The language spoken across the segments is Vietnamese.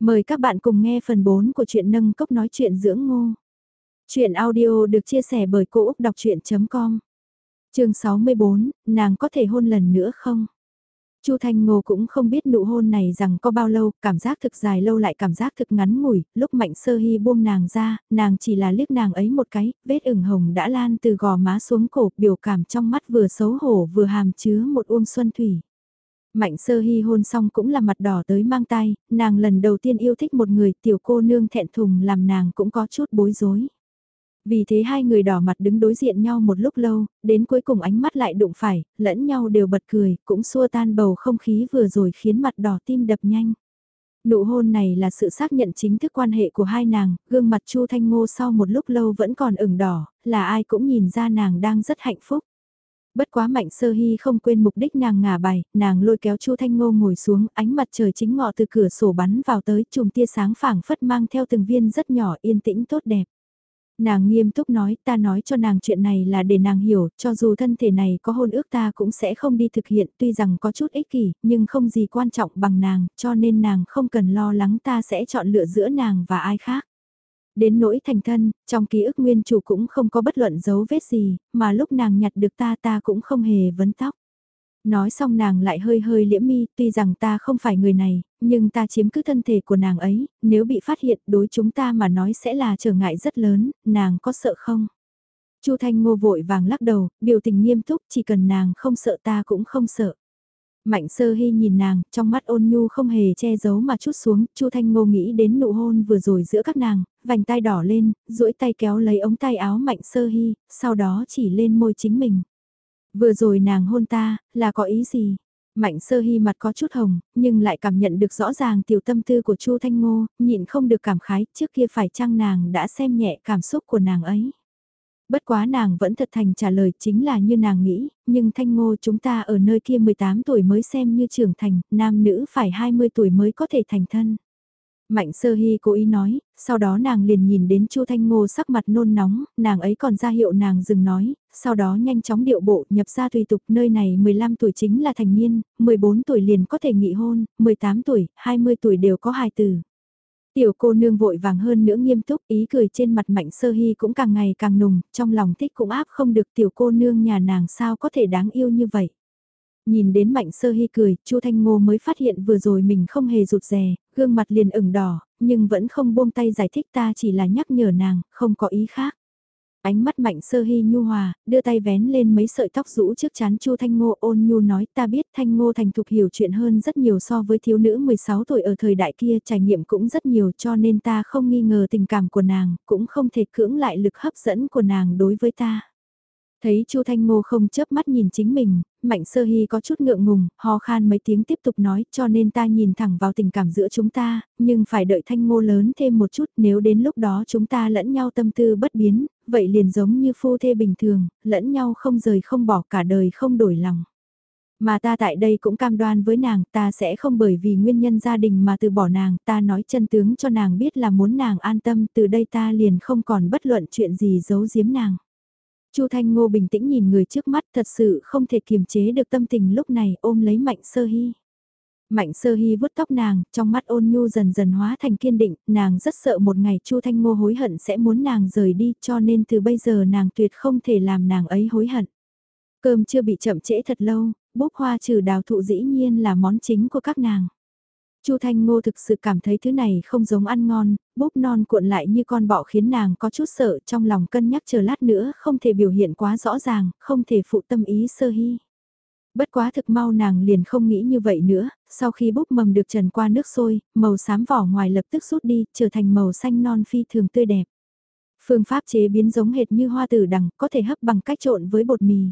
Mời các bạn cùng nghe phần 4 của truyện nâng cốc nói chuyện dưỡng ngô. Chuyện audio được chia sẻ bởi Cô Úc Đọc Chuyện.com Trường 64, nàng có thể hôn lần nữa không? Chu Thanh Ngô cũng không biết nụ hôn này rằng có bao lâu, cảm giác thực dài lâu lại cảm giác thực ngắn ngủi, lúc Mạnh Sơ Hy buông nàng ra, nàng chỉ là liếc nàng ấy một cái, vết ửng hồng đã lan từ gò má xuống cổ, biểu cảm trong mắt vừa xấu hổ vừa hàm chứa một uông xuân thủy. Mạnh sơ hy hôn xong cũng là mặt đỏ tới mang tay, nàng lần đầu tiên yêu thích một người tiểu cô nương thẹn thùng làm nàng cũng có chút bối rối. Vì thế hai người đỏ mặt đứng đối diện nhau một lúc lâu, đến cuối cùng ánh mắt lại đụng phải, lẫn nhau đều bật cười, cũng xua tan bầu không khí vừa rồi khiến mặt đỏ tim đập nhanh. Nụ hôn này là sự xác nhận chính thức quan hệ của hai nàng, gương mặt Chu Thanh Ngô sau một lúc lâu vẫn còn ửng đỏ, là ai cũng nhìn ra nàng đang rất hạnh phúc. Bất quá mạnh sơ hy không quên mục đích nàng ngả bài, nàng lôi kéo Chu Thanh Ngô ngồi xuống, ánh mặt trời chính ngọ từ cửa sổ bắn vào tới, chùm tia sáng phảng phất mang theo từng viên rất nhỏ yên tĩnh tốt đẹp. Nàng nghiêm túc nói, ta nói cho nàng chuyện này là để nàng hiểu, cho dù thân thể này có hôn ước ta cũng sẽ không đi thực hiện, tuy rằng có chút ích kỷ, nhưng không gì quan trọng bằng nàng, cho nên nàng không cần lo lắng ta sẽ chọn lựa giữa nàng và ai khác. Đến nỗi thành thân, trong ký ức nguyên chủ cũng không có bất luận dấu vết gì, mà lúc nàng nhặt được ta ta cũng không hề vấn tóc. Nói xong nàng lại hơi hơi liễm mi, tuy rằng ta không phải người này, nhưng ta chiếm cứ thân thể của nàng ấy, nếu bị phát hiện đối chúng ta mà nói sẽ là trở ngại rất lớn, nàng có sợ không? Chu Thanh Ngô vội vàng lắc đầu, biểu tình nghiêm túc, chỉ cần nàng không sợ ta cũng không sợ. Mạnh sơ hy nhìn nàng, trong mắt ôn nhu không hề che giấu mà chút xuống, Chu Thanh Ngô nghĩ đến nụ hôn vừa rồi giữa các nàng, vành tay đỏ lên, duỗi tay kéo lấy ống tay áo mạnh sơ hy, sau đó chỉ lên môi chính mình. Vừa rồi nàng hôn ta, là có ý gì? Mạnh sơ hy mặt có chút hồng, nhưng lại cảm nhận được rõ ràng tiểu tâm tư của Chu Thanh Ngô, nhịn không được cảm khái, trước kia phải chăng nàng đã xem nhẹ cảm xúc của nàng ấy. Bất quá nàng vẫn thật thành trả lời chính là như nàng nghĩ, nhưng thanh ngô chúng ta ở nơi kia 18 tuổi mới xem như trưởng thành, nam nữ phải 20 tuổi mới có thể thành thân. Mạnh sơ hy cố ý nói, sau đó nàng liền nhìn đến chu Thanh Ngô sắc mặt nôn nóng, nàng ấy còn ra hiệu nàng dừng nói, sau đó nhanh chóng điệu bộ nhập ra tùy tục nơi này 15 tuổi chính là thành niên, 14 tuổi liền có thể nghị hôn, 18 tuổi, 20 tuổi đều có hài tử. Tiểu cô nương vội vàng hơn nữa nghiêm túc, ý cười trên mặt mạnh sơ hy cũng càng ngày càng nùng, trong lòng thích cũng áp không được tiểu cô nương nhà nàng sao có thể đáng yêu như vậy. Nhìn đến mạnh sơ hy cười, chu Thanh Ngô mới phát hiện vừa rồi mình không hề rụt rè, gương mặt liền ửng đỏ, nhưng vẫn không buông tay giải thích ta chỉ là nhắc nhở nàng, không có ý khác. Ánh mắt mạnh sơ hy nhu hòa, đưa tay vén lên mấy sợi tóc rũ trước chán Chu Thanh Ngô ôn nhu nói ta biết Thanh Ngô thành thục hiểu chuyện hơn rất nhiều so với thiếu nữ 16 tuổi ở thời đại kia trải nghiệm cũng rất nhiều cho nên ta không nghi ngờ tình cảm của nàng, cũng không thể cưỡng lại lực hấp dẫn của nàng đối với ta. Thấy Chu Thanh Ngô không chớp mắt nhìn chính mình, Mạnh Sơ Hy có chút ngượng ngùng, ho khan mấy tiếng tiếp tục nói cho nên ta nhìn thẳng vào tình cảm giữa chúng ta, nhưng phải đợi Thanh Ngô lớn thêm một chút nếu đến lúc đó chúng ta lẫn nhau tâm tư bất biến, vậy liền giống như phu thê bình thường, lẫn nhau không rời không bỏ cả đời không đổi lòng. Mà ta tại đây cũng cam đoan với nàng, ta sẽ không bởi vì nguyên nhân gia đình mà từ bỏ nàng, ta nói chân tướng cho nàng biết là muốn nàng an tâm, từ đây ta liền không còn bất luận chuyện gì giấu giếm nàng. Chu Thanh Ngô bình tĩnh nhìn người trước mắt thật sự không thể kiềm chế được tâm tình lúc này ôm lấy Mạnh Sơ Hy. Mạnh Sơ Hy vuốt tóc nàng, trong mắt ôn nhu dần dần hóa thành kiên định, nàng rất sợ một ngày Chu Thanh Ngô hối hận sẽ muốn nàng rời đi cho nên từ bây giờ nàng tuyệt không thể làm nàng ấy hối hận. Cơm chưa bị chậm trễ thật lâu, búp hoa trừ đào thụ dĩ nhiên là món chính của các nàng. Chu Thanh Ngô thực sự cảm thấy thứ này không giống ăn ngon, búp non cuộn lại như con bọ khiến nàng có chút sợ trong lòng cân nhắc chờ lát nữa không thể biểu hiện quá rõ ràng, không thể phụ tâm ý sơ hy. Bất quá thực mau nàng liền không nghĩ như vậy nữa, sau khi búp mầm được trần qua nước sôi, màu xám vỏ ngoài lập tức rút đi, trở thành màu xanh non phi thường tươi đẹp. Phương pháp chế biến giống hệt như hoa tử đằng, có thể hấp bằng cách trộn với bột mì.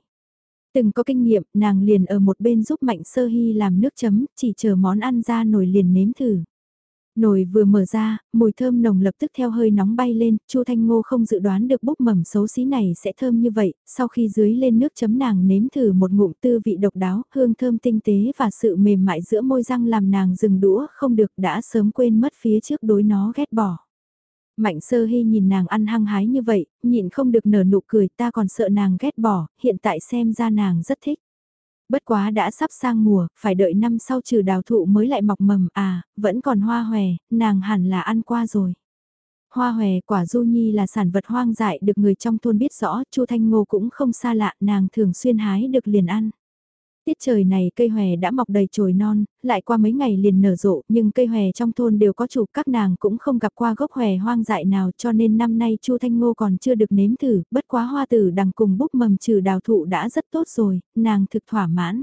Từng có kinh nghiệm, nàng liền ở một bên giúp Mạnh Sơ Hy làm nước chấm, chỉ chờ món ăn ra nồi liền nếm thử. Nồi vừa mở ra, mùi thơm nồng lập tức theo hơi nóng bay lên, Chu Thanh Ngô không dự đoán được búp mầm xấu xí này sẽ thơm như vậy, sau khi dưới lên nước chấm nàng nếm thử một ngụm tư vị độc đáo, hương thơm tinh tế và sự mềm mại giữa môi răng làm nàng dừng đũa không được đã sớm quên mất phía trước đối nó ghét bỏ. Mạnh sơ hy nhìn nàng ăn hăng hái như vậy, nhịn không được nở nụ cười ta còn sợ nàng ghét bỏ, hiện tại xem ra nàng rất thích. Bất quá đã sắp sang mùa, phải đợi năm sau trừ đào thụ mới lại mọc mầm à, vẫn còn hoa hòe, nàng hẳn là ăn qua rồi. Hoa hòe quả du nhi là sản vật hoang dại được người trong thôn biết rõ, Chu Thanh Ngô cũng không xa lạ, nàng thường xuyên hái được liền ăn. Tiết trời này cây hòe đã mọc đầy chồi non, lại qua mấy ngày liền nở rộ, nhưng cây hòe trong thôn đều có chủ, các nàng cũng không gặp qua gốc hòe hoang dại nào cho nên năm nay Chu Thanh Ngô còn chưa được nếm thử, bất quá hoa tử đằng cùng búp mầm trừ đào thụ đã rất tốt rồi, nàng thực thỏa mãn.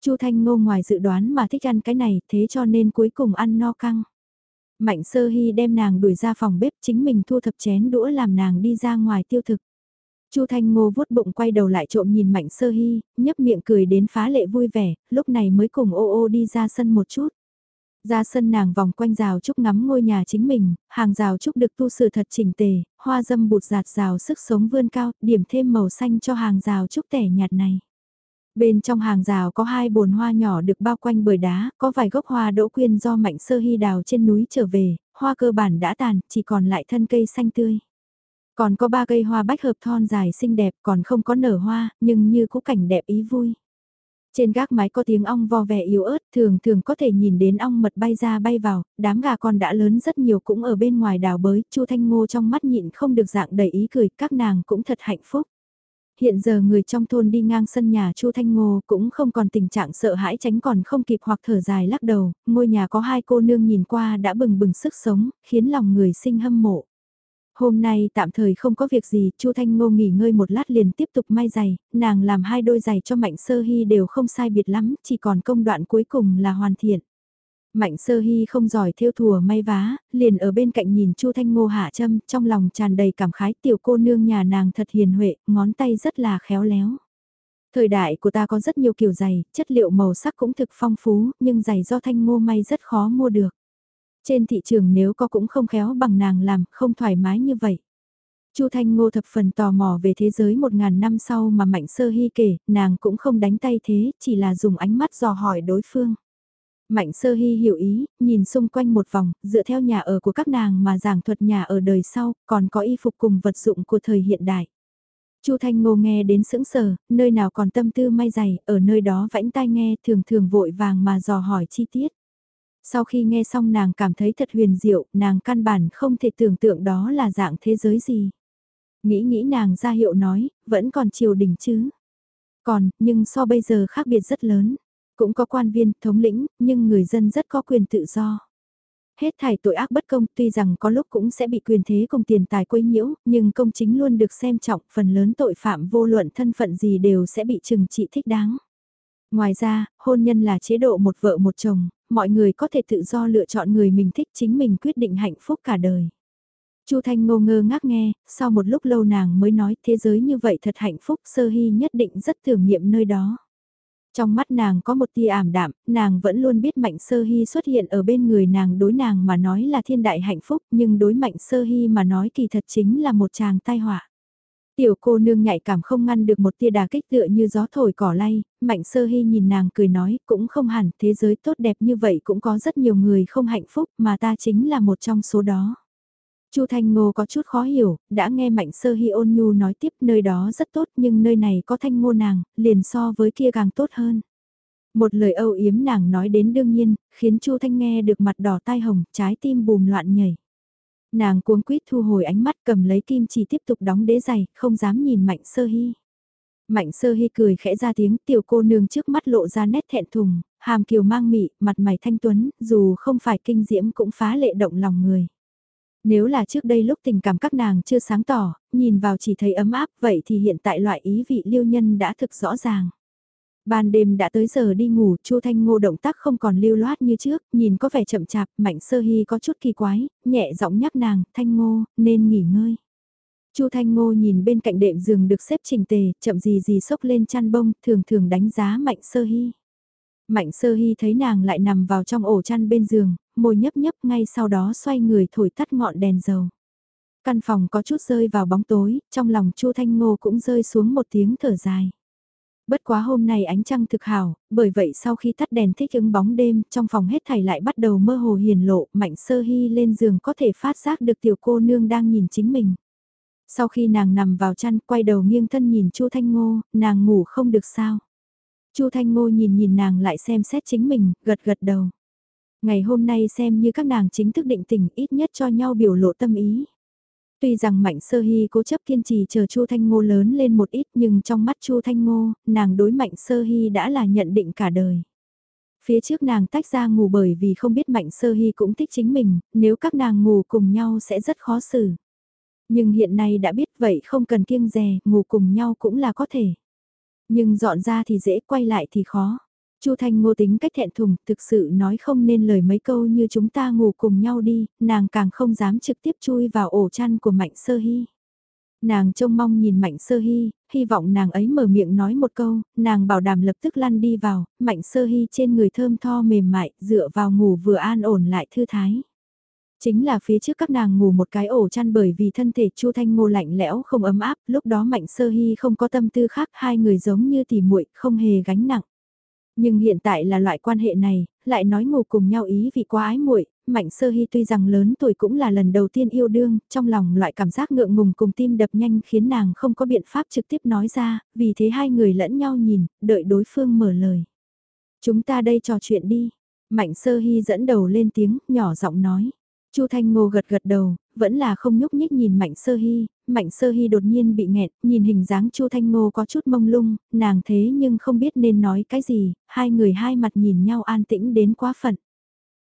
Chu Thanh Ngô ngoài dự đoán mà thích ăn cái này, thế cho nên cuối cùng ăn no căng. Mạnh sơ hy đem nàng đuổi ra phòng bếp chính mình thu thập chén đũa làm nàng đi ra ngoài tiêu thực. Chu Thanh Ngô vuốt bụng quay đầu lại trộm nhìn Mạnh Sơ Hy, nhấp miệng cười đến phá lệ vui vẻ, lúc này mới cùng ô ô đi ra sân một chút. Ra sân nàng vòng quanh rào trúc ngắm ngôi nhà chính mình, hàng rào trúc được tu sửa thật chỉnh tề, hoa dâm bụt giạt rào sức sống vươn cao, điểm thêm màu xanh cho hàng rào trúc tẻ nhạt này. Bên trong hàng rào có hai bồn hoa nhỏ được bao quanh bởi đá, có vài gốc hoa đỗ quyên do mạnh sơ hy đào trên núi trở về, hoa cơ bản đã tàn, chỉ còn lại thân cây xanh tươi. Còn có ba cây hoa bách hợp thon dài xinh đẹp còn không có nở hoa, nhưng như cũ cảnh đẹp ý vui. Trên gác mái có tiếng ong vo vẻ yếu ớt, thường thường có thể nhìn đến ong mật bay ra bay vào, đám gà con đã lớn rất nhiều cũng ở bên ngoài đào bới, Chu Thanh Ngô trong mắt nhịn không được dạng đầy ý cười, các nàng cũng thật hạnh phúc. Hiện giờ người trong thôn đi ngang sân nhà Chu Thanh Ngô cũng không còn tình trạng sợ hãi tránh còn không kịp hoặc thở dài lắc đầu, ngôi nhà có hai cô nương nhìn qua đã bừng bừng sức sống, khiến lòng người sinh hâm mộ. Hôm nay tạm thời không có việc gì, Chu Thanh Ngô nghỉ ngơi một lát liền tiếp tục may giày, nàng làm hai đôi giày cho Mạnh Sơ Hy đều không sai biệt lắm, chỉ còn công đoạn cuối cùng là hoàn thiện. Mạnh Sơ Hy không giỏi thêu thùa may vá, liền ở bên cạnh nhìn Chu Thanh Ngô hạ châm, trong lòng tràn đầy cảm khái tiểu cô nương nhà nàng thật hiền huệ, ngón tay rất là khéo léo. Thời đại của ta có rất nhiều kiểu giày, chất liệu màu sắc cũng thực phong phú, nhưng giày do Thanh Ngô may rất khó mua được. Trên thị trường nếu có cũng không khéo bằng nàng làm, không thoải mái như vậy. Chu Thanh Ngô thập phần tò mò về thế giới một ngàn năm sau mà Mạnh Sơ Hy kể, nàng cũng không đánh tay thế, chỉ là dùng ánh mắt dò hỏi đối phương. Mạnh Sơ Hy hiểu ý, nhìn xung quanh một vòng, dựa theo nhà ở của các nàng mà giảng thuật nhà ở đời sau, còn có y phục cùng vật dụng của thời hiện đại. Chu Thanh Ngô nghe đến sững sờ, nơi nào còn tâm tư may giày, ở nơi đó vãnh tai nghe thường thường vội vàng mà dò hỏi chi tiết. Sau khi nghe xong nàng cảm thấy thật huyền diệu, nàng căn bản không thể tưởng tượng đó là dạng thế giới gì. Nghĩ nghĩ nàng ra hiệu nói, vẫn còn triều đình chứ. Còn, nhưng so bây giờ khác biệt rất lớn. Cũng có quan viên, thống lĩnh, nhưng người dân rất có quyền tự do. Hết thảy tội ác bất công tuy rằng có lúc cũng sẽ bị quyền thế cùng tiền tài quấy nhiễu, nhưng công chính luôn được xem trọng, phần lớn tội phạm vô luận thân phận gì đều sẽ bị trừng trị thích đáng. Ngoài ra, hôn nhân là chế độ một vợ một chồng, mọi người có thể tự do lựa chọn người mình thích chính mình quyết định hạnh phúc cả đời. Chu Thanh ngô ngơ ngác nghe, sau một lúc lâu nàng mới nói thế giới như vậy thật hạnh phúc sơ hy nhất định rất tưởng niệm nơi đó. Trong mắt nàng có một tia ảm đạm, nàng vẫn luôn biết mạnh sơ hy xuất hiện ở bên người nàng đối nàng mà nói là thiên đại hạnh phúc nhưng đối mạnh sơ hy mà nói kỳ thật chính là một chàng tai họa. Tiểu cô nương nhạy cảm không ngăn được một tia đà kích tựa như gió thổi cỏ lay, mạnh sơ hy nhìn nàng cười nói cũng không hẳn thế giới tốt đẹp như vậy cũng có rất nhiều người không hạnh phúc mà ta chính là một trong số đó. Chu Thanh Ngô có chút khó hiểu, đã nghe Mạnh Sơ Hi ôn nhu nói tiếp nơi đó rất tốt nhưng nơi này có Thanh Ngô nàng, liền so với kia càng tốt hơn. Một lời âu yếm nàng nói đến đương nhiên, khiến Chu Thanh nghe được mặt đỏ tai hồng, trái tim bùm loạn nhảy. Nàng cuống quýt thu hồi ánh mắt cầm lấy kim chỉ tiếp tục đóng đế giày, không dám nhìn Mạnh Sơ hy. Mạnh Sơ hy cười khẽ ra tiếng tiểu cô nương trước mắt lộ ra nét thẹn thùng, hàm kiều mang mị, mặt mày thanh tuấn, dù không phải kinh diễm cũng phá lệ động lòng người. Nếu là trước đây lúc tình cảm các nàng chưa sáng tỏ, nhìn vào chỉ thấy ấm áp vậy thì hiện tại loại ý vị liêu nhân đã thực rõ ràng. Ban đêm đã tới giờ đi ngủ, Chu Thanh Ngô động tác không còn lưu loát như trước, nhìn có vẻ chậm chạp, Mạnh Sơ hy có chút kỳ quái, nhẹ giọng nhắc nàng, Thanh Ngô, nên nghỉ ngơi. Chu Thanh Ngô nhìn bên cạnh đệm giường được xếp trình tề, chậm gì gì sốc lên chăn bông, thường thường đánh giá Mạnh Sơ hy Mạnh Sơ hy thấy nàng lại nằm vào trong ổ chăn bên giường, môi nhấp nhấp ngay sau đó xoay người thổi tắt ngọn đèn dầu. Căn phòng có chút rơi vào bóng tối, trong lòng Chu Thanh Ngô cũng rơi xuống một tiếng thở dài. Bất quá hôm nay ánh trăng thực hào, bởi vậy sau khi tắt đèn thích ứng bóng đêm, trong phòng hết thảy lại bắt đầu mơ hồ hiền lộ, mạnh sơ hy lên giường có thể phát giác được tiểu cô nương đang nhìn chính mình. Sau khi nàng nằm vào chăn, quay đầu nghiêng thân nhìn Chu Thanh Ngô, nàng ngủ không được sao. Chu Thanh Ngô nhìn nhìn nàng lại xem xét chính mình, gật gật đầu. Ngày hôm nay xem như các nàng chính thức định tình ít nhất cho nhau biểu lộ tâm ý. Tuy rằng Mạnh Sơ Hy cố chấp kiên trì chờ Chu Thanh Ngô lớn lên một ít nhưng trong mắt Chu Thanh Ngô, nàng đối Mạnh Sơ Hy đã là nhận định cả đời. Phía trước nàng tách ra ngủ bởi vì không biết Mạnh Sơ Hy cũng thích chính mình, nếu các nàng ngủ cùng nhau sẽ rất khó xử. Nhưng hiện nay đã biết vậy không cần kiêng dè, ngủ cùng nhau cũng là có thể. Nhưng dọn ra thì dễ, quay lại thì khó. Chu Thanh Ngô tính cách thẹn thùng, thực sự nói không nên lời mấy câu như chúng ta ngủ cùng nhau đi, nàng càng không dám trực tiếp chui vào ổ chăn của Mạnh Sơ Hy. Nàng trông mong nhìn Mạnh Sơ Hy, hy vọng nàng ấy mở miệng nói một câu, nàng bảo đảm lập tức lăn đi vào, Mạnh Sơ Hy trên người thơm tho mềm mại, dựa vào ngủ vừa an ổn lại thư thái. Chính là phía trước các nàng ngủ một cái ổ chăn bởi vì thân thể Chu Thanh Ngô lạnh lẽo không ấm áp, lúc đó Mạnh Sơ Hy không có tâm tư khác, hai người giống như tỉ muội, không hề gánh nặng. Nhưng hiện tại là loại quan hệ này, lại nói ngủ cùng nhau ý vì quá ái muội, Mạnh Sơ Hy tuy rằng lớn tuổi cũng là lần đầu tiên yêu đương, trong lòng loại cảm giác ngượng ngùng cùng tim đập nhanh khiến nàng không có biện pháp trực tiếp nói ra, vì thế hai người lẫn nhau nhìn, đợi đối phương mở lời. Chúng ta đây trò chuyện đi. Mạnh Sơ Hy dẫn đầu lên tiếng, nhỏ giọng nói. Chu Thanh Ngô gật gật đầu, vẫn là không nhúc nhích nhìn Mạnh Sơ Hy, Mạnh Sơ Hy đột nhiên bị nghẹn, nhìn hình dáng Chu Thanh Ngô có chút mông lung, nàng thế nhưng không biết nên nói cái gì, hai người hai mặt nhìn nhau an tĩnh đến quá phận.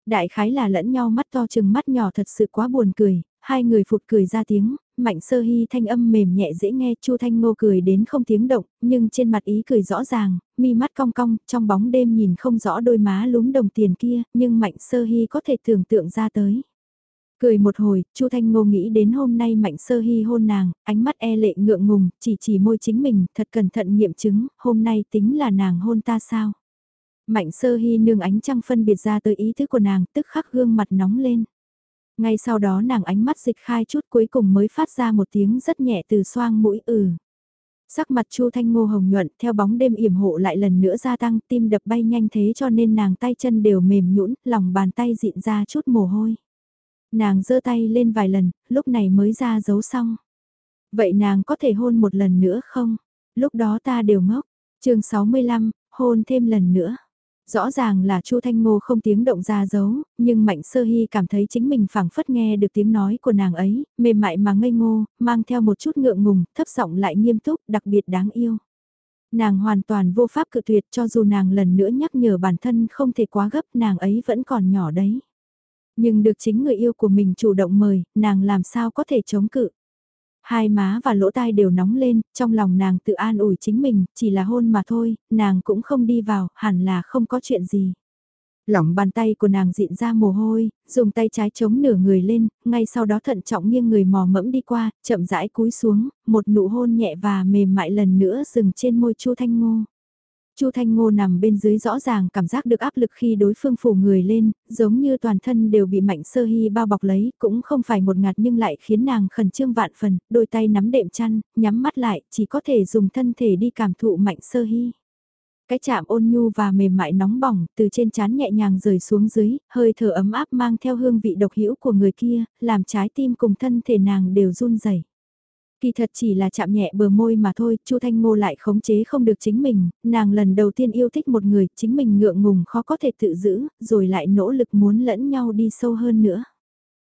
Đại khái là lẫn nhau mắt to chừng mắt nhỏ thật sự quá buồn cười, hai người phụt cười ra tiếng, Mạnh Sơ Hy thanh âm mềm nhẹ dễ nghe, Chu Thanh Ngô cười đến không tiếng động, nhưng trên mặt ý cười rõ ràng, mi mắt cong cong, trong bóng đêm nhìn không rõ đôi má lúm đồng tiền kia, nhưng Mạnh Sơ Hy có thể tưởng tượng ra tới. Cười một hồi, Chu Thanh Ngô nghĩ đến hôm nay Mạnh Sơ Hy hôn nàng, ánh mắt e lệ ngượng ngùng, chỉ chỉ môi chính mình, thật cẩn thận nghiệm chứng, hôm nay tính là nàng hôn ta sao. Mạnh Sơ Hy nương ánh trăng phân biệt ra tới ý thức của nàng, tức khắc gương mặt nóng lên. Ngay sau đó nàng ánh mắt dịch khai chút cuối cùng mới phát ra một tiếng rất nhẹ từ xoang mũi ừ. Sắc mặt Chu Thanh Ngô hồng nhuận theo bóng đêm yểm hộ lại lần nữa gia tăng tim đập bay nhanh thế cho nên nàng tay chân đều mềm nhũn lòng bàn tay dịn ra chút mồ hôi. Nàng giơ tay lên vài lần, lúc này mới ra dấu xong. Vậy nàng có thể hôn một lần nữa không? Lúc đó ta đều ngốc. chương 65, hôn thêm lần nữa. Rõ ràng là Chu Thanh Ngô không tiếng động ra dấu, nhưng Mạnh Sơ Hy cảm thấy chính mình phảng phất nghe được tiếng nói của nàng ấy, mềm mại mà ngây ngô, mang theo một chút ngượng ngùng, thấp giọng lại nghiêm túc, đặc biệt đáng yêu. Nàng hoàn toàn vô pháp cự tuyệt cho dù nàng lần nữa nhắc nhở bản thân không thể quá gấp nàng ấy vẫn còn nhỏ đấy. Nhưng được chính người yêu của mình chủ động mời, nàng làm sao có thể chống cự. Hai má và lỗ tai đều nóng lên, trong lòng nàng tự an ủi chính mình, chỉ là hôn mà thôi, nàng cũng không đi vào, hẳn là không có chuyện gì. Lỏng bàn tay của nàng dịn ra mồ hôi, dùng tay trái chống nửa người lên, ngay sau đó thận trọng nghiêng người mò mẫm đi qua, chậm rãi cúi xuống, một nụ hôn nhẹ và mềm mại lần nữa dừng trên môi Chu Thanh Ngô. Chu Thanh Ngô nằm bên dưới rõ ràng cảm giác được áp lực khi đối phương phủ người lên, giống như toàn thân đều bị mạnh sơ hy bao bọc lấy, cũng không phải một ngạt nhưng lại khiến nàng khẩn trương vạn phần, đôi tay nắm đệm chăn, nhắm mắt lại, chỉ có thể dùng thân thể đi cảm thụ mạnh sơ hy. Cái chạm ôn nhu và mềm mại nóng bỏng, từ trên trán nhẹ nhàng rời xuống dưới, hơi thở ấm áp mang theo hương vị độc hữu của người kia, làm trái tim cùng thân thể nàng đều run rẩy. Kỳ thật chỉ là chạm nhẹ bờ môi mà thôi, Chu Thanh Ngô lại khống chế không được chính mình, nàng lần đầu tiên yêu thích một người, chính mình ngượng ngùng khó có thể tự giữ, rồi lại nỗ lực muốn lẫn nhau đi sâu hơn nữa.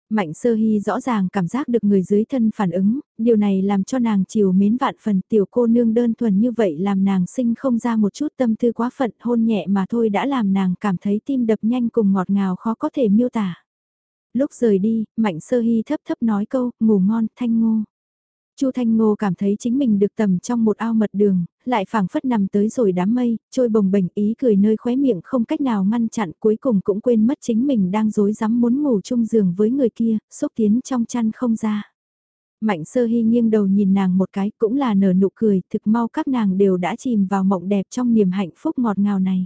Mạnh sơ hy rõ ràng cảm giác được người dưới thân phản ứng, điều này làm cho nàng chiều mến vạn phần tiểu cô nương đơn thuần như vậy làm nàng sinh không ra một chút tâm tư quá phận hôn nhẹ mà thôi đã làm nàng cảm thấy tim đập nhanh cùng ngọt ngào khó có thể miêu tả. Lúc rời đi, mạnh sơ hy thấp thấp nói câu, ngủ ngon, thanh ngô. Chu Thanh Ngô cảm thấy chính mình được tầm trong một ao mật đường, lại phảng phất nằm tới rồi đám mây, trôi bồng bềnh ý cười nơi khóe miệng không cách nào ngăn chặn cuối cùng cũng quên mất chính mình đang dối rắm muốn ngủ chung giường với người kia, xúc tiến trong chăn không ra. Mạnh sơ hy nghiêng đầu nhìn nàng một cái cũng là nở nụ cười, thực mau các nàng đều đã chìm vào mộng đẹp trong niềm hạnh phúc ngọt ngào này.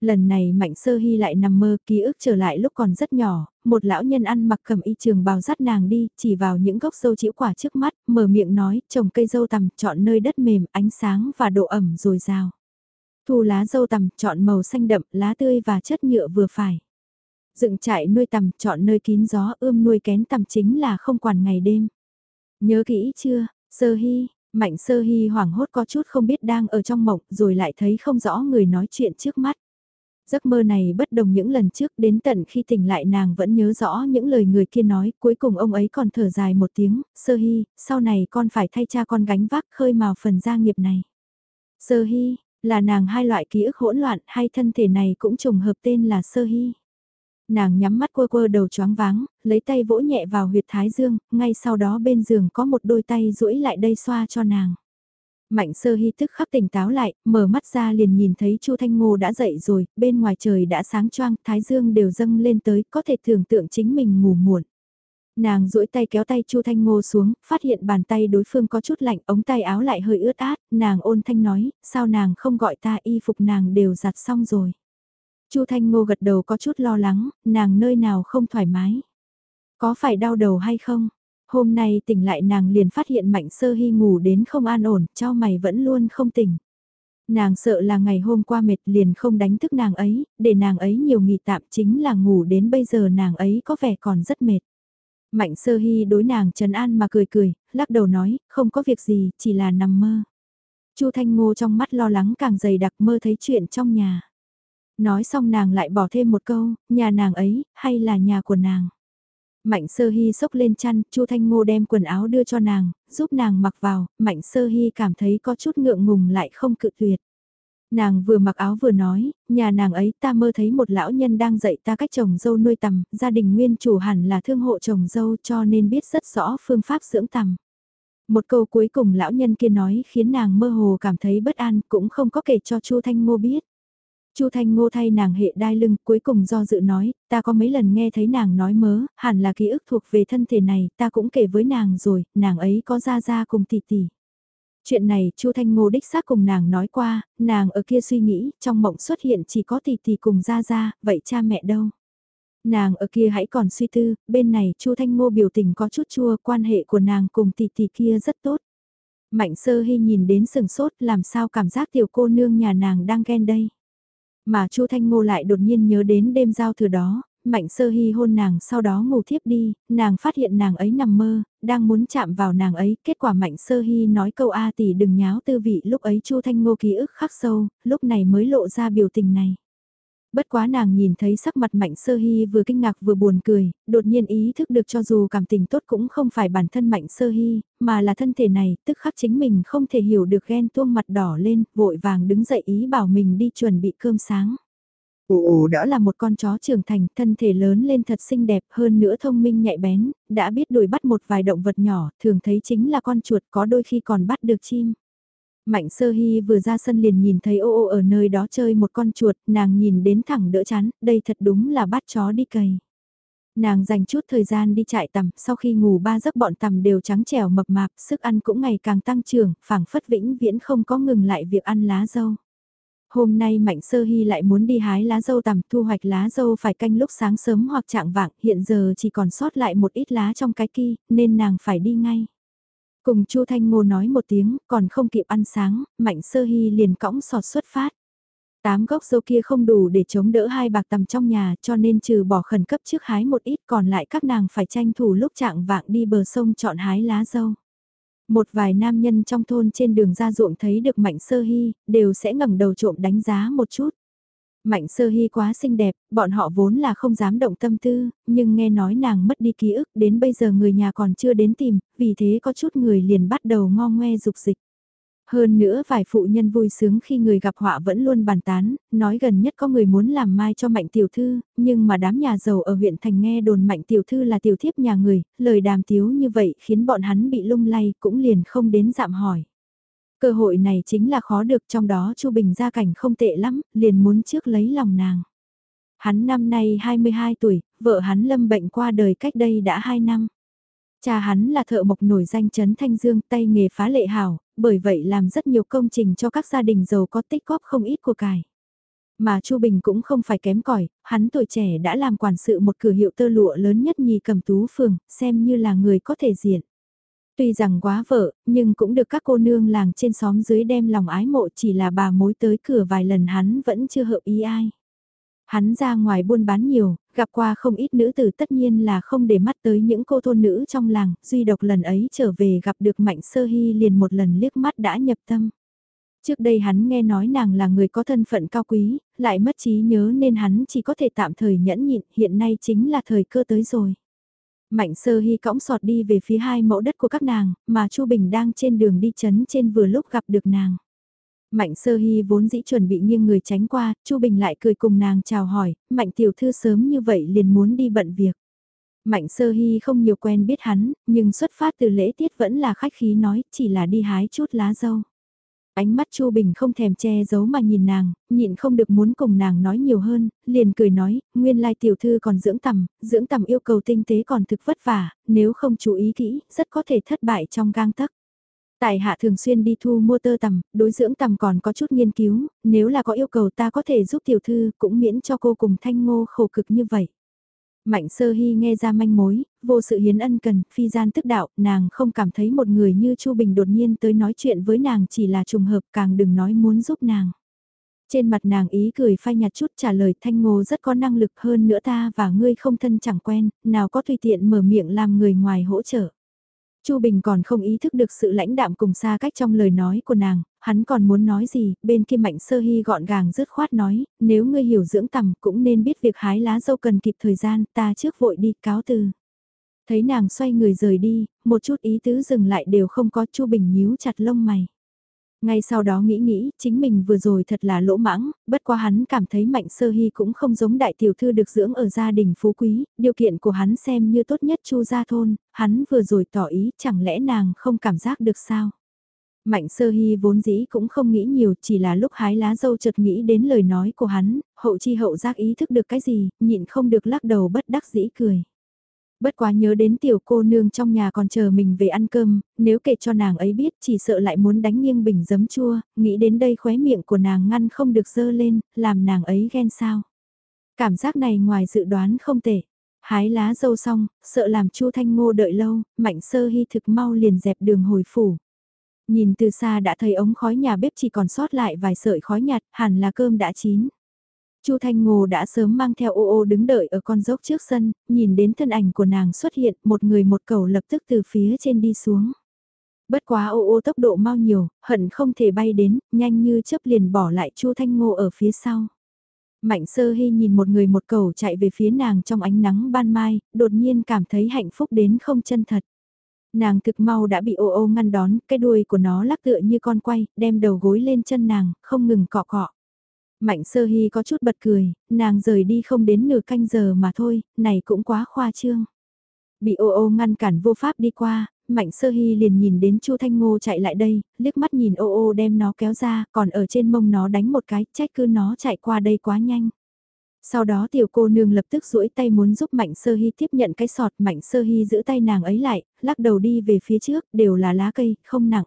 Lần này Mạnh Sơ Hy lại nằm mơ ký ức trở lại lúc còn rất nhỏ, một lão nhân ăn mặc cầm y trường bào dắt nàng đi, chỉ vào những gốc dâu chĩu quả trước mắt, mở miệng nói, trồng cây dâu tằm, chọn nơi đất mềm, ánh sáng và độ ẩm dồi dào. Thu lá dâu tằm, chọn màu xanh đậm, lá tươi và chất nhựa vừa phải. Dựng trại nuôi tằm, chọn nơi kín gió, ươm nuôi kén tằm chính là không quản ngày đêm. Nhớ kỹ chưa, Sơ Hy, Mạnh sơ hy hoảng hốt có chút không biết đang ở trong mộng rồi lại thấy không rõ người nói chuyện trước mắt. Giấc mơ này bất đồng những lần trước đến tận khi tỉnh lại nàng vẫn nhớ rõ những lời người kia nói, cuối cùng ông ấy còn thở dài một tiếng, sơ hy, sau này con phải thay cha con gánh vác khơi mào phần gia nghiệp này. Sơ hy, là nàng hai loại ký ức hỗn loạn hay thân thể này cũng trùng hợp tên là sơ hy. Nàng nhắm mắt quơ quơ đầu choáng váng, lấy tay vỗ nhẹ vào huyệt thái dương, ngay sau đó bên giường có một đôi tay duỗi lại đây xoa cho nàng. Mạnh sơ hy tức khắc tỉnh táo lại, mở mắt ra liền nhìn thấy Chu Thanh Ngô đã dậy rồi, bên ngoài trời đã sáng choang, thái dương đều dâng lên tới, có thể tưởng tượng chính mình ngủ muộn. Nàng duỗi tay kéo tay Chu Thanh Ngô xuống, phát hiện bàn tay đối phương có chút lạnh, ống tay áo lại hơi ướt át, nàng ôn thanh nói, sao nàng không gọi ta y phục nàng đều giặt xong rồi. Chu Thanh Ngô gật đầu có chút lo lắng, nàng nơi nào không thoải mái. Có phải đau đầu hay không? Hôm nay tỉnh lại nàng liền phát hiện mạnh sơ hy ngủ đến không an ổn, cho mày vẫn luôn không tỉnh. Nàng sợ là ngày hôm qua mệt liền không đánh thức nàng ấy, để nàng ấy nhiều nghỉ tạm chính là ngủ đến bây giờ nàng ấy có vẻ còn rất mệt. Mạnh sơ hy đối nàng trấn an mà cười cười, lắc đầu nói, không có việc gì, chỉ là nằm mơ. Chu Thanh Ngô trong mắt lo lắng càng dày đặc mơ thấy chuyện trong nhà. Nói xong nàng lại bỏ thêm một câu, nhà nàng ấy, hay là nhà của nàng. Mạnh sơ hy sốc lên chăn, Chu Thanh Ngô đem quần áo đưa cho nàng, giúp nàng mặc vào, mạnh sơ hy cảm thấy có chút ngượng ngùng lại không cự tuyệt. Nàng vừa mặc áo vừa nói, nhà nàng ấy ta mơ thấy một lão nhân đang dạy ta cách trồng dâu nuôi tầm, gia đình nguyên chủ hẳn là thương hộ trồng dâu cho nên biết rất rõ phương pháp dưỡng tầm. Một câu cuối cùng lão nhân kia nói khiến nàng mơ hồ cảm thấy bất an cũng không có kể cho Chu Thanh Ngô biết. Chu Thanh Ngô thay nàng hệ đai lưng, cuối cùng do dự nói, ta có mấy lần nghe thấy nàng nói mớ, hẳn là ký ức thuộc về thân thể này, ta cũng kể với nàng rồi, nàng ấy có ra ra cùng tỷ tỷ. Chuyện này Chu Thanh Ngô đích xác cùng nàng nói qua, nàng ở kia suy nghĩ, trong mộng xuất hiện chỉ có tỷ tỷ cùng ra ra, vậy cha mẹ đâu? Nàng ở kia hãy còn suy tư, bên này Chu Thanh Ngô biểu tình có chút chua, quan hệ của nàng cùng tỷ tỷ kia rất tốt. Mạnh sơ hy nhìn đến sừng sốt làm sao cảm giác tiểu cô nương nhà nàng đang ghen đây. Mà Chu Thanh Ngô lại đột nhiên nhớ đến đêm giao thừa đó, Mạnh Sơ Hy hôn nàng sau đó ngủ thiếp đi, nàng phát hiện nàng ấy nằm mơ, đang muốn chạm vào nàng ấy, kết quả Mạnh Sơ Hy nói câu A tỷ đừng nháo tư vị lúc ấy Chu Thanh Ngô ký ức khắc sâu, lúc này mới lộ ra biểu tình này. Bất quá nàng nhìn thấy sắc mặt Mạnh Sơ Hy vừa kinh ngạc vừa buồn cười, đột nhiên ý thức được cho dù cảm tình tốt cũng không phải bản thân Mạnh Sơ Hy, mà là thân thể này, tức khắc chính mình không thể hiểu được ghen tuông mặt đỏ lên, vội vàng đứng dậy ý bảo mình đi chuẩn bị cơm sáng. Ồ ồ đã là một con chó trưởng thành, thân thể lớn lên thật xinh đẹp hơn nữa thông minh nhạy bén, đã biết đuổi bắt một vài động vật nhỏ, thường thấy chính là con chuột có đôi khi còn bắt được chim. Mạnh sơ hy vừa ra sân liền nhìn thấy ô ô ở nơi đó chơi một con chuột, nàng nhìn đến thẳng đỡ chán, đây thật đúng là bắt chó đi cầy. Nàng dành chút thời gian đi chạy tầm, sau khi ngủ ba giấc bọn tầm đều trắng trẻo mập mạp, sức ăn cũng ngày càng tăng trưởng, phảng phất vĩnh viễn không có ngừng lại việc ăn lá dâu. Hôm nay Mạnh Sơ Hy lại muốn đi hái lá dâu tầm thu hoạch lá dâu phải canh lúc sáng sớm hoặc trạng vạng, hiện giờ chỉ còn sót lại một ít lá trong cái kia, nên nàng phải đi ngay. Cùng Chu Thanh Ngô nói một tiếng, còn không kịp ăn sáng, Mạnh Sơ Hy liền cõng sọt xuất phát. Tám gốc dâu kia không đủ để chống đỡ hai bạc tầm trong nhà cho nên trừ bỏ khẩn cấp trước hái một ít còn lại các nàng phải tranh thủ lúc trạng vạng đi bờ sông chọn hái lá dâu. Một vài nam nhân trong thôn trên đường ra ruộng thấy được Mạnh Sơ Hy, đều sẽ ngẩng đầu trộm đánh giá một chút. Mạnh sơ hy quá xinh đẹp, bọn họ vốn là không dám động tâm tư, nhưng nghe nói nàng mất đi ký ức đến bây giờ người nhà còn chưa đến tìm, vì thế có chút người liền bắt đầu ngo ngoe dục dịch. Hơn nữa vài phụ nhân vui sướng khi người gặp họa vẫn luôn bàn tán, nói gần nhất có người muốn làm mai cho mạnh tiểu thư, nhưng mà đám nhà giàu ở huyện thành nghe đồn mạnh tiểu thư là tiểu thiếp nhà người, lời đàm tiếu như vậy khiến bọn hắn bị lung lay cũng liền không đến dạm hỏi. Cơ hội này chính là khó được trong đó Chu Bình gia cảnh không tệ lắm, liền muốn trước lấy lòng nàng. Hắn năm nay 22 tuổi, vợ hắn lâm bệnh qua đời cách đây đã 2 năm. Cha hắn là thợ mộc nổi danh chấn Thanh Dương tay nghề phá lệ hảo, bởi vậy làm rất nhiều công trình cho các gia đình giàu có tích góp không ít của cải. Mà Chu Bình cũng không phải kém cỏi, hắn tuổi trẻ đã làm quản sự một cửa hiệu tơ lụa lớn nhất nhì cầm tú phường, xem như là người có thể diện. Tuy rằng quá vợ, nhưng cũng được các cô nương làng trên xóm dưới đem lòng ái mộ chỉ là bà mối tới cửa vài lần hắn vẫn chưa hợp ý ai. Hắn ra ngoài buôn bán nhiều, gặp qua không ít nữ tử tất nhiên là không để mắt tới những cô thôn nữ trong làng, duy độc lần ấy trở về gặp được Mạnh Sơ Hy liền một lần liếc mắt đã nhập tâm. Trước đây hắn nghe nói nàng là người có thân phận cao quý, lại mất trí nhớ nên hắn chỉ có thể tạm thời nhẫn nhịn, hiện nay chính là thời cơ tới rồi. Mạnh sơ hy cõng sọt đi về phía hai mẫu đất của các nàng, mà Chu Bình đang trên đường đi chấn trên vừa lúc gặp được nàng. Mạnh sơ hy vốn dĩ chuẩn bị nghiêng người tránh qua, Chu Bình lại cười cùng nàng chào hỏi, mạnh tiểu thư sớm như vậy liền muốn đi bận việc. Mạnh sơ hy không nhiều quen biết hắn, nhưng xuất phát từ lễ tiết vẫn là khách khí nói, chỉ là đi hái chút lá dâu. Ánh mắt Chu Bình không thèm che giấu mà nhìn nàng, nhịn không được muốn cùng nàng nói nhiều hơn, liền cười nói, nguyên lai tiểu thư còn dưỡng tầm, dưỡng tầm yêu cầu tinh tế còn thực vất vả, nếu không chú ý kỹ, rất có thể thất bại trong gang tắc. Tại hạ thường xuyên đi thu mua tơ tầm, đối dưỡng tầm còn có chút nghiên cứu, nếu là có yêu cầu ta có thể giúp tiểu thư cũng miễn cho cô cùng thanh ngô khổ cực như vậy. Mạnh sơ hy nghe ra manh mối, vô sự hiến ân cần, phi gian tức đạo, nàng không cảm thấy một người như Chu Bình đột nhiên tới nói chuyện với nàng chỉ là trùng hợp càng đừng nói muốn giúp nàng. Trên mặt nàng ý cười phai nhạt chút trả lời thanh ngô rất có năng lực hơn nữa ta và ngươi không thân chẳng quen, nào có tùy tiện mở miệng làm người ngoài hỗ trợ. Chu Bình còn không ý thức được sự lãnh đạm cùng xa cách trong lời nói của nàng, hắn còn muốn nói gì, bên kia mạnh sơ hy gọn gàng dứt khoát nói, nếu ngươi hiểu dưỡng tầm cũng nên biết việc hái lá dâu cần kịp thời gian, ta trước vội đi cáo từ. Thấy nàng xoay người rời đi, một chút ý tứ dừng lại đều không có Chu Bình nhíu chặt lông mày. Ngay sau đó nghĩ nghĩ, chính mình vừa rồi thật là lỗ mãng, bất quá hắn cảm thấy Mạnh Sơ Hy cũng không giống đại tiểu thư được dưỡng ở gia đình phú quý, điều kiện của hắn xem như tốt nhất chu gia thôn, hắn vừa rồi tỏ ý chẳng lẽ nàng không cảm giác được sao. Mạnh Sơ Hy vốn dĩ cũng không nghĩ nhiều, chỉ là lúc hái lá dâu chợt nghĩ đến lời nói của hắn, hậu chi hậu giác ý thức được cái gì, nhịn không được lắc đầu bất đắc dĩ cười. Bất quá nhớ đến tiểu cô nương trong nhà còn chờ mình về ăn cơm, nếu kể cho nàng ấy biết chỉ sợ lại muốn đánh nghiêng bình giấm chua, nghĩ đến đây khóe miệng của nàng ngăn không được dơ lên, làm nàng ấy ghen sao. Cảm giác này ngoài dự đoán không tệ. Hái lá dâu xong, sợ làm chu thanh ngô đợi lâu, mạnh sơ hy thực mau liền dẹp đường hồi phủ. Nhìn từ xa đã thấy ống khói nhà bếp chỉ còn sót lại vài sợi khói nhạt, hẳn là cơm đã chín. Chu Thanh Ngô đã sớm mang theo ô ô đứng đợi ở con dốc trước sân, nhìn đến thân ảnh của nàng xuất hiện, một người một cầu lập tức từ phía trên đi xuống. Bất quá ô ô tốc độ mau nhiều, hận không thể bay đến, nhanh như chớp liền bỏ lại Chu Thanh Ngô ở phía sau. Mạnh sơ hy nhìn một người một cầu chạy về phía nàng trong ánh nắng ban mai, đột nhiên cảm thấy hạnh phúc đến không chân thật. Nàng thực mau đã bị ô ô ngăn đón, cái đuôi của nó lắc tựa như con quay, đem đầu gối lên chân nàng, không ngừng cọ cọ. Mạnh sơ hy có chút bật cười, nàng rời đi không đến nửa canh giờ mà thôi, này cũng quá khoa trương. Bị ô ô ngăn cản vô pháp đi qua, Mạnh sơ hy liền nhìn đến Chu Thanh Ngô chạy lại đây, liếc mắt nhìn ô ô đem nó kéo ra, còn ở trên mông nó đánh một cái, trách cứ nó chạy qua đây quá nhanh. Sau đó tiểu cô nương lập tức duỗi tay muốn giúp Mạnh Sơ Hy tiếp nhận cái sọt, Mạnh Sơ Hy giữ tay nàng ấy lại, lắc đầu đi về phía trước, đều là lá cây, không nặng.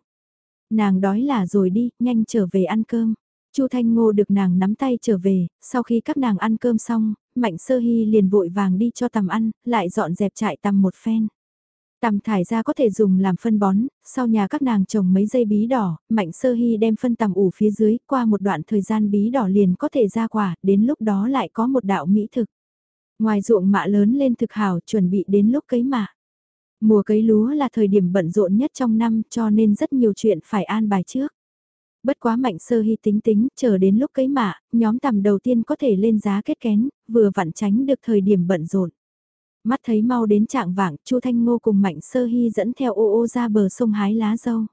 Nàng đói là rồi đi, nhanh trở về ăn cơm. Chu Thanh Ngô được nàng nắm tay trở về, sau khi các nàng ăn cơm xong, Mạnh Sơ Hy liền vội vàng đi cho tầm ăn, lại dọn dẹp trại tầm một phen. Tầm thải ra có thể dùng làm phân bón, sau nhà các nàng trồng mấy dây bí đỏ, Mạnh Sơ Hy đem phân tằm ủ phía dưới, qua một đoạn thời gian bí đỏ liền có thể ra quả, đến lúc đó lại có một đạo mỹ thực. Ngoài ruộng mạ lớn lên thực hào chuẩn bị đến lúc cấy mạ. Mùa cấy lúa là thời điểm bận rộn nhất trong năm cho nên rất nhiều chuyện phải an bài trước. Bất quá mạnh sơ hy tính tính, chờ đến lúc cấy mạ, nhóm tằm đầu tiên có thể lên giá kết kén, vừa vặn tránh được thời điểm bận rộn. Mắt thấy mau đến trạng vạng, Chu Thanh Ngô cùng Mạnh Sơ Hy dẫn theo ô ô ra bờ sông hái lá dâu.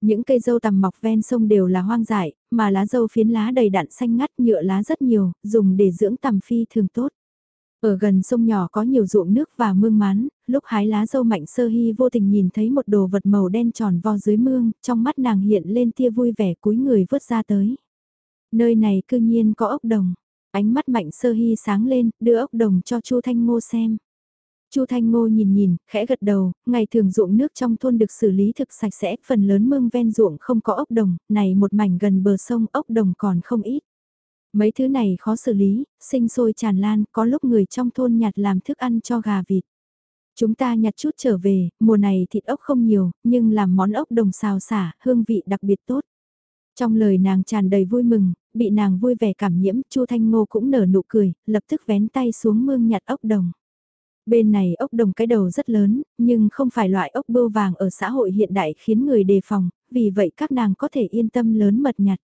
Những cây dâu tằm mọc ven sông đều là hoang dại, mà lá dâu phiến lá đầy đặn xanh ngắt nhựa lá rất nhiều, dùng để dưỡng tằm phi thường tốt. Ở gần sông nhỏ có nhiều ruộng nước và mương mán, lúc hái lá dâu mạnh sơ hy vô tình nhìn thấy một đồ vật màu đen tròn vo dưới mương, trong mắt nàng hiện lên tia vui vẻ cúi người vớt ra tới. Nơi này cư nhiên có ốc đồng. Ánh mắt mạnh sơ hy sáng lên, đưa ốc đồng cho Chu Thanh Ngô xem. Chu Thanh Ngô nhìn nhìn, khẽ gật đầu, ngày thường ruộng nước trong thôn được xử lý thực sạch sẽ, phần lớn mương ven ruộng không có ốc đồng, này một mảnh gần bờ sông ốc đồng còn không ít. Mấy thứ này khó xử lý, sinh sôi tràn lan, có lúc người trong thôn nhặt làm thức ăn cho gà vịt. Chúng ta nhặt chút trở về, mùa này thịt ốc không nhiều, nhưng làm món ốc đồng xào xả, hương vị đặc biệt tốt. Trong lời nàng tràn đầy vui mừng, bị nàng vui vẻ cảm nhiễm, Chu Thanh Ngô cũng nở nụ cười, lập tức vén tay xuống mương nhặt ốc đồng. Bên này ốc đồng cái đầu rất lớn, nhưng không phải loại ốc bươu vàng ở xã hội hiện đại khiến người đề phòng, vì vậy các nàng có thể yên tâm lớn mật nhặt.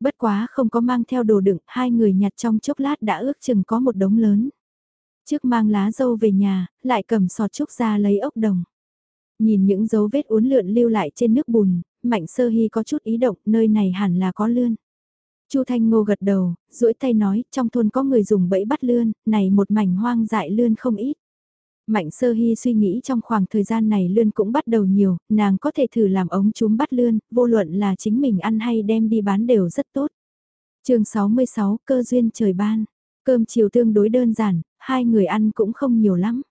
Bất quá không có mang theo đồ đựng, hai người nhặt trong chốc lát đã ước chừng có một đống lớn. Trước mang lá dâu về nhà, lại cầm sọt trúc ra lấy ốc đồng. Nhìn những dấu vết uốn lượn lưu lại trên nước bùn, Mạnh Sơ Hy có chút ý động, nơi này hẳn là có lươn. Chu Thanh Ngô gật đầu, duỗi tay nói, trong thôn có người dùng bẫy bắt lươn, này một mảnh hoang dại lươn không ít. Mạnh Sơ Hy suy nghĩ trong khoảng thời gian này lươn cũng bắt đầu nhiều, nàng có thể thử làm ống chúm bắt lươn, vô luận là chính mình ăn hay đem đi bán đều rất tốt. chương 66, cơ duyên trời ban. Cơm chiều tương đối đơn giản, hai người ăn cũng không nhiều lắm.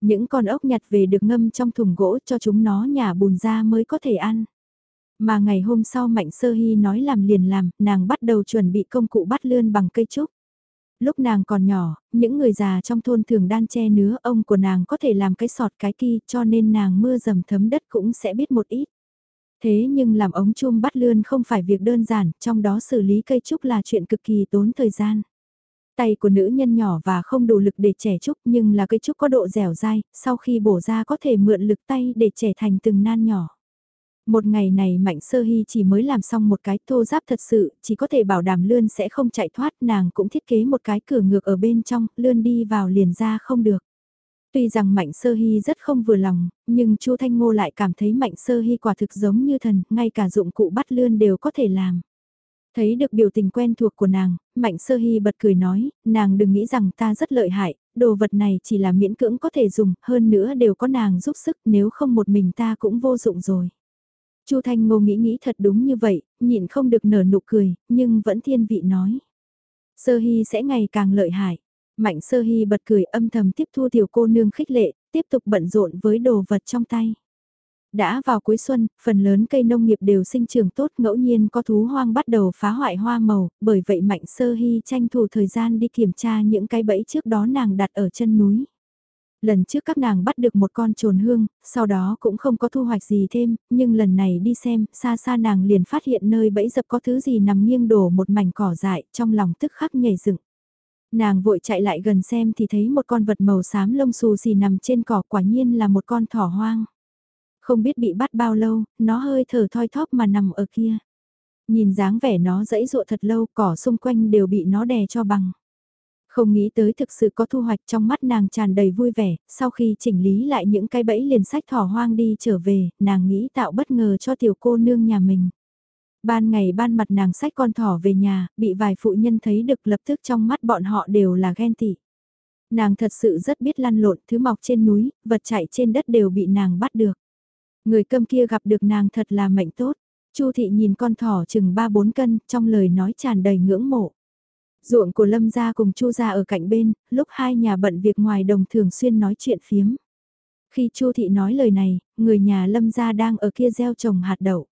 Những con ốc nhặt về được ngâm trong thùng gỗ cho chúng nó nhả bùn ra mới có thể ăn. Mà ngày hôm sau Mạnh Sơ Hy nói làm liền làm, nàng bắt đầu chuẩn bị công cụ bắt lươn bằng cây trúc. Lúc nàng còn nhỏ, những người già trong thôn thường đan che nứa ông của nàng có thể làm cái sọt cái kỳ cho nên nàng mưa dầm thấm đất cũng sẽ biết một ít. Thế nhưng làm ống chum bắt lươn không phải việc đơn giản, trong đó xử lý cây trúc là chuyện cực kỳ tốn thời gian. Tay của nữ nhân nhỏ và không đủ lực để trẻ trúc nhưng là cây trúc có độ dẻo dai, sau khi bổ ra có thể mượn lực tay để trẻ thành từng nan nhỏ. Một ngày này Mạnh Sơ Hy chỉ mới làm xong một cái thô giáp thật sự, chỉ có thể bảo đảm lươn sẽ không chạy thoát, nàng cũng thiết kế một cái cửa ngược ở bên trong, lươn đi vào liền ra không được. Tuy rằng Mạnh Sơ Hy rất không vừa lòng, nhưng Chu Thanh Ngô lại cảm thấy Mạnh Sơ Hy quả thực giống như thần, ngay cả dụng cụ bắt lươn đều có thể làm. Thấy được biểu tình quen thuộc của nàng, Mạnh Sơ Hy bật cười nói, nàng đừng nghĩ rằng ta rất lợi hại, đồ vật này chỉ là miễn cưỡng có thể dùng, hơn nữa đều có nàng giúp sức, nếu không một mình ta cũng vô dụng rồi. Chu Thanh Ngô nghĩ nghĩ thật đúng như vậy, nhịn không được nở nụ cười, nhưng vẫn thiên vị nói. Sơ Hy sẽ ngày càng lợi hại. Mạnh Sơ Hy bật cười âm thầm tiếp thu tiểu cô nương khích lệ, tiếp tục bận rộn với đồ vật trong tay. Đã vào cuối xuân, phần lớn cây nông nghiệp đều sinh trưởng tốt ngẫu nhiên có thú hoang bắt đầu phá hoại hoa màu, bởi vậy Mạnh Sơ Hy tranh thủ thời gian đi kiểm tra những cái bẫy trước đó nàng đặt ở chân núi. Lần trước các nàng bắt được một con trồn hương, sau đó cũng không có thu hoạch gì thêm, nhưng lần này đi xem, xa xa nàng liền phát hiện nơi bẫy dập có thứ gì nằm nghiêng đổ một mảnh cỏ dại, trong lòng tức khắc nhảy dựng. Nàng vội chạy lại gần xem thì thấy một con vật màu xám lông xù xì nằm trên cỏ quả nhiên là một con thỏ hoang. Không biết bị bắt bao lâu, nó hơi thở thoi thóp mà nằm ở kia. Nhìn dáng vẻ nó dẫy dụa thật lâu, cỏ xung quanh đều bị nó đè cho bằng. Không nghĩ tới thực sự có thu hoạch trong mắt nàng tràn đầy vui vẻ, sau khi chỉnh lý lại những cái bẫy liền sách thỏ hoang đi trở về, nàng nghĩ tạo bất ngờ cho tiểu cô nương nhà mình. Ban ngày ban mặt nàng sách con thỏ về nhà, bị vài phụ nhân thấy được lập tức trong mắt bọn họ đều là ghen tị. Nàng thật sự rất biết lăn lộn, thứ mọc trên núi, vật chạy trên đất đều bị nàng bắt được. Người câm kia gặp được nàng thật là mệnh tốt. Chu thị nhìn con thỏ chừng 3-4 cân, trong lời nói tràn đầy ngưỡng mộ. Ruộng của Lâm gia cùng Chu gia ở cạnh bên, lúc hai nhà bận việc ngoài đồng thường xuyên nói chuyện phiếm. Khi Chu thị nói lời này, người nhà Lâm gia đang ở kia gieo trồng hạt đậu.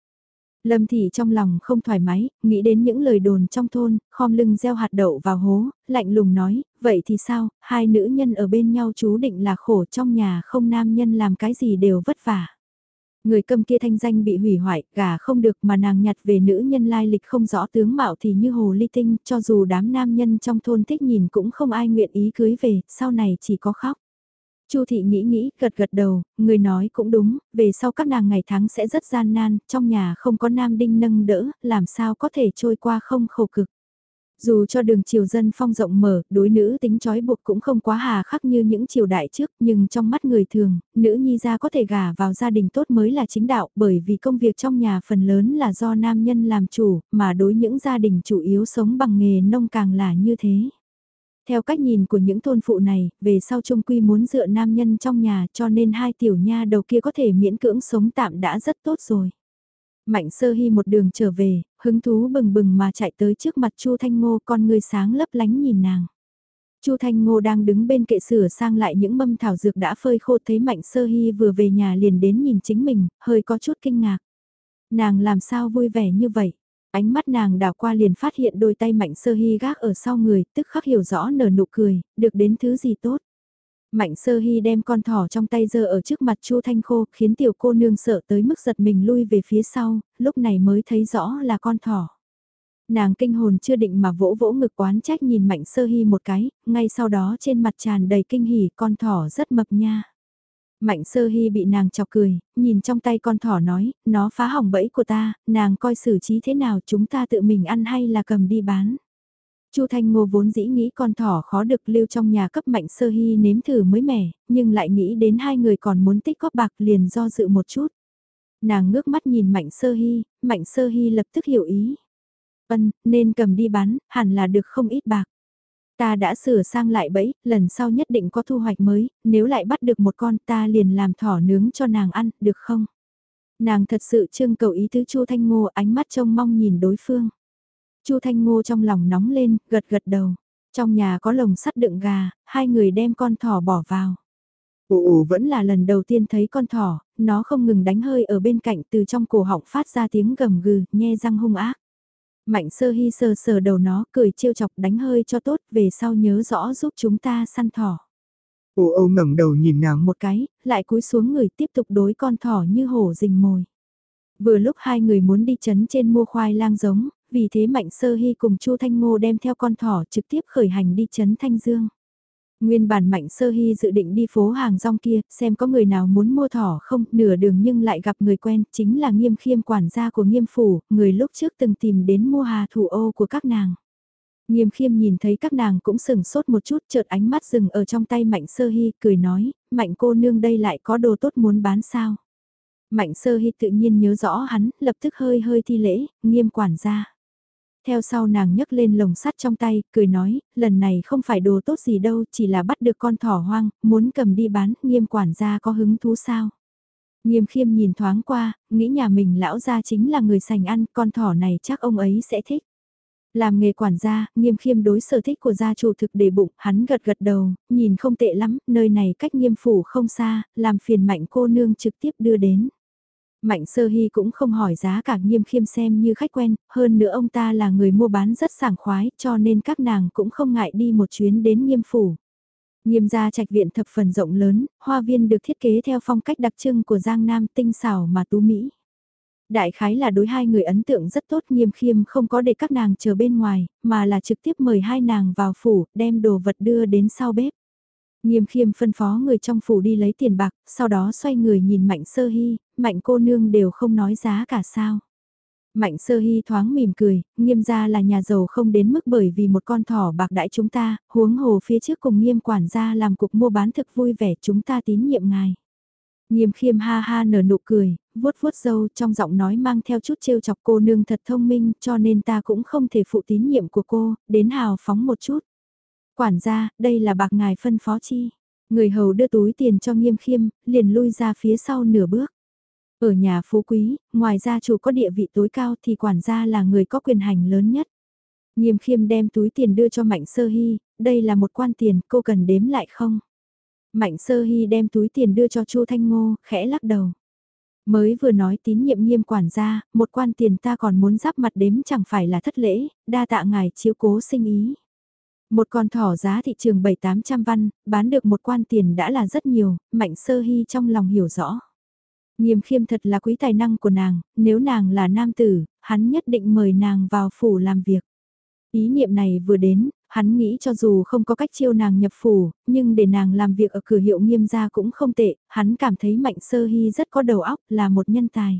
Lâm thị trong lòng không thoải mái, nghĩ đến những lời đồn trong thôn, khom lưng gieo hạt đậu vào hố, lạnh lùng nói, vậy thì sao, hai nữ nhân ở bên nhau chú định là khổ trong nhà không nam nhân làm cái gì đều vất vả. Người cầm kia thanh danh bị hủy hoại, gà không được mà nàng nhặt về nữ nhân lai lịch không rõ tướng mạo thì như hồ ly tinh, cho dù đám nam nhân trong thôn thích nhìn cũng không ai nguyện ý cưới về, sau này chỉ có khóc. Chu thị nghĩ nghĩ, gật gật đầu, người nói cũng đúng, về sau các nàng ngày tháng sẽ rất gian nan, trong nhà không có nam đinh nâng đỡ, làm sao có thể trôi qua không khổ cực. Dù cho đường triều dân phong rộng mở, đối nữ tính trói buộc cũng không quá hà khắc như những triều đại trước, nhưng trong mắt người thường, nữ nhi gia có thể gả vào gia đình tốt mới là chính đạo, bởi vì công việc trong nhà phần lớn là do nam nhân làm chủ, mà đối những gia đình chủ yếu sống bằng nghề nông càng là như thế. Theo cách nhìn của những thôn phụ này, về sau trung quy muốn dựa nam nhân trong nhà cho nên hai tiểu nha đầu kia có thể miễn cưỡng sống tạm đã rất tốt rồi. Mạnh sơ hy một đường trở về, hứng thú bừng bừng mà chạy tới trước mặt Chu Thanh Ngô con người sáng lấp lánh nhìn nàng. Chu Thanh Ngô đang đứng bên kệ sửa sang lại những mâm thảo dược đã phơi khô thấy Mạnh Sơ Hy vừa về nhà liền đến nhìn chính mình, hơi có chút kinh ngạc. Nàng làm sao vui vẻ như vậy? Ánh mắt nàng đảo qua liền phát hiện đôi tay Mạnh Sơ Hy gác ở sau người, tức khắc hiểu rõ nở nụ cười, được đến thứ gì tốt. Mạnh sơ hy đem con thỏ trong tay giơ ở trước mặt Chu Thanh Khô, khiến tiểu cô nương sợ tới mức giật mình lui về phía sau, lúc này mới thấy rõ là con thỏ. Nàng kinh hồn chưa định mà vỗ vỗ ngực quán trách nhìn Mạnh Sơ Hy một cái, ngay sau đó trên mặt tràn đầy kinh hỉ con thỏ rất mập nha. Mạnh Sơ Hy bị nàng chọc cười, nhìn trong tay con thỏ nói, nó phá hỏng bẫy của ta, nàng coi xử trí thế nào chúng ta tự mình ăn hay là cầm đi bán. Chu Thanh Ngô vốn dĩ nghĩ con thỏ khó được lưu trong nhà cấp Mạnh Sơ Hy nếm thử mới mẻ, nhưng lại nghĩ đến hai người còn muốn tích góp bạc liền do dự một chút. Nàng ngước mắt nhìn Mạnh Sơ Hy, Mạnh Sơ Hy lập tức hiểu ý. vân nên cầm đi bán, hẳn là được không ít bạc. Ta đã sửa sang lại bẫy, lần sau nhất định có thu hoạch mới, nếu lại bắt được một con ta liền làm thỏ nướng cho nàng ăn, được không? Nàng thật sự trưng cầu ý tứ Chu Thanh Ngô ánh mắt trông mong nhìn đối phương. Chu Thanh Ngô trong lòng nóng lên, gật gật đầu. Trong nhà có lồng sắt đựng gà, hai người đem con thỏ bỏ vào. Ồ ồ vẫn là lần đầu tiên thấy con thỏ, nó không ngừng đánh hơi ở bên cạnh từ trong cổ họng phát ra tiếng gầm gừ, nhe răng hung ác. Mạnh sơ hy sờ sờ đầu nó cười trêu chọc đánh hơi cho tốt về sau nhớ rõ giúp chúng ta săn thỏ. Ồ Âu ngẩng đầu nhìn nàng một cái, lại cúi xuống người tiếp tục đối con thỏ như hổ rình mồi. Vừa lúc hai người muốn đi chấn trên mua khoai lang giống, vì thế Mạnh Sơ Hy cùng Chu Thanh Ngô đem theo con thỏ trực tiếp khởi hành đi chấn Thanh Dương. Nguyên bản Mạnh Sơ Hy dự định đi phố hàng rong kia, xem có người nào muốn mua thỏ không, nửa đường nhưng lại gặp người quen, chính là nghiêm khiêm quản gia của nghiêm phủ, người lúc trước từng tìm đến mua hà thủ ô của các nàng. Nghiêm khiêm nhìn thấy các nàng cũng sừng sốt một chút chợt ánh mắt dừng ở trong tay Mạnh Sơ Hy, cười nói, Mạnh cô nương đây lại có đồ tốt muốn bán sao. Mạnh Sơ Hy tự nhiên nhớ rõ hắn, lập tức hơi hơi thi lễ, nghiêm quản gia. Theo sau nàng nhấc lên lồng sắt trong tay, cười nói, lần này không phải đồ tốt gì đâu, chỉ là bắt được con thỏ hoang, muốn cầm đi bán, nghiêm quản gia có hứng thú sao. Nghiêm khiêm nhìn thoáng qua, nghĩ nhà mình lão gia chính là người sành ăn, con thỏ này chắc ông ấy sẽ thích. Làm nghề quản gia, nghiêm khiêm đối sở thích của gia chủ thực để bụng, hắn gật gật đầu, nhìn không tệ lắm, nơi này cách nghiêm phủ không xa, làm phiền mạnh cô nương trực tiếp đưa đến. Mạnh sơ hy cũng không hỏi giá cả nghiêm khiêm xem như khách quen, hơn nữa ông ta là người mua bán rất sảng khoái cho nên các nàng cũng không ngại đi một chuyến đến nghiêm phủ. Nghiêm gia trạch viện thập phần rộng lớn, hoa viên được thiết kế theo phong cách đặc trưng của Giang Nam tinh xảo mà tú Mỹ. Đại khái là đối hai người ấn tượng rất tốt nghiêm khiêm không có để các nàng chờ bên ngoài, mà là trực tiếp mời hai nàng vào phủ, đem đồ vật đưa đến sau bếp. Nghiêm khiêm phân phó người trong phủ đi lấy tiền bạc, sau đó xoay người nhìn Mạnh Sơ Hy, Mạnh cô nương đều không nói giá cả sao. Mạnh Sơ Hy thoáng mỉm cười, nghiêm gia là nhà giàu không đến mức bởi vì một con thỏ bạc đãi chúng ta, huống hồ phía trước cùng nghiêm quản gia làm cuộc mua bán thực vui vẻ chúng ta tín nhiệm ngài. Nghiêm khiêm ha ha nở nụ cười, vuốt vuốt dâu trong giọng nói mang theo chút trêu chọc cô nương thật thông minh cho nên ta cũng không thể phụ tín nhiệm của cô, đến hào phóng một chút. Quản gia, đây là bạc ngài phân phó chi. Người hầu đưa túi tiền cho nghiêm khiêm, liền lui ra phía sau nửa bước. Ở nhà phú quý, ngoài gia chủ có địa vị tối cao thì quản gia là người có quyền hành lớn nhất. Nghiêm khiêm đem túi tiền đưa cho Mạnh Sơ Hy, đây là một quan tiền, cô cần đếm lại không? Mạnh Sơ Hy đem túi tiền đưa cho Chu Thanh Ngô, khẽ lắc đầu. Mới vừa nói tín nhiệm nghiêm quản gia, một quan tiền ta còn muốn giáp mặt đếm chẳng phải là thất lễ, đa tạ ngài chiếu cố sinh ý. Một con thỏ giá thị trường 7-800 văn, bán được một quan tiền đã là rất nhiều, Mạnh Sơ Hy trong lòng hiểu rõ. Nghiêm khiêm thật là quý tài năng của nàng, nếu nàng là nam tử, hắn nhất định mời nàng vào phủ làm việc. Ý niệm này vừa đến, hắn nghĩ cho dù không có cách chiêu nàng nhập phủ, nhưng để nàng làm việc ở cửa hiệu nghiêm gia cũng không tệ, hắn cảm thấy Mạnh Sơ Hy rất có đầu óc, là một nhân tài.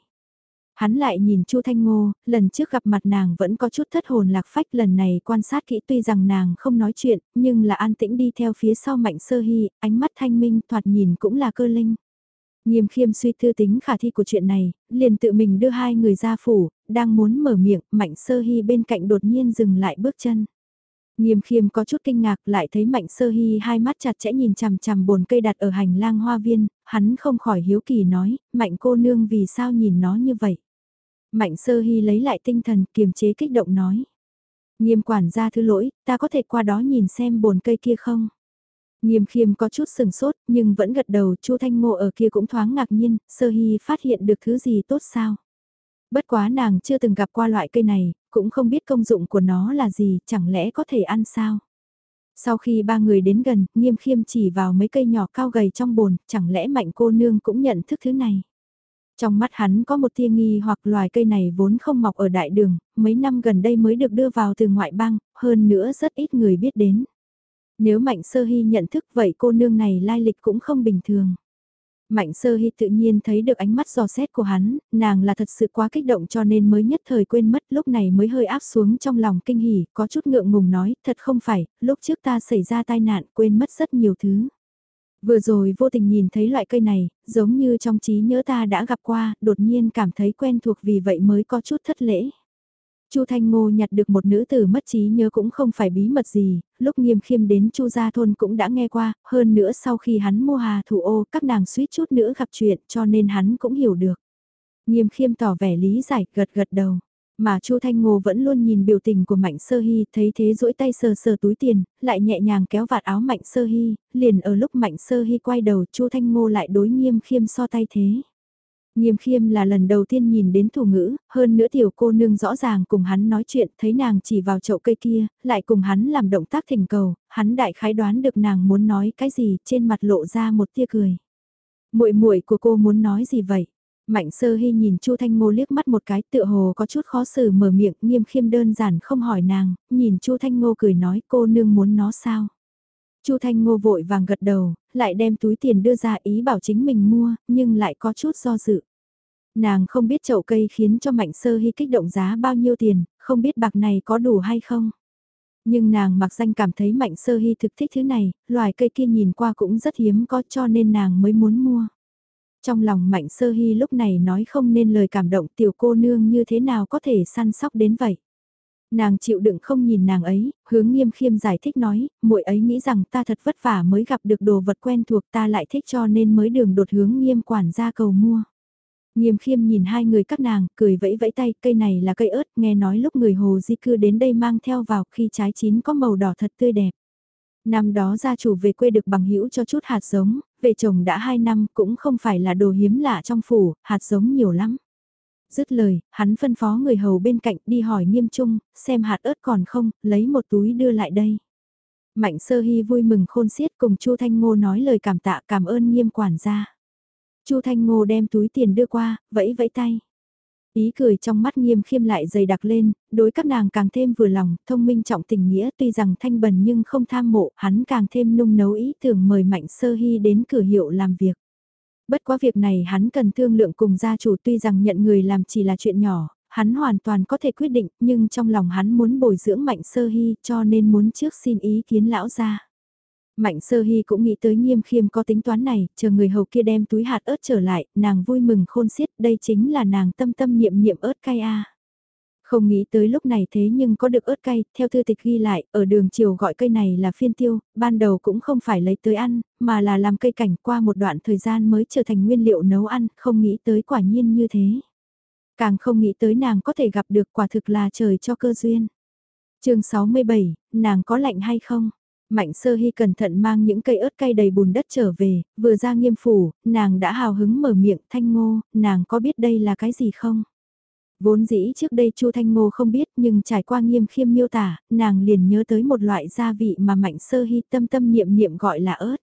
Hắn lại nhìn Chu Thanh Ngô, lần trước gặp mặt nàng vẫn có chút thất hồn lạc phách lần này quan sát kỹ tuy rằng nàng không nói chuyện, nhưng là an tĩnh đi theo phía sau Mạnh Sơ Hy, ánh mắt thanh minh thoạt nhìn cũng là cơ linh. Nghiêm khiêm suy thư tính khả thi của chuyện này, liền tự mình đưa hai người ra phủ, đang muốn mở miệng, Mạnh Sơ Hy bên cạnh đột nhiên dừng lại bước chân. Nghiêm khiêm có chút kinh ngạc lại thấy Mạnh Sơ Hy hai mắt chặt chẽ nhìn chằm chằm bồn cây đặt ở hành lang hoa viên, hắn không khỏi hiếu kỳ nói, Mạnh cô nương vì sao nhìn nó như vậy. Mạnh sơ hy lấy lại tinh thần kiềm chế kích động nói. Nghiêm quản gia thứ lỗi, ta có thể qua đó nhìn xem bồn cây kia không? Nghiêm khiêm có chút sừng sốt nhưng vẫn gật đầu chu Thanh Ngô ở kia cũng thoáng ngạc nhiên, sơ hy phát hiện được thứ gì tốt sao? Bất quá nàng chưa từng gặp qua loại cây này, cũng không biết công dụng của nó là gì, chẳng lẽ có thể ăn sao? Sau khi ba người đến gần, nghiêm khiêm chỉ vào mấy cây nhỏ cao gầy trong bồn, chẳng lẽ mạnh cô nương cũng nhận thức thứ này? Trong mắt hắn có một tia nghi hoặc loài cây này vốn không mọc ở đại đường, mấy năm gần đây mới được đưa vào từ ngoại bang, hơn nữa rất ít người biết đến. Nếu Mạnh Sơ Hy nhận thức vậy cô nương này lai lịch cũng không bình thường. Mạnh sơ hy tự nhiên thấy được ánh mắt giò xét của hắn, nàng là thật sự quá kích động cho nên mới nhất thời quên mất lúc này mới hơi áp xuống trong lòng kinh hỉ, có chút ngượng ngùng nói, thật không phải, lúc trước ta xảy ra tai nạn quên mất rất nhiều thứ. Vừa rồi vô tình nhìn thấy loại cây này, giống như trong trí nhớ ta đã gặp qua, đột nhiên cảm thấy quen thuộc vì vậy mới có chút thất lễ. Chu Thanh Ngô nhặt được một nữ tử mất trí nhớ cũng không phải bí mật gì, lúc nghiêm khiêm đến Chu Gia Thôn cũng đã nghe qua, hơn nữa sau khi hắn mua hà thủ ô các nàng suýt chút nữa gặp chuyện cho nên hắn cũng hiểu được. Nghiêm khiêm tỏ vẻ lý giải, gật gật đầu. Mà Chu Thanh Ngô vẫn luôn nhìn biểu tình của Mạnh Sơ Hy, thấy thế duỗi tay sờ sờ túi tiền, lại nhẹ nhàng kéo vạt áo Mạnh Sơ Hy, liền ở lúc Mạnh Sơ Hy quay đầu, Chu Thanh Ngô lại đối Nghiêm Khiêm so tay thế. Nghiêm khiêm là lần đầu tiên nhìn đến thủ ngữ, hơn nữa tiểu cô nương rõ ràng cùng hắn nói chuyện, thấy nàng chỉ vào chậu cây kia, lại cùng hắn làm động tác thỉnh cầu, hắn đại khái đoán được nàng muốn nói cái gì, trên mặt lộ ra một tia cười. Muội muội của cô muốn nói gì vậy? Mạnh sơ hy nhìn Chu Thanh Ngô liếc mắt một cái tựa hồ có chút khó xử mở miệng nghiêm khiêm đơn giản không hỏi nàng, nhìn Chu Thanh Ngô cười nói cô nương muốn nó sao? Chu Thanh Ngô vội vàng gật đầu, lại đem túi tiền đưa ra ý bảo chính mình mua, nhưng lại có chút do dự. Nàng không biết chậu cây khiến cho Mạnh Sơ Hy kích động giá bao nhiêu tiền, không biết bạc này có đủ hay không. Nhưng nàng mặc danh cảm thấy Mạnh Sơ Hy thực thích thứ này, loài cây kia nhìn qua cũng rất hiếm có cho nên nàng mới muốn mua. Trong lòng Mạnh Sơ Hy lúc này nói không nên lời cảm động tiểu cô nương như thế nào có thể săn sóc đến vậy. Nàng chịu đựng không nhìn nàng ấy, hướng nghiêm khiêm giải thích nói, muội ấy nghĩ rằng ta thật vất vả mới gặp được đồ vật quen thuộc ta lại thích cho nên mới đường đột hướng nghiêm quản gia cầu mua. Nghiêm khiêm nhìn hai người các nàng, cười vẫy vẫy tay, cây này là cây ớt, nghe nói lúc người hồ di cư đến đây mang theo vào khi trái chín có màu đỏ thật tươi đẹp. Năm đó gia chủ về quê được bằng hữu cho chút hạt giống, về trồng đã hai năm cũng không phải là đồ hiếm lạ trong phủ, hạt giống nhiều lắm. Dứt lời, hắn phân phó người hầu bên cạnh đi hỏi nghiêm trung, xem hạt ớt còn không, lấy một túi đưa lại đây. Mạnh sơ hy vui mừng khôn xiết cùng Chu Thanh Ngô nói lời cảm tạ cảm ơn nghiêm quản gia. Chu Thanh Ngô đem túi tiền đưa qua, vẫy vẫy tay. Ý cười trong mắt nghiêm khiêm lại dày đặc lên, đối các nàng càng thêm vừa lòng, thông minh trọng tình nghĩa tuy rằng thanh bần nhưng không tham mộ, hắn càng thêm nung nấu ý tưởng mời Mạnh Sơ Hy đến cửa hiệu làm việc. Bất quá việc này hắn cần thương lượng cùng gia chủ tuy rằng nhận người làm chỉ là chuyện nhỏ, hắn hoàn toàn có thể quyết định nhưng trong lòng hắn muốn bồi dưỡng Mạnh Sơ Hy cho nên muốn trước xin ý kiến lão gia. Mạnh sơ hy cũng nghĩ tới nghiêm khiêm có tính toán này, chờ người hầu kia đem túi hạt ớt trở lại, nàng vui mừng khôn xiết, đây chính là nàng tâm tâm niệm niệm ớt cay a. Không nghĩ tới lúc này thế nhưng có được ớt cay, theo thư tịch ghi lại, ở đường chiều gọi cây này là phiên tiêu, ban đầu cũng không phải lấy tới ăn, mà là làm cây cảnh qua một đoạn thời gian mới trở thành nguyên liệu nấu ăn, không nghĩ tới quả nhiên như thế. Càng không nghĩ tới nàng có thể gặp được quả thực là trời cho cơ duyên. chương 67, nàng có lạnh hay không? Mạnh sơ hy cẩn thận mang những cây ớt cay đầy bùn đất trở về, vừa ra nghiêm phủ, nàng đã hào hứng mở miệng thanh ngô, nàng có biết đây là cái gì không? Vốn dĩ trước đây Chu Thanh Ngô không biết nhưng trải qua nghiêm khiêm miêu tả, nàng liền nhớ tới một loại gia vị mà Mạnh Sơ Hy tâm tâm niệm niệm gọi là ớt.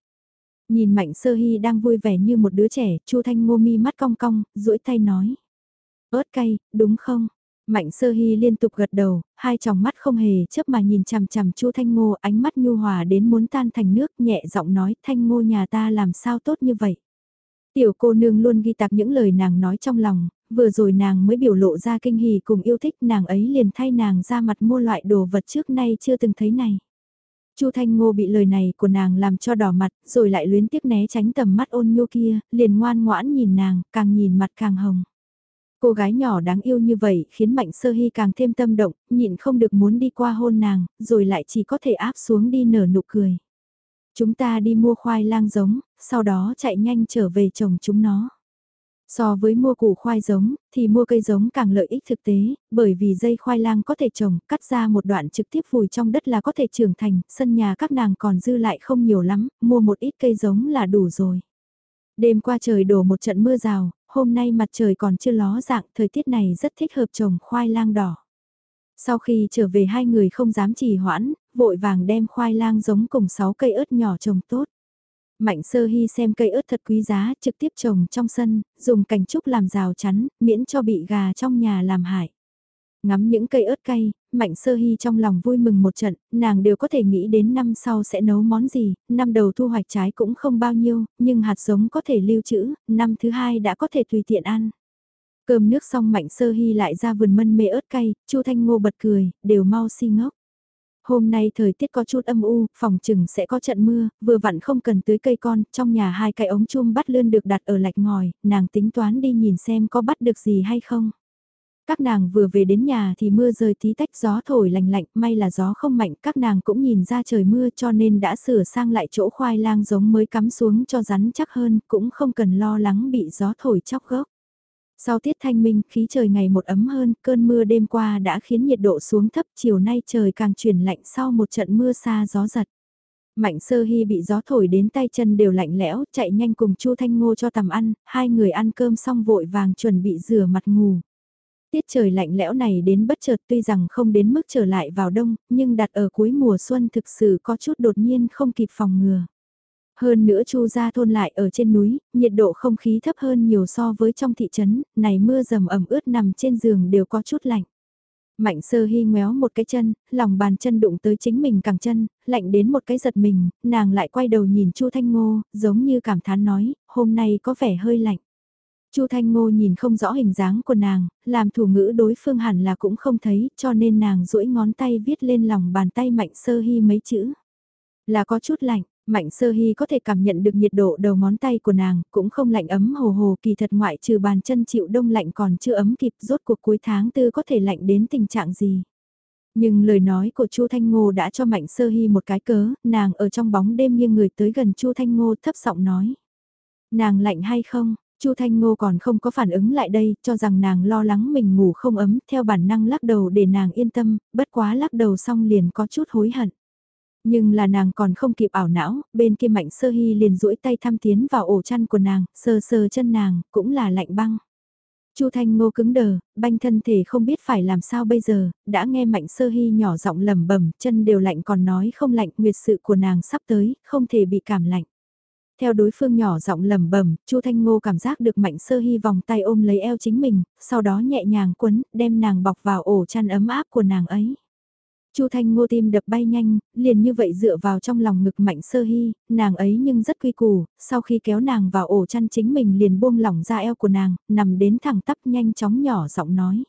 Nhìn Mạnh Sơ Hy đang vui vẻ như một đứa trẻ, Chu Thanh Ngô mi mắt cong cong, duỗi tay nói. ớt cay, đúng không? Mạnh sơ hy liên tục gật đầu, hai tròng mắt không hề chớp mà nhìn chằm chằm chu Thanh Ngô ánh mắt nhu hòa đến muốn tan thành nước nhẹ giọng nói Thanh Ngô nhà ta làm sao tốt như vậy. Tiểu cô nương luôn ghi tạc những lời nàng nói trong lòng, vừa rồi nàng mới biểu lộ ra kinh hỉ cùng yêu thích nàng ấy liền thay nàng ra mặt mua loại đồ vật trước nay chưa từng thấy này. Chu Thanh Ngô bị lời này của nàng làm cho đỏ mặt, rồi lại luyến tiếc né tránh tầm mắt ôn nhu kia, liền ngoan ngoãn nhìn nàng, càng nhìn mặt càng hồng. Cô gái nhỏ đáng yêu như vậy khiến Mạnh Sơ Hy càng thêm tâm động, nhịn không được muốn đi qua hôn nàng, rồi lại chỉ có thể áp xuống đi nở nụ cười. Chúng ta đi mua khoai lang giống, sau đó chạy nhanh trở về trồng chúng nó. So với mua củ khoai giống, thì mua cây giống càng lợi ích thực tế, bởi vì dây khoai lang có thể trồng, cắt ra một đoạn trực tiếp vùi trong đất là có thể trưởng thành, sân nhà các nàng còn dư lại không nhiều lắm, mua một ít cây giống là đủ rồi. Đêm qua trời đổ một trận mưa rào, hôm nay mặt trời còn chưa ló dạng, thời tiết này rất thích hợp trồng khoai lang đỏ. Sau khi trở về hai người không dám trì hoãn, vội vàng đem khoai lang giống cùng 6 cây ớt nhỏ trồng tốt. Mạnh sơ hy xem cây ớt thật quý giá trực tiếp trồng trong sân, dùng cành trúc làm rào chắn, miễn cho bị gà trong nhà làm hại. Ngắm những cây ớt cay, Mạnh Sơ Hy trong lòng vui mừng một trận, nàng đều có thể nghĩ đến năm sau sẽ nấu món gì, năm đầu thu hoạch trái cũng không bao nhiêu, nhưng hạt giống có thể lưu trữ, năm thứ hai đã có thể tùy tiện ăn. Cơm nước xong Mạnh Sơ Hy lại ra vườn mân mê ớt cay, Chu Thanh Ngô bật cười, đều mau si ngốc. Hôm nay thời tiết có chút âm u, phòng chừng sẽ có trận mưa, vừa vặn không cần tưới cây con, trong nhà hai cái ống chum bắt lươn được đặt ở lạch ngòi, nàng tính toán đi nhìn xem có bắt được gì hay không. Các nàng vừa về đến nhà thì mưa rơi tí tách gió thổi lành lạnh, may là gió không mạnh, các nàng cũng nhìn ra trời mưa cho nên đã sửa sang lại chỗ khoai lang giống mới cắm xuống cho rắn chắc hơn, cũng không cần lo lắng bị gió thổi chóc gốc. Sau tiết thanh minh, khí trời ngày một ấm hơn, cơn mưa đêm qua đã khiến nhiệt độ xuống thấp, chiều nay trời càng chuyển lạnh sau một trận mưa xa gió giật. Mạnh sơ hy bị gió thổi đến tay chân đều lạnh lẽo, chạy nhanh cùng Chu Thanh Ngô cho tầm ăn, hai người ăn cơm xong vội vàng chuẩn bị rửa mặt ngủ. Tiết trời lạnh lẽo này đến bất chợt tuy rằng không đến mức trở lại vào đông, nhưng đặt ở cuối mùa xuân thực sự có chút đột nhiên không kịp phòng ngừa. Hơn nữa Chu gia thôn lại ở trên núi, nhiệt độ không khí thấp hơn nhiều so với trong thị trấn, này mưa dầm ẩm ướt nằm trên giường đều có chút lạnh. Mạnh sơ hy ngoéo một cái chân, lòng bàn chân đụng tới chính mình càng chân, lạnh đến một cái giật mình, nàng lại quay đầu nhìn Chu Thanh Ngô, giống như cảm thán nói, hôm nay có vẻ hơi lạnh. Chu Thanh Ngô nhìn không rõ hình dáng của nàng, làm thủ ngữ đối phương hẳn là cũng không thấy, cho nên nàng duỗi ngón tay viết lên lòng bàn tay Mạnh Sơ Hy mấy chữ. Là có chút lạnh, Mạnh Sơ Hy có thể cảm nhận được nhiệt độ đầu ngón tay của nàng, cũng không lạnh ấm hồ hồ kỳ thật ngoại trừ bàn chân chịu đông lạnh còn chưa ấm kịp rốt cuộc cuối tháng tư có thể lạnh đến tình trạng gì. Nhưng lời nói của Chu Thanh Ngô đã cho Mạnh Sơ Hy một cái cớ, nàng ở trong bóng đêm nghiêng người tới gần Chu Thanh Ngô thấp giọng nói. Nàng lạnh hay không? Chu Thanh Ngô còn không có phản ứng lại đây, cho rằng nàng lo lắng mình ngủ không ấm, theo bản năng lắc đầu để nàng yên tâm, bất quá lắc đầu xong liền có chút hối hận. Nhưng là nàng còn không kịp ảo não, bên kia mạnh sơ hy liền duỗi tay thăm tiến vào ổ chăn của nàng, sờ sờ chân nàng, cũng là lạnh băng. Chu Thanh Ngô cứng đờ, banh thân thể không biết phải làm sao bây giờ, đã nghe Mạnh Sơ Hy nhỏ giọng lẩm bẩm, chân đều lạnh còn nói không lạnh, nguyệt sự của nàng sắp tới, không thể bị cảm lạnh. Theo đối phương nhỏ giọng lẩm bẩm, Chu Thanh Ngô cảm giác được Mạnh Sơ Hy vòng tay ôm lấy eo chính mình, sau đó nhẹ nhàng quấn, đem nàng bọc vào ổ chăn ấm áp của nàng ấy. Chu Thanh Ngô tim đập bay nhanh, liền như vậy dựa vào trong lòng ngực Mạnh Sơ Hy, nàng ấy nhưng rất quy củ, sau khi kéo nàng vào ổ chăn chính mình liền buông lỏng ra eo của nàng, nằm đến thẳng tắp nhanh chóng nhỏ giọng nói.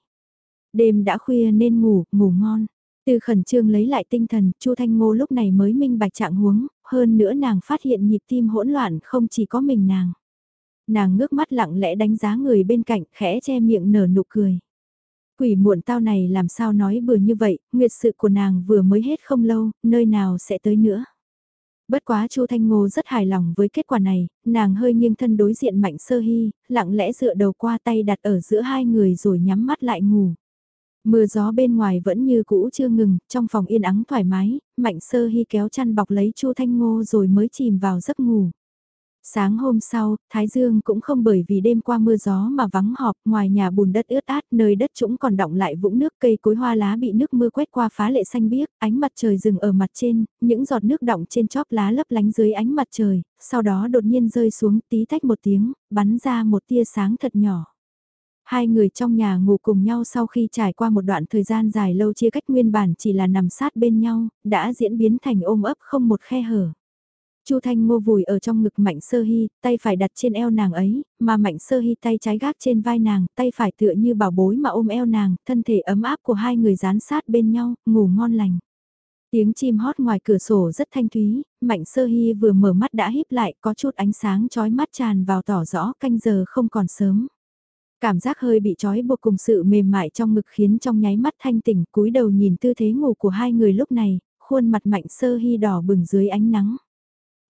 Đêm đã khuya nên ngủ, ngủ ngon. Từ khẩn trương lấy lại tinh thần, Chu Thanh Ngô lúc này mới minh bạch trạng huống, hơn nữa nàng phát hiện nhịp tim hỗn loạn không chỉ có mình nàng. Nàng ngước mắt lặng lẽ đánh giá người bên cạnh, khẽ che miệng nở nụ cười. Quỷ muộn tao này làm sao nói bừa như vậy, nguyệt sự của nàng vừa mới hết không lâu, nơi nào sẽ tới nữa. Bất quá Chu Thanh Ngô rất hài lòng với kết quả này, nàng hơi nghiêng thân đối diện Mạnh Sơ Hy, lặng lẽ dựa đầu qua tay đặt ở giữa hai người rồi nhắm mắt lại ngủ. Mưa gió bên ngoài vẫn như cũ chưa ngừng, trong phòng yên ắng thoải mái, Mạnh Sơ Hy kéo chăn bọc lấy Chu Thanh Ngô rồi mới chìm vào giấc ngủ. Sáng hôm sau, Thái Dương cũng không bởi vì đêm qua mưa gió mà vắng họp, ngoài nhà bùn đất ướt át, nơi đất trũng còn đọng lại vũng nước cây cối hoa lá bị nước mưa quét qua phá lệ xanh biếc, ánh mặt trời dừng ở mặt trên, những giọt nước đọng trên chóp lá lấp lánh dưới ánh mặt trời, sau đó đột nhiên rơi xuống tí tách một tiếng, bắn ra một tia sáng thật nhỏ. Hai người trong nhà ngủ cùng nhau sau khi trải qua một đoạn thời gian dài lâu chia cách nguyên bản chỉ là nằm sát bên nhau, đã diễn biến thành ôm ấp không một khe hở. Chu Thanh Ngô vùi ở trong ngực Mạnh Sơ Hy, tay phải đặt trên eo nàng ấy, mà Mạnh Sơ Hy tay trái gác trên vai nàng, tay phải tựa như bảo bối mà ôm eo nàng, thân thể ấm áp của hai người dán sát bên nhau, ngủ ngon lành. Tiếng chim hót ngoài cửa sổ rất thanh thúy, Mạnh Sơ Hy vừa mở mắt đã híp lại, có chút ánh sáng chói mắt tràn vào tỏ rõ canh giờ không còn sớm. Cảm giác hơi bị trói buộc cùng sự mềm mại trong ngực khiến trong nháy mắt thanh tỉnh cúi đầu nhìn tư thế ngủ của hai người lúc này, khuôn mặt Mạnh Sơ Hy đỏ bừng dưới ánh nắng.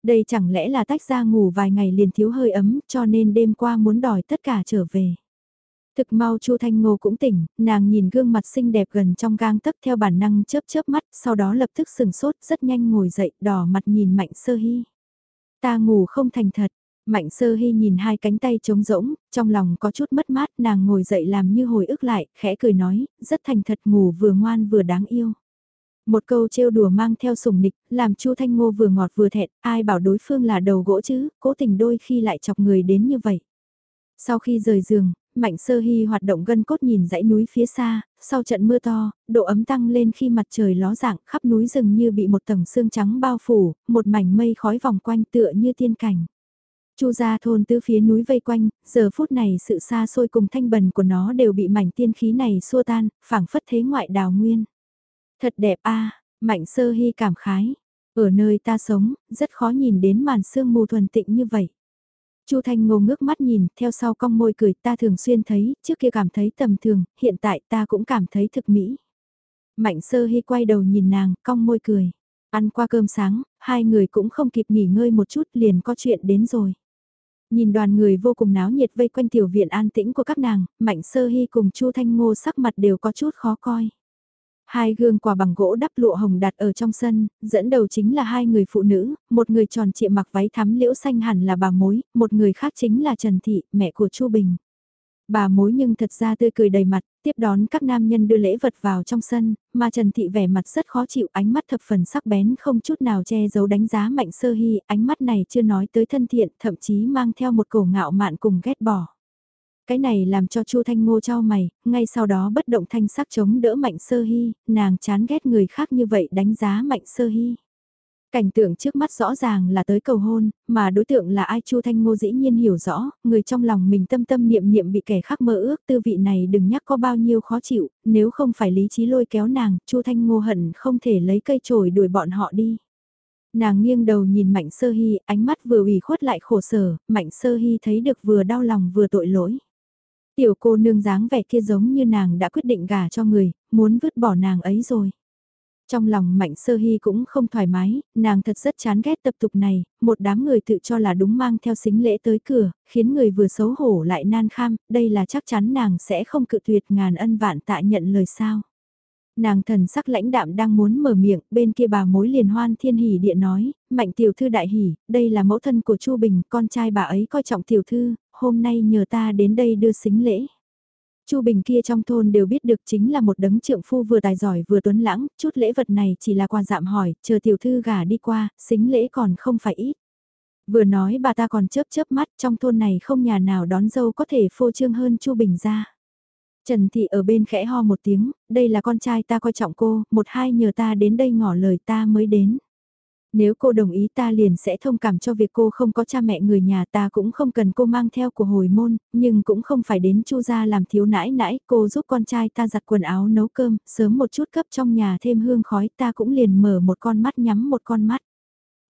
Đây chẳng lẽ là tách ra ngủ vài ngày liền thiếu hơi ấm cho nên đêm qua muốn đòi tất cả trở về. Thực mau Chu Thanh Ngô cũng tỉnh, nàng nhìn gương mặt xinh đẹp gần trong gang tấc theo bản năng chớp chớp mắt, sau đó lập tức sừng sốt, rất nhanh ngồi dậy, đỏ mặt nhìn Mạnh Sơ Hy. Ta ngủ không thành thật, Mạnh Sơ Hy nhìn hai cánh tay trống rỗng, trong lòng có chút mất mát, nàng ngồi dậy làm như hồi ức lại, khẽ cười nói, rất thành thật ngủ vừa ngoan vừa đáng yêu. Một câu trêu đùa mang theo sùng nịch, làm Chu Thanh Ngô vừa ngọt vừa thẹn, ai bảo đối phương là đầu gỗ chứ, cố tình đôi khi lại chọc người đến như vậy. Sau khi rời giường, Mạnh Sơ Hy hoạt động gân cốt nhìn dãy núi phía xa, sau trận mưa to, độ ấm tăng lên khi mặt trời ló dạng, khắp núi rừng như bị một tầng sương trắng bao phủ, một mảnh mây khói vòng quanh tựa như tiên cảnh. Chu gia thôn tứ phía núi vây quanh, giờ phút này sự xa xôi cùng thanh bần của nó đều bị mảnh tiên khí này xua tan, phảng phất thế ngoại đào nguyên. Thật đẹp a Mạnh Sơ Hy cảm khái. Ở nơi ta sống, rất khó nhìn đến màn sương mù thuần tịnh như vậy. Chu Thanh Ngô ngước mắt nhìn, theo sau cong môi cười ta thường xuyên thấy, trước kia cảm thấy tầm thường, hiện tại ta cũng cảm thấy thực mỹ. Mạnh sơ hy quay đầu nhìn nàng, cong môi cười. Ăn qua cơm sáng, hai người cũng không kịp nghỉ ngơi một chút liền có chuyện đến rồi. Nhìn đoàn người vô cùng náo nhiệt vây quanh tiểu viện an tĩnh của các nàng, Mạnh Sơ Hy cùng Chu Thanh Ngô sắc mặt đều có chút khó coi. Hai gương quả bằng gỗ đắp lụa hồng đặt ở trong sân, dẫn đầu chính là hai người phụ nữ, một người tròn trịa mặc váy thắm liễu xanh hẳn là bà mối, một người khác chính là Trần Thị, mẹ của Chu Bình. Bà mối nhưng thật ra tươi cười đầy mặt, tiếp đón các nam nhân đưa lễ vật vào trong sân, mà Trần Thị vẻ mặt rất khó chịu, ánh mắt thập phần sắc bén không chút nào che giấu đánh giá mạnh sơ hy, ánh mắt này chưa nói tới thân thiện, thậm chí mang theo một cổ ngạo mạn cùng ghét bỏ. Cái này làm cho Chu Thanh Ngô cho mày, ngay sau đó bất động thanh sắc chống đỡ Mạnh Sơ Hy, nàng chán ghét người khác như vậy đánh giá Mạnh Sơ Hy. Cảnh tượng trước mắt rõ ràng là tới cầu hôn, mà đối tượng là ai Chu Thanh Ngô dĩ nhiên hiểu rõ, người trong lòng mình tâm tâm niệm niệm bị kẻ khác mơ ước tư vị này đừng nhắc có bao nhiêu khó chịu, nếu không phải lý trí lôi kéo nàng, Chu Thanh Ngô hận không thể lấy cây chổi đuổi bọn họ đi. Nàng nghiêng đầu nhìn Mạnh Sơ Hy, ánh mắt vừa ủy khuất lại khổ sở, Mạnh Sơ Hy thấy được vừa đau lòng vừa tội lỗi. Tiểu cô nương dáng vẻ kia giống như nàng đã quyết định gả cho người, muốn vứt bỏ nàng ấy rồi. Trong lòng Mạnh Sơ Hy cũng không thoải mái, nàng thật rất chán ghét tập tục này, một đám người tự cho là đúng mang theo xính lễ tới cửa, khiến người vừa xấu hổ lại nan kham, đây là chắc chắn nàng sẽ không cự tuyệt ngàn ân vạn tạ nhận lời sao. Nàng thần sắc lãnh đạm đang muốn mở miệng, bên kia bà mối liền hoan thiên hỉ địa nói, mạnh tiểu thư đại hỉ, đây là mẫu thân của Chu Bình, con trai bà ấy coi trọng tiểu thư, hôm nay nhờ ta đến đây đưa xính lễ. Chu Bình kia trong thôn đều biết được chính là một đấng trượng phu vừa tài giỏi vừa tuấn lãng, chút lễ vật này chỉ là quà dạm hỏi, chờ tiểu thư gả đi qua, xính lễ còn không phải ít. Vừa nói bà ta còn chớp chớp mắt trong thôn này không nhà nào đón dâu có thể phô trương hơn Chu Bình ra. Trần Thị ở bên khẽ ho một tiếng, đây là con trai ta coi trọng cô, một hai nhờ ta đến đây ngỏ lời ta mới đến. Nếu cô đồng ý ta liền sẽ thông cảm cho việc cô không có cha mẹ người nhà ta cũng không cần cô mang theo của hồi môn, nhưng cũng không phải đến chu gia làm thiếu nãi nãi, cô giúp con trai ta giặt quần áo nấu cơm, sớm một chút cấp trong nhà thêm hương khói ta cũng liền mở một con mắt nhắm một con mắt.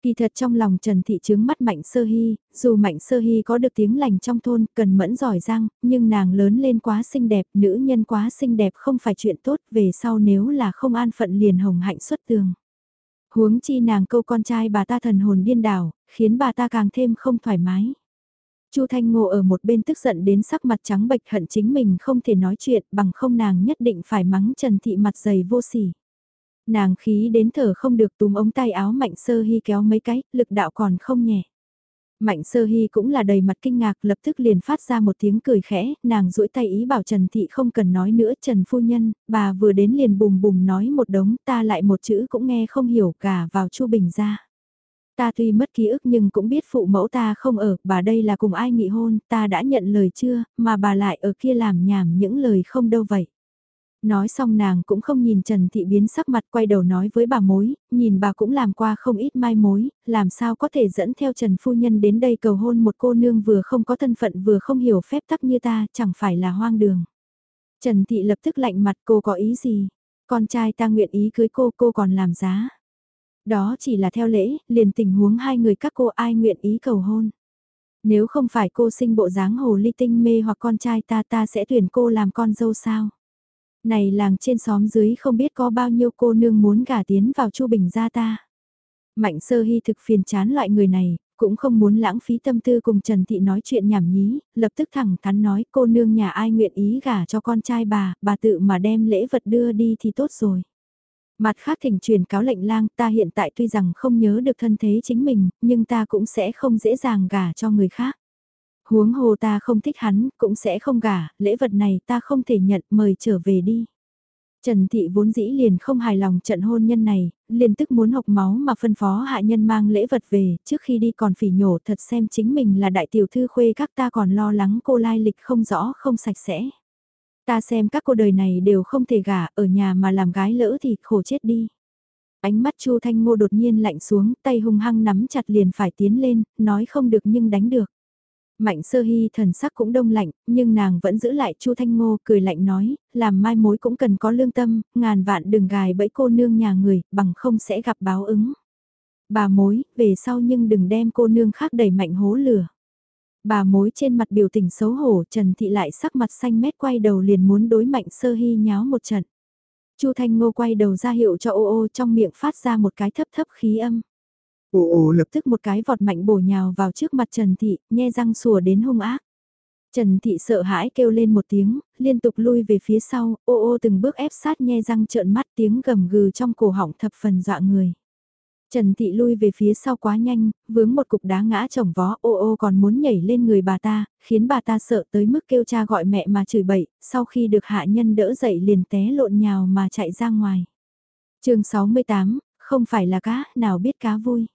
Kỳ thật trong lòng Trần Thị trướng mắt Mạnh Sơ Hy, dù Mạnh Sơ Hy có được tiếng lành trong thôn, cần mẫn giỏi giang, nhưng nàng lớn lên quá xinh đẹp, nữ nhân quá xinh đẹp không phải chuyện tốt, về sau nếu là không an phận liền hồng hạnh xuất tường. Huống chi nàng câu con trai bà ta thần hồn điên đảo, khiến bà ta càng thêm không thoải mái. Chu Thanh Ngô ở một bên tức giận đến sắc mặt trắng bệch hận chính mình không thể nói chuyện bằng không nàng nhất định phải mắng Trần Thị mặt dày vô sỉ. Nàng khí đến thở không được túm ống tay áo mạnh sơ hy kéo mấy cái, lực đạo còn không nhẹ. Mạnh sơ hy cũng là đầy mặt kinh ngạc lập tức liền phát ra một tiếng cười khẽ, nàng duỗi tay ý bảo Trần Thị không cần nói nữa Trần Phu Nhân, bà vừa đến liền bùm bùm nói một đống ta lại một chữ cũng nghe không hiểu cả vào Chu Bình ra. Ta tuy mất ký ức nhưng cũng biết phụ mẫu ta không ở, bà đây là cùng ai nghị hôn, ta đã nhận lời chưa, mà bà lại ở kia làm nhảm những lời không đâu vậy. Nói xong nàng cũng không nhìn Trần Thị biến sắc mặt quay đầu nói với bà mối, nhìn bà cũng làm qua không ít mai mối, làm sao có thể dẫn theo Trần Phu Nhân đến đây cầu hôn một cô nương vừa không có thân phận vừa không hiểu phép tắc như ta, chẳng phải là hoang đường. Trần Thị lập tức lạnh mặt cô có ý gì? Con trai ta nguyện ý cưới cô cô còn làm giá. Đó chỉ là theo lễ, liền tình huống hai người các cô ai nguyện ý cầu hôn. Nếu không phải cô sinh bộ dáng hồ ly tinh mê hoặc con trai ta ta sẽ tuyển cô làm con dâu sao? Này làng trên xóm dưới không biết có bao nhiêu cô nương muốn gả tiến vào Chu Bình gia ta. Mạnh sơ hy thực phiền chán loại người này, cũng không muốn lãng phí tâm tư cùng Trần Thị nói chuyện nhảm nhí, lập tức thẳng thắn nói cô nương nhà ai nguyện ý gả cho con trai bà, bà tự mà đem lễ vật đưa đi thì tốt rồi. Mặt khác thỉnh truyền cáo lệnh lang ta hiện tại tuy rằng không nhớ được thân thế chính mình, nhưng ta cũng sẽ không dễ dàng gả cho người khác huống hồ ta không thích hắn, cũng sẽ không gả, lễ vật này ta không thể nhận, mời trở về đi. Trần Thị vốn dĩ liền không hài lòng trận hôn nhân này, liền tức muốn học máu mà phân phó hạ nhân mang lễ vật về, trước khi đi còn phỉ nhổ thật xem chính mình là đại tiểu thư khuê các ta còn lo lắng cô lai lịch không rõ không sạch sẽ. Ta xem các cô đời này đều không thể gả ở nhà mà làm gái lỡ thì khổ chết đi. Ánh mắt Chu Thanh Ngô đột nhiên lạnh xuống, tay hung hăng nắm chặt liền phải tiến lên, nói không được nhưng đánh được. Mạnh sơ hy thần sắc cũng đông lạnh, nhưng nàng vẫn giữ lại Chu Thanh Ngô cười lạnh nói, làm mai mối cũng cần có lương tâm, ngàn vạn đừng gài bẫy cô nương nhà người, bằng không sẽ gặp báo ứng. Bà mối, về sau nhưng đừng đem cô nương khác đẩy mạnh hố lửa. Bà mối trên mặt biểu tình xấu hổ, Trần Thị lại sắc mặt xanh mét quay đầu liền muốn đối mạnh sơ hy nháo một trận. Chu Thanh Ngô quay đầu ra hiệu cho ô ô trong miệng phát ra một cái thấp thấp khí âm. Ô ô lập tức một cái vọt mạnh bổ nhào vào trước mặt Trần Thị, nhe răng sùa đến hung ác. Trần Thị sợ hãi kêu lên một tiếng, liên tục lui về phía sau, ô ô từng bước ép sát nhe răng trợn mắt tiếng gầm gừ trong cổ họng thập phần dọa người. Trần Thị lui về phía sau quá nhanh, vướng một cục đá ngã chồng vó ô ô còn muốn nhảy lên người bà ta, khiến bà ta sợ tới mức kêu cha gọi mẹ mà chửi bậy, sau khi được hạ nhân đỡ dậy liền té lộn nhào mà chạy ra ngoài. chương 68, không phải là cá, nào biết cá vui.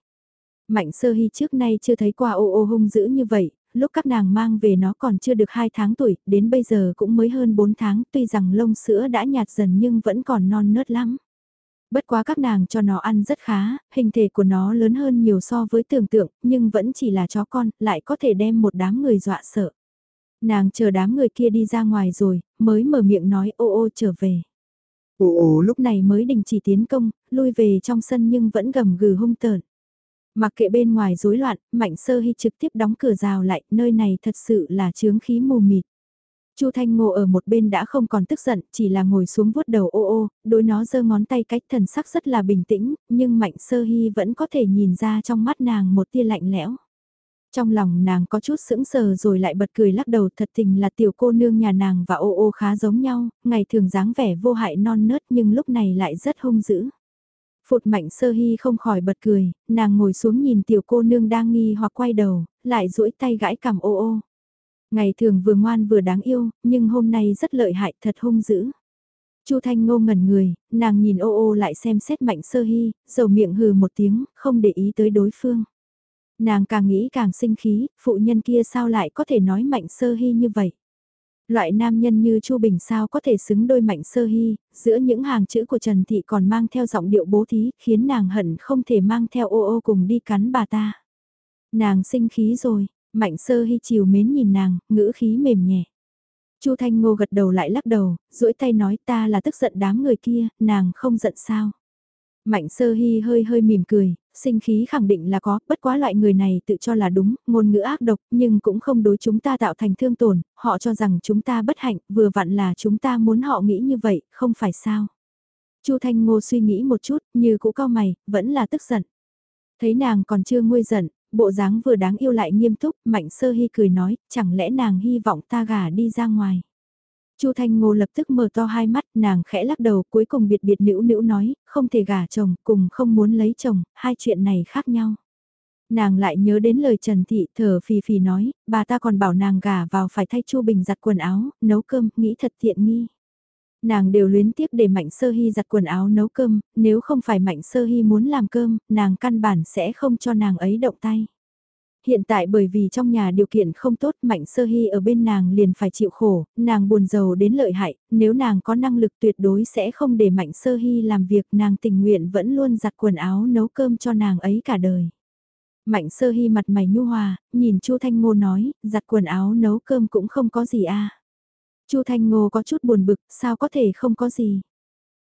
Mạnh sơ hy trước nay chưa thấy qua ô ô hung dữ như vậy, lúc các nàng mang về nó còn chưa được 2 tháng tuổi, đến bây giờ cũng mới hơn 4 tháng, tuy rằng lông sữa đã nhạt dần nhưng vẫn còn non nớt lắm. Bất quá các nàng cho nó ăn rất khá, hình thể của nó lớn hơn nhiều so với tưởng tượng, nhưng vẫn chỉ là chó con, lại có thể đem một đám người dọa sợ. Nàng chờ đám người kia đi ra ngoài rồi, mới mở miệng nói ô ô trở về. Ô ô lúc này mới đình chỉ tiến công, lui về trong sân nhưng vẫn gầm gừ hung tợn. Mặc kệ bên ngoài rối loạn, Mạnh Sơ Hy trực tiếp đóng cửa rào lại, nơi này thật sự là chướng khí mù mịt. Chu Thanh Ngô ở một bên đã không còn tức giận, chỉ là ngồi xuống vuốt đầu ô ô, đối nó giơ ngón tay cách thần sắc rất là bình tĩnh, nhưng Mạnh Sơ Hy vẫn có thể nhìn ra trong mắt nàng một tia lạnh lẽo. Trong lòng nàng có chút sững sờ rồi lại bật cười lắc đầu thật tình là tiểu cô nương nhà nàng và ô ô khá giống nhau, ngày thường dáng vẻ vô hại non nớt nhưng lúc này lại rất hung dữ. Phụt mạnh sơ hy không khỏi bật cười, nàng ngồi xuống nhìn tiểu cô nương đang nghi hoặc quay đầu, lại duỗi tay gãi cằm ô ô. Ngày thường vừa ngoan vừa đáng yêu, nhưng hôm nay rất lợi hại thật hung dữ. Chu Thanh Ngô ngẩn người, nàng nhìn ô ô lại xem xét mạnh sơ hy, dầu miệng hừ một tiếng, không để ý tới đối phương. Nàng càng nghĩ càng sinh khí, phụ nhân kia sao lại có thể nói mạnh sơ hy như vậy. Loại nam nhân như Chu Bình sao có thể xứng đôi mạnh sơ hy, giữa những hàng chữ của Trần Thị còn mang theo giọng điệu bố thí, khiến nàng hận không thể mang theo ô ô cùng đi cắn bà ta. Nàng sinh khí rồi, mạnh sơ hy chiều mến nhìn nàng, ngữ khí mềm nhẹ. Chu Thanh Ngô gật đầu lại lắc đầu, duỗi tay nói ta là tức giận đám người kia, nàng không giận sao. Mạnh sơ hy hơi hơi mỉm cười, sinh khí khẳng định là có, bất quá loại người này tự cho là đúng, ngôn ngữ ác độc, nhưng cũng không đối chúng ta tạo thành thương tổn, họ cho rằng chúng ta bất hạnh, vừa vặn là chúng ta muốn họ nghĩ như vậy, không phải sao. Chu Thanh Ngô suy nghĩ một chút, như cũ cao mày, vẫn là tức giận. Thấy nàng còn chưa nguôi giận, bộ dáng vừa đáng yêu lại nghiêm túc, Mạnh Sơ Hy cười nói, chẳng lẽ nàng hy vọng ta gả đi ra ngoài. Chu Thanh Ngô lập tức mở to hai mắt, nàng khẽ lắc đầu, cuối cùng biệt biệt nữ nữ nói, không thể gả chồng, cùng không muốn lấy chồng, hai chuyện này khác nhau. Nàng lại nhớ đến lời Trần Thị thở phì phì nói, bà ta còn bảo nàng gả vào phải thay Chu Bình giặt quần áo, nấu cơm, nghĩ thật tiện nghi. Nàng đều luyến tiếc để Mạnh Sơ Hy giặt quần áo nấu cơm, nếu không phải Mạnh Sơ Hy muốn làm cơm, nàng căn bản sẽ không cho nàng ấy động tay hiện tại bởi vì trong nhà điều kiện không tốt Mạnh Sơ Hy ở bên nàng liền phải chịu khổ, nàng buồn giàu đến lợi hại, nếu nàng có năng lực tuyệt đối sẽ không để Mạnh Sơ Hy làm việc nàng tình nguyện vẫn luôn giặt quần áo nấu cơm cho nàng ấy cả đời. Mạnh Sơ Hy mặt mày nhu hòa, nhìn Chu Thanh Ngô nói, giặt quần áo nấu cơm cũng không có gì a. À. Chu Thanh Ngô có chút buồn bực, sao có thể không có gì.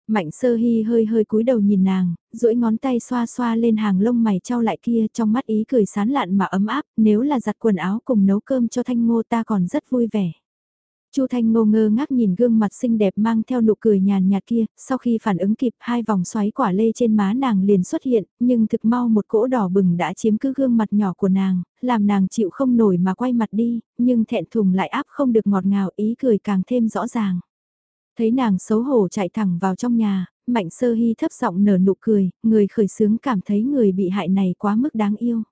Mạnh sơ hy hơi hơi cúi đầu nhìn nàng, duỗi ngón tay xoa xoa lên hàng lông mày trao lại kia trong mắt ý cười sán lạn mà ấm áp, nếu là giặt quần áo cùng nấu cơm cho thanh ngô ta còn rất vui vẻ. Chu Thanh Ngô ngơ ngác nhìn gương mặt xinh đẹp mang theo nụ cười nhàn nhạt kia, sau khi phản ứng kịp hai vòng xoáy quả lê trên má nàng liền xuất hiện, nhưng thực mau một cỗ đỏ bừng đã chiếm cứ gương mặt nhỏ của nàng, làm nàng chịu không nổi mà quay mặt đi, nhưng thẹn thùng lại áp không được ngọt ngào ý cười càng thêm rõ ràng. Thấy nàng xấu hổ chạy thẳng vào trong nhà, mạnh sơ hy thấp giọng nở nụ cười, người khởi sướng cảm thấy người bị hại này quá mức đáng yêu.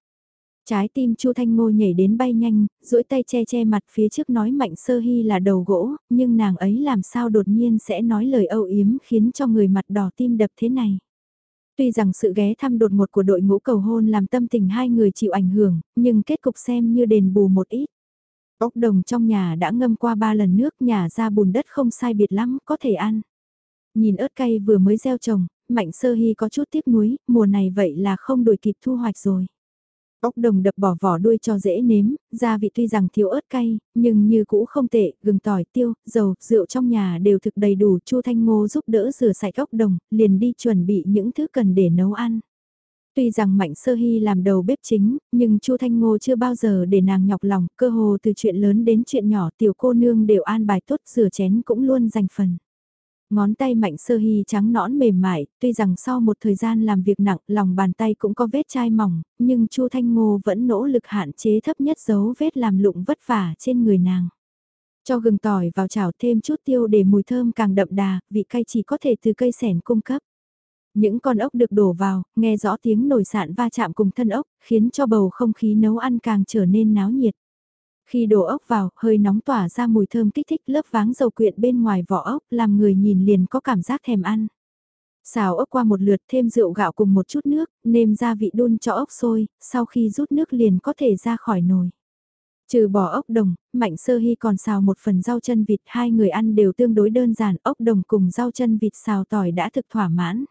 Trái tim Chu Thanh Ngô nhảy đến bay nhanh, duỗi tay che che mặt phía trước nói Mạnh Sơ Hy là đầu gỗ, nhưng nàng ấy làm sao đột nhiên sẽ nói lời âu yếm khiến cho người mặt đỏ tim đập thế này. Tuy rằng sự ghé thăm đột ngột của đội ngũ cầu hôn làm tâm tình hai người chịu ảnh hưởng, nhưng kết cục xem như đền bù một ít. Ốc đồng trong nhà đã ngâm qua ba lần nước nhà ra bùn đất không sai biệt lắm, có thể ăn. Nhìn ớt cay vừa mới gieo trồng, Mạnh Sơ Hy có chút tiếc nuối, mùa này vậy là không đổi kịp thu hoạch rồi. Ốc đồng đập bỏ vỏ đuôi cho dễ nếm, gia vị tuy rằng thiếu ớt cay, nhưng như cũ không tệ, gừng tỏi, tiêu, dầu, rượu trong nhà đều thực đầy đủ. Chu Thanh Ngô giúp đỡ rửa sạch ốc đồng, liền đi chuẩn bị những thứ cần để nấu ăn. Tuy rằng Mạnh Sơ Hy làm đầu bếp chính, nhưng Chu Thanh Ngô chưa bao giờ để nàng nhọc lòng, cơ hồ từ chuyện lớn đến chuyện nhỏ tiểu cô nương đều an bài tốt rửa chén cũng luôn dành phần. Ngón tay mạnh sơ hy trắng nõn mềm mại, tuy rằng sau một thời gian làm việc nặng, lòng bàn tay cũng có vết chai mỏng, nhưng Chu Thanh Ngô vẫn nỗ lực hạn chế thấp nhất dấu vết làm lụng vất vả trên người nàng. Cho gừng tỏi vào chảo thêm chút tiêu để mùi thơm càng đậm đà, vị cay chỉ có thể từ cây sẻn cung cấp. Những con ốc được đổ vào, nghe rõ tiếng nồi sạn va chạm cùng thân ốc, khiến cho bầu không khí nấu ăn càng trở nên náo nhiệt. Khi đổ ốc vào, hơi nóng tỏa ra mùi thơm kích thích lớp váng dầu quyện bên ngoài vỏ ốc, làm người nhìn liền có cảm giác thèm ăn. Xào ốc qua một lượt thêm rượu gạo cùng một chút nước, nêm gia vị đun cho ốc sôi, sau khi rút nước liền có thể ra khỏi nồi. Trừ bỏ ốc đồng, Mạnh Sơ Hy còn xào một phần rau chân vịt hai người ăn đều tương đối đơn giản, ốc đồng cùng rau chân vịt xào tỏi đã thực thỏa mãn.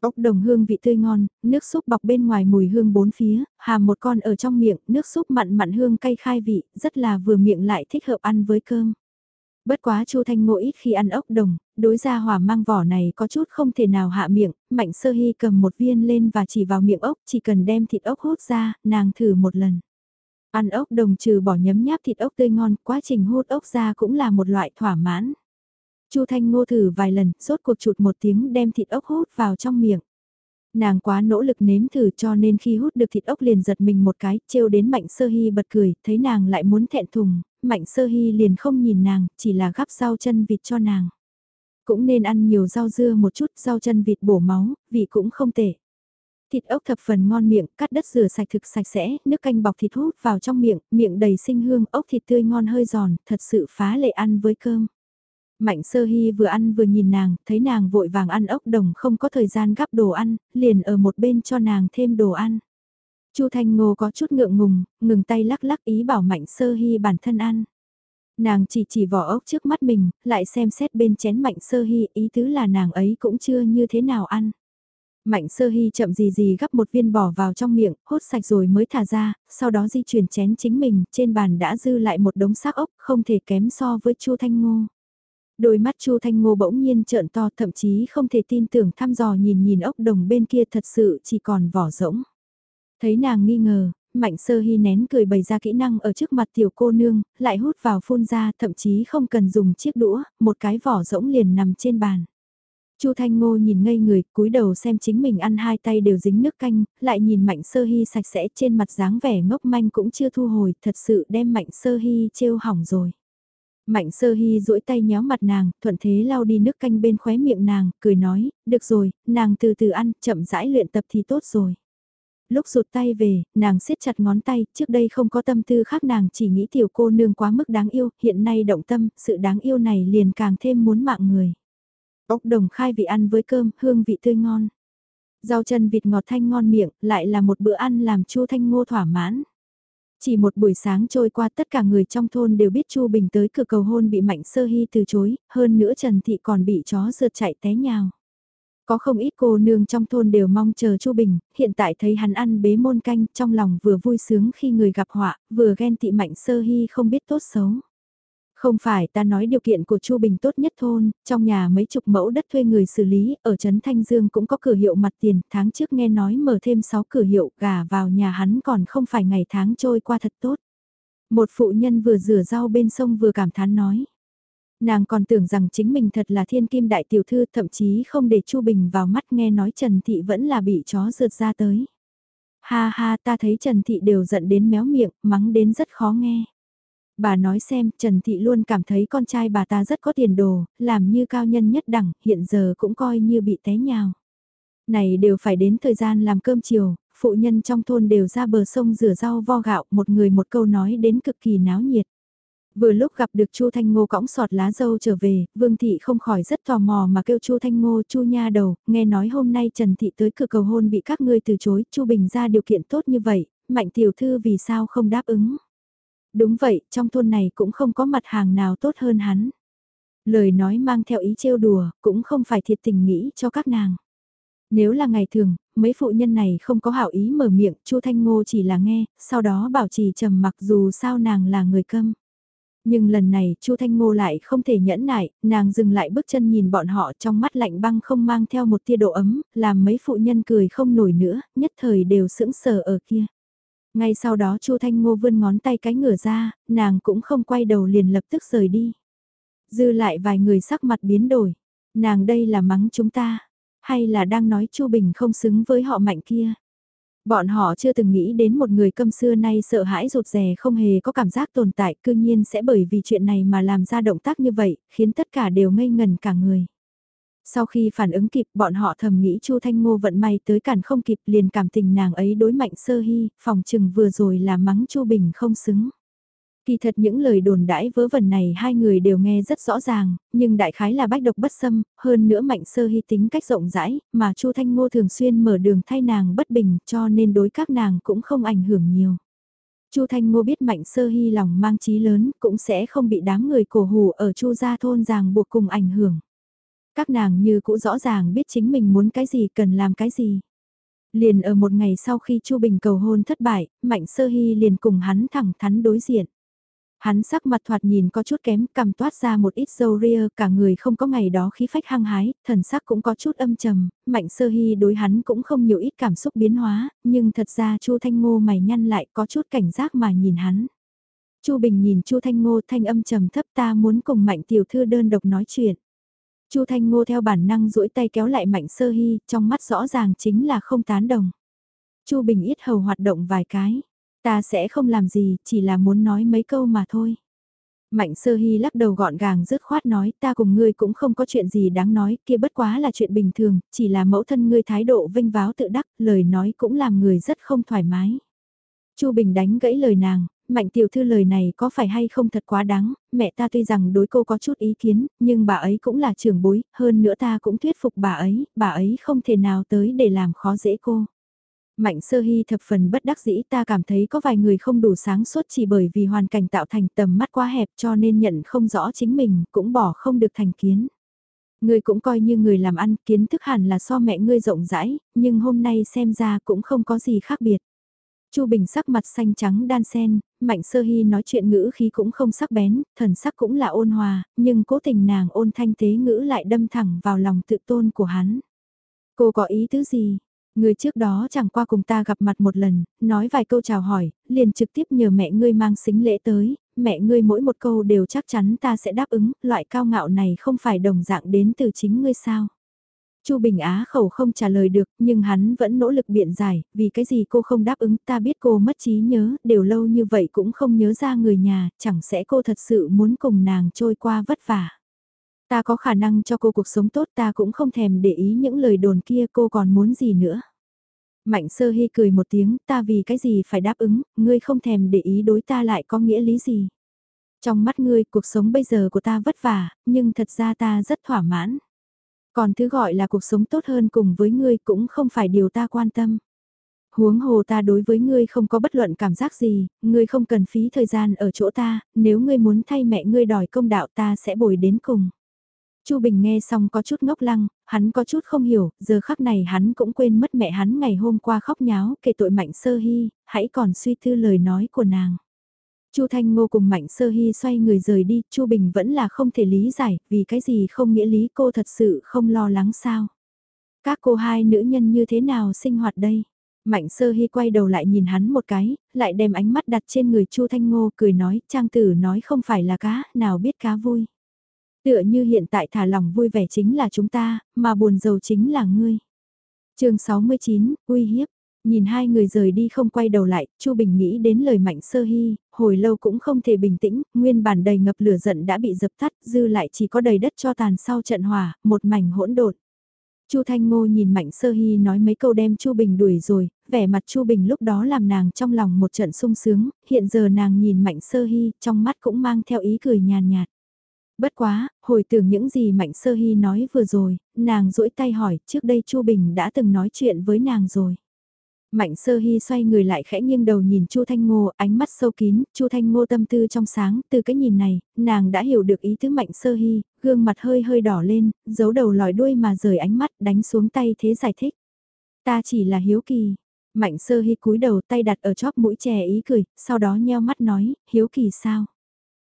Ốc đồng hương vị tươi ngon, nước súp bọc bên ngoài mùi hương bốn phía, hàm một con ở trong miệng, nước súp mặn mặn hương cay khai vị, rất là vừa miệng lại thích hợp ăn với cơm. Bất quá Chu Thanh Ngộ ít khi ăn ốc đồng, đối ra hỏa mang vỏ này có chút không thể nào hạ miệng, Mạnh Sơ Hy cầm một viên lên và chỉ vào miệng ốc, chỉ cần đem thịt ốc hút ra, nàng thử một lần. Ăn ốc đồng trừ bỏ nhấm nháp thịt ốc tươi ngon, quá trình hút ốc ra cũng là một loại thỏa mãn. Chu Thanh Ngô thử vài lần, rốt cuộc chụt một tiếng đem thịt ốc hút vào trong miệng. Nàng quá nỗ lực nếm thử cho nên khi hút được thịt ốc liền giật mình một cái, trêu đến Mạnh Sơ Hy bật cười, thấy nàng lại muốn thẹn thùng, Mạnh Sơ Hy liền không nhìn nàng, chỉ là gắp rau chân vịt cho nàng. Cũng nên ăn nhiều rau dưa một chút, rau chân vịt bổ máu, vị cũng không tệ. Thịt ốc thập phần ngon miệng, cắt đất rửa sạch thực sạch sẽ, nước canh bọc thịt hút vào trong miệng, miệng đầy sinh hương, ốc thịt tươi ngon hơi giòn, thật sự phá lệ ăn với cơm. Mạnh sơ hy vừa ăn vừa nhìn nàng, thấy nàng vội vàng ăn ốc đồng không có thời gian gắp đồ ăn, liền ở một bên cho nàng thêm đồ ăn. Chu Thanh Ngô có chút ngượng ngùng, ngừng tay lắc lắc ý bảo Mạnh Sơ Hy bản thân ăn. Nàng chỉ chỉ vỏ ốc trước mắt mình, lại xem xét bên chén Mạnh Sơ Hy, ý tứ là nàng ấy cũng chưa như thế nào ăn. Mạnh Sơ Hy chậm gì gì gắp một viên bỏ vào trong miệng, hốt sạch rồi mới thả ra, sau đó di chuyển chén chính mình, trên bàn đã dư lại một đống xác ốc, không thể kém so với Chu Thanh Ngô. Đôi mắt Chu Thanh Ngô bỗng nhiên trợn to thậm chí không thể tin tưởng thăm dò nhìn nhìn ốc đồng bên kia thật sự chỉ còn vỏ rỗng. Thấy nàng nghi ngờ, Mạnh sơ hy nén cười bày ra kỹ năng ở trước mặt tiểu cô nương, lại hút vào phun ra thậm chí không cần dùng chiếc đũa, một cái vỏ rỗng liền nằm trên bàn. Chu Thanh Ngô nhìn ngây người, cúi đầu xem chính mình ăn hai tay đều dính nước canh, lại nhìn Mạnh Sơ Hy sạch sẽ trên mặt dáng vẻ ngốc manh cũng chưa thu hồi, thật sự đem Mạnh Sơ Hy trêu hỏng rồi. Mạnh sơ hy duỗi tay nhéo mặt nàng, thuận thế lau đi nước canh bên khóe miệng nàng, cười nói, được rồi, nàng từ từ ăn, chậm rãi luyện tập thì tốt rồi. Lúc rụt tay về, nàng siết chặt ngón tay, trước đây không có tâm tư khác nàng chỉ nghĩ tiểu cô nương quá mức đáng yêu, hiện nay động tâm, sự đáng yêu này liền càng thêm muốn mạng người. Ốc đồng khai vị ăn với cơm, hương vị tươi ngon. Rau chân vịt ngọt thanh ngon miệng, lại là một bữa ăn làm chu thanh ngô thỏa mãn. Chỉ một buổi sáng trôi qua tất cả người trong thôn đều biết Chu Bình tới cửa cầu hôn bị Mạnh Sơ Hy từ chối, hơn nữa Trần Thị còn bị chó rượt chạy té nhào. Có không ít cô nương trong thôn đều mong chờ Chu Bình, hiện tại thấy hắn ăn bế môn canh trong lòng vừa vui sướng khi người gặp họa, vừa ghen tị Mạnh Sơ Hy không biết tốt xấu. Không phải ta nói điều kiện của Chu Bình tốt nhất thôn, trong nhà mấy chục mẫu đất thuê người xử lý, ở Trấn Thanh Dương cũng có cửa hiệu mặt tiền, tháng trước nghe nói mở thêm 6 cửa hiệu, gà vào nhà hắn còn không phải ngày tháng trôi qua thật tốt. Một phụ nhân vừa rửa rau bên sông vừa cảm thán nói. Nàng còn tưởng rằng chính mình thật là thiên kim đại tiểu thư thậm chí không để Chu Bình vào mắt nghe nói Trần Thị vẫn là bị chó rượt ra tới. Ha ha ta thấy Trần Thị đều giận đến méo miệng, mắng đến rất khó nghe. Bà nói xem, Trần Thị luôn cảm thấy con trai bà ta rất có tiền đồ, làm như cao nhân nhất đẳng, hiện giờ cũng coi như bị té nhào. Này đều phải đến thời gian làm cơm chiều, phụ nhân trong thôn đều ra bờ sông rửa rau vo gạo, một người một câu nói đến cực kỳ náo nhiệt. Vừa lúc gặp được Chu Thanh Ngô cõng sọt lá dâu trở về, Vương thị không khỏi rất tò mò mà kêu Chu Thanh Ngô, Chu nha đầu, nghe nói hôm nay Trần thị tới cửa cầu hôn bị các ngươi từ chối, Chu Bình ra điều kiện tốt như vậy, Mạnh tiểu thư vì sao không đáp ứng? Đúng vậy, trong thôn này cũng không có mặt hàng nào tốt hơn hắn. Lời nói mang theo ý trêu đùa, cũng không phải thiệt tình nghĩ cho các nàng. Nếu là ngày thường, mấy phụ nhân này không có hảo ý mở miệng, Chu Thanh Ngô chỉ là nghe, sau đó bảo trì trầm mặc dù sao nàng là người câm. Nhưng lần này Chu Thanh Ngô lại không thể nhẫn nại, nàng dừng lại bước chân nhìn bọn họ trong mắt lạnh băng không mang theo một tia độ ấm, làm mấy phụ nhân cười không nổi nữa, nhất thời đều sững sờ ở kia. Ngay sau đó Chu Thanh Ngô vươn ngón tay cái ngửa ra, nàng cũng không quay đầu liền lập tức rời đi. Dư lại vài người sắc mặt biến đổi, nàng đây là mắng chúng ta, hay là đang nói Chu Bình không xứng với họ mạnh kia. Bọn họ chưa từng nghĩ đến một người câm xưa nay sợ hãi rụt rè không hề có cảm giác tồn tại cư nhiên sẽ bởi vì chuyện này mà làm ra động tác như vậy, khiến tất cả đều ngây ngần cả người. Sau khi phản ứng kịp bọn họ thầm nghĩ Chu Thanh Ngô vận may tới cản không kịp liền cảm tình nàng ấy đối mạnh sơ hy, phòng trừng vừa rồi là mắng Chu Bình không xứng. Kỳ thật những lời đồn đãi vớ vẩn này hai người đều nghe rất rõ ràng, nhưng đại khái là bách độc bất xâm, hơn nữa mạnh sơ hy tính cách rộng rãi, mà Chu Thanh Ngô thường xuyên mở đường thay nàng bất bình cho nên đối các nàng cũng không ảnh hưởng nhiều. Chu Thanh Ngô biết mạnh sơ hy lòng mang trí lớn cũng sẽ không bị đám người cổ hù ở Chu gia thôn ràng buộc cùng ảnh hưởng. Các nàng như cũ rõ ràng biết chính mình muốn cái gì cần làm cái gì. Liền ở một ngày sau khi Chu Bình cầu hôn thất bại, Mạnh Sơ Hy liền cùng hắn thẳng thắn đối diện. Hắn sắc mặt thoạt nhìn có chút kém, cầm toát ra một ít dâu ria, cả người không có ngày đó khí phách hăng hái, thần sắc cũng có chút âm trầm, mạnh sơ hy đối hắn cũng không nhiều ít cảm xúc biến hóa, nhưng thật ra Chu Thanh Ngô mày nhăn lại có chút cảnh giác mà nhìn hắn. Chu Bình nhìn Chu Thanh Ngô thanh âm trầm thấp ta muốn cùng mạnh tiểu thư đơn độc nói chuyện. Chu Thanh Ngô theo bản năng duỗi tay kéo lại mạnh sơ hy, trong mắt rõ ràng chính là không tán đồng. Chu Bình yết hầu hoạt động vài cái. Ta sẽ không làm gì, chỉ là muốn nói mấy câu mà thôi. Mạnh sơ hy lắc đầu gọn gàng dứt khoát nói ta cùng ngươi cũng không có chuyện gì đáng nói, kia bất quá là chuyện bình thường, chỉ là mẫu thân ngươi thái độ vinh váo tự đắc, lời nói cũng làm người rất không thoải mái. Chu Bình đánh gãy lời nàng, mạnh tiểu thư lời này có phải hay không thật quá đáng, mẹ ta tuy rằng đối cô có chút ý kiến, nhưng bà ấy cũng là trưởng bối, hơn nữa ta cũng thuyết phục bà ấy, bà ấy không thể nào tới để làm khó dễ cô. Mạnh sơ hy thập phần bất đắc dĩ ta cảm thấy có vài người không đủ sáng suốt chỉ bởi vì hoàn cảnh tạo thành tầm mắt quá hẹp cho nên nhận không rõ chính mình, cũng bỏ không được thành kiến. Ngươi cũng coi như người làm ăn, kiến thức hẳn là so mẹ ngươi rộng rãi, nhưng hôm nay xem ra cũng không có gì khác biệt. Chu Bình sắc mặt xanh trắng đan sen, Mạnh Sơ Hy nói chuyện ngữ khí cũng không sắc bén, thần sắc cũng là ôn hòa, nhưng cố tình nàng ôn thanh tế ngữ lại đâm thẳng vào lòng tự tôn của hắn. Cô có ý tứ gì? Người trước đó chẳng qua cùng ta gặp mặt một lần, nói vài câu chào hỏi, liền trực tiếp nhờ mẹ ngươi mang xính lễ tới, mẹ ngươi mỗi một câu đều chắc chắn ta sẽ đáp ứng, loại cao ngạo này không phải đồng dạng đến từ chính ngươi sao. Chu Bình Á khẩu không trả lời được, nhưng hắn vẫn nỗ lực biện giải, vì cái gì cô không đáp ứng, ta biết cô mất trí nhớ, đều lâu như vậy cũng không nhớ ra người nhà, chẳng sẽ cô thật sự muốn cùng nàng trôi qua vất vả. Ta có khả năng cho cô cuộc sống tốt ta cũng không thèm để ý những lời đồn kia cô còn muốn gì nữa. Mạnh sơ hy cười một tiếng ta vì cái gì phải đáp ứng, ngươi không thèm để ý đối ta lại có nghĩa lý gì. Trong mắt ngươi cuộc sống bây giờ của ta vất vả, nhưng thật ra ta rất thỏa mãn. Còn thứ gọi là cuộc sống tốt hơn cùng với ngươi cũng không phải điều ta quan tâm. Huống hồ ta đối với ngươi không có bất luận cảm giác gì, ngươi không cần phí thời gian ở chỗ ta, nếu ngươi muốn thay mẹ ngươi đòi công đạo ta sẽ bồi đến cùng. Chu Bình nghe xong có chút ngốc lăng, hắn có chút không hiểu, giờ khắc này hắn cũng quên mất mẹ hắn ngày hôm qua khóc nháo kể tội Mạnh Sơ Hy, hãy còn suy tư lời nói của nàng. Chu Thanh Ngô cùng Mạnh Sơ Hy xoay người rời đi, Chu Bình vẫn là không thể lý giải, vì cái gì không nghĩa lý cô thật sự không lo lắng sao. Các cô hai nữ nhân như thế nào sinh hoạt đây? Mạnh Sơ Hy quay đầu lại nhìn hắn một cái, lại đem ánh mắt đặt trên người Chu Thanh Ngô cười nói, Trang Tử nói không phải là cá, nào biết cá vui. Tựa như hiện tại thả lòng vui vẻ chính là chúng ta, mà buồn giàu chính là ngươi. chương 69, uy hiếp. Nhìn hai người rời đi không quay đầu lại, Chu Bình nghĩ đến lời Mạnh Sơ Hy, hồi lâu cũng không thể bình tĩnh, nguyên bản đầy ngập lửa giận đã bị dập tắt, dư lại chỉ có đầy đất cho tàn sau trận hỏa, một mảnh hỗn độn. Chu Thanh Ngô nhìn Mạnh Sơ Hy nói mấy câu đem Chu Bình đuổi rồi, vẻ mặt Chu Bình lúc đó làm nàng trong lòng một trận sung sướng, hiện giờ nàng nhìn Mạnh Sơ Hy, trong mắt cũng mang theo ý cười nhàn nhạt. Bất quá, hồi tưởng những gì Mạnh Sơ Hy nói vừa rồi, nàng duỗi tay hỏi, trước đây Chu Bình đã từng nói chuyện với nàng rồi. Mạnh sơ hy xoay người lại khẽ nghiêng đầu nhìn Chu Thanh Ngô, ánh mắt sâu kín, Chu Thanh Ngô tâm tư trong sáng, từ cái nhìn này, nàng đã hiểu được ý tứ mạnh sơ hy, gương mặt hơi hơi đỏ lên, giấu đầu lòi đuôi mà rời ánh mắt đánh xuống tay thế giải thích. Ta chỉ là hiếu kỳ. Mạnh sơ hy cúi đầu tay đặt ở chóp mũi chè ý cười, sau đó nheo mắt nói, hiếu kỳ sao?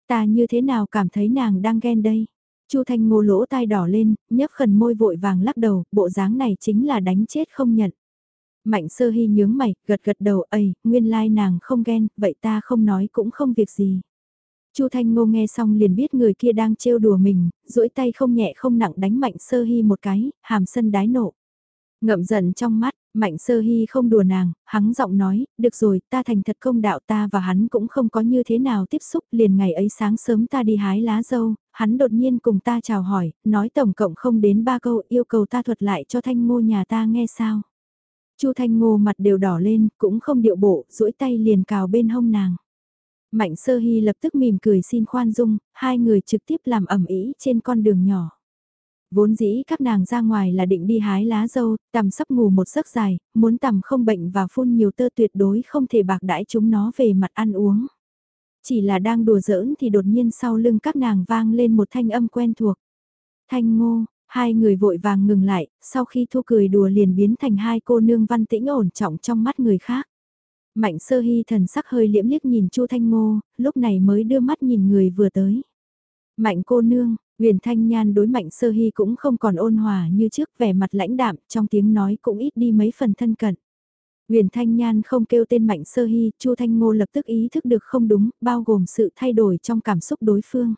Ta như thế nào cảm thấy nàng đang ghen đây? Chu Thanh Ngô lỗ tai đỏ lên, nhấp khẩn môi vội vàng lắc đầu, bộ dáng này chính là đánh chết không nhận. Mạnh sơ hy nhướng mày, gật gật đầu, ầy, nguyên lai nàng không ghen, vậy ta không nói cũng không việc gì. Chu Thanh Ngô nghe xong liền biết người kia đang trêu đùa mình, duỗi tay không nhẹ không nặng đánh Mạnh Sơ Hy một cái, hàm sân đái nộ. Ngậm giận trong mắt, Mạnh Sơ Hy không đùa nàng, hắn giọng nói, được rồi, ta thành thật công đạo ta và hắn cũng không có như thế nào tiếp xúc, liền ngày ấy sáng sớm ta đi hái lá dâu, hắn đột nhiên cùng ta chào hỏi, nói tổng cộng không đến ba câu yêu cầu ta thuật lại cho thanh ngô nhà ta nghe sao. Chu Thanh Ngô mặt đều đỏ lên, cũng không điệu bộ, duỗi tay liền cào bên hông nàng. Mạnh Sơ Hy lập tức mỉm cười xin khoan dung, hai người trực tiếp làm ẩm ý trên con đường nhỏ. Vốn dĩ các nàng ra ngoài là định đi hái lá dâu, tầm sắp ngủ một giấc dài, muốn tầm không bệnh và phun nhiều tơ tuyệt đối không thể bạc đãi chúng nó về mặt ăn uống. Chỉ là đang đùa giỡn thì đột nhiên sau lưng các nàng vang lên một thanh âm quen thuộc. Thanh ngô, Hai người vội vàng ngừng lại, sau khi thu cười đùa liền biến thành hai cô nương văn tĩnh ổn trọng trong mắt người khác. Mạnh sơ hy thần sắc hơi liễm liếc nhìn Chu Thanh Ngô, lúc này mới đưa mắt nhìn người vừa tới. Mạnh cô nương, Huyền Thanh Nhan đối Mạnh Sơ Hy cũng không còn ôn hòa như trước vẻ mặt lãnh đạm, trong tiếng nói cũng ít đi mấy phần thân cận. Huyền Thanh Nhan không kêu tên Mạnh Sơ Hy, Chu Thanh Ngô lập tức ý thức được không đúng, bao gồm sự thay đổi trong cảm xúc đối phương.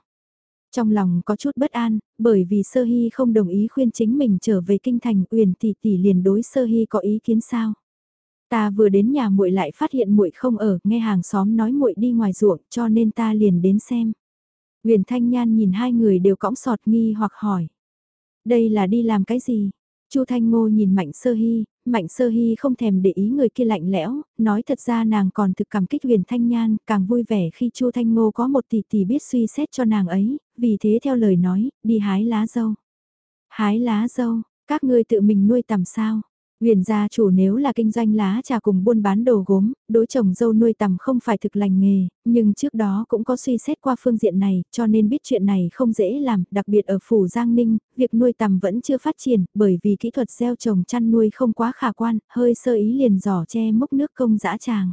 Trong lòng có chút bất an, bởi vì Sơ Hy không đồng ý khuyên chính mình trở về kinh thành, Uyển tỷ tỷ liền đối Sơ Hy có ý kiến sao? Ta vừa đến nhà muội lại phát hiện muội không ở, nghe hàng xóm nói muội đi ngoài ruộng, cho nên ta liền đến xem. Uyển Thanh Nhan nhìn hai người đều cõng sọt nghi hoặc hỏi. Đây là đi làm cái gì? Chu Thanh Ngô nhìn Mạnh Sơ Hy, Mạnh Sơ Hy không thèm để ý người kia lạnh lẽo, nói thật ra nàng còn thực cảm kích huyền thanh nhan, càng vui vẻ khi Chu Thanh Ngô có một tỷ tỷ biết suy xét cho nàng ấy, vì thế theo lời nói, đi hái lá dâu. Hái lá dâu, các ngươi tự mình nuôi tầm sao? Huyền gia chủ nếu là kinh doanh lá trà cùng buôn bán đồ gốm, đối chồng dâu nuôi tầm không phải thực lành nghề, nhưng trước đó cũng có suy xét qua phương diện này, cho nên biết chuyện này không dễ làm, đặc biệt ở phủ Giang Ninh, việc nuôi tầm vẫn chưa phát triển, bởi vì kỹ thuật gieo trồng chăn nuôi không quá khả quan, hơi sơ ý liền giỏ che mốc nước công dã tràng.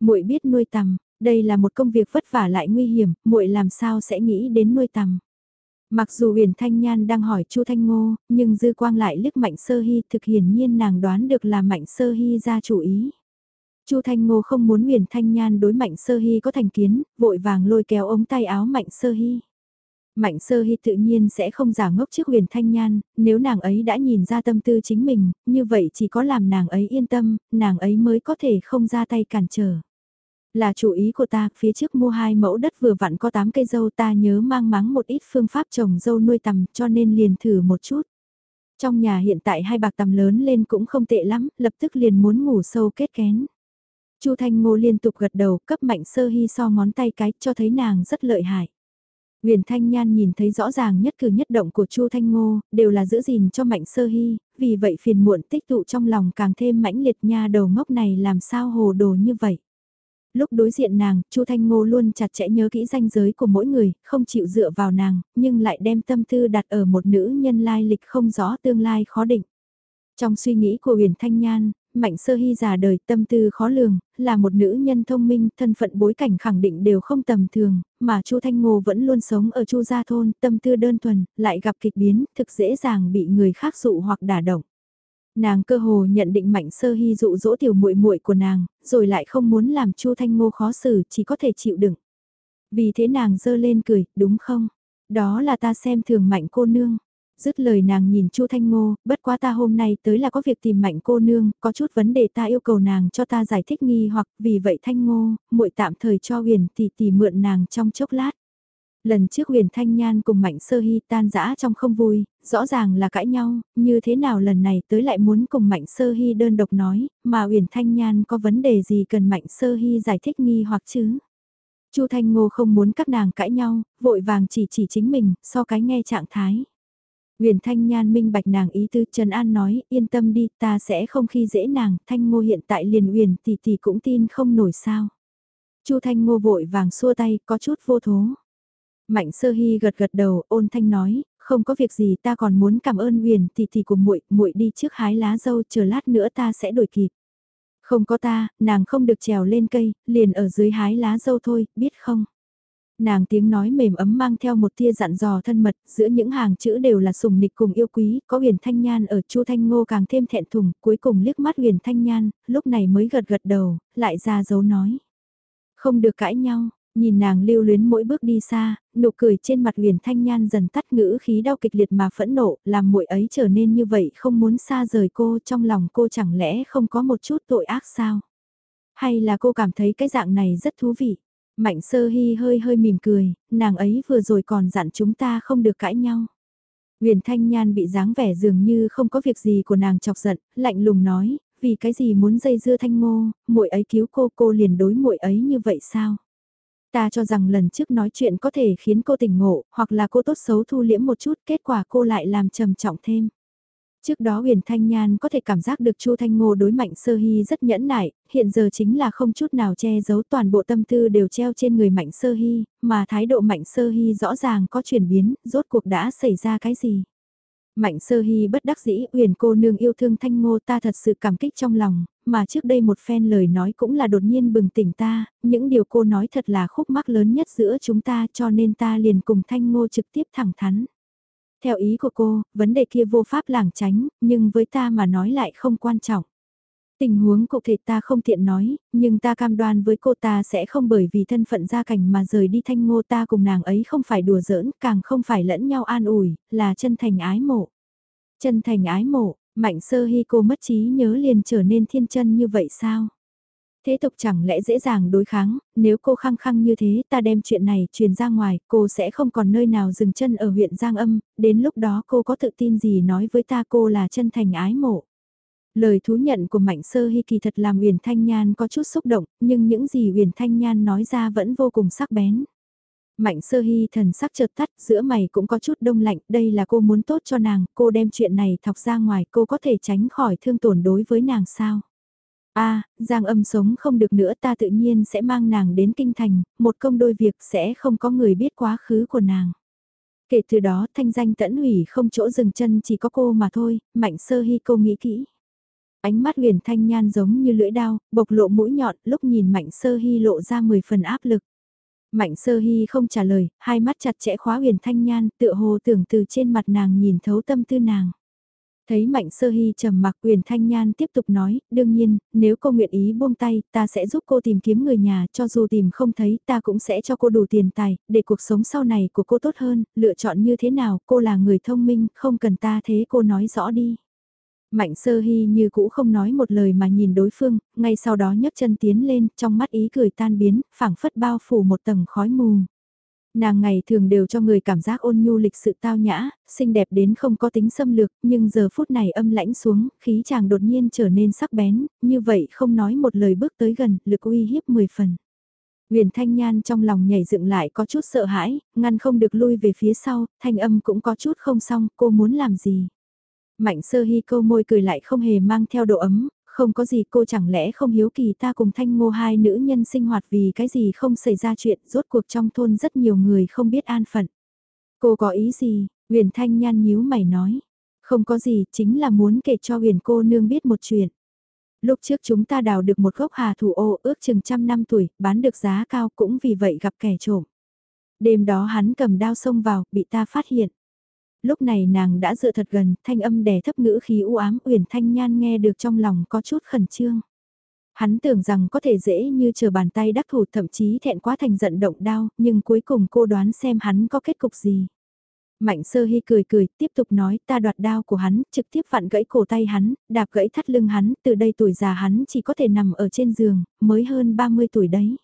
Muội biết nuôi tầm, đây là một công việc vất vả lại nguy hiểm, muội làm sao sẽ nghĩ đến nuôi tầm. Mặc dù Huyền Thanh Nhan đang hỏi Chu Thanh Ngô, nhưng Dư Quang lại liếc Mạnh Sơ Hy thực hiển nhiên nàng đoán được là Mạnh Sơ Hy ra chủ ý. Chu Thanh Ngô không muốn Huyền Thanh Nhan đối Mạnh Sơ Hy có thành kiến, vội vàng lôi kéo ống tay áo Mạnh Sơ Hy. Mạnh Sơ Hy tự nhiên sẽ không giả ngốc trước Huyền Thanh Nhan, nếu nàng ấy đã nhìn ra tâm tư chính mình, như vậy chỉ có làm nàng ấy yên tâm, nàng ấy mới có thể không ra tay cản trở. Là chủ ý của ta, phía trước mua hai mẫu đất vừa vặn có 8 cây dâu ta nhớ mang máng một ít phương pháp trồng dâu nuôi tầm cho nên liền thử một chút. Trong nhà hiện tại hai bạc tầm lớn lên cũng không tệ lắm, lập tức liền muốn ngủ sâu kết kén. Chu Thanh Ngô liên tục gật đầu cấp mạnh sơ hy so ngón tay cái cho thấy nàng rất lợi hại. Huyền Thanh Nhan nhìn thấy rõ ràng nhất cử nhất động của Chu Thanh Ngô, đều là giữ gìn cho Mạnh Sơ Hy, vì vậy phiền muộn tích tụ trong lòng càng thêm mãnh liệt nha đầu ngốc này làm sao hồ đồ như vậy. Lúc đối diện nàng, Chu Thanh Ngô luôn chặt chẽ nhớ kỹ danh giới của mỗi người, không chịu dựa vào nàng, nhưng lại đem tâm tư đặt ở một nữ nhân lai lịch không rõ tương lai khó định. Trong suy nghĩ của Huyền Thanh Nhan, Mạnh Sơ Hy già đời tâm tư khó lường, là một nữ nhân thông minh, thân phận bối cảnh khẳng định đều không tầm thường, mà Chu Thanh Ngô vẫn luôn sống ở Chu Gia Thôn, tâm tư đơn thuần, lại gặp kịch biến, thực dễ dàng bị người khác dụ hoặc đả động. Nàng cơ hồ nhận định Mạnh Sơ Hy dụ dỗ tiểu muội muội của nàng, rồi lại không muốn làm Chu Thanh Ngô khó xử, chỉ có thể chịu đựng. Vì thế nàng dơ lên cười, đúng không? Đó là ta xem thường Mạnh cô nương. Dứt lời nàng nhìn Chu Thanh Ngô, bất quá ta hôm nay tới là có việc tìm Mạnh cô nương, có chút vấn đề ta yêu cầu nàng cho ta giải thích nghi hoặc vì vậy Thanh Ngô, muội tạm thời cho huyền tỷ tỷ mượn nàng trong chốc lát. Lần trước Huyền Thanh Nhan cùng Mạnh Sơ Hy tan dã trong không vui, rõ ràng là cãi nhau, như thế nào lần này tới lại muốn cùng Mạnh Sơ Hy đơn độc nói, mà Huyền Thanh Nhan có vấn đề gì cần Mạnh Sơ Hy giải thích nghi hoặc chứ? Chu Thanh Ngô không muốn các nàng cãi nhau, vội vàng chỉ chỉ chính mình, so cái nghe trạng thái. Huyền Thanh Nhan minh bạch nàng ý tư Trần An nói, yên tâm đi, ta sẽ không khi dễ nàng, Thanh Ngô hiện tại liền Huyền tỷ tỷ cũng tin không nổi sao. Chu Thanh Ngô vội vàng xua tay, có chút vô thố. Mạnh Sơ Hy gật gật đầu, ôn thanh nói, không có việc gì ta còn muốn cảm ơn Huyền tỷ tỷ của muội, muội đi trước hái lá dâu, chờ lát nữa ta sẽ đổi kịp. Không có ta, nàng không được trèo lên cây, liền ở dưới hái lá dâu thôi, biết không? Nàng tiếng nói mềm ấm mang theo một tia dặn dò thân mật, giữa những hàng chữ đều là sùng nịch cùng yêu quý, có huyền thanh nhan ở chu thanh ngô càng thêm thẹn thùng, cuối cùng liếc mắt huyền thanh nhan, lúc này mới gật gật đầu, lại ra dấu nói. Không được cãi nhau, nhìn nàng lưu luyến mỗi bước đi xa, nụ cười trên mặt huyền thanh nhan dần tắt ngữ khí đau kịch liệt mà phẫn nộ, làm muội ấy trở nên như vậy không muốn xa rời cô trong lòng cô chẳng lẽ không có một chút tội ác sao? Hay là cô cảm thấy cái dạng này rất thú vị? Mạnh sơ hy hơi hơi mỉm cười, nàng ấy vừa rồi còn dặn chúng ta không được cãi nhau. Huyền Thanh Nhan bị dáng vẻ dường như không có việc gì của nàng chọc giận, lạnh lùng nói, vì cái gì muốn dây dưa Thanh Ngô, muội ấy cứu cô cô liền đối muội ấy như vậy sao? Ta cho rằng lần trước nói chuyện có thể khiến cô tỉnh ngộ, hoặc là cô tốt xấu thu liễm một chút, kết quả cô lại làm trầm trọng thêm. Trước đó Huyền Thanh Nhan có thể cảm giác được Chu Thanh Ngô đối Mạnh Sơ Hy rất nhẫn nại, hiện giờ chính là không chút nào che giấu toàn bộ tâm tư đều treo trên người Mạnh Sơ Hy, mà thái độ Mạnh Sơ Hy rõ ràng có chuyển biến, rốt cuộc đã xảy ra cái gì. Mạnh Sơ Hy bất đắc dĩ, Huyền cô nương yêu thương Thanh Ngô ta thật sự cảm kích trong lòng, mà trước đây một phen lời nói cũng là đột nhiên bừng tỉnh ta, những điều cô nói thật là khúc mắc lớn nhất giữa chúng ta cho nên ta liền cùng Thanh Ngô trực tiếp thẳng thắn. Theo ý của cô, vấn đề kia vô pháp làng tránh, nhưng với ta mà nói lại không quan trọng. Tình huống cụ thể ta không tiện nói, nhưng ta cam đoan với cô ta sẽ không bởi vì thân phận gia cảnh mà rời đi thanh ngô ta cùng nàng ấy không phải đùa giỡn, càng không phải lẫn nhau an ủi, là chân thành ái mộ. Chân thành ái mộ, mạnh sơ hy cô mất trí nhớ liền trở nên thiên chân như vậy sao? Thế tục chẳng lẽ dễ dàng đối kháng, nếu cô khăng khăng như thế ta đem chuyện này truyền ra ngoài, cô sẽ không còn nơi nào dừng chân ở huyện Giang Âm, đến lúc đó cô có tự tin gì nói với ta cô là chân thành ái mộ. Lời thú nhận của Mạnh Sơ Hy kỳ thật làm Huyền Thanh Nhan có chút xúc động, nhưng những gì Huyền Thanh Nhan nói ra vẫn vô cùng sắc bén. Mạnh Sơ Hy thần sắc chợt tắt, giữa mày cũng có chút đông lạnh, đây là cô muốn tốt cho nàng, cô đem chuyện này thọc ra ngoài, cô có thể tránh khỏi thương tổn đối với nàng sao? a Giang âm sống không được nữa ta tự nhiên sẽ mang nàng đến kinh thành, một công đôi việc sẽ không có người biết quá khứ của nàng. Kể từ đó thanh danh tẫn hủy không chỗ dừng chân chỉ có cô mà thôi, mạnh sơ hy cô nghĩ kỹ. Ánh mắt huyền thanh nhan giống như lưỡi đao, bộc lộ mũi nhọn lúc nhìn mạnh sơ hy lộ ra 10 phần áp lực. Mạnh sơ hy không trả lời, hai mắt chặt chẽ khóa huyền thanh nhan tựa hồ tưởng từ trên mặt nàng nhìn thấu tâm tư nàng. Thấy Mạnh Sơ Hy trầm mặc quyền thanh nhan tiếp tục nói, đương nhiên, nếu cô nguyện ý buông tay, ta sẽ giúp cô tìm kiếm người nhà, cho dù tìm không thấy, ta cũng sẽ cho cô đủ tiền tài, để cuộc sống sau này của cô tốt hơn, lựa chọn như thế nào, cô là người thông minh, không cần ta thế cô nói rõ đi. Mạnh sơ hy như cũ không nói một lời mà nhìn đối phương, ngay sau đó nhấc chân tiến lên, trong mắt ý cười tan biến, phảng phất bao phủ một tầng khói mù. Nàng ngày thường đều cho người cảm giác ôn nhu lịch sự tao nhã, xinh đẹp đến không có tính xâm lược, nhưng giờ phút này âm lãnh xuống, khí chàng đột nhiên trở nên sắc bén, như vậy không nói một lời bước tới gần, lực uy hiếp 10 phần. Huyền Thanh Nhan trong lòng nhảy dựng lại có chút sợ hãi, ngăn không được lui về phía sau, thanh âm cũng có chút không xong, cô muốn làm gì. Mạnh sơ hy câu môi cười lại không hề mang theo độ ấm, không có gì cô chẳng lẽ không hiếu kỳ ta cùng thanh ngô hai nữ nhân sinh hoạt vì cái gì không xảy ra chuyện, rốt cuộc trong thôn rất nhiều người không biết an phận. Cô có ý gì, huyền thanh nhan nhíu mày nói. Không có gì, chính là muốn kể cho huyền cô nương biết một chuyện. Lúc trước chúng ta đào được một gốc hà thủ ô ước chừng trăm năm tuổi, bán được giá cao cũng vì vậy gặp kẻ trộm. Đêm đó hắn cầm đao xông vào, bị ta phát hiện. Lúc này nàng đã dựa thật gần, thanh âm đè thấp ngữ khí u ám, Uyển Thanh Nhan nghe được trong lòng có chút khẩn trương. Hắn tưởng rằng có thể dễ như chờ bàn tay đắc thủ thậm chí thẹn quá thành giận động đau, nhưng cuối cùng cô đoán xem hắn có kết cục gì. Mạnh sơ hy cười cười, tiếp tục nói ta đoạt đao của hắn, trực tiếp vặn gãy cổ tay hắn, đạp gãy thắt lưng hắn, từ đây tuổi già hắn chỉ có thể nằm ở trên giường, mới hơn 30 tuổi đấy.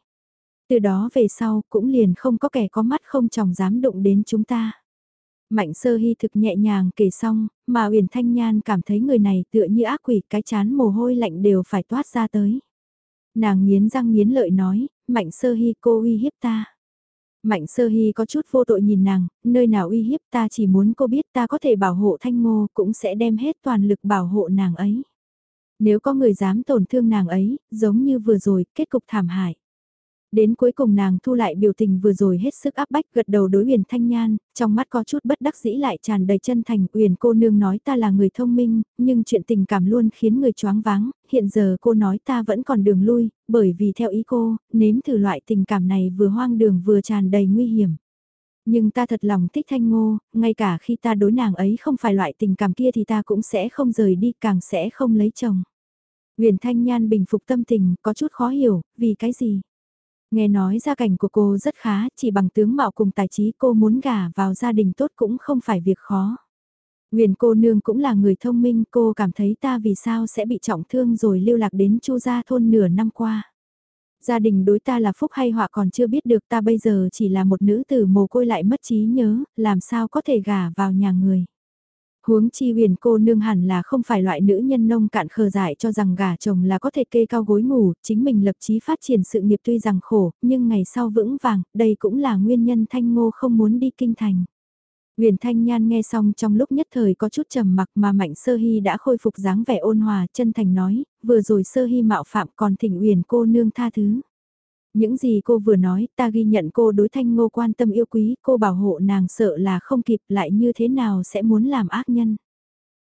Từ đó về sau cũng liền không có kẻ có mắt không chồng dám đụng đến chúng ta. Mạnh sơ hy thực nhẹ nhàng kể xong, mà Uyển Thanh Nhan cảm thấy người này tựa như ác quỷ cái chán mồ hôi lạnh đều phải toát ra tới. Nàng nghiến răng nghiến lợi nói, mạnh sơ hy cô uy hiếp ta. Mạnh sơ hy có chút vô tội nhìn nàng, nơi nào uy hiếp ta chỉ muốn cô biết ta có thể bảo hộ thanh ngô cũng sẽ đem hết toàn lực bảo hộ nàng ấy. Nếu có người dám tổn thương nàng ấy, giống như vừa rồi, kết cục thảm hại. Đến cuối cùng nàng thu lại biểu tình vừa rồi hết sức áp bách gật đầu đối Uyển Thanh Nhan, trong mắt có chút bất đắc dĩ lại tràn đầy chân thành. Uyển cô nương nói ta là người thông minh, nhưng chuyện tình cảm luôn khiến người choáng váng, hiện giờ cô nói ta vẫn còn đường lui, bởi vì theo ý cô, nếm thử loại tình cảm này vừa hoang đường vừa tràn đầy nguy hiểm. Nhưng ta thật lòng thích Thanh Ngô, ngay cả khi ta đối nàng ấy không phải loại tình cảm kia thì ta cũng sẽ không rời đi càng sẽ không lấy chồng. Huyền Thanh Nhan bình phục tâm tình, có chút khó hiểu, vì cái gì? Nghe nói gia cảnh của cô rất khá, chỉ bằng tướng mạo cùng tài trí cô muốn gả vào gia đình tốt cũng không phải việc khó. Huyền cô nương cũng là người thông minh, cô cảm thấy ta vì sao sẽ bị trọng thương rồi lưu lạc đến chu gia thôn nửa năm qua. Gia đình đối ta là phúc hay họa còn chưa biết được ta bây giờ chỉ là một nữ tử mồ côi lại mất trí nhớ, làm sao có thể gả vào nhà người. Huống chi huyền cô nương hẳn là không phải loại nữ nhân nông cạn khờ dại cho rằng gả chồng là có thể kê cao gối ngủ, chính mình lập chí phát triển sự nghiệp tuy rằng khổ, nhưng ngày sau vững vàng, đây cũng là nguyên nhân thanh ngô không muốn đi kinh thành. Huyền Thanh Nhan nghe xong trong lúc nhất thời có chút trầm mặc mà Mạnh Sơ Hy đã khôi phục dáng vẻ ôn hòa chân thành nói, vừa rồi Sơ Hy mạo phạm còn thỉnh Huyền cô nương tha thứ. Những gì cô vừa nói, ta ghi nhận cô đối thanh ngô quan tâm yêu quý, cô bảo hộ nàng sợ là không kịp lại như thế nào sẽ muốn làm ác nhân.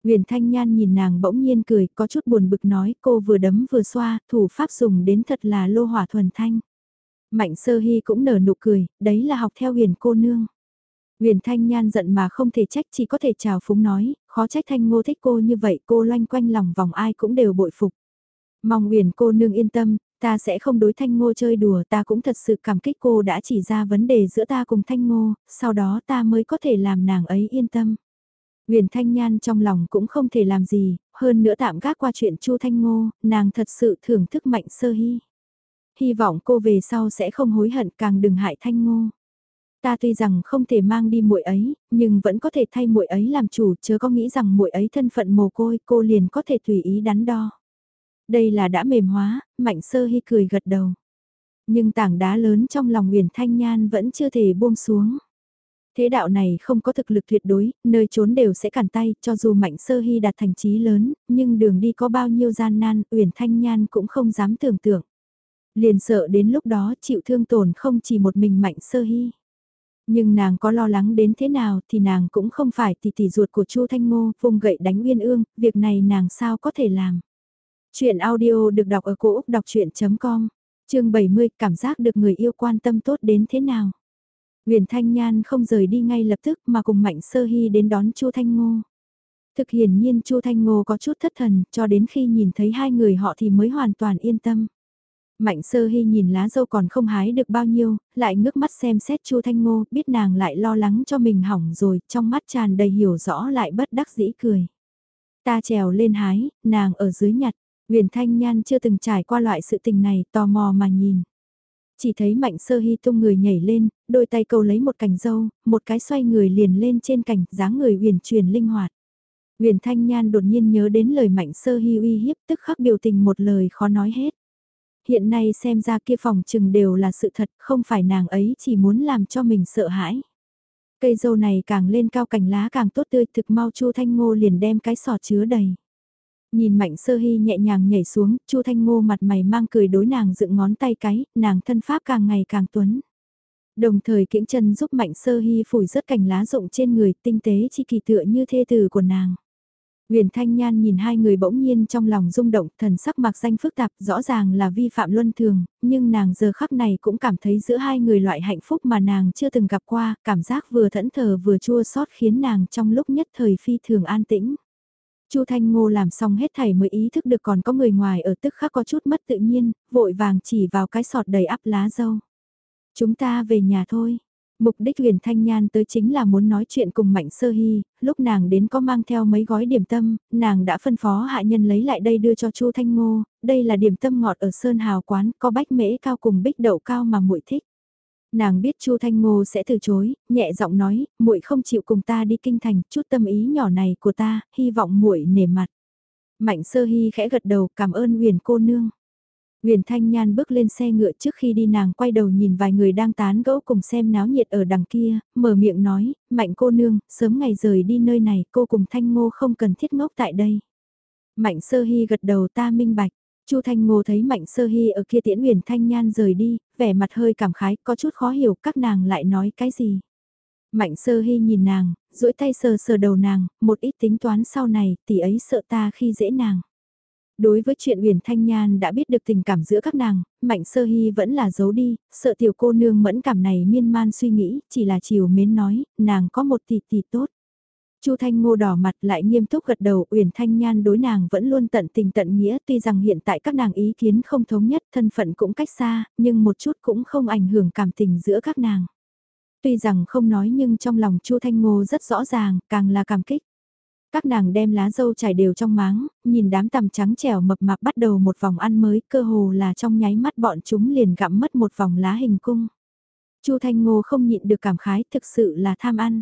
Huyền Thanh Nhan nhìn nàng bỗng nhiên cười, có chút buồn bực nói cô vừa đấm vừa xoa, thủ pháp dùng đến thật là lô hỏa thuần thanh. Mạnh sơ hy cũng nở nụ cười, đấy là học theo huyền cô nương. Huyền Thanh Nhan giận mà không thể trách chỉ có thể chào phúng nói, khó trách Thanh Ngô thích cô như vậy cô loanh quanh lòng vòng ai cũng đều bội phục. Mong Huyền cô nương yên tâm, Ta sẽ không đối Thanh Ngô chơi đùa, ta cũng thật sự cảm kích cô đã chỉ ra vấn đề giữa ta cùng Thanh Ngô, sau đó ta mới có thể làm nàng ấy yên tâm. Huyền Thanh Nhan trong lòng cũng không thể làm gì, hơn nữa tạm gác qua chuyện Chu Thanh Ngô, nàng thật sự thưởng thức mạnh sơ hy. Hy vọng cô về sau sẽ không hối hận càng đừng hại Thanh Ngô. Ta tuy rằng không thể mang đi muội ấy, nhưng vẫn có thể thay muội ấy làm chủ, chớ có nghĩ rằng muội ấy thân phận mồ côi, cô liền có thể tùy ý đắn đo. Đây là đã mềm hóa, mạnh sơ hy cười gật đầu. Nhưng tảng đá lớn trong lòng uyển thanh nhan vẫn chưa thể buông xuống. Thế đạo này không có thực lực tuyệt đối, nơi trốn đều sẽ cản tay, cho dù mạnh sơ hy đạt thành trí lớn, nhưng đường đi có bao nhiêu gian nan, uyển thanh nhan cũng không dám tưởng tượng. Liền sợ đến lúc đó chịu thương tổn không chỉ một mình mạnh sơ hy. Nhưng nàng có lo lắng đến thế nào thì nàng cũng không phải tỷ tỷ ruột của Chu Thanh Ngô, vùng gậy đánh uyên ương, việc này nàng sao có thể làm. Chuyện audio được đọc ở cổ Úc đọc chuyện.com, chương 70 cảm giác được người yêu quan tâm tốt đến thế nào. Huyền Thanh Nhan không rời đi ngay lập tức mà cùng Mạnh Sơ Hy đến đón Chu Thanh Ngô. Thực hiển nhiên Chu Thanh Ngô có chút thất thần, cho đến khi nhìn thấy hai người họ thì mới hoàn toàn yên tâm. Mạnh Sơ Hy nhìn lá dâu còn không hái được bao nhiêu, lại ngước mắt xem xét Chu Thanh Ngô, biết nàng lại lo lắng cho mình hỏng rồi, trong mắt tràn đầy hiểu rõ lại bất đắc dĩ cười. Ta trèo lên hái, nàng ở dưới nhặt, Huyền Thanh Nhan chưa từng trải qua loại sự tình này, tò mò mà nhìn. Chỉ thấy Mạnh Sơ Hy tung người nhảy lên, đôi tay câu lấy một cành dâu, một cái xoay người liền lên trên cành, dáng người uyển chuyển linh hoạt. Huyền Thanh Nhan đột nhiên nhớ đến lời Mạnh Sơ Hy uy hiếp tức khắc biểu tình một lời khó nói hết. Hiện nay xem ra kia phòng chừng đều là sự thật, không phải nàng ấy chỉ muốn làm cho mình sợ hãi. Cây dâu này càng lên cao cành lá càng tốt tươi thực mau Chu Thanh Ngô liền đem cái sọt chứa đầy. Nhìn Mạnh Sơ Hy nhẹ nhàng nhảy xuống, Chu Thanh Ngô mặt mày mang cười đối nàng dựng ngón tay cái, nàng thân pháp càng ngày càng tuấn. Đồng thời kiễng chân giúp Mạnh Sơ Hy phủi rớt cành lá rụng trên người tinh tế chi kỳ tựa như thê tử của nàng. Huyền Thanh Nhan nhìn hai người bỗng nhiên trong lòng rung động, thần sắc mặc danh phức tạp, rõ ràng là vi phạm luân thường, nhưng nàng giờ khắc này cũng cảm thấy giữa hai người loại hạnh phúc mà nàng chưa từng gặp qua, cảm giác vừa thẫn thờ vừa chua xót khiến nàng trong lúc nhất thời phi thường an tĩnh. Chu Thanh Ngô làm xong hết thảy mới ý thức được còn có người ngoài ở tức khắc có chút mất tự nhiên, vội vàng chỉ vào cái sọt đầy áp lá dâu. Chúng ta về nhà thôi. Mục đích huyền thanh nhan tới chính là muốn nói chuyện cùng Mạnh Sơ Hy, lúc nàng đến có mang theo mấy gói điểm tâm, nàng đã phân phó hạ nhân lấy lại đây đưa cho Chu Thanh Ngô, đây là điểm tâm ngọt ở Sơn Hào quán, có bách mễ cao cùng bích đậu cao mà muội thích. Nàng biết Chu Thanh Ngô sẽ từ chối, nhẹ giọng nói, muội không chịu cùng ta đi kinh thành, chút tâm ý nhỏ này của ta, hy vọng muội nể mặt. Mạnh Sơ Hy khẽ gật đầu, cảm ơn Huyền cô nương. Huyền Thanh Nhan bước lên xe ngựa trước khi đi nàng quay đầu nhìn vài người đang tán gẫu cùng xem náo nhiệt ở đằng kia, mở miệng nói, Mạnh cô nương, sớm ngày rời đi nơi này cô cùng Thanh Ngô không cần thiết ngốc tại đây. Mạnh Sơ Hy gật đầu ta minh bạch, Chu Thanh Ngô thấy Mạnh Sơ Hy ở kia tiễn Huyền Thanh Nhan rời đi, vẻ mặt hơi cảm khái, có chút khó hiểu các nàng lại nói cái gì. Mạnh Sơ Hy nhìn nàng, duỗi tay sờ sờ đầu nàng, một ít tính toán sau này, tỷ ấy sợ ta khi dễ nàng. Đối với chuyện Uyển Thanh Nhan đã biết được tình cảm giữa các nàng, Mạnh Sơ Hy vẫn là giấu đi, sợ tiểu cô nương mẫn cảm này miên man suy nghĩ, chỉ là chiều mến nói, nàng có một tỷ tỷ tốt. Chu Thanh Ngô đỏ mặt lại nghiêm túc gật đầu, Uyển Thanh Nhan đối nàng vẫn luôn tận tình tận nghĩa, tuy rằng hiện tại các nàng ý kiến không thống nhất, thân phận cũng cách xa, nhưng một chút cũng không ảnh hưởng cảm tình giữa các nàng. Tuy rằng không nói nhưng trong lòng Chu Thanh Ngô rất rõ ràng, càng là cảm kích. Các nàng đem lá dâu trải đều trong máng, nhìn đám tằm trắng trẻo mập mạp bắt đầu một vòng ăn mới, cơ hồ là trong nháy mắt bọn chúng liền gặm mất một vòng lá hình cung. Chu Thanh Ngô không nhịn được cảm khái, thực sự là tham ăn.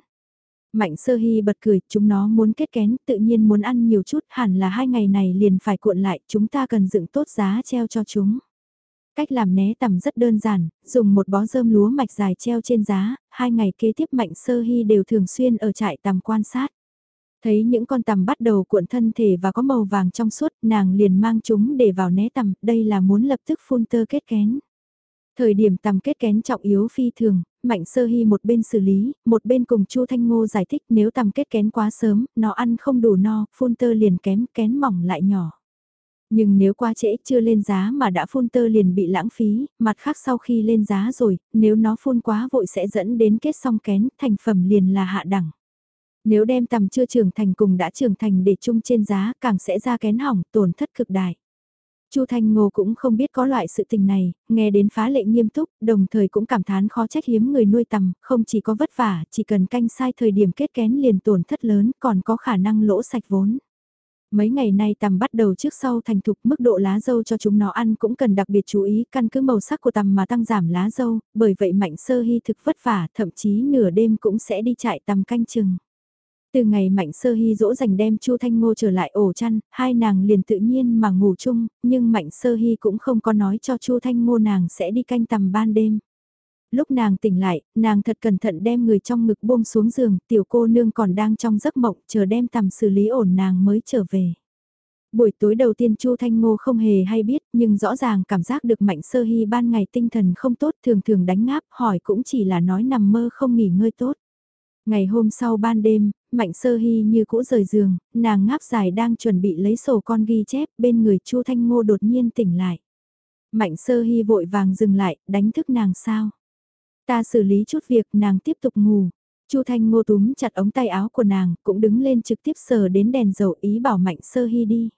Mạnh sơ hy bật cười, chúng nó muốn kết kén, tự nhiên muốn ăn nhiều chút, hẳn là hai ngày này liền phải cuộn lại, chúng ta cần dựng tốt giá treo cho chúng. Cách làm né tầm rất đơn giản, dùng một bó rơm lúa mạch dài treo trên giá, hai ngày kế tiếp mạnh sơ hy đều thường xuyên ở trại tầm quan sát. Thấy những con tầm bắt đầu cuộn thân thể và có màu vàng trong suốt, nàng liền mang chúng để vào né tầm đây là muốn lập tức phun tơ kết kén. Thời điểm tằm kết kén trọng yếu phi thường, Mạnh Sơ Hy một bên xử lý, một bên cùng Chu Thanh Ngô giải thích nếu tằm kết kén quá sớm, nó ăn không đủ no, phun tơ liền kém, kén mỏng lại nhỏ. Nhưng nếu quá trễ chưa lên giá mà đã phun tơ liền bị lãng phí, mặt khác sau khi lên giá rồi, nếu nó phun quá vội sẽ dẫn đến kết xong kén, thành phẩm liền là hạ đẳng. Nếu đem tầm chưa trưởng thành cùng đã trưởng thành để chung trên giá càng sẽ ra kén hỏng tổn thất cực đại. Chu Thanh Ngô cũng không biết có loại sự tình này, nghe đến phá lệ nghiêm túc, đồng thời cũng cảm thán khó trách hiếm người nuôi tầm, không chỉ có vất vả, chỉ cần canh sai thời điểm kết kén liền tổn thất lớn, còn có khả năng lỗ sạch vốn. Mấy ngày nay tầm bắt đầu trước sau thành thục mức độ lá dâu cho chúng nó ăn cũng cần đặc biệt chú ý căn cứ màu sắc của tầm mà tăng giảm lá dâu, bởi vậy mạnh sơ hy thực vất vả, thậm chí nửa đêm cũng sẽ đi chạy tầm canh chừng. Từ ngày Mạnh Sơ Hy dỗ dành đem Chu Thanh Ngô trở lại ổ chăn, hai nàng liền tự nhiên mà ngủ chung, nhưng Mạnh Sơ Hy cũng không có nói cho Chu Thanh Ngô nàng sẽ đi canh tầm ban đêm. Lúc nàng tỉnh lại, nàng thật cẩn thận đem người trong ngực buông xuống giường, tiểu cô nương còn đang trong giấc mộng, chờ đem tầm xử lý ổn nàng mới trở về. Buổi tối đầu tiên Chu Thanh Ngô không hề hay biết, nhưng rõ ràng cảm giác được Mạnh Sơ Hy ban ngày tinh thần không tốt thường thường đánh ngáp, hỏi cũng chỉ là nói nằm mơ không nghỉ ngơi tốt. Ngày hôm sau ban đêm, Mạnh Sơ Hy như cũ rời giường, nàng ngáp dài đang chuẩn bị lấy sổ con ghi chép, bên người Chu Thanh Ngô đột nhiên tỉnh lại. Mạnh Sơ Hy vội vàng dừng lại, đánh thức nàng sao? Ta xử lý chút việc, nàng tiếp tục ngủ. Chu Thanh Ngô túm chặt ống tay áo của nàng, cũng đứng lên trực tiếp sờ đến đèn dầu ý bảo Mạnh Sơ Hy đi.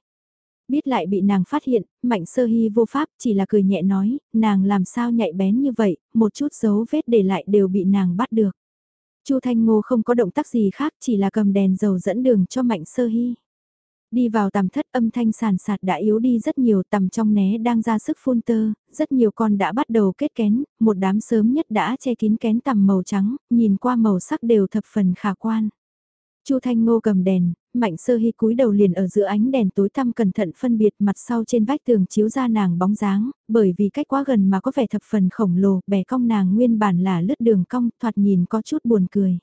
Biết lại bị nàng phát hiện, Mạnh Sơ Hy vô pháp chỉ là cười nhẹ nói, nàng làm sao nhạy bén như vậy, một chút dấu vết để lại đều bị nàng bắt được. Chu Thanh Ngô không có động tác gì khác chỉ là cầm đèn dầu dẫn đường cho Mạnh Sơ Hy. Đi vào tầm thất âm thanh sàn sạt đã yếu đi rất nhiều tầm trong né đang ra sức phun tơ, rất nhiều con đã bắt đầu kết kén, một đám sớm nhất đã che kín kén tầm màu trắng, nhìn qua màu sắc đều thập phần khả quan. Chu Thanh Ngô cầm đèn, Mạnh Sơ Hy cúi đầu liền ở giữa ánh đèn tối tăm cẩn thận phân biệt mặt sau trên vách tường chiếu ra nàng bóng dáng, bởi vì cách quá gần mà có vẻ thập phần khổng lồ, bẻ cong nàng nguyên bản là lướt đường cong, thoạt nhìn có chút buồn cười.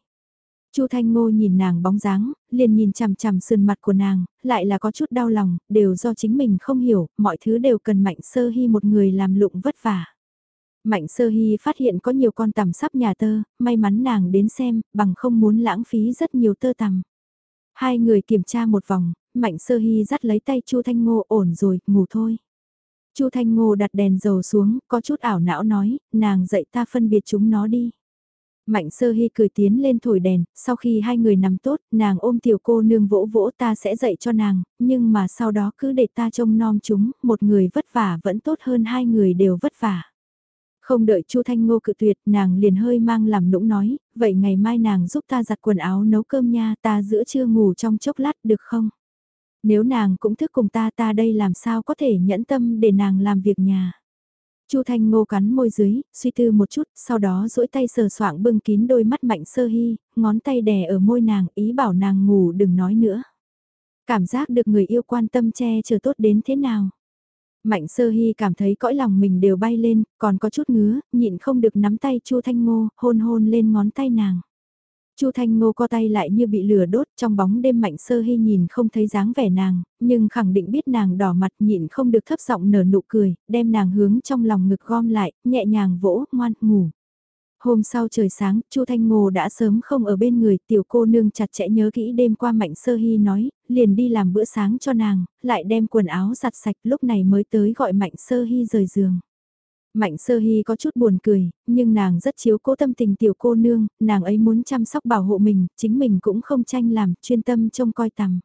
Chu Thanh Ngô nhìn nàng bóng dáng, liền nhìn chằm chằm sườn mặt của nàng, lại là có chút đau lòng, đều do chính mình không hiểu, mọi thứ đều cần Mạnh Sơ Hy một người làm lụng vất vả. Mạnh Sơ Hy phát hiện có nhiều con tằm sắp nhà tơ, may mắn nàng đến xem, bằng không muốn lãng phí rất nhiều tơ tằm. Hai người kiểm tra một vòng, Mạnh Sơ Hy dắt lấy tay Chu Thanh Ngô ổn rồi, ngủ thôi. Chu Thanh Ngô đặt đèn dầu xuống, có chút ảo não nói, nàng dạy ta phân biệt chúng nó đi. Mạnh Sơ Hy cười tiến lên thổi đèn, sau khi hai người nằm tốt, nàng ôm tiểu cô nương vỗ vỗ ta sẽ dạy cho nàng, nhưng mà sau đó cứ để ta trông nom chúng, một người vất vả vẫn tốt hơn hai người đều vất vả. Không đợi Chu Thanh Ngô cự tuyệt, nàng liền hơi mang làm nũng nói, vậy ngày mai nàng giúp ta giặt quần áo nấu cơm nha, ta giữa trưa ngủ trong chốc lát được không? Nếu nàng cũng thức cùng ta ta đây làm sao có thể nhẫn tâm để nàng làm việc nhà. Chu Thanh Ngô cắn môi dưới, suy tư một chút, sau đó duỗi tay sờ soạng bưng kín đôi mắt mạnh sơ hy, ngón tay đè ở môi nàng, ý bảo nàng ngủ đừng nói nữa. Cảm giác được người yêu quan tâm che chở tốt đến thế nào. Mạnh sơ hy cảm thấy cõi lòng mình đều bay lên, còn có chút ngứa, nhịn không được nắm tay Chu Thanh Ngô, hôn hôn lên ngón tay nàng. Chu Thanh Ngô co tay lại như bị lửa đốt trong bóng đêm mạnh sơ hy nhìn không thấy dáng vẻ nàng, nhưng khẳng định biết nàng đỏ mặt nhịn không được thấp giọng nở nụ cười, đem nàng hướng trong lòng ngực gom lại, nhẹ nhàng vỗ, ngoan, ngủ. Hôm sau trời sáng, Chu Thanh Ngô đã sớm không ở bên người, tiểu cô nương chặt chẽ nhớ kỹ đêm qua Mạnh Sơ Hy nói, liền đi làm bữa sáng cho nàng, lại đem quần áo giặt sạch lúc này mới tới gọi Mạnh Sơ Hy rời giường. Mạnh sơ hy có chút buồn cười, nhưng nàng rất chiếu cố tâm tình tiểu cô nương, nàng ấy muốn chăm sóc bảo hộ mình, chính mình cũng không tranh làm, chuyên tâm trông coi tằm.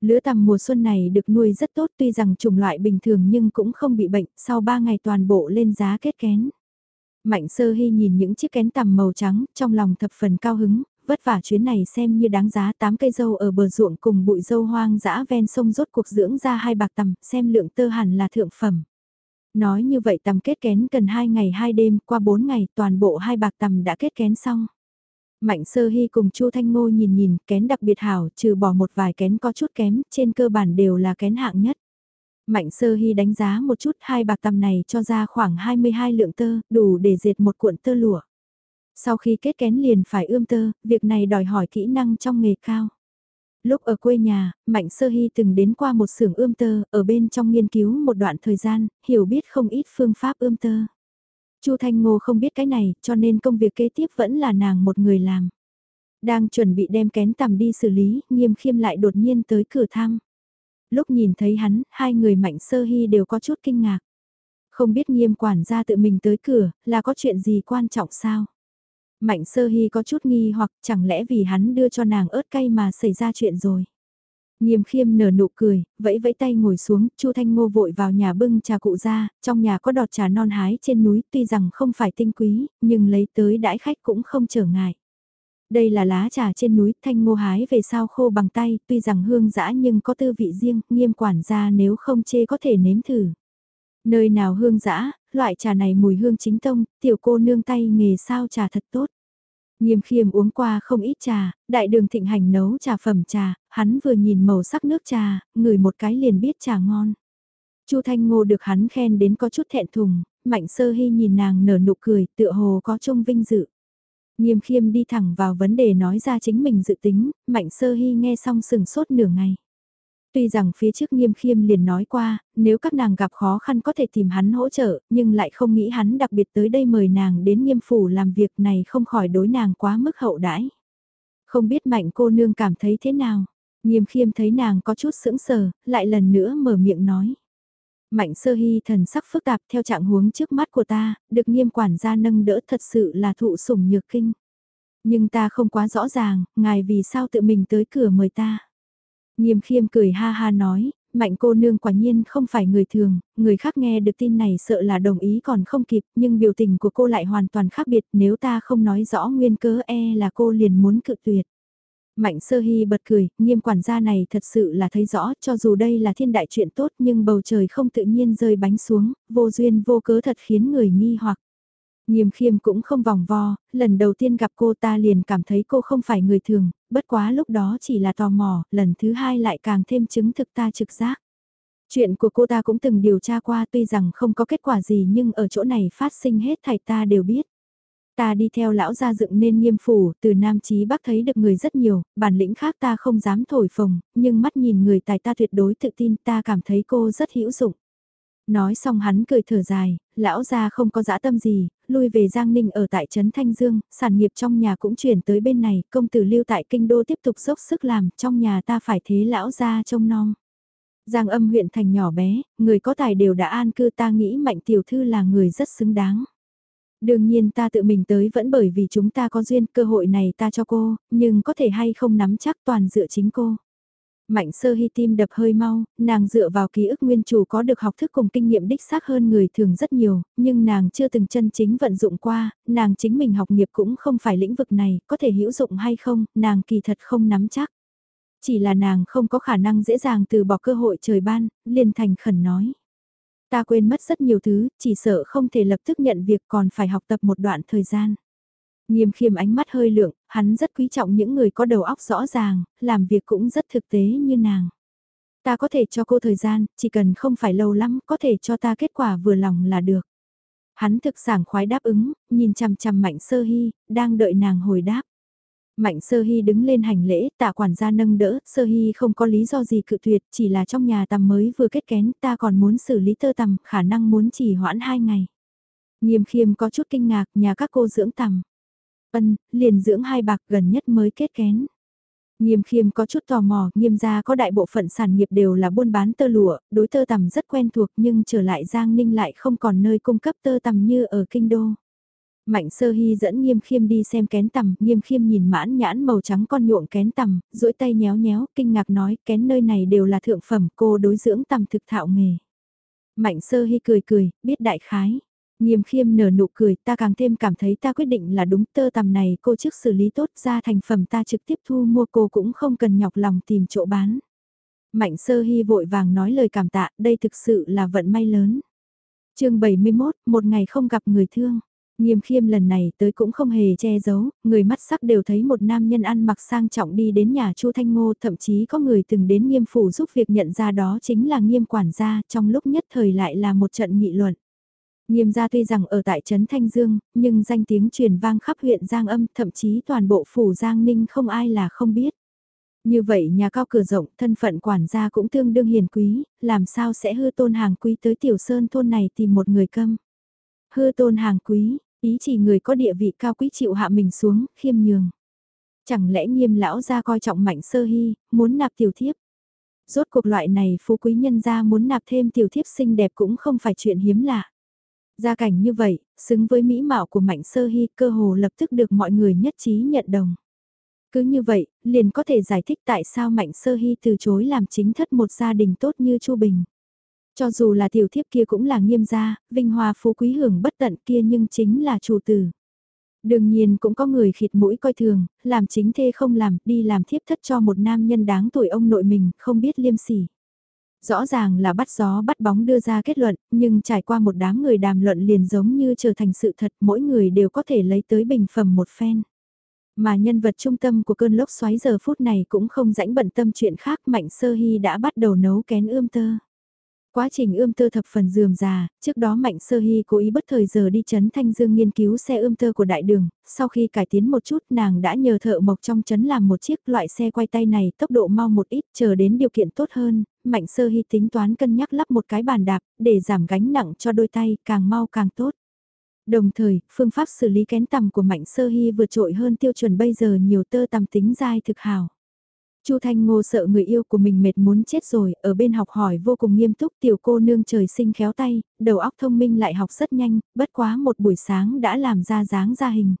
Lứa tằm mùa xuân này được nuôi rất tốt tuy rằng chủng loại bình thường nhưng cũng không bị bệnh, sau 3 ngày toàn bộ lên giá kết kén. Mạnh sơ hy nhìn những chiếc kén tằm màu trắng, trong lòng thập phần cao hứng, vất vả chuyến này xem như đáng giá 8 cây dâu ở bờ ruộng cùng bụi dâu hoang dã ven sông rốt cuộc dưỡng ra hai bạc tằm, xem lượng tơ hẳn là thượng phẩm. Nói như vậy tầm kết kén cần 2 ngày 2 đêm, qua 4 ngày toàn bộ hai bạc tầm đã kết kén xong. Mạnh sơ hy cùng Chu Thanh Ngô nhìn nhìn, kén đặc biệt hảo, trừ bỏ một vài kén có chút kém, trên cơ bản đều là kén hạng nhất. Mạnh sơ hy đánh giá một chút hai bạc tầm này cho ra khoảng 22 lượng tơ, đủ để dệt một cuộn tơ lụa. Sau khi kết kén liền phải ươm tơ, việc này đòi hỏi kỹ năng trong nghề cao. Lúc ở quê nhà, Mạnh Sơ Hy từng đến qua một xưởng ươm tơ, ở bên trong nghiên cứu một đoạn thời gian, hiểu biết không ít phương pháp ươm tơ. Chu Thanh Ngô không biết cái này, cho nên công việc kế tiếp vẫn là nàng một người làm. Đang chuẩn bị đem kén tầm đi xử lý, nghiêm khiêm lại đột nhiên tới cửa thăm. Lúc nhìn thấy hắn, hai người Mạnh Sơ Hy đều có chút kinh ngạc. Không biết nghiêm quản gia tự mình tới cửa, là có chuyện gì quan trọng sao? Mạnh sơ hy có chút nghi hoặc chẳng lẽ vì hắn đưa cho nàng ớt cay mà xảy ra chuyện rồi. Nghiêm khiêm nở nụ cười, vẫy vẫy tay ngồi xuống, Chu Thanh Ngô vội vào nhà bưng trà cụ ra, trong nhà có đọt trà non hái trên núi, tuy rằng không phải tinh quý, nhưng lấy tới đãi khách cũng không trở ngại. Đây là lá trà trên núi, Thanh Ngô hái về sao khô bằng tay, tuy rằng hương dã nhưng có tư vị riêng, nghiêm quản gia nếu không chê có thể nếm thử. Nơi nào hương dã, loại trà này mùi hương chính tông, tiểu cô nương tay nghề sao trà thật tốt. Nghiêm khiêm uống qua không ít trà, đại đường thịnh hành nấu trà phẩm trà, hắn vừa nhìn màu sắc nước trà, ngửi một cái liền biết trà ngon. Chu Thanh Ngô được hắn khen đến có chút thẹn thùng, Mạnh Sơ Hy nhìn nàng nở nụ cười, tựa hồ có trông vinh dự. Nghiêm khiêm đi thẳng vào vấn đề nói ra chính mình dự tính, Mạnh Sơ Hy nghe xong sừng sốt nửa ngày. Tuy rằng phía trước nghiêm khiêm liền nói qua, nếu các nàng gặp khó khăn có thể tìm hắn hỗ trợ, nhưng lại không nghĩ hắn đặc biệt tới đây mời nàng đến nghiêm phủ làm việc này không khỏi đối nàng quá mức hậu đãi. Không biết mạnh cô nương cảm thấy thế nào, nghiêm khiêm thấy nàng có chút sững sờ, lại lần nữa mở miệng nói. Mạnh sơ hy thần sắc phức tạp theo trạng huống trước mắt của ta, được nghiêm quản gia nâng đỡ thật sự là thụ sủng nhược kinh. Nhưng ta không quá rõ ràng, ngài vì sao tự mình tới cửa mời ta. Nghiêm khiêm cười ha ha nói, mạnh cô nương quả nhiên không phải người thường, người khác nghe được tin này sợ là đồng ý còn không kịp, nhưng biểu tình của cô lại hoàn toàn khác biệt, nếu ta không nói rõ nguyên cớ e là cô liền muốn cự tuyệt. Mạnh sơ hy bật cười, nghiêm quản gia này thật sự là thấy rõ, cho dù đây là thiên đại chuyện tốt nhưng bầu trời không tự nhiên rơi bánh xuống, vô duyên vô cớ thật khiến người nghi hoặc. Nghiêm khiêm cũng không vòng vo, lần đầu tiên gặp cô ta liền cảm thấy cô không phải người thường, bất quá lúc đó chỉ là tò mò, lần thứ hai lại càng thêm chứng thực ta trực giác. Chuyện của cô ta cũng từng điều tra qua tuy rằng không có kết quả gì nhưng ở chỗ này phát sinh hết thảy ta đều biết. Ta đi theo lão gia dựng nên nghiêm phủ, từ Nam Chí Bắc thấy được người rất nhiều, bản lĩnh khác ta không dám thổi phồng, nhưng mắt nhìn người tài ta tuyệt đối tự tin ta cảm thấy cô rất hữu dụng. Nói xong hắn cười thở dài, lão gia không có dã tâm gì, lui về Giang Ninh ở tại Trấn Thanh Dương, sản nghiệp trong nhà cũng chuyển tới bên này, công tử lưu tại kinh đô tiếp tục dốc sức làm, trong nhà ta phải thế lão gia trông nom. Giang âm huyện thành nhỏ bé, người có tài đều đã an cư ta nghĩ mạnh tiểu thư là người rất xứng đáng. Đương nhiên ta tự mình tới vẫn bởi vì chúng ta có duyên cơ hội này ta cho cô, nhưng có thể hay không nắm chắc toàn dựa chính cô. Mạnh sơ hy tim đập hơi mau, nàng dựa vào ký ức nguyên chủ có được học thức cùng kinh nghiệm đích xác hơn người thường rất nhiều, nhưng nàng chưa từng chân chính vận dụng qua, nàng chính mình học nghiệp cũng không phải lĩnh vực này, có thể hữu dụng hay không, nàng kỳ thật không nắm chắc. Chỉ là nàng không có khả năng dễ dàng từ bỏ cơ hội trời ban, liền thành khẩn nói. Ta quên mất rất nhiều thứ, chỉ sợ không thể lập tức nhận việc còn phải học tập một đoạn thời gian. Nghiêm khiêm ánh mắt hơi lượng, hắn rất quý trọng những người có đầu óc rõ ràng, làm việc cũng rất thực tế như nàng. Ta có thể cho cô thời gian, chỉ cần không phải lâu lắm, có thể cho ta kết quả vừa lòng là được. Hắn thực sảng khoái đáp ứng, nhìn chằm chằm mạnh sơ hy, đang đợi nàng hồi đáp. Mạnh sơ hy đứng lên hành lễ, tạ quản gia nâng đỡ, sơ hy không có lý do gì cự tuyệt, chỉ là trong nhà tầm mới vừa kết kén, ta còn muốn xử lý tơ tầm, khả năng muốn chỉ hoãn hai ngày. Nghiêm khiêm có chút kinh ngạc, nhà các cô dưỡng tầm. Ân, liền dưỡng hai bạc gần nhất mới kết kén. Nghiêm khiêm có chút tò mò, nghiêm gia có đại bộ phận sản nghiệp đều là buôn bán tơ lụa, đối tơ tầm rất quen thuộc nhưng trở lại Giang Ninh lại không còn nơi cung cấp tơ tầm như ở Kinh Đô. Mạnh sơ hy dẫn nghiêm khiêm đi xem kén tầm, nghiêm khiêm nhìn mãn nhãn màu trắng con nhuộm kén tầm, duỗi tay nhéo nhéo, kinh ngạc nói, kén nơi này đều là thượng phẩm, cô đối dưỡng tầm thực thạo nghề. Mạnh sơ hy cười cười, biết đại khái. Nghiêm khiêm nở nụ cười, ta càng thêm cảm thấy ta quyết định là đúng tơ tầm này cô trước xử lý tốt ra thành phẩm ta trực tiếp thu mua cô cũng không cần nhọc lòng tìm chỗ bán. Mạnh sơ hy vội vàng nói lời cảm tạ, đây thực sự là vận may lớn. chương 71, một ngày không gặp người thương. Nghiêm khiêm lần này tới cũng không hề che giấu, người mắt sắc đều thấy một nam nhân ăn mặc sang trọng đi đến nhà Chu Thanh Ngô, thậm chí có người từng đến nghiêm phủ giúp việc nhận ra đó chính là nghiêm quản gia, trong lúc nhất thời lại là một trận nghị luận. Nghiêm gia tuy rằng ở tại Trấn Thanh Dương, nhưng danh tiếng truyền vang khắp huyện Giang Âm, thậm chí toàn bộ phủ Giang Ninh không ai là không biết. Như vậy nhà cao cửa rộng, thân phận quản gia cũng tương đương hiền quý, làm sao sẽ hư tôn hàng quý tới tiểu sơn thôn này tìm một người câm. Hư tôn hàng quý, ý chỉ người có địa vị cao quý chịu hạ mình xuống, khiêm nhường. Chẳng lẽ nghiêm lão gia coi trọng mạnh sơ hy, muốn nạp tiểu thiếp. Rốt cuộc loại này phú quý nhân gia muốn nạp thêm tiểu thiếp xinh đẹp cũng không phải chuyện hiếm lạ. Gia cảnh như vậy, xứng với mỹ mạo của Mạnh Sơ Hy cơ hồ lập tức được mọi người nhất trí nhận đồng. Cứ như vậy, liền có thể giải thích tại sao Mạnh Sơ Hy từ chối làm chính thất một gia đình tốt như Chu Bình. Cho dù là tiểu thiếp kia cũng là nghiêm gia, vinh hoa phú quý hưởng bất tận kia nhưng chính là chủ tử. Đương nhiên cũng có người khịt mũi coi thường, làm chính thê không làm, đi làm thiếp thất cho một nam nhân đáng tuổi ông nội mình, không biết liêm sỉ. Rõ ràng là bắt gió bắt bóng đưa ra kết luận, nhưng trải qua một đám người đàm luận liền giống như trở thành sự thật, mỗi người đều có thể lấy tới bình phẩm một phen. Mà nhân vật trung tâm của cơn lốc xoáy giờ phút này cũng không rãnh bận tâm chuyện khác Mạnh Sơ Hy đã bắt đầu nấu kén ươm tơ. Quá trình ươm tơ thập phần dườm già, trước đó Mạnh Sơ Hy cố ý bất thời giờ đi chấn Thanh Dương nghiên cứu xe ươm tơ của đại đường, sau khi cải tiến một chút nàng đã nhờ thợ mộc trong chấn làm một chiếc loại xe quay tay này tốc độ mau một ít chờ đến điều kiện tốt hơn, Mạnh Sơ Hy tính toán cân nhắc lắp một cái bàn đạp để giảm gánh nặng cho đôi tay càng mau càng tốt. Đồng thời, phương pháp xử lý kén tầm của Mạnh Sơ Hy vượt trội hơn tiêu chuẩn bây giờ nhiều tơ tầm tính dai thực hào. Chu Thanh Ngô sợ người yêu của mình mệt muốn chết rồi, ở bên học hỏi vô cùng nghiêm túc tiểu cô nương trời sinh khéo tay, đầu óc thông minh lại học rất nhanh, bất quá một buổi sáng đã làm ra dáng ra hình.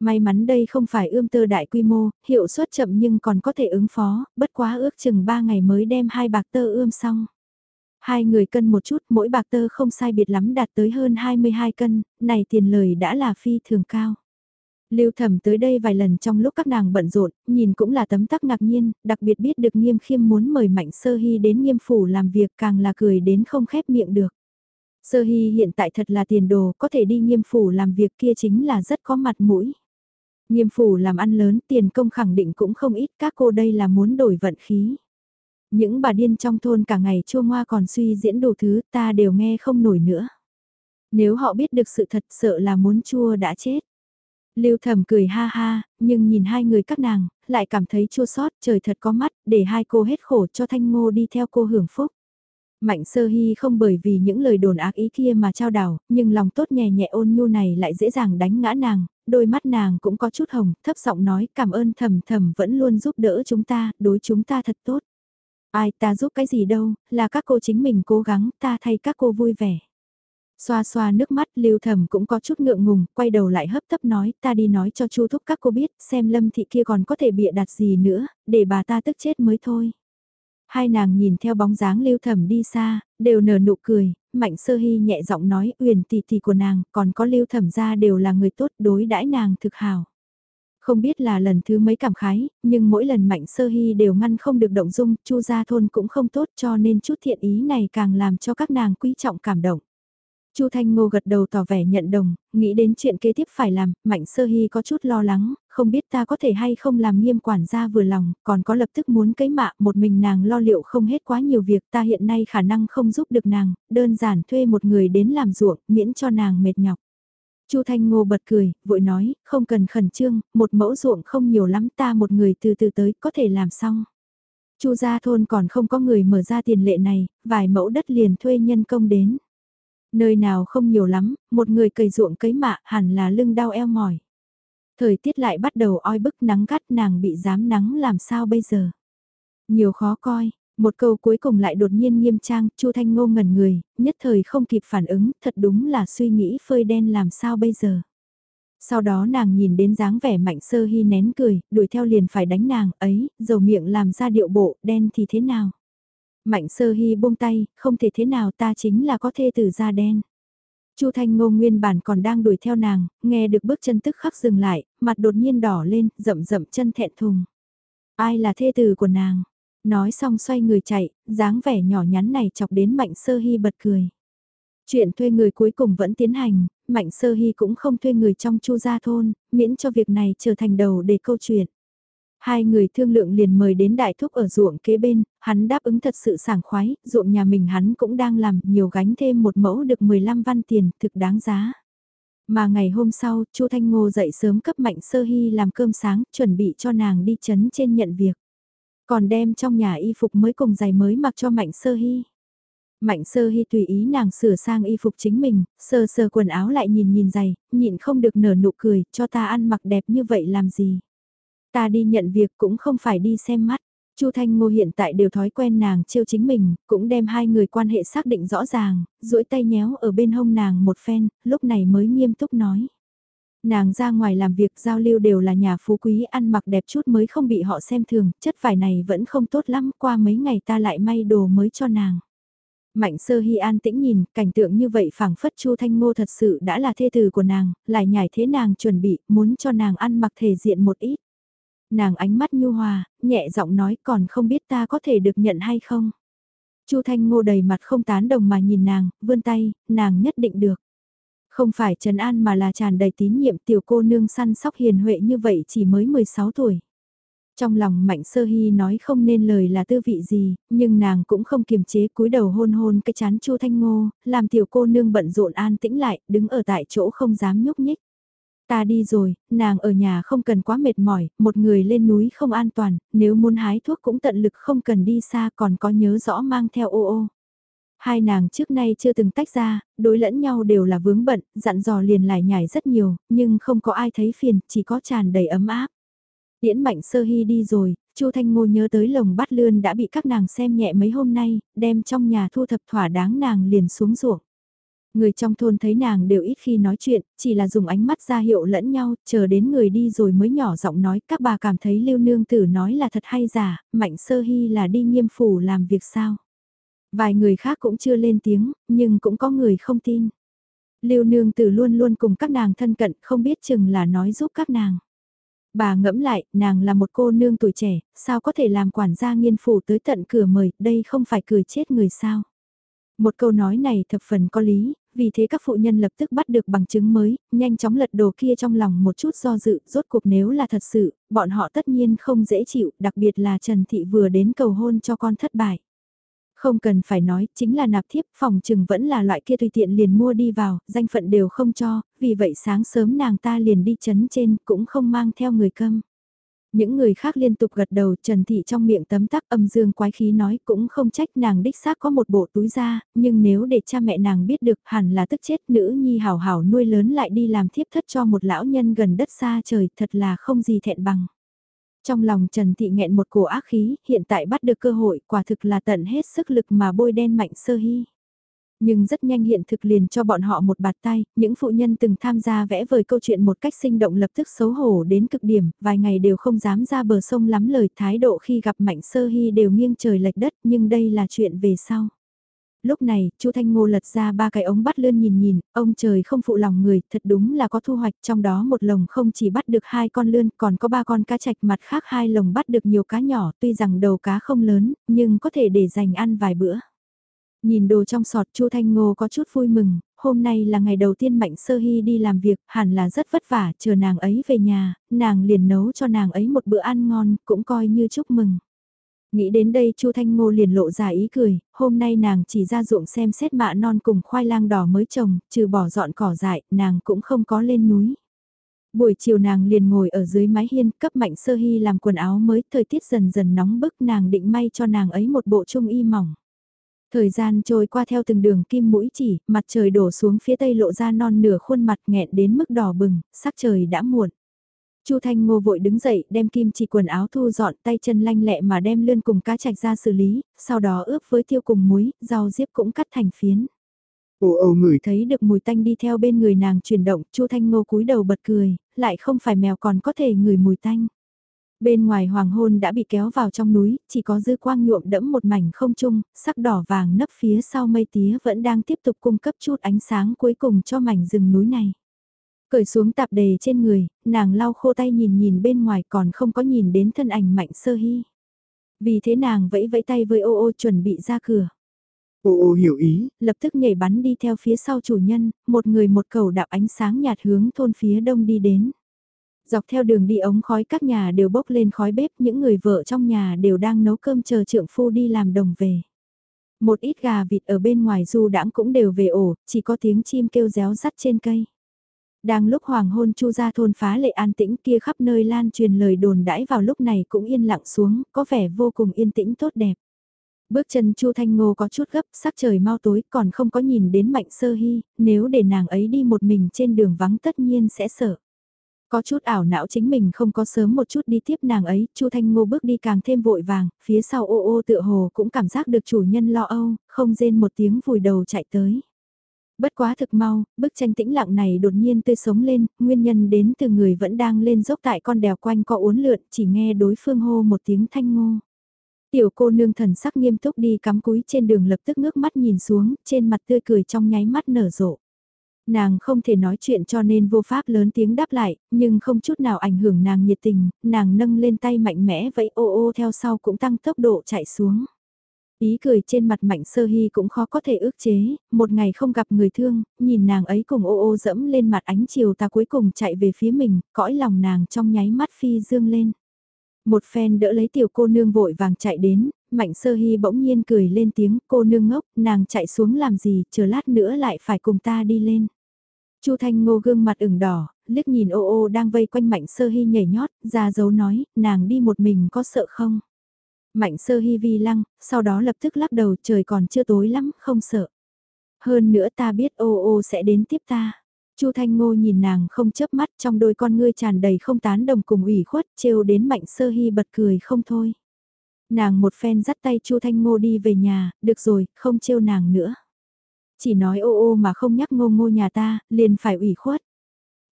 May mắn đây không phải ươm tơ đại quy mô, hiệu suất chậm nhưng còn có thể ứng phó, bất quá ước chừng 3 ngày mới đem hai bạc tơ ươm xong. Hai người cân một chút, mỗi bạc tơ không sai biệt lắm đạt tới hơn 22 cân, này tiền lời đã là phi thường cao. Lưu thẩm tới đây vài lần trong lúc các nàng bận rộn, nhìn cũng là tấm tắc ngạc nhiên, đặc biệt biết được nghiêm khiêm muốn mời mạnh sơ hy đến nghiêm phủ làm việc càng là cười đến không khép miệng được. Sơ hy hiện tại thật là tiền đồ, có thể đi nghiêm phủ làm việc kia chính là rất có mặt mũi. Nghiêm phủ làm ăn lớn tiền công khẳng định cũng không ít các cô đây là muốn đổi vận khí. Những bà điên trong thôn cả ngày chua ngoa còn suy diễn đủ thứ ta đều nghe không nổi nữa. Nếu họ biết được sự thật sợ là muốn chua đã chết. Lưu Thẩm cười ha ha, nhưng nhìn hai người các nàng, lại cảm thấy chua xót. trời thật có mắt, để hai cô hết khổ cho Thanh Ngô đi theo cô hưởng phúc. Mạnh sơ hy không bởi vì những lời đồn ác ý kia mà trao đảo, nhưng lòng tốt nhẹ nhẹ ôn nhu này lại dễ dàng đánh ngã nàng, đôi mắt nàng cũng có chút hồng, thấp giọng nói cảm ơn thầm thầm vẫn luôn giúp đỡ chúng ta, đối chúng ta thật tốt. Ai ta giúp cái gì đâu, là các cô chính mình cố gắng, ta thay các cô vui vẻ. Xoa xoa nước mắt lưu thầm cũng có chút ngượng ngùng, quay đầu lại hấp tấp nói, ta đi nói cho chu thúc các cô biết, xem lâm thị kia còn có thể bịa đặt gì nữa, để bà ta tức chết mới thôi. Hai nàng nhìn theo bóng dáng lưu thẩm đi xa, đều nở nụ cười, mạnh sơ hy nhẹ giọng nói uyển tỷ tỷ của nàng, còn có lưu thẩm ra đều là người tốt đối đãi nàng thực hào. Không biết là lần thứ mấy cảm khái, nhưng mỗi lần mạnh sơ hy đều ngăn không được động dung, chu gia thôn cũng không tốt cho nên chút thiện ý này càng làm cho các nàng quý trọng cảm động. Chu Thanh Ngô gật đầu tỏ vẻ nhận đồng, nghĩ đến chuyện kế tiếp phải làm, Mạnh Sơ Hy có chút lo lắng, không biết ta có thể hay không làm nghiêm quản gia vừa lòng, còn có lập tức muốn cấy mạ, một mình nàng lo liệu không hết quá nhiều việc, ta hiện nay khả năng không giúp được nàng, đơn giản thuê một người đến làm ruộng, miễn cho nàng mệt nhọc. Chu Thanh Ngô bật cười, vội nói, không cần khẩn trương, một mẫu ruộng không nhiều lắm ta một người từ từ tới, có thể làm xong. Chu gia thôn còn không có người mở ra tiền lệ này, vài mẫu đất liền thuê nhân công đến. Nơi nào không nhiều lắm, một người cày ruộng cấy mạ hẳn là lưng đau eo mỏi. Thời tiết lại bắt đầu oi bức nắng gắt nàng bị dám nắng làm sao bây giờ. Nhiều khó coi, một câu cuối cùng lại đột nhiên nghiêm trang, Chu Thanh Ngô ngẩn người, nhất thời không kịp phản ứng, thật đúng là suy nghĩ phơi đen làm sao bây giờ. Sau đó nàng nhìn đến dáng vẻ mạnh sơ hy nén cười, đuổi theo liền phải đánh nàng, ấy, dầu miệng làm ra điệu bộ, đen thì thế nào. Mạnh sơ hy buông tay, không thể thế nào ta chính là có thê tử da đen. Chu Thanh Ngô nguyên bản còn đang đuổi theo nàng, nghe được bước chân tức khắc dừng lại, mặt đột nhiên đỏ lên, rậm rậm chân thẹn thùng. Ai là thê tử của nàng? Nói xong xoay người chạy, dáng vẻ nhỏ nhắn này chọc đến Mạnh Sơ Hy bật cười. Chuyện thuê người cuối cùng vẫn tiến hành, Mạnh Sơ Hy cũng không thuê người trong chu gia thôn, miễn cho việc này trở thành đầu để câu chuyện. Hai người thương lượng liền mời đến đại thúc ở ruộng kế bên, hắn đáp ứng thật sự sảng khoái, ruộng nhà mình hắn cũng đang làm nhiều gánh thêm một mẫu được 15 văn tiền, thực đáng giá. Mà ngày hôm sau, Chu Thanh Ngô dậy sớm cấp Mạnh Sơ Hy làm cơm sáng, chuẩn bị cho nàng đi chấn trên nhận việc. Còn đem trong nhà y phục mới cùng giày mới mặc cho Mạnh Sơ Hy. Mạnh Sơ Hy tùy ý nàng sửa sang y phục chính mình, sơ sơ quần áo lại nhìn nhìn giày, nhịn không được nở nụ cười, cho ta ăn mặc đẹp như vậy làm gì. Ta đi nhận việc cũng không phải đi xem mắt. Chu Thanh Ngô hiện tại đều thói quen nàng trêu chính mình, cũng đem hai người quan hệ xác định rõ ràng, duỗi tay nhéo ở bên hông nàng một phen, lúc này mới nghiêm túc nói. Nàng ra ngoài làm việc giao lưu đều là nhà phú quý ăn mặc đẹp chút mới không bị họ xem thường, chất vải này vẫn không tốt lắm, qua mấy ngày ta lại may đồ mới cho nàng. Mạnh sơ hy an tĩnh nhìn, cảnh tượng như vậy phảng phất Chu Thanh Ngô thật sự đã là thê tử của nàng, lại nhảy thế nàng chuẩn bị, muốn cho nàng ăn mặc thể diện một ít. Nàng ánh mắt nhu hòa, nhẹ giọng nói còn không biết ta có thể được nhận hay không. Chu Thanh Ngô đầy mặt không tán đồng mà nhìn nàng, vươn tay, nàng nhất định được. Không phải Trần An mà là tràn đầy tín nhiệm tiểu cô nương săn sóc hiền huệ như vậy chỉ mới 16 tuổi. Trong lòng Mạnh Sơ Hy nói không nên lời là tư vị gì, nhưng nàng cũng không kiềm chế cúi đầu hôn hôn cái chán Chu Thanh Ngô, làm tiểu cô nương bận rộn an tĩnh lại, đứng ở tại chỗ không dám nhúc nhích. Ta đi rồi, nàng ở nhà không cần quá mệt mỏi, một người lên núi không an toàn, nếu muốn hái thuốc cũng tận lực không cần đi xa còn có nhớ rõ mang theo ô ô. Hai nàng trước nay chưa từng tách ra, đối lẫn nhau đều là vướng bận, dặn dò liền lại nhảy rất nhiều, nhưng không có ai thấy phiền, chỉ có tràn đầy ấm áp. Điễn mạnh sơ hy đi rồi, Chu Thanh Ngô nhớ tới lồng bắt lươn đã bị các nàng xem nhẹ mấy hôm nay, đem trong nhà thu thập thỏa đáng nàng liền xuống ruộng. Người trong thôn thấy nàng đều ít khi nói chuyện, chỉ là dùng ánh mắt ra hiệu lẫn nhau, chờ đến người đi rồi mới nhỏ giọng nói các bà cảm thấy lưu nương tử nói là thật hay giả, mạnh sơ hy là đi nghiêm phủ làm việc sao. Vài người khác cũng chưa lên tiếng, nhưng cũng có người không tin. Lưu nương tử luôn luôn cùng các nàng thân cận, không biết chừng là nói giúp các nàng. Bà ngẫm lại, nàng là một cô nương tuổi trẻ, sao có thể làm quản gia nghiên phủ tới tận cửa mời, đây không phải cười chết người sao. Một câu nói này thập phần có lý, vì thế các phụ nhân lập tức bắt được bằng chứng mới, nhanh chóng lật đồ kia trong lòng một chút do dự, rốt cuộc nếu là thật sự, bọn họ tất nhiên không dễ chịu, đặc biệt là Trần Thị vừa đến cầu hôn cho con thất bại. Không cần phải nói, chính là nạp thiếp, phòng trừng vẫn là loại kia tùy tiện liền mua đi vào, danh phận đều không cho, vì vậy sáng sớm nàng ta liền đi chấn trên, cũng không mang theo người câm. Những người khác liên tục gật đầu Trần Thị trong miệng tấm tắc âm dương quái khí nói cũng không trách nàng đích xác có một bộ túi da, nhưng nếu để cha mẹ nàng biết được hẳn là tức chết nữ nhi hảo hảo nuôi lớn lại đi làm thiếp thất cho một lão nhân gần đất xa trời thật là không gì thẹn bằng. Trong lòng Trần Thị nghẹn một cổ ác khí, hiện tại bắt được cơ hội quả thực là tận hết sức lực mà bôi đen mạnh sơ hy. Nhưng rất nhanh hiện thực liền cho bọn họ một bạt tay, những phụ nhân từng tham gia vẽ vời câu chuyện một cách sinh động lập tức xấu hổ đến cực điểm, vài ngày đều không dám ra bờ sông lắm lời thái độ khi gặp Mạnh Sơ Hy đều nghiêng trời lệch đất nhưng đây là chuyện về sau. Lúc này, Chu Thanh Ngô lật ra ba cái ống bắt lươn nhìn nhìn, ông trời không phụ lòng người, thật đúng là có thu hoạch trong đó một lồng không chỉ bắt được hai con lươn còn có ba con cá chạch mặt khác hai lồng bắt được nhiều cá nhỏ tuy rằng đầu cá không lớn, nhưng có thể để dành ăn vài bữa. Nhìn đồ trong sọt Chu Thanh Ngô có chút vui mừng, hôm nay là ngày đầu tiên Mạnh Sơ Hy đi làm việc, hẳn là rất vất vả, chờ nàng ấy về nhà, nàng liền nấu cho nàng ấy một bữa ăn ngon, cũng coi như chúc mừng. Nghĩ đến đây Chu Thanh Ngô liền lộ ra ý cười, hôm nay nàng chỉ ra ruộng xem xét mạ non cùng khoai lang đỏ mới trồng, trừ bỏ dọn cỏ dại, nàng cũng không có lên núi. Buổi chiều nàng liền ngồi ở dưới mái hiên cấp mạnh sơ hy làm quần áo mới, thời tiết dần dần nóng bức nàng định may cho nàng ấy một bộ trung y mỏng. Thời gian trôi qua theo từng đường kim mũi chỉ, mặt trời đổ xuống phía tây lộ ra non nửa khuôn mặt nghẹn đến mức đỏ bừng, sắc trời đã muộn. Chu Thanh Ngô vội đứng dậy đem kim chỉ quần áo thu dọn tay chân lanh lẹ mà đem lươn cùng cá chạch ra xử lý, sau đó ướp với tiêu cùng muối, rau diếp cũng cắt thành phiến. Ô ô người thấy được mùi tanh đi theo bên người nàng chuyển động, Chu Thanh Ngô cúi đầu bật cười, lại không phải mèo còn có thể ngửi mùi tanh. Bên ngoài hoàng hôn đã bị kéo vào trong núi, chỉ có dư quang nhuộm đẫm một mảnh không trung, sắc đỏ vàng nấp phía sau mây tía vẫn đang tiếp tục cung cấp chút ánh sáng cuối cùng cho mảnh rừng núi này. Cởi xuống tạp đề trên người, nàng lau khô tay nhìn nhìn bên ngoài còn không có nhìn đến thân ảnh mạnh sơ hy. Vì thế nàng vẫy vẫy tay với ô ô chuẩn bị ra cửa. Ô ô hiểu ý, lập tức nhảy bắn đi theo phía sau chủ nhân, một người một cầu đạo ánh sáng nhạt hướng thôn phía đông đi đến. Dọc theo đường đi ống khói các nhà đều bốc lên khói bếp, những người vợ trong nhà đều đang nấu cơm chờ trượng phu đi làm đồng về. Một ít gà vịt ở bên ngoài du đãng cũng đều về ổ, chỉ có tiếng chim kêu réo rắt trên cây. Đang lúc hoàng hôn chu ra thôn phá lệ an tĩnh kia khắp nơi lan truyền lời đồn đãi vào lúc này cũng yên lặng xuống, có vẻ vô cùng yên tĩnh tốt đẹp. Bước chân Chu Thanh Ngô có chút gấp, sắc trời mau tối còn không có nhìn đến Mạnh Sơ Hy, nếu để nàng ấy đi một mình trên đường vắng tất nhiên sẽ sợ. Có chút ảo não chính mình không có sớm một chút đi tiếp nàng ấy, Chu Thanh Ngô bước đi càng thêm vội vàng, phía sau ô ô tựa hồ cũng cảm giác được chủ nhân lo âu, không rên một tiếng vùi đầu chạy tới. Bất quá thực mau, bức tranh tĩnh lặng này đột nhiên tươi sống lên, nguyên nhân đến từ người vẫn đang lên dốc tại con đèo quanh co uốn lượn, chỉ nghe đối phương hô một tiếng thanh ngô. Tiểu cô nương thần sắc nghiêm túc đi cắm cúi trên đường lập tức ngước mắt nhìn xuống, trên mặt tươi cười trong nháy mắt nở rộ. Nàng không thể nói chuyện cho nên vô pháp lớn tiếng đáp lại, nhưng không chút nào ảnh hưởng nàng nhiệt tình, nàng nâng lên tay mạnh mẽ vẫy ô ô theo sau cũng tăng tốc độ chạy xuống. Ý cười trên mặt mạnh sơ hy cũng khó có thể ước chế, một ngày không gặp người thương, nhìn nàng ấy cùng ô ô dẫm lên mặt ánh chiều ta cuối cùng chạy về phía mình, cõi lòng nàng trong nháy mắt phi dương lên. Một phen đỡ lấy tiểu cô nương vội vàng chạy đến, mạnh sơ hy bỗng nhiên cười lên tiếng cô nương ngốc, nàng chạy xuống làm gì, chờ lát nữa lại phải cùng ta đi lên. Chu Thanh Ngô gương mặt ửng đỏ, liếc nhìn ô ô đang vây quanh mạnh sơ hy nhảy nhót, ra dấu nói, nàng đi một mình có sợ không? Mạnh sơ hy vi lăng, sau đó lập tức lắc đầu trời còn chưa tối lắm, không sợ. Hơn nữa ta biết ô ô sẽ đến tiếp ta. Chu Thanh Ngô nhìn nàng không chớp mắt trong đôi con ngươi tràn đầy không tán đồng cùng ủy khuất trêu đến mạnh sơ hy bật cười không thôi. Nàng một phen dắt tay Chu Thanh Ngô đi về nhà, được rồi, không trêu nàng nữa. Chỉ nói ô ô mà không nhắc ngô ngô nhà ta, liền phải ủy khuất.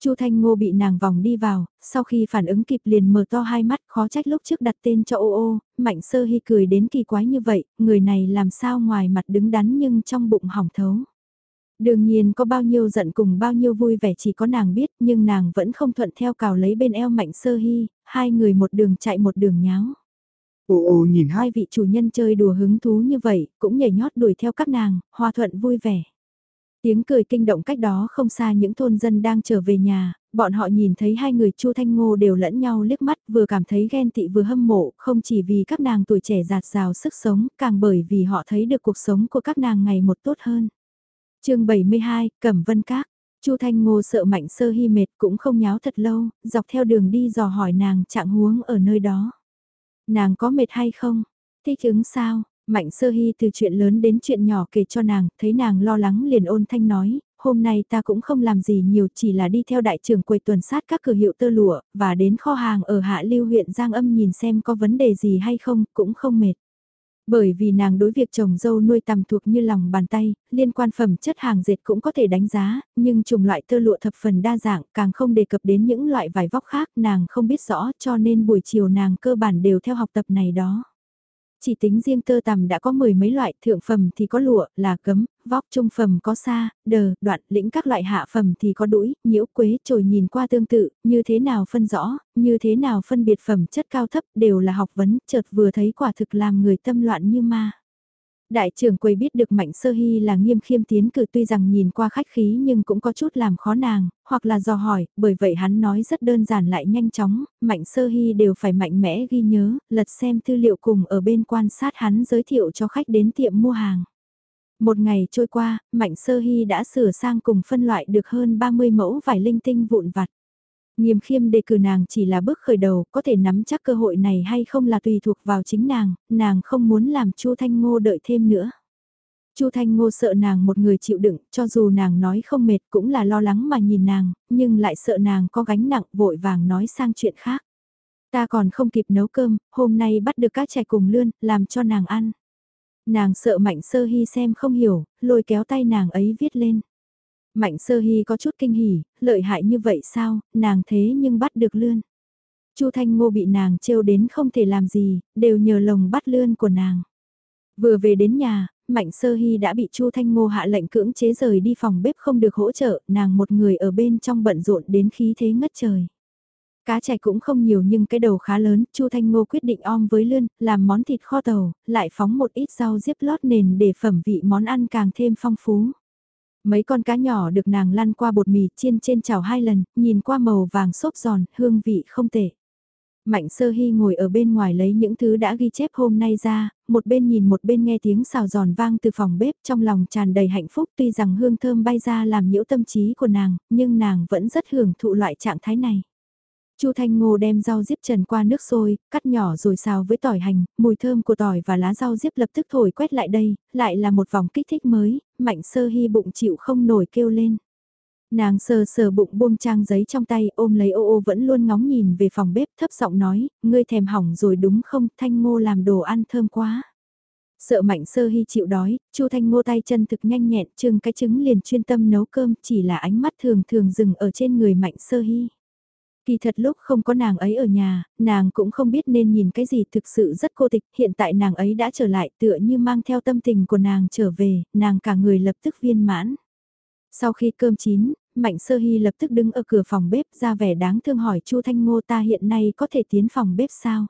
Chu Thanh Ngô bị nàng vòng đi vào, sau khi phản ứng kịp liền mở to hai mắt khó trách lúc trước đặt tên cho ô ô, mạnh sơ hy cười đến kỳ quái như vậy, người này làm sao ngoài mặt đứng đắn nhưng trong bụng hỏng thấu. Đương nhiên có bao nhiêu giận cùng bao nhiêu vui vẻ chỉ có nàng biết nhưng nàng vẫn không thuận theo cào lấy bên eo mạnh sơ hy, hai người một đường chạy một đường nháo. Ô ô nhìn hai Hai vị chủ nhân chơi đùa hứng thú như vậy, cũng nhảy nhót đuổi theo các nàng, hòa thuận vui vẻ. Tiếng cười kinh động cách đó không xa những thôn dân đang trở về nhà, bọn họ nhìn thấy hai người Chu Thanh Ngô đều lẫn nhau liếc mắt vừa cảm thấy ghen tị vừa hâm mộ, không chỉ vì các nàng tuổi trẻ giạt rào sức sống, càng bởi vì họ thấy được cuộc sống của các nàng ngày một tốt hơn. chương 72, Cẩm Vân Các Chu Thanh Ngô sợ mạnh sơ hy mệt cũng không nháo thật lâu, dọc theo đường đi dò hỏi nàng trạng huống ở nơi đó. Nàng có mệt hay không? Thích ứng sao? Mạnh sơ hy từ chuyện lớn đến chuyện nhỏ kể cho nàng, thấy nàng lo lắng liền ôn thanh nói, hôm nay ta cũng không làm gì nhiều chỉ là đi theo đại trưởng quầy tuần sát các cửa hiệu tơ lụa, và đến kho hàng ở Hạ Lưu huyện Giang Âm nhìn xem có vấn đề gì hay không, cũng không mệt. Bởi vì nàng đối việc trồng dâu nuôi tầm thuộc như lòng bàn tay, liên quan phẩm chất hàng dệt cũng có thể đánh giá, nhưng chủng loại tơ lụa thập phần đa dạng càng không đề cập đến những loại vải vóc khác nàng không biết rõ cho nên buổi chiều nàng cơ bản đều theo học tập này đó. Chỉ tính riêng tơ tằm đã có mười mấy loại, thượng phẩm thì có lụa, là cấm, vóc trung phẩm có sa, đờ, đoạn, lĩnh các loại hạ phẩm thì có đũi, nhiễu, quế, trồi nhìn qua tương tự, như thế nào phân rõ, như thế nào phân biệt phẩm chất cao thấp đều là học vấn, chợt vừa thấy quả thực làm người tâm loạn như ma. Đại trưởng quầy biết được Mạnh Sơ Hy là nghiêm khiêm tiến cử tuy rằng nhìn qua khách khí nhưng cũng có chút làm khó nàng, hoặc là dò hỏi, bởi vậy hắn nói rất đơn giản lại nhanh chóng, Mạnh Sơ Hy đều phải mạnh mẽ ghi nhớ, lật xem tư liệu cùng ở bên quan sát hắn giới thiệu cho khách đến tiệm mua hàng. Một ngày trôi qua, Mạnh Sơ Hy đã sửa sang cùng phân loại được hơn 30 mẫu vải linh tinh vụn vặt. Nghiêm khiêm đề cử nàng chỉ là bước khởi đầu, có thể nắm chắc cơ hội này hay không là tùy thuộc vào chính nàng, nàng không muốn làm Chu Thanh Ngô đợi thêm nữa. Chu Thanh Ngô sợ nàng một người chịu đựng, cho dù nàng nói không mệt cũng là lo lắng mà nhìn nàng, nhưng lại sợ nàng có gánh nặng vội vàng nói sang chuyện khác. Ta còn không kịp nấu cơm, hôm nay bắt được các trẻ cùng lươn, làm cho nàng ăn. Nàng sợ Mạnh Sơ Hy xem không hiểu, lôi kéo tay nàng ấy viết lên. Mạnh Sơ Hy có chút kinh hỉ, lợi hại như vậy sao, nàng thế nhưng bắt được lươn. Chu Thanh Ngô bị nàng trêu đến không thể làm gì, đều nhờ lồng bắt lươn của nàng. Vừa về đến nhà, Mạnh Sơ Hy đã bị Chu Thanh Ngô hạ lệnh cưỡng chế rời đi phòng bếp không được hỗ trợ, nàng một người ở bên trong bận rộn đến khí thế ngất trời. Cá chạch cũng không nhiều nhưng cái đầu khá lớn, Chu Thanh Ngô quyết định om với lươn, làm món thịt kho tàu, lại phóng một ít rau diếp lót nền để phẩm vị món ăn càng thêm phong phú. Mấy con cá nhỏ được nàng lăn qua bột mì chiên trên chảo hai lần, nhìn qua màu vàng xốp giòn, hương vị không tệ. Mạnh sơ hy ngồi ở bên ngoài lấy những thứ đã ghi chép hôm nay ra, một bên nhìn một bên nghe tiếng xào giòn vang từ phòng bếp trong lòng tràn đầy hạnh phúc tuy rằng hương thơm bay ra làm nhiễu tâm trí của nàng, nhưng nàng vẫn rất hưởng thụ loại trạng thái này. Chu Thanh Ngô đem rau diếp trần qua nước sôi, cắt nhỏ rồi xào với tỏi hành, mùi thơm của tỏi và lá rau diếp lập tức thổi quét lại đây, lại là một vòng kích thích mới, mạnh sơ hy bụng chịu không nổi kêu lên. Nàng sờ sờ bụng buông trang giấy trong tay ôm lấy ô ô vẫn luôn ngóng nhìn về phòng bếp thấp giọng nói, ngươi thèm hỏng rồi đúng không, Thanh Ngô làm đồ ăn thơm quá. Sợ mạnh sơ hy chịu đói, Chu Thanh Ngô tay chân thực nhanh nhẹn, trưng cái trứng liền chuyên tâm nấu cơm chỉ là ánh mắt thường thường dừng ở trên người mạnh sơ hy. Kỳ thật lúc không có nàng ấy ở nhà, nàng cũng không biết nên nhìn cái gì thực sự rất cô tịch, hiện tại nàng ấy đã trở lại tựa như mang theo tâm tình của nàng trở về, nàng cả người lập tức viên mãn. Sau khi cơm chín, Mạnh Sơ Hy lập tức đứng ở cửa phòng bếp ra vẻ đáng thương hỏi Chu Thanh Ngô ta hiện nay có thể tiến phòng bếp sao?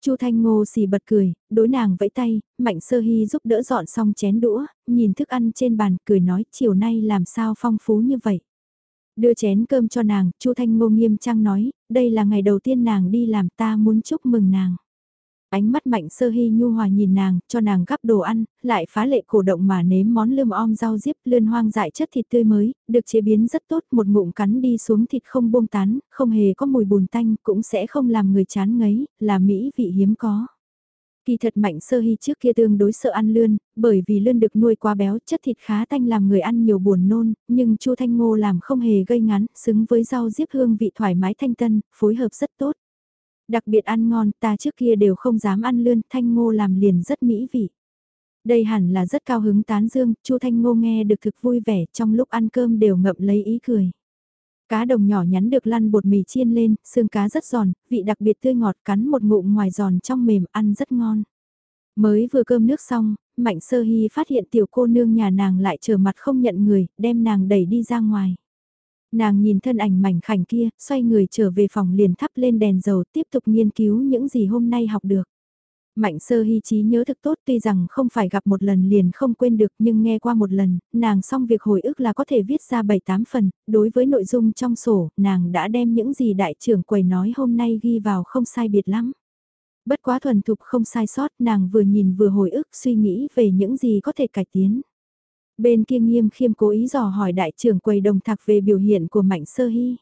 Chu Thanh Ngô xì bật cười, đối nàng vẫy tay, Mạnh Sơ Hy giúp đỡ dọn xong chén đũa, nhìn thức ăn trên bàn, cười nói chiều nay làm sao phong phú như vậy. Đưa chén cơm cho nàng, Chu Thanh Ngô nghiêm trang nói, đây là ngày đầu tiên nàng đi làm ta muốn chúc mừng nàng. Ánh mắt mạnh sơ hy nhu hòa nhìn nàng, cho nàng gắp đồ ăn, lại phá lệ cổ động mà nếm món lươm om rau diếp lươn hoang dại chất thịt tươi mới, được chế biến rất tốt, một ngụm cắn đi xuống thịt không buông tán, không hề có mùi bùn tanh, cũng sẽ không làm người chán ngấy, là mỹ vị hiếm có. Kỳ thật mạnh sơ hy trước kia tương đối sợ ăn lươn, bởi vì lươn được nuôi quá béo, chất thịt khá tanh làm người ăn nhiều buồn nôn, nhưng Chu Thanh Ngô làm không hề gây ngắn, xứng với rau diếp hương vị thoải mái thanh tân, phối hợp rất tốt. Đặc biệt ăn ngon, ta trước kia đều không dám ăn lươn, Thanh Ngô làm liền rất mỹ vị. Đây hẳn là rất cao hứng tán dương, Chu Thanh Ngô nghe được thực vui vẻ, trong lúc ăn cơm đều ngậm lấy ý cười. Cá đồng nhỏ nhắn được lăn bột mì chiên lên, xương cá rất giòn, vị đặc biệt tươi ngọt cắn một ngụm ngoài giòn trong mềm ăn rất ngon. Mới vừa cơm nước xong, Mạnh Sơ Hy phát hiện tiểu cô nương nhà nàng lại trở mặt không nhận người, đem nàng đẩy đi ra ngoài. Nàng nhìn thân ảnh mảnh khảnh kia, xoay người trở về phòng liền thắp lên đèn dầu tiếp tục nghiên cứu những gì hôm nay học được. Mạnh sơ hy trí nhớ thực tốt tuy rằng không phải gặp một lần liền không quên được nhưng nghe qua một lần, nàng xong việc hồi ức là có thể viết ra 7-8 phần, đối với nội dung trong sổ, nàng đã đem những gì đại trưởng quầy nói hôm nay ghi vào không sai biệt lắm. Bất quá thuần thục không sai sót, nàng vừa nhìn vừa hồi ức suy nghĩ về những gì có thể cải tiến. Bên kia nghiêm khiêm cố ý dò hỏi đại trưởng quầy đồng thạc về biểu hiện của mạnh sơ hy.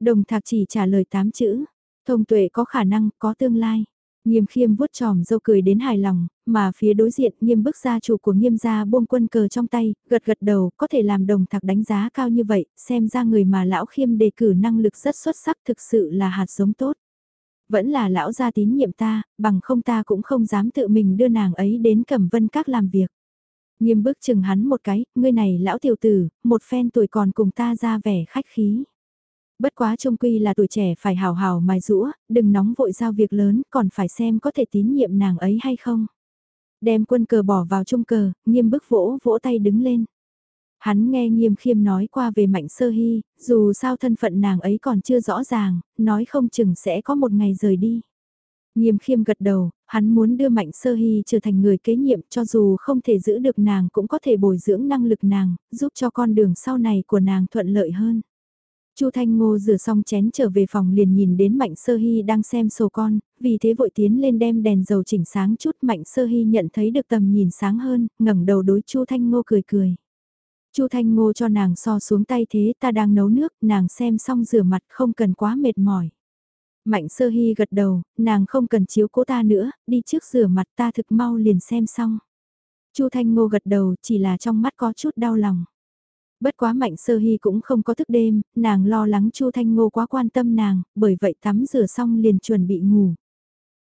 Đồng thạc chỉ trả lời 8 chữ, thông tuệ có khả năng, có tương lai. Nghiêm khiêm vuốt tròm dâu cười đến hài lòng, mà phía đối diện nghiêm bức gia chủ của nghiêm gia buông quân cờ trong tay, gật gật đầu, có thể làm đồng thạc đánh giá cao như vậy, xem ra người mà lão khiêm đề cử năng lực rất xuất sắc thực sự là hạt giống tốt. Vẫn là lão gia tín nhiệm ta, bằng không ta cũng không dám tự mình đưa nàng ấy đến cẩm vân các làm việc. Nghiêm bức chừng hắn một cái, ngươi này lão tiểu tử, một phen tuổi còn cùng ta ra vẻ khách khí. Bất quá trông quy là tuổi trẻ phải hào hào mài rũa, đừng nóng vội giao việc lớn, còn phải xem có thể tín nhiệm nàng ấy hay không. Đem quân cờ bỏ vào trung cờ, nghiêm bức vỗ vỗ tay đứng lên. Hắn nghe nghiêm khiêm nói qua về mạnh sơ hy, dù sao thân phận nàng ấy còn chưa rõ ràng, nói không chừng sẽ có một ngày rời đi. Nghiêm khiêm gật đầu, hắn muốn đưa Mạnh Sơ Hy trở thành người kế nhiệm cho dù không thể giữ được nàng cũng có thể bồi dưỡng năng lực nàng, giúp cho con đường sau này của nàng thuận lợi hơn. Chu Thanh Ngô rửa xong chén trở về phòng liền nhìn đến Mạnh Sơ Hy đang xem sổ con, vì thế vội tiến lên đem đèn dầu chỉnh sáng chút Mạnh Sơ Hy nhận thấy được tầm nhìn sáng hơn, ngẩng đầu đối Chu Thanh Ngô cười cười. Chu Thanh Ngô cho nàng so xuống tay thế ta đang nấu nước, nàng xem xong rửa mặt không cần quá mệt mỏi. Mạnh sơ hy gật đầu, nàng không cần chiếu cố ta nữa, đi trước rửa mặt ta thực mau liền xem xong. Chu Thanh Ngô gật đầu chỉ là trong mắt có chút đau lòng. Bất quá Mạnh Sơ Hy cũng không có thức đêm, nàng lo lắng Chu Thanh Ngô quá quan tâm nàng, bởi vậy tắm rửa xong liền chuẩn bị ngủ.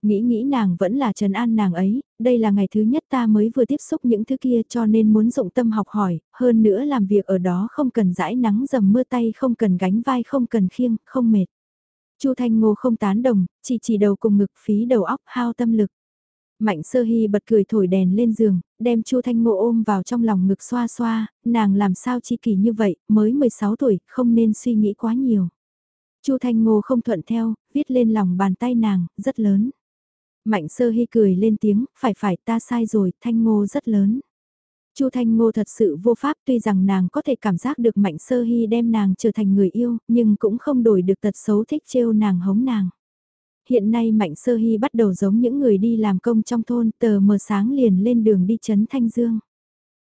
Nghĩ nghĩ nàng vẫn là trần an nàng ấy, đây là ngày thứ nhất ta mới vừa tiếp xúc những thứ kia cho nên muốn dụng tâm học hỏi, hơn nữa làm việc ở đó không cần dãi nắng dầm mưa tay không cần gánh vai không cần khiêng, không mệt. Chu Thanh Ngô không tán đồng, chỉ chỉ đầu cùng ngực phí đầu óc hao tâm lực. Mạnh sơ hy bật cười thổi đèn lên giường, đem Chu Thanh Ngô ôm vào trong lòng ngực xoa xoa, nàng làm sao chi kỳ như vậy, mới 16 tuổi, không nên suy nghĩ quá nhiều. Chu Thanh Ngô không thuận theo, viết lên lòng bàn tay nàng, rất lớn. Mạnh sơ hy cười lên tiếng, phải phải ta sai rồi, Thanh Ngô rất lớn. Chu Thanh Ngô thật sự vô pháp tuy rằng nàng có thể cảm giác được Mạnh Sơ Hy đem nàng trở thành người yêu, nhưng cũng không đổi được tật xấu thích trêu nàng hống nàng. Hiện nay Mạnh Sơ Hy bắt đầu giống những người đi làm công trong thôn, tờ mờ sáng liền lên đường đi chấn Thanh Dương.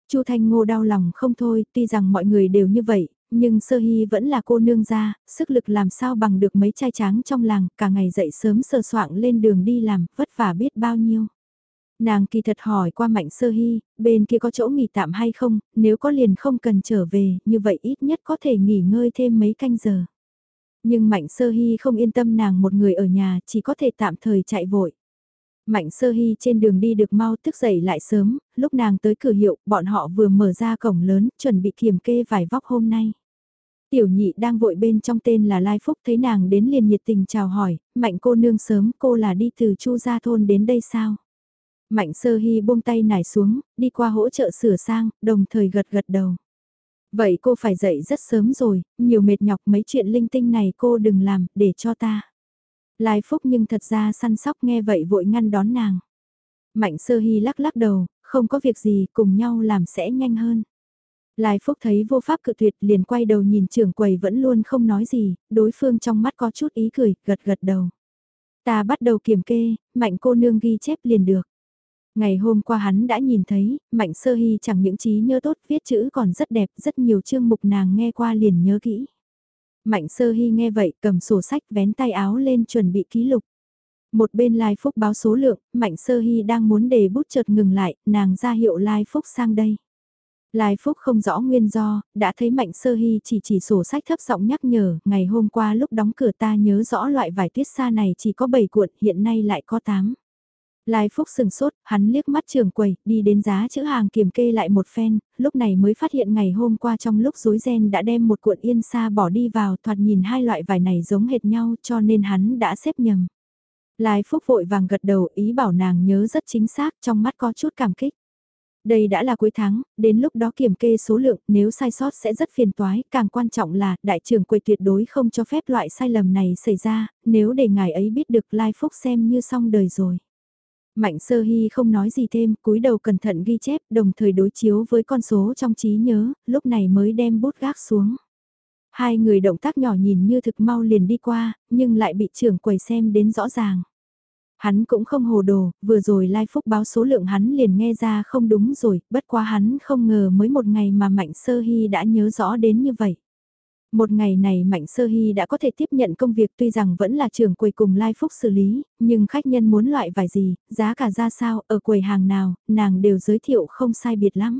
Chu Thanh Ngô đau lòng không thôi, tuy rằng mọi người đều như vậy, nhưng Sơ Hy vẫn là cô nương gia, sức lực làm sao bằng được mấy trai tráng trong làng, cả ngày dậy sớm sờ soạng lên đường đi làm, vất vả biết bao nhiêu. Nàng kỳ thật hỏi qua Mạnh Sơ Hy, bên kia có chỗ nghỉ tạm hay không, nếu có liền không cần trở về, như vậy ít nhất có thể nghỉ ngơi thêm mấy canh giờ. Nhưng Mạnh Sơ Hy không yên tâm nàng một người ở nhà, chỉ có thể tạm thời chạy vội. Mạnh Sơ Hy trên đường đi được mau thức dậy lại sớm, lúc nàng tới cửa hiệu, bọn họ vừa mở ra cổng lớn, chuẩn bị kiểm kê vải vóc hôm nay. Tiểu nhị đang vội bên trong tên là Lai Phúc thấy nàng đến liền nhiệt tình chào hỏi, Mạnh cô nương sớm cô là đi từ Chu Gia Thôn đến đây sao? Mạnh sơ hy buông tay nải xuống, đi qua hỗ trợ sửa sang, đồng thời gật gật đầu. Vậy cô phải dậy rất sớm rồi, nhiều mệt nhọc mấy chuyện linh tinh này cô đừng làm, để cho ta. Lai Phúc nhưng thật ra săn sóc nghe vậy vội ngăn đón nàng. Mạnh sơ hy lắc lắc đầu, không có việc gì, cùng nhau làm sẽ nhanh hơn. Lai Phúc thấy vô pháp cự tuyệt liền quay đầu nhìn trưởng quầy vẫn luôn không nói gì, đối phương trong mắt có chút ý cười, gật gật đầu. Ta bắt đầu kiểm kê, mạnh cô nương ghi chép liền được. Ngày hôm qua hắn đã nhìn thấy, Mạnh Sơ Hy chẳng những trí nhớ tốt viết chữ còn rất đẹp, rất nhiều chương mục nàng nghe qua liền nhớ kỹ. Mạnh Sơ Hy nghe vậy cầm sổ sách vén tay áo lên chuẩn bị ký lục. Một bên Lai Phúc báo số lượng, Mạnh Sơ Hy đang muốn đề bút chợt ngừng lại, nàng ra hiệu Lai Phúc sang đây. Lai Phúc không rõ nguyên do, đã thấy Mạnh Sơ Hy chỉ chỉ sổ sách thấp giọng nhắc nhở, ngày hôm qua lúc đóng cửa ta nhớ rõ loại vải tuyết xa này chỉ có 7 cuộn, hiện nay lại có 8. Lai Phúc sừng sốt, hắn liếc mắt trường quầy, đi đến giá chữ hàng kiểm kê lại một phen, lúc này mới phát hiện ngày hôm qua trong lúc rối ren đã đem một cuộn yên sa bỏ đi vào thoạt nhìn hai loại vải này giống hệt nhau cho nên hắn đã xếp nhầm. Lai Phúc vội vàng gật đầu ý bảo nàng nhớ rất chính xác trong mắt có chút cảm kích. Đây đã là cuối tháng, đến lúc đó kiểm kê số lượng, nếu sai sót sẽ rất phiền toái, càng quan trọng là đại trưởng quầy tuyệt đối không cho phép loại sai lầm này xảy ra, nếu để ngài ấy biết được Lai Phúc xem như xong đời rồi. Mạnh sơ hy không nói gì thêm, cúi đầu cẩn thận ghi chép, đồng thời đối chiếu với con số trong trí nhớ, lúc này mới đem bút gác xuống. Hai người động tác nhỏ nhìn như thực mau liền đi qua, nhưng lại bị trưởng quầy xem đến rõ ràng. Hắn cũng không hồ đồ, vừa rồi Lai Phúc báo số lượng hắn liền nghe ra không đúng rồi, bất quá hắn không ngờ mới một ngày mà Mạnh Sơ Hy đã nhớ rõ đến như vậy. Một ngày này Mạnh Sơ Hy đã có thể tiếp nhận công việc tuy rằng vẫn là trưởng quầy cùng Lai Phúc xử lý, nhưng khách nhân muốn loại vải gì, giá cả ra sao, ở quầy hàng nào, nàng đều giới thiệu không sai biệt lắm.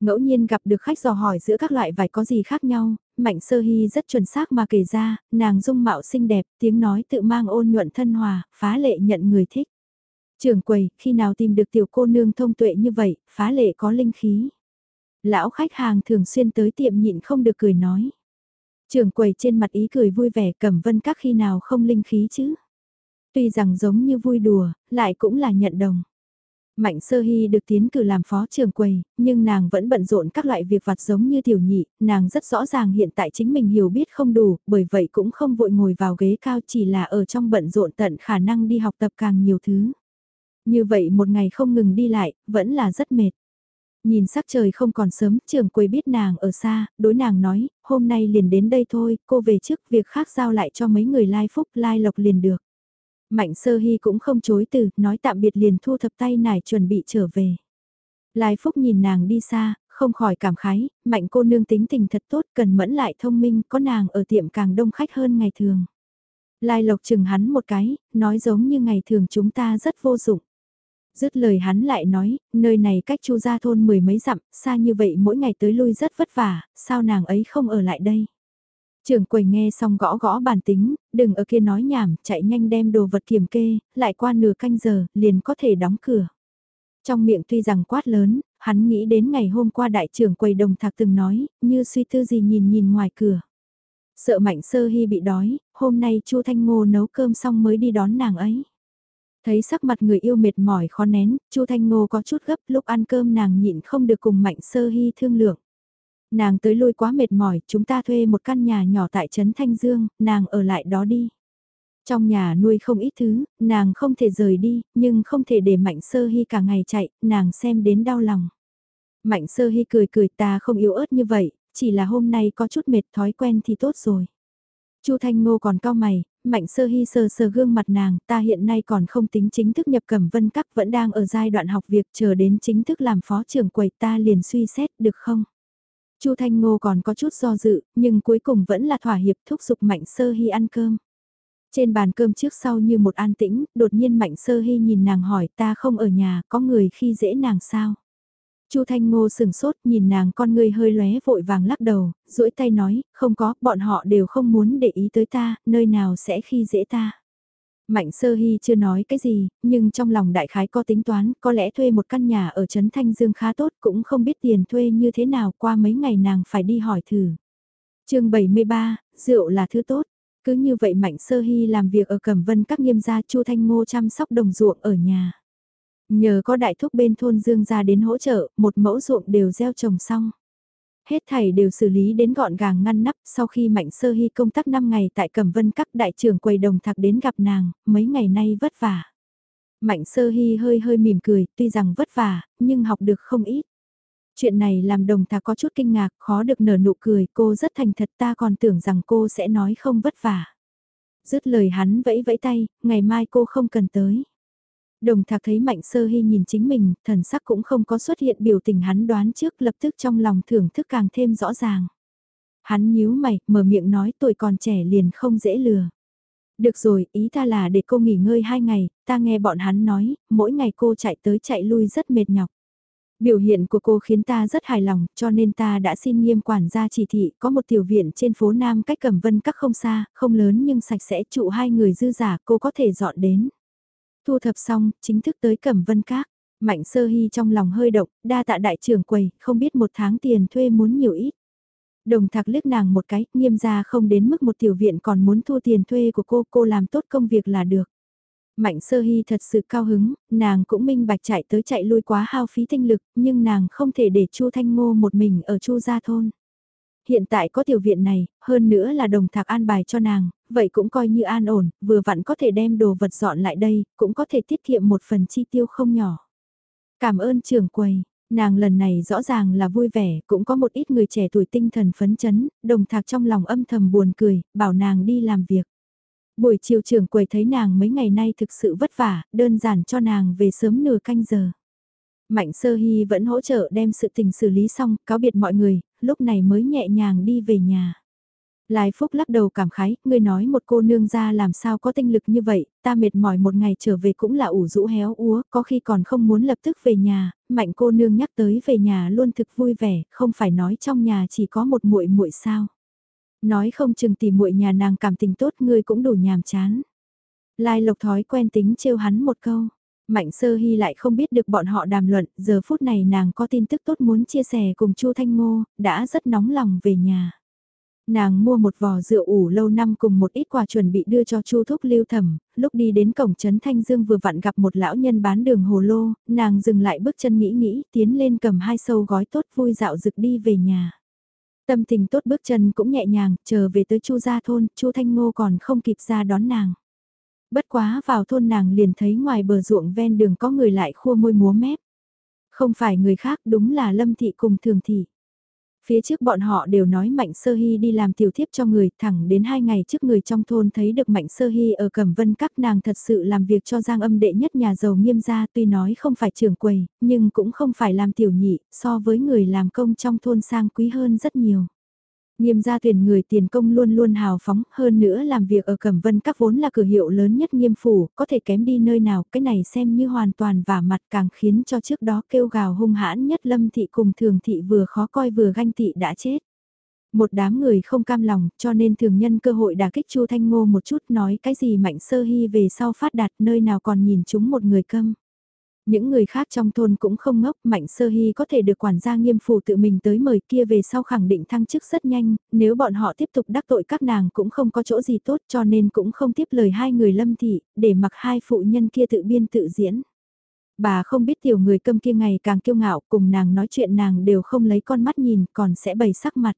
Ngẫu nhiên gặp được khách dò hỏi giữa các loại vải có gì khác nhau, Mạnh Sơ Hy rất chuẩn xác mà kể ra, nàng dung mạo xinh đẹp, tiếng nói tự mang ôn nhuận thân hòa, phá lệ nhận người thích. trưởng quầy, khi nào tìm được tiểu cô nương thông tuệ như vậy, phá lệ có linh khí. Lão khách hàng thường xuyên tới tiệm nhịn không được cười nói. Trường quầy trên mặt ý cười vui vẻ cẩm vân các khi nào không linh khí chứ. Tuy rằng giống như vui đùa, lại cũng là nhận đồng. Mạnh sơ hy được tiến cử làm phó trường quầy, nhưng nàng vẫn bận rộn các loại việc vặt giống như tiểu nhị, nàng rất rõ ràng hiện tại chính mình hiểu biết không đủ, bởi vậy cũng không vội ngồi vào ghế cao chỉ là ở trong bận rộn tận khả năng đi học tập càng nhiều thứ. Như vậy một ngày không ngừng đi lại, vẫn là rất mệt. Nhìn sắc trời không còn sớm, trường quầy biết nàng ở xa, đối nàng nói, hôm nay liền đến đây thôi, cô về trước, việc khác giao lại cho mấy người lai phúc lai lộc liền được. Mạnh sơ hy cũng không chối từ, nói tạm biệt liền thu thập tay nải chuẩn bị trở về. Lai phúc nhìn nàng đi xa, không khỏi cảm khái, mạnh cô nương tính tình thật tốt, cần mẫn lại thông minh, có nàng ở tiệm càng đông khách hơn ngày thường. Lai lộc chừng hắn một cái, nói giống như ngày thường chúng ta rất vô dụng. Dứt lời hắn lại nói, nơi này cách chu gia thôn mười mấy dặm, xa như vậy mỗi ngày tới lui rất vất vả, sao nàng ấy không ở lại đây. Trường quầy nghe xong gõ gõ bản tính, đừng ở kia nói nhảm, chạy nhanh đem đồ vật kiểm kê, lại qua nửa canh giờ, liền có thể đóng cửa. Trong miệng tuy rằng quát lớn, hắn nghĩ đến ngày hôm qua đại trưởng quầy đồng thạc từng nói, như suy tư gì nhìn nhìn ngoài cửa. Sợ mạnh sơ hy bị đói, hôm nay chu Thanh Ngô nấu cơm xong mới đi đón nàng ấy. Thấy sắc mặt người yêu mệt mỏi khó nén, Chu Thanh Ngô có chút gấp lúc ăn cơm nàng nhịn không được cùng Mạnh Sơ Hy thương lượng. Nàng tới lui quá mệt mỏi, chúng ta thuê một căn nhà nhỏ tại Trấn Thanh Dương, nàng ở lại đó đi. Trong nhà nuôi không ít thứ, nàng không thể rời đi, nhưng không thể để Mạnh Sơ Hy cả ngày chạy, nàng xem đến đau lòng. Mạnh Sơ Hy cười cười ta không yếu ớt như vậy, chỉ là hôm nay có chút mệt thói quen thì tốt rồi. Chu Thanh Ngô còn cao mày, Mạnh Sơ Hy sờ sờ gương mặt nàng, ta hiện nay còn không tính chính thức nhập cẩm vân các vẫn đang ở giai đoạn học việc chờ đến chính thức làm phó trưởng quầy ta liền suy xét được không? Chu Thanh Ngô còn có chút do dự, nhưng cuối cùng vẫn là thỏa hiệp thúc giục Mạnh Sơ Hy ăn cơm. Trên bàn cơm trước sau như một an tĩnh, đột nhiên Mạnh Sơ Hy nhìn nàng hỏi ta không ở nhà, có người khi dễ nàng sao? Chu Thanh Ngô sừng sốt nhìn nàng con người hơi lóe vội vàng lắc đầu, duỗi tay nói, không có, bọn họ đều không muốn để ý tới ta, nơi nào sẽ khi dễ ta. Mạnh sơ hy chưa nói cái gì, nhưng trong lòng đại khái có tính toán, có lẽ thuê một căn nhà ở Trấn Thanh Dương khá tốt cũng không biết tiền thuê như thế nào qua mấy ngày nàng phải đi hỏi thử. chương 73, rượu là thứ tốt. Cứ như vậy Mạnh Sơ Hy làm việc ở Cẩm Vân các nghiêm gia Chu Thanh Ngô chăm sóc đồng ruộng ở nhà. Nhờ có đại thúc bên thôn Dương ra đến hỗ trợ, một mẫu ruộng đều gieo trồng xong. Hết thảy đều xử lý đến gọn gàng ngăn nắp sau khi Mạnh Sơ Hy công tác 5 ngày tại Cẩm Vân các đại trưởng quầy đồng thạc đến gặp nàng, mấy ngày nay vất vả. Mạnh Sơ Hy hơi hơi mỉm cười, tuy rằng vất vả, nhưng học được không ít. Chuyện này làm đồng thạc có chút kinh ngạc, khó được nở nụ cười, cô rất thành thật ta còn tưởng rằng cô sẽ nói không vất vả. Dứt lời hắn vẫy vẫy tay, ngày mai cô không cần tới. Đồng thạc thấy Mạnh Sơ Hy nhìn chính mình, thần sắc cũng không có xuất hiện biểu tình hắn đoán trước lập tức trong lòng thưởng thức càng thêm rõ ràng. Hắn nhíu mày, mở miệng nói tuổi còn trẻ liền không dễ lừa. Được rồi, ý ta là để cô nghỉ ngơi hai ngày, ta nghe bọn hắn nói, mỗi ngày cô chạy tới chạy lui rất mệt nhọc. Biểu hiện của cô khiến ta rất hài lòng, cho nên ta đã xin nghiêm quản gia chỉ thị có một tiểu viện trên phố Nam cách Cẩm Vân các không xa, không lớn nhưng sạch sẽ trụ hai người dư giả cô có thể dọn đến. Thu thập xong, chính thức tới Cẩm Vân Các. Mạnh sơ hy trong lòng hơi động, đa tạ đại trưởng quầy, không biết một tháng tiền thuê muốn nhiều ít. Đồng thạc liếc nàng một cái, nghiêm ra không đến mức một tiểu viện còn muốn thu tiền thuê của cô, cô làm tốt công việc là được. Mạnh sơ hy thật sự cao hứng, nàng cũng minh bạch chạy tới chạy lui quá hao phí tinh lực, nhưng nàng không thể để Chu Thanh Ngô một mình ở Chu Gia Thôn. Hiện tại có tiểu viện này, hơn nữa là đồng thạc an bài cho nàng, vậy cũng coi như an ổn, vừa vặn có thể đem đồ vật dọn lại đây, cũng có thể tiết kiệm một phần chi tiêu không nhỏ. Cảm ơn trưởng quầy, nàng lần này rõ ràng là vui vẻ, cũng có một ít người trẻ tuổi tinh thần phấn chấn, đồng thạc trong lòng âm thầm buồn cười, bảo nàng đi làm việc. Buổi chiều trưởng quầy thấy nàng mấy ngày nay thực sự vất vả, đơn giản cho nàng về sớm nửa canh giờ. Mạnh sơ hy vẫn hỗ trợ đem sự tình xử lý xong, cáo biệt mọi người, lúc này mới nhẹ nhàng đi về nhà. Lai Phúc lắc đầu cảm khái, ngươi nói một cô nương ra làm sao có tinh lực như vậy, ta mệt mỏi một ngày trở về cũng là ủ rũ héo úa, có khi còn không muốn lập tức về nhà, mạnh cô nương nhắc tới về nhà luôn thực vui vẻ, không phải nói trong nhà chỉ có một muội muội sao. Nói không chừng tìm muội nhà nàng cảm tình tốt ngươi cũng đủ nhàm chán. Lai Lộc thói quen tính trêu hắn một câu. Mạnh sơ hy lại không biết được bọn họ đàm luận, giờ phút này nàng có tin tức tốt muốn chia sẻ cùng Chu Thanh Ngô, đã rất nóng lòng về nhà. Nàng mua một vò rượu ủ lâu năm cùng một ít quà chuẩn bị đưa cho Chu Thúc lưu thẩm, lúc đi đến cổng trấn Thanh Dương vừa vặn gặp một lão nhân bán đường hồ lô, nàng dừng lại bước chân nghĩ nghĩ, tiến lên cầm hai sâu gói tốt vui dạo rực đi về nhà. Tâm tình tốt bước chân cũng nhẹ nhàng, chờ về tới Chu gia thôn, Chu Thanh Ngô còn không kịp ra đón nàng. Bất quá vào thôn nàng liền thấy ngoài bờ ruộng ven đường có người lại khua môi múa mép. Không phải người khác đúng là Lâm Thị cùng Thường Thị. Phía trước bọn họ đều nói Mạnh Sơ Hy đi làm tiểu thiếp cho người, thẳng đến hai ngày trước người trong thôn thấy được Mạnh Sơ Hy ở Cẩm Vân các nàng thật sự làm việc cho Giang âm đệ nhất nhà giàu nghiêm gia tuy nói không phải trưởng quầy, nhưng cũng không phải làm tiểu nhị, so với người làm công trong thôn sang quý hơn rất nhiều. Nghiêm gia tuyển người tiền công luôn luôn hào phóng, hơn nữa làm việc ở Cẩm Vân các vốn là cửa hiệu lớn nhất nghiêm phủ, có thể kém đi nơi nào, cái này xem như hoàn toàn và mặt càng khiến cho trước đó kêu gào hung hãn nhất lâm thị cùng thường thị vừa khó coi vừa ganh tị đã chết. Một đám người không cam lòng, cho nên thường nhân cơ hội đả kích Chu Thanh Ngô một chút nói cái gì mạnh sơ hy về sau phát đạt nơi nào còn nhìn chúng một người câm. Những người khác trong thôn cũng không ngốc, Mạnh Sơ Hy có thể được quản gia nghiêm phủ tự mình tới mời kia về sau khẳng định thăng chức rất nhanh, nếu bọn họ tiếp tục đắc tội các nàng cũng không có chỗ gì tốt cho nên cũng không tiếp lời hai người lâm thị, để mặc hai phụ nhân kia tự biên tự diễn. Bà không biết tiểu người câm kia ngày càng kiêu ngạo, cùng nàng nói chuyện nàng đều không lấy con mắt nhìn, còn sẽ bày sắc mặt.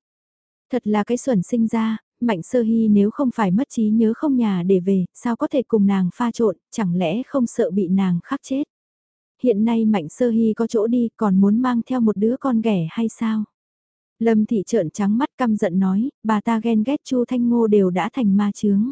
Thật là cái xuẩn sinh ra, Mạnh Sơ Hy nếu không phải mất trí nhớ không nhà để về, sao có thể cùng nàng pha trộn, chẳng lẽ không sợ bị nàng khắc chết. Hiện nay Mạnh Sơ Hy có chỗ đi còn muốn mang theo một đứa con ghẻ hay sao? Lâm Thị trợn trắng mắt căm giận nói, bà ta ghen ghét Chu Thanh Ngô đều đã thành ma chướng.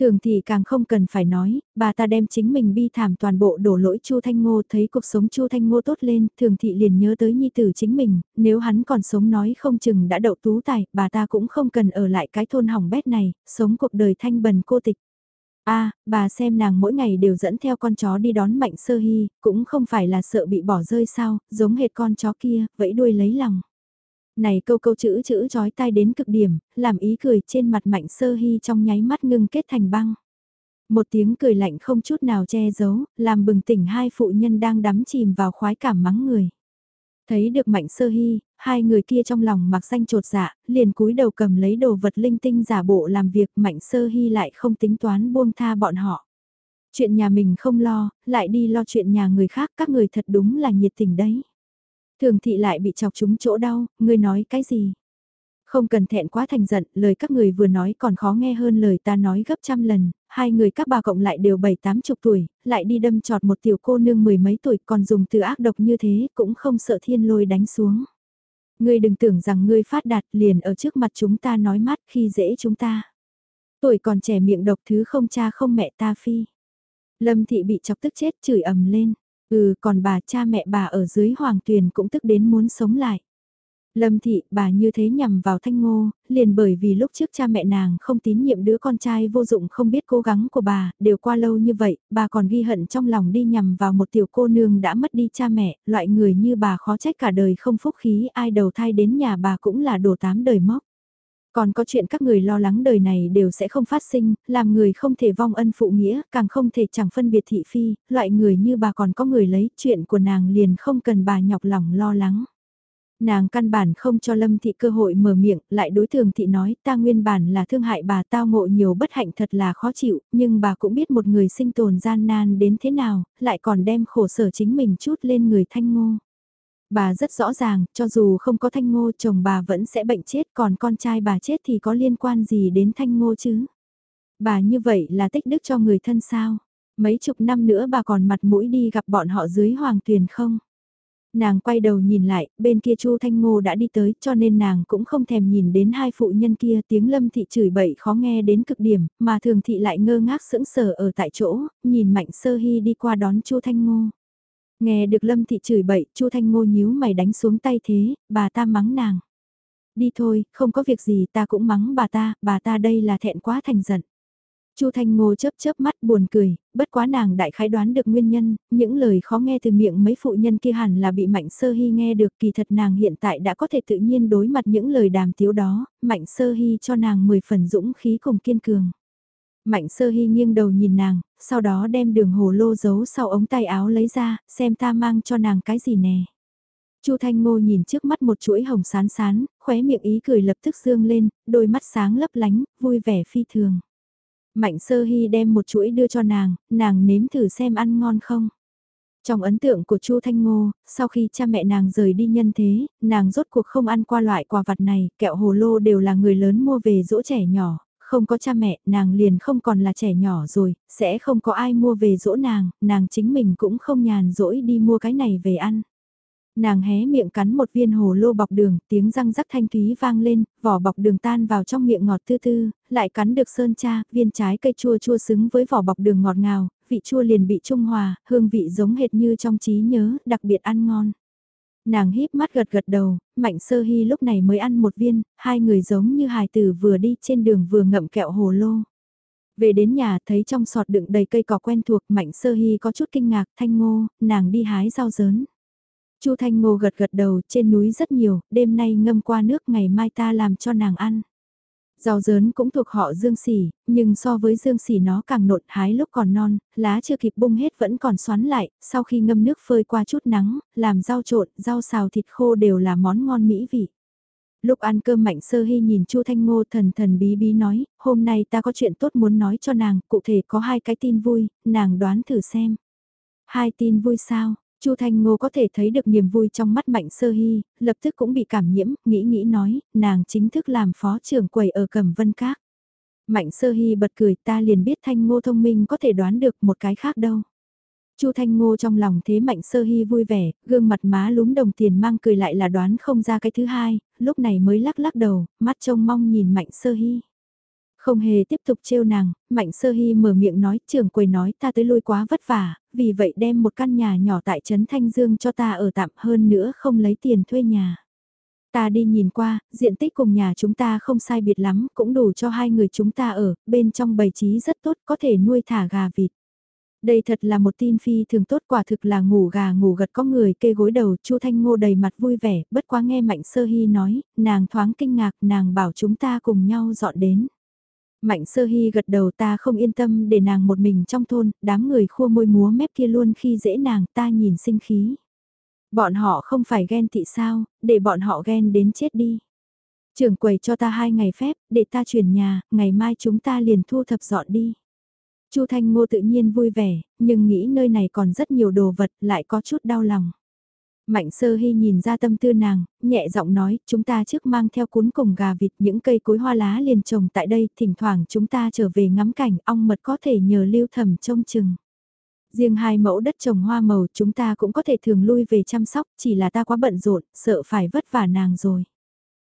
Thường thì càng không cần phải nói, bà ta đem chính mình bi thảm toàn bộ đổ lỗi Chu Thanh Ngô thấy cuộc sống Chu Thanh Ngô tốt lên, thường thị liền nhớ tới nhi tử chính mình, nếu hắn còn sống nói không chừng đã đậu tú tài, bà ta cũng không cần ở lại cái thôn hỏng bét này, sống cuộc đời thanh bần cô tịch a bà xem nàng mỗi ngày đều dẫn theo con chó đi đón mạnh sơ hy, cũng không phải là sợ bị bỏ rơi sao, giống hệt con chó kia, vẫy đuôi lấy lòng. Này câu câu chữ chữ chói tai đến cực điểm, làm ý cười trên mặt mạnh sơ hy trong nháy mắt ngưng kết thành băng. Một tiếng cười lạnh không chút nào che giấu, làm bừng tỉnh hai phụ nhân đang đắm chìm vào khoái cảm mắng người. Thấy được mạnh sơ hy, hai người kia trong lòng mặc xanh trột dạ, liền cúi đầu cầm lấy đồ vật linh tinh giả bộ làm việc mạnh sơ hy lại không tính toán buông tha bọn họ. Chuyện nhà mình không lo, lại đi lo chuyện nhà người khác các người thật đúng là nhiệt tình đấy. Thường thị lại bị chọc trúng chỗ đau, ngươi nói cái gì? Không cần thẹn quá thành giận, lời các người vừa nói còn khó nghe hơn lời ta nói gấp trăm lần, hai người các bà cộng lại đều bảy tám chục tuổi, lại đi đâm trọt một tiểu cô nương mười mấy tuổi còn dùng từ ác độc như thế cũng không sợ thiên lôi đánh xuống. Ngươi đừng tưởng rằng ngươi phát đạt liền ở trước mặt chúng ta nói mát khi dễ chúng ta. Tuổi còn trẻ miệng độc thứ không cha không mẹ ta phi. Lâm thị bị chọc tức chết chửi ầm lên. Ừ còn bà cha mẹ bà ở dưới hoàng tuyền cũng tức đến muốn sống lại. Lâm thị, bà như thế nhằm vào thanh ngô, liền bởi vì lúc trước cha mẹ nàng không tín nhiệm đứa con trai vô dụng không biết cố gắng của bà, đều qua lâu như vậy, bà còn ghi hận trong lòng đi nhằm vào một tiểu cô nương đã mất đi cha mẹ, loại người như bà khó trách cả đời không phúc khí ai đầu thai đến nhà bà cũng là đồ tám đời móc. Còn có chuyện các người lo lắng đời này đều sẽ không phát sinh, làm người không thể vong ân phụ nghĩa, càng không thể chẳng phân biệt thị phi, loại người như bà còn có người lấy, chuyện của nàng liền không cần bà nhọc lòng lo lắng. Nàng căn bản không cho Lâm Thị cơ hội mở miệng, lại đối thường Thị nói ta nguyên bản là thương hại bà tao ngộ nhiều bất hạnh thật là khó chịu, nhưng bà cũng biết một người sinh tồn gian nan đến thế nào, lại còn đem khổ sở chính mình chút lên người thanh ngô. Bà rất rõ ràng, cho dù không có thanh ngô chồng bà vẫn sẽ bệnh chết còn con trai bà chết thì có liên quan gì đến thanh ngô chứ. Bà như vậy là tích đức cho người thân sao? Mấy chục năm nữa bà còn mặt mũi đi gặp bọn họ dưới hoàng tuyền không? Nàng quay đầu nhìn lại, bên kia Chu Thanh Ngô đã đi tới cho nên nàng cũng không thèm nhìn đến hai phụ nhân kia tiếng lâm thị chửi bậy khó nghe đến cực điểm, mà thường thị lại ngơ ngác sững sờ ở tại chỗ, nhìn mạnh sơ hy đi qua đón Chu Thanh Ngô. Nghe được lâm thị chửi bậy, Chu Thanh Ngô nhíu mày đánh xuống tay thế, bà ta mắng nàng. Đi thôi, không có việc gì ta cũng mắng bà ta, bà ta đây là thẹn quá thành giận. Chu Thanh Ngô chớp chớp mắt buồn cười, bất quá nàng đại khái đoán được nguyên nhân, những lời khó nghe từ miệng mấy phụ nhân kia hẳn là bị Mạnh Sơ Hy nghe được kỳ thật nàng hiện tại đã có thể tự nhiên đối mặt những lời đàm tiếu đó, Mạnh Sơ Hy cho nàng 10 phần dũng khí cùng kiên cường. Mạnh Sơ Hy nghiêng đầu nhìn nàng, sau đó đem đường hồ lô giấu sau ống tay áo lấy ra, xem ta mang cho nàng cái gì nè. Chu Thanh Ngô nhìn trước mắt một chuỗi hồng sán sán, khóe miệng ý cười lập tức dương lên, đôi mắt sáng lấp lánh, vui vẻ phi thường. Mạnh sơ hy đem một chuỗi đưa cho nàng, nàng nếm thử xem ăn ngon không. Trong ấn tượng của Chu Thanh Ngô, sau khi cha mẹ nàng rời đi nhân thế, nàng rốt cuộc không ăn qua loại quà vặt này, kẹo hồ lô đều là người lớn mua về dỗ trẻ nhỏ, không có cha mẹ, nàng liền không còn là trẻ nhỏ rồi, sẽ không có ai mua về dỗ nàng, nàng chính mình cũng không nhàn rỗi đi mua cái này về ăn. Nàng hé miệng cắn một viên hồ lô bọc đường, tiếng răng rắc thanh thúy vang lên, vỏ bọc đường tan vào trong miệng ngọt tư tư, lại cắn được sơn cha, viên trái cây chua chua xứng với vỏ bọc đường ngọt ngào, vị chua liền bị trung hòa, hương vị giống hệt như trong trí nhớ, đặc biệt ăn ngon. Nàng híp mắt gật gật đầu, Mạnh Sơ Hy lúc này mới ăn một viên, hai người giống như hài tử vừa đi trên đường vừa ngậm kẹo hồ lô. Về đến nhà thấy trong sọt đựng đầy cây cỏ quen thuộc Mạnh Sơ Hy có chút kinh ngạc thanh ngô, nàng đi hái rau dớn. Chu Thanh Ngô gật gật đầu, trên núi rất nhiều, đêm nay ngâm qua nước ngày mai ta làm cho nàng ăn. Rau dớn cũng thuộc họ dương xỉ, nhưng so với dương xỉ nó càng nộn hái lúc còn non, lá chưa kịp bung hết vẫn còn xoắn lại, sau khi ngâm nước phơi qua chút nắng, làm rau trộn, rau xào thịt khô đều là món ngon mỹ vị. Lúc ăn cơm Mạnh Sơ Hy nhìn Chu Thanh Ngô thần thần bí bí nói, hôm nay ta có chuyện tốt muốn nói cho nàng, cụ thể có hai cái tin vui, nàng đoán thử xem. Hai tin vui sao? Chu Thanh Ngô có thể thấy được niềm vui trong mắt Mạnh Sơ Hy, lập tức cũng bị cảm nhiễm, nghĩ nghĩ nói, nàng chính thức làm phó trưởng quầy ở Cẩm Vân Các. Mạnh Sơ Hy bật cười ta liền biết Thanh Ngô thông minh có thể đoán được một cái khác đâu. Chu Thanh Ngô trong lòng thế Mạnh Sơ Hy vui vẻ, gương mặt má lúm đồng tiền mang cười lại là đoán không ra cái thứ hai, lúc này mới lắc lắc đầu, mắt trông mong nhìn Mạnh Sơ Hy. Không hề tiếp tục trêu nàng, Mạnh Sơ Hy mở miệng nói, trưởng quầy nói ta tới lui quá vất vả, vì vậy đem một căn nhà nhỏ tại Trấn Thanh Dương cho ta ở tạm hơn nữa không lấy tiền thuê nhà. Ta đi nhìn qua, diện tích cùng nhà chúng ta không sai biệt lắm, cũng đủ cho hai người chúng ta ở, bên trong bày trí rất tốt, có thể nuôi thả gà vịt. Đây thật là một tin phi thường tốt quả thực là ngủ gà ngủ gật có người kê gối đầu, Chu Thanh Ngô đầy mặt vui vẻ, bất quá nghe Mạnh Sơ Hy nói, nàng thoáng kinh ngạc, nàng bảo chúng ta cùng nhau dọn đến. Mạnh sơ hy gật đầu ta không yên tâm để nàng một mình trong thôn, đám người khua môi múa mép kia luôn khi dễ nàng ta nhìn sinh khí. Bọn họ không phải ghen tị sao, để bọn họ ghen đến chết đi. Trưởng quầy cho ta hai ngày phép, để ta chuyển nhà, ngày mai chúng ta liền thu thập dọn đi. Chu Thanh Ngô tự nhiên vui vẻ, nhưng nghĩ nơi này còn rất nhiều đồ vật, lại có chút đau lòng. Mạnh sơ hy nhìn ra tâm tư nàng, nhẹ giọng nói, chúng ta trước mang theo cuốn cùng gà vịt những cây cối hoa lá liền trồng tại đây, thỉnh thoảng chúng ta trở về ngắm cảnh, ong mật có thể nhờ lưu thầm trông chừng. Riêng hai mẫu đất trồng hoa màu chúng ta cũng có thể thường lui về chăm sóc, chỉ là ta quá bận rộn, sợ phải vất vả nàng rồi.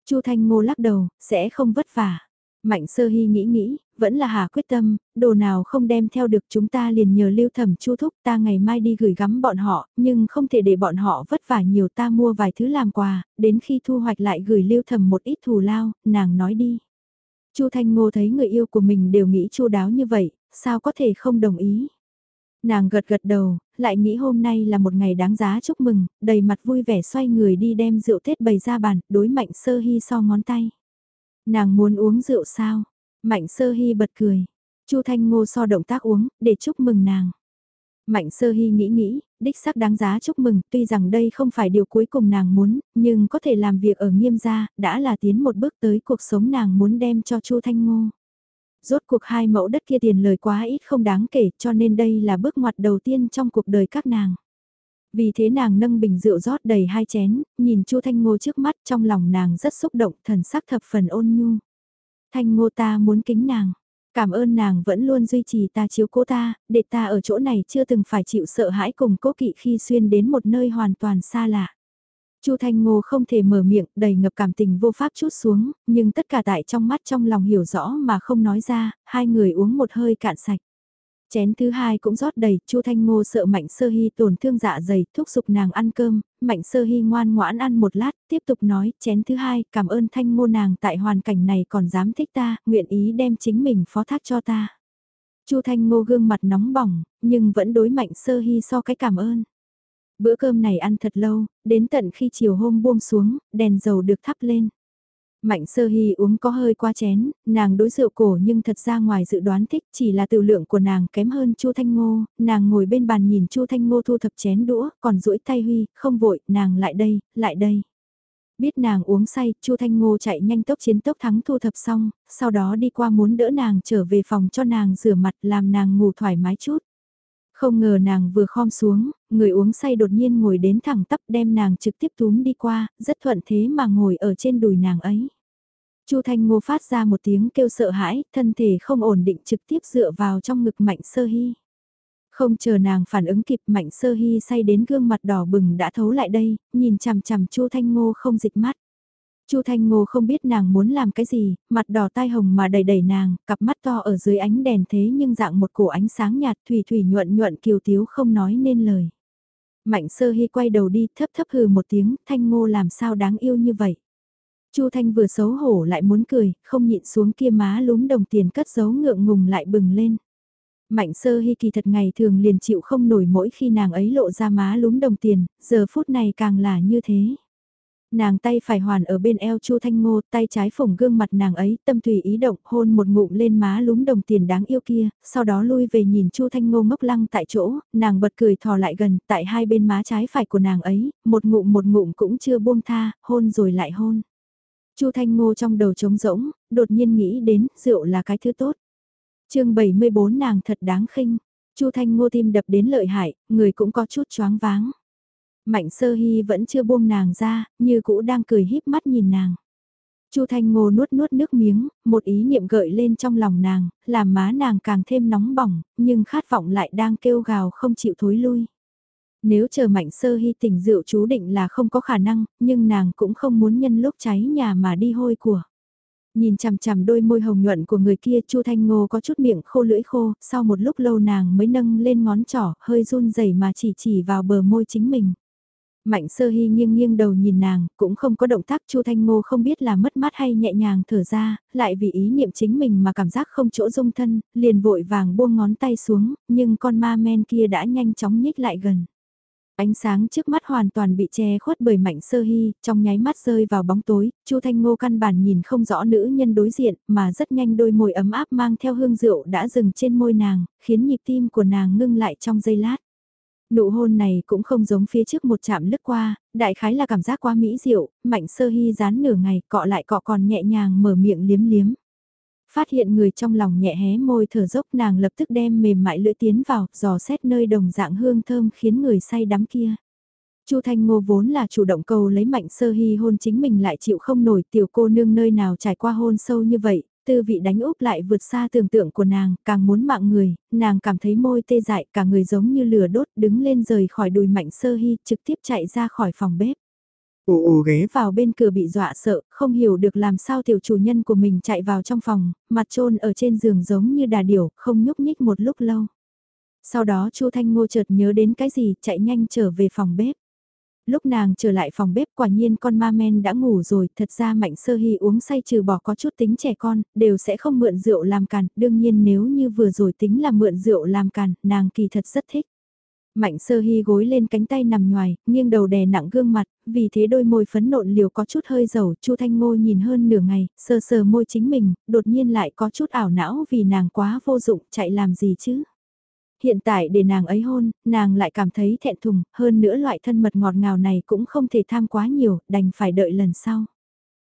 Chu Thanh Ngô lắc đầu, sẽ không vất vả. Mạnh sơ hy nghĩ nghĩ, vẫn là hà quyết tâm, đồ nào không đem theo được chúng ta liền nhờ lưu thẩm chu thúc ta ngày mai đi gửi gắm bọn họ, nhưng không thể để bọn họ vất vả nhiều ta mua vài thứ làm quà, đến khi thu hoạch lại gửi lưu thẩm một ít thù lao, nàng nói đi. chu Thanh Ngô thấy người yêu của mình đều nghĩ chu đáo như vậy, sao có thể không đồng ý. Nàng gật gật đầu, lại nghĩ hôm nay là một ngày đáng giá chúc mừng, đầy mặt vui vẻ xoay người đi đem rượu Tết bày ra bàn, đối mạnh sơ hy so ngón tay. Nàng muốn uống rượu sao? Mạnh sơ hy bật cười. Chu Thanh Ngô so động tác uống, để chúc mừng nàng. Mạnh sơ hy nghĩ nghĩ, đích xác đáng giá chúc mừng, tuy rằng đây không phải điều cuối cùng nàng muốn, nhưng có thể làm việc ở nghiêm gia, đã là tiến một bước tới cuộc sống nàng muốn đem cho Chu Thanh Ngô. Rốt cuộc hai mẫu đất kia tiền lời quá ít không đáng kể cho nên đây là bước ngoặt đầu tiên trong cuộc đời các nàng. Vì thế nàng nâng bình rượu rót đầy hai chén, nhìn Chu Thanh Ngô trước mắt trong lòng nàng rất xúc động, thần sắc thập phần ôn nhu. Thanh Ngô ta muốn kính nàng, cảm ơn nàng vẫn luôn duy trì ta chiếu cố ta, để ta ở chỗ này chưa từng phải chịu sợ hãi cùng cố kỵ khi xuyên đến một nơi hoàn toàn xa lạ. Chu Thanh Ngô không thể mở miệng, đầy ngập cảm tình vô pháp chút xuống, nhưng tất cả tại trong mắt trong lòng hiểu rõ mà không nói ra, hai người uống một hơi cạn sạch. Chén thứ hai cũng rót đầy, Chu Thanh Ngô sợ Mạnh Sơ Hy tổn thương dạ dày, thúc giục nàng ăn cơm, Mạnh Sơ Hy ngoan ngoãn ăn một lát, tiếp tục nói, chén thứ hai, cảm ơn Thanh Ngô nàng tại hoàn cảnh này còn dám thích ta, nguyện ý đem chính mình phó thác cho ta. Chu Thanh Ngô gương mặt nóng bỏng, nhưng vẫn đối Mạnh Sơ Hy so cái cảm ơn. Bữa cơm này ăn thật lâu, đến tận khi chiều hôm buông xuống, đèn dầu được thắp lên. Mạnh sơ hy uống có hơi qua chén, nàng đối rượu cổ nhưng thật ra ngoài dự đoán thích chỉ là tự lượng của nàng kém hơn Chu Thanh Ngô, nàng ngồi bên bàn nhìn Chu Thanh Ngô thu thập chén đũa, còn duỗi tay huy, không vội, nàng lại đây, lại đây. Biết nàng uống say, Chu Thanh Ngô chạy nhanh tốc chiến tốc thắng thu thập xong, sau đó đi qua muốn đỡ nàng trở về phòng cho nàng rửa mặt làm nàng ngủ thoải mái chút. Không ngờ nàng vừa khom xuống, người uống say đột nhiên ngồi đến thẳng tắp đem nàng trực tiếp túm đi qua, rất thuận thế mà ngồi ở trên đùi nàng ấy. Chu Thanh Ngô phát ra một tiếng kêu sợ hãi, thân thể không ổn định trực tiếp dựa vào trong ngực Mạnh Sơ Hy. Không chờ nàng phản ứng kịp Mạnh Sơ Hy say đến gương mặt đỏ bừng đã thấu lại đây, nhìn chằm chằm Chu Thanh Ngô không dịch mắt. Chu Thanh Ngô không biết nàng muốn làm cái gì, mặt đỏ tai hồng mà đầy đầy nàng, cặp mắt to ở dưới ánh đèn thế nhưng dạng một cổ ánh sáng nhạt thủy thủy nhuận nhuận kiều tiếu không nói nên lời. Mạnh sơ hy quay đầu đi thấp thấp hừ một tiếng, Thanh Ngô làm sao đáng yêu như vậy. Chu Thanh vừa xấu hổ lại muốn cười, không nhịn xuống kia má lúm đồng tiền cất giấu ngượng ngùng lại bừng lên. Mạnh sơ hy kỳ thật ngày thường liền chịu không nổi mỗi khi nàng ấy lộ ra má lúm đồng tiền, giờ phút này càng là như thế. Nàng tay phải hoàn ở bên eo Chu Thanh Ngô, tay trái phủng gương mặt nàng ấy, tâm tùy ý động, hôn một ngụm lên má lúm đồng tiền đáng yêu kia, sau đó lui về nhìn Chu Thanh Ngô ngốc lăng tại chỗ, nàng bật cười thò lại gần, tại hai bên má trái phải của nàng ấy, một ngụm một ngụm cũng chưa buông tha, hôn rồi lại hôn. Chu Thanh Ngô trong đầu trống rỗng, đột nhiên nghĩ đến, rượu là cái thứ tốt. chương 74 nàng thật đáng khinh. Chu Thanh Ngô tim đập đến lợi hại, người cũng có chút choáng váng. Mạnh sơ hy vẫn chưa buông nàng ra, như cũ đang cười híp mắt nhìn nàng. Chu Thanh Ngô nuốt nuốt nước miếng, một ý niệm gợi lên trong lòng nàng, làm má nàng càng thêm nóng bỏng, nhưng khát vọng lại đang kêu gào không chịu thối lui. Nếu chờ mạnh sơ hy tỉnh rượu chú định là không có khả năng, nhưng nàng cũng không muốn nhân lúc cháy nhà mà đi hôi của. Nhìn chằm chằm đôi môi hồng nhuận của người kia Chu Thanh Ngô có chút miệng khô lưỡi khô, sau một lúc lâu nàng mới nâng lên ngón trỏ, hơi run rẩy mà chỉ chỉ vào bờ môi chính mình. Mạnh sơ hy nghiêng nghiêng đầu nhìn nàng, cũng không có động tác Chu Thanh Ngô không biết là mất mát hay nhẹ nhàng thở ra, lại vì ý niệm chính mình mà cảm giác không chỗ dung thân, liền vội vàng buông ngón tay xuống, nhưng con ma men kia đã nhanh chóng nhích lại gần. Ánh sáng trước mắt hoàn toàn bị che khuất bởi mạnh sơ hy, trong nháy mắt rơi vào bóng tối, Chu Thanh Ngô căn bản nhìn không rõ nữ nhân đối diện, mà rất nhanh đôi môi ấm áp mang theo hương rượu đã dừng trên môi nàng, khiến nhịp tim của nàng ngưng lại trong giây lát. Nụ hôn này cũng không giống phía trước một chạm lướt qua, đại khái là cảm giác quá mỹ diệu, mạnh sơ hy dán nửa ngày cọ lại cọ còn nhẹ nhàng mở miệng liếm liếm. Phát hiện người trong lòng nhẹ hé môi thở dốc nàng lập tức đem mềm mại lưỡi tiến vào, dò xét nơi đồng dạng hương thơm khiến người say đắm kia. Chu Thanh Ngô vốn là chủ động cầu lấy mạnh sơ hy hôn chính mình lại chịu không nổi tiểu cô nương nơi nào trải qua hôn sâu như vậy, tư vị đánh úp lại vượt xa tưởng tượng của nàng, càng muốn mạng người, nàng cảm thấy môi tê dại cả người giống như lửa đốt đứng lên rời khỏi đùi mạnh sơ hy trực tiếp chạy ra khỏi phòng bếp. Ồ ồ ghé vào bên cửa bị dọa sợ, không hiểu được làm sao tiểu chủ nhân của mình chạy vào trong phòng, mặt trôn ở trên giường giống như đà điểu, không nhúc nhích một lúc lâu. Sau đó Chu Thanh Ngô chợt nhớ đến cái gì, chạy nhanh trở về phòng bếp. Lúc nàng trở lại phòng bếp quả nhiên con ma men đã ngủ rồi, thật ra mạnh sơ hy uống say trừ bỏ có chút tính trẻ con, đều sẽ không mượn rượu làm càn, đương nhiên nếu như vừa rồi tính là mượn rượu làm càn, nàng kỳ thật rất thích. Mạnh sơ hy gối lên cánh tay nằm ngoài, nghiêng đầu đè nặng gương mặt, vì thế đôi môi phấn nộn liều có chút hơi dầu, Chu Thanh Ngô nhìn hơn nửa ngày, sờ sờ môi chính mình, đột nhiên lại có chút ảo não vì nàng quá vô dụng, chạy làm gì chứ hiện tại để nàng ấy hôn, nàng lại cảm thấy thẹn thùng, hơn nữa loại thân mật ngọt ngào này cũng không thể tham quá nhiều, đành phải đợi lần sau.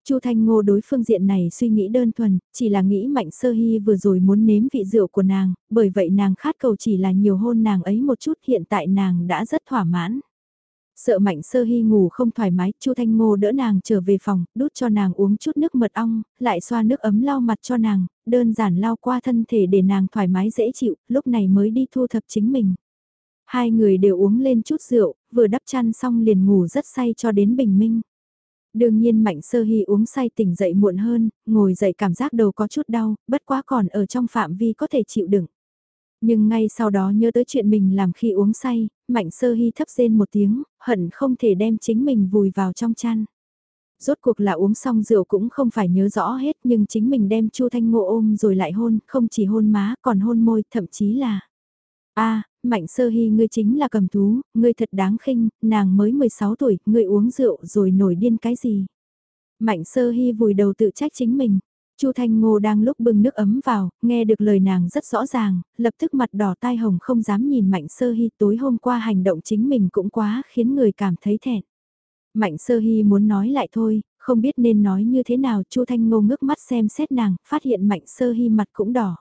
Chu Thanh Ngô đối phương diện này suy nghĩ đơn thuần, chỉ là nghĩ Mạnh Sơ Hy vừa rồi muốn nếm vị rượu của nàng, bởi vậy nàng khát cầu chỉ là nhiều hôn nàng ấy một chút hiện tại nàng đã rất thỏa mãn. Sợ Mạnh Sơ Hy ngủ không thoải mái, Chu Thanh Ngô đỡ nàng trở về phòng, đút cho nàng uống chút nước mật ong, lại xoa nước ấm lau mặt cho nàng, đơn giản lau qua thân thể để nàng thoải mái dễ chịu, lúc này mới đi thu thập chính mình. Hai người đều uống lên chút rượu, vừa đắp chăn xong liền ngủ rất say cho đến bình minh. Đương nhiên Mạnh Sơ Hy uống say tỉnh dậy muộn hơn, ngồi dậy cảm giác đầu có chút đau, bất quá còn ở trong phạm vi có thể chịu đựng. Nhưng ngay sau đó nhớ tới chuyện mình làm khi uống say, Mạnh Sơ Hy thấp rên một tiếng, hận không thể đem chính mình vùi vào trong chăn. rốt cuộc là uống xong rượu cũng không phải nhớ rõ hết nhưng chính mình đem Chu Thanh ngộ ôm rồi lại hôn, không chỉ hôn má còn hôn môi, thậm chí là a Mạnh Sơ Hy ngươi chính là cầm thú, ngươi thật đáng khinh, nàng mới 16 tuổi, ngươi uống rượu rồi nổi điên cái gì. Mạnh Sơ Hy vùi đầu tự trách chính mình. Chu Thanh Ngô đang lúc bưng nước ấm vào, nghe được lời nàng rất rõ ràng, lập tức mặt đỏ tai hồng không dám nhìn Mạnh Sơ Hy tối hôm qua hành động chính mình cũng quá khiến người cảm thấy thẹn. Mạnh Sơ Hy muốn nói lại thôi, không biết nên nói như thế nào Chu Thanh Ngô ngước mắt xem xét nàng, phát hiện Mạnh Sơ Hy mặt cũng đỏ.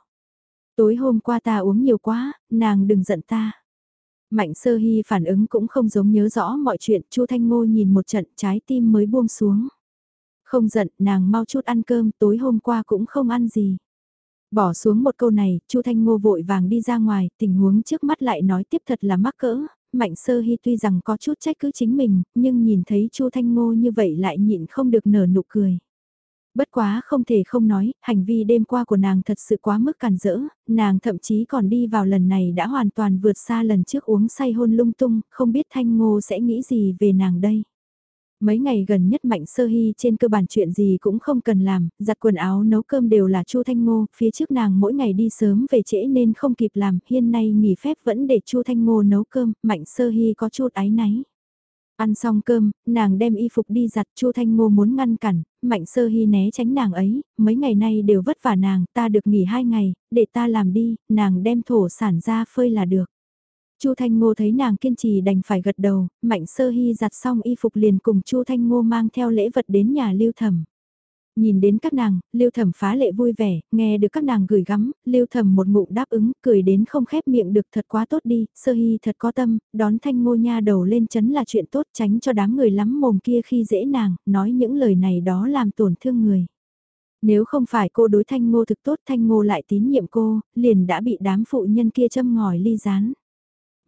Tối hôm qua ta uống nhiều quá, nàng đừng giận ta. Mạnh Sơ Hy phản ứng cũng không giống nhớ rõ mọi chuyện, Chu Thanh Ngô nhìn một trận trái tim mới buông xuống. Không giận, nàng mau chút ăn cơm, tối hôm qua cũng không ăn gì. Bỏ xuống một câu này, Chu Thanh Ngô vội vàng đi ra ngoài, tình huống trước mắt lại nói tiếp thật là mắc cỡ, Mạnh Sơ Hy tuy rằng có chút trách cứ chính mình, nhưng nhìn thấy Chu Thanh Ngô như vậy lại nhịn không được nở nụ cười. Bất quá không thể không nói, hành vi đêm qua của nàng thật sự quá mức cản rỡ, nàng thậm chí còn đi vào lần này đã hoàn toàn vượt xa lần trước uống say hôn lung tung, không biết Thanh Ngô sẽ nghĩ gì về nàng đây. Mấy ngày gần nhất Mạnh Sơ Hy trên cơ bản chuyện gì cũng không cần làm, giặt quần áo nấu cơm đều là Chu Thanh Ngô, phía trước nàng mỗi ngày đi sớm về trễ nên không kịp làm, hiên nay nghỉ phép vẫn để Chu Thanh Ngô nấu cơm, Mạnh Sơ Hy có chút áy náy. Ăn xong cơm, nàng đem y phục đi giặt Chu Thanh Ngô muốn ngăn cản, Mạnh Sơ Hy né tránh nàng ấy, mấy ngày nay đều vất vả nàng, ta được nghỉ hai ngày, để ta làm đi, nàng đem thổ sản ra phơi là được. Chu Thanh Ngô thấy nàng kiên trì đành phải gật đầu, Mạnh Sơ Hy giặt xong y phục liền cùng Chu Thanh Ngô mang theo lễ vật đến nhà Lưu Thẩm. Nhìn đến các nàng, Lưu Thẩm phá lệ vui vẻ, nghe được các nàng gửi gắm, Lưu Thẩm một ngụm đáp ứng, cười đến không khép miệng được thật quá tốt đi, Sơ Hy thật có tâm, đón Thanh Ngô nha đầu lên chấn là chuyện tốt tránh cho đám người lắm mồm kia khi dễ nàng, nói những lời này đó làm tổn thương người. Nếu không phải cô đối Thanh Ngô thực tốt Thanh Ngô lại tín nhiệm cô, liền đã bị đám phụ nhân kia châm ngòi ly rán.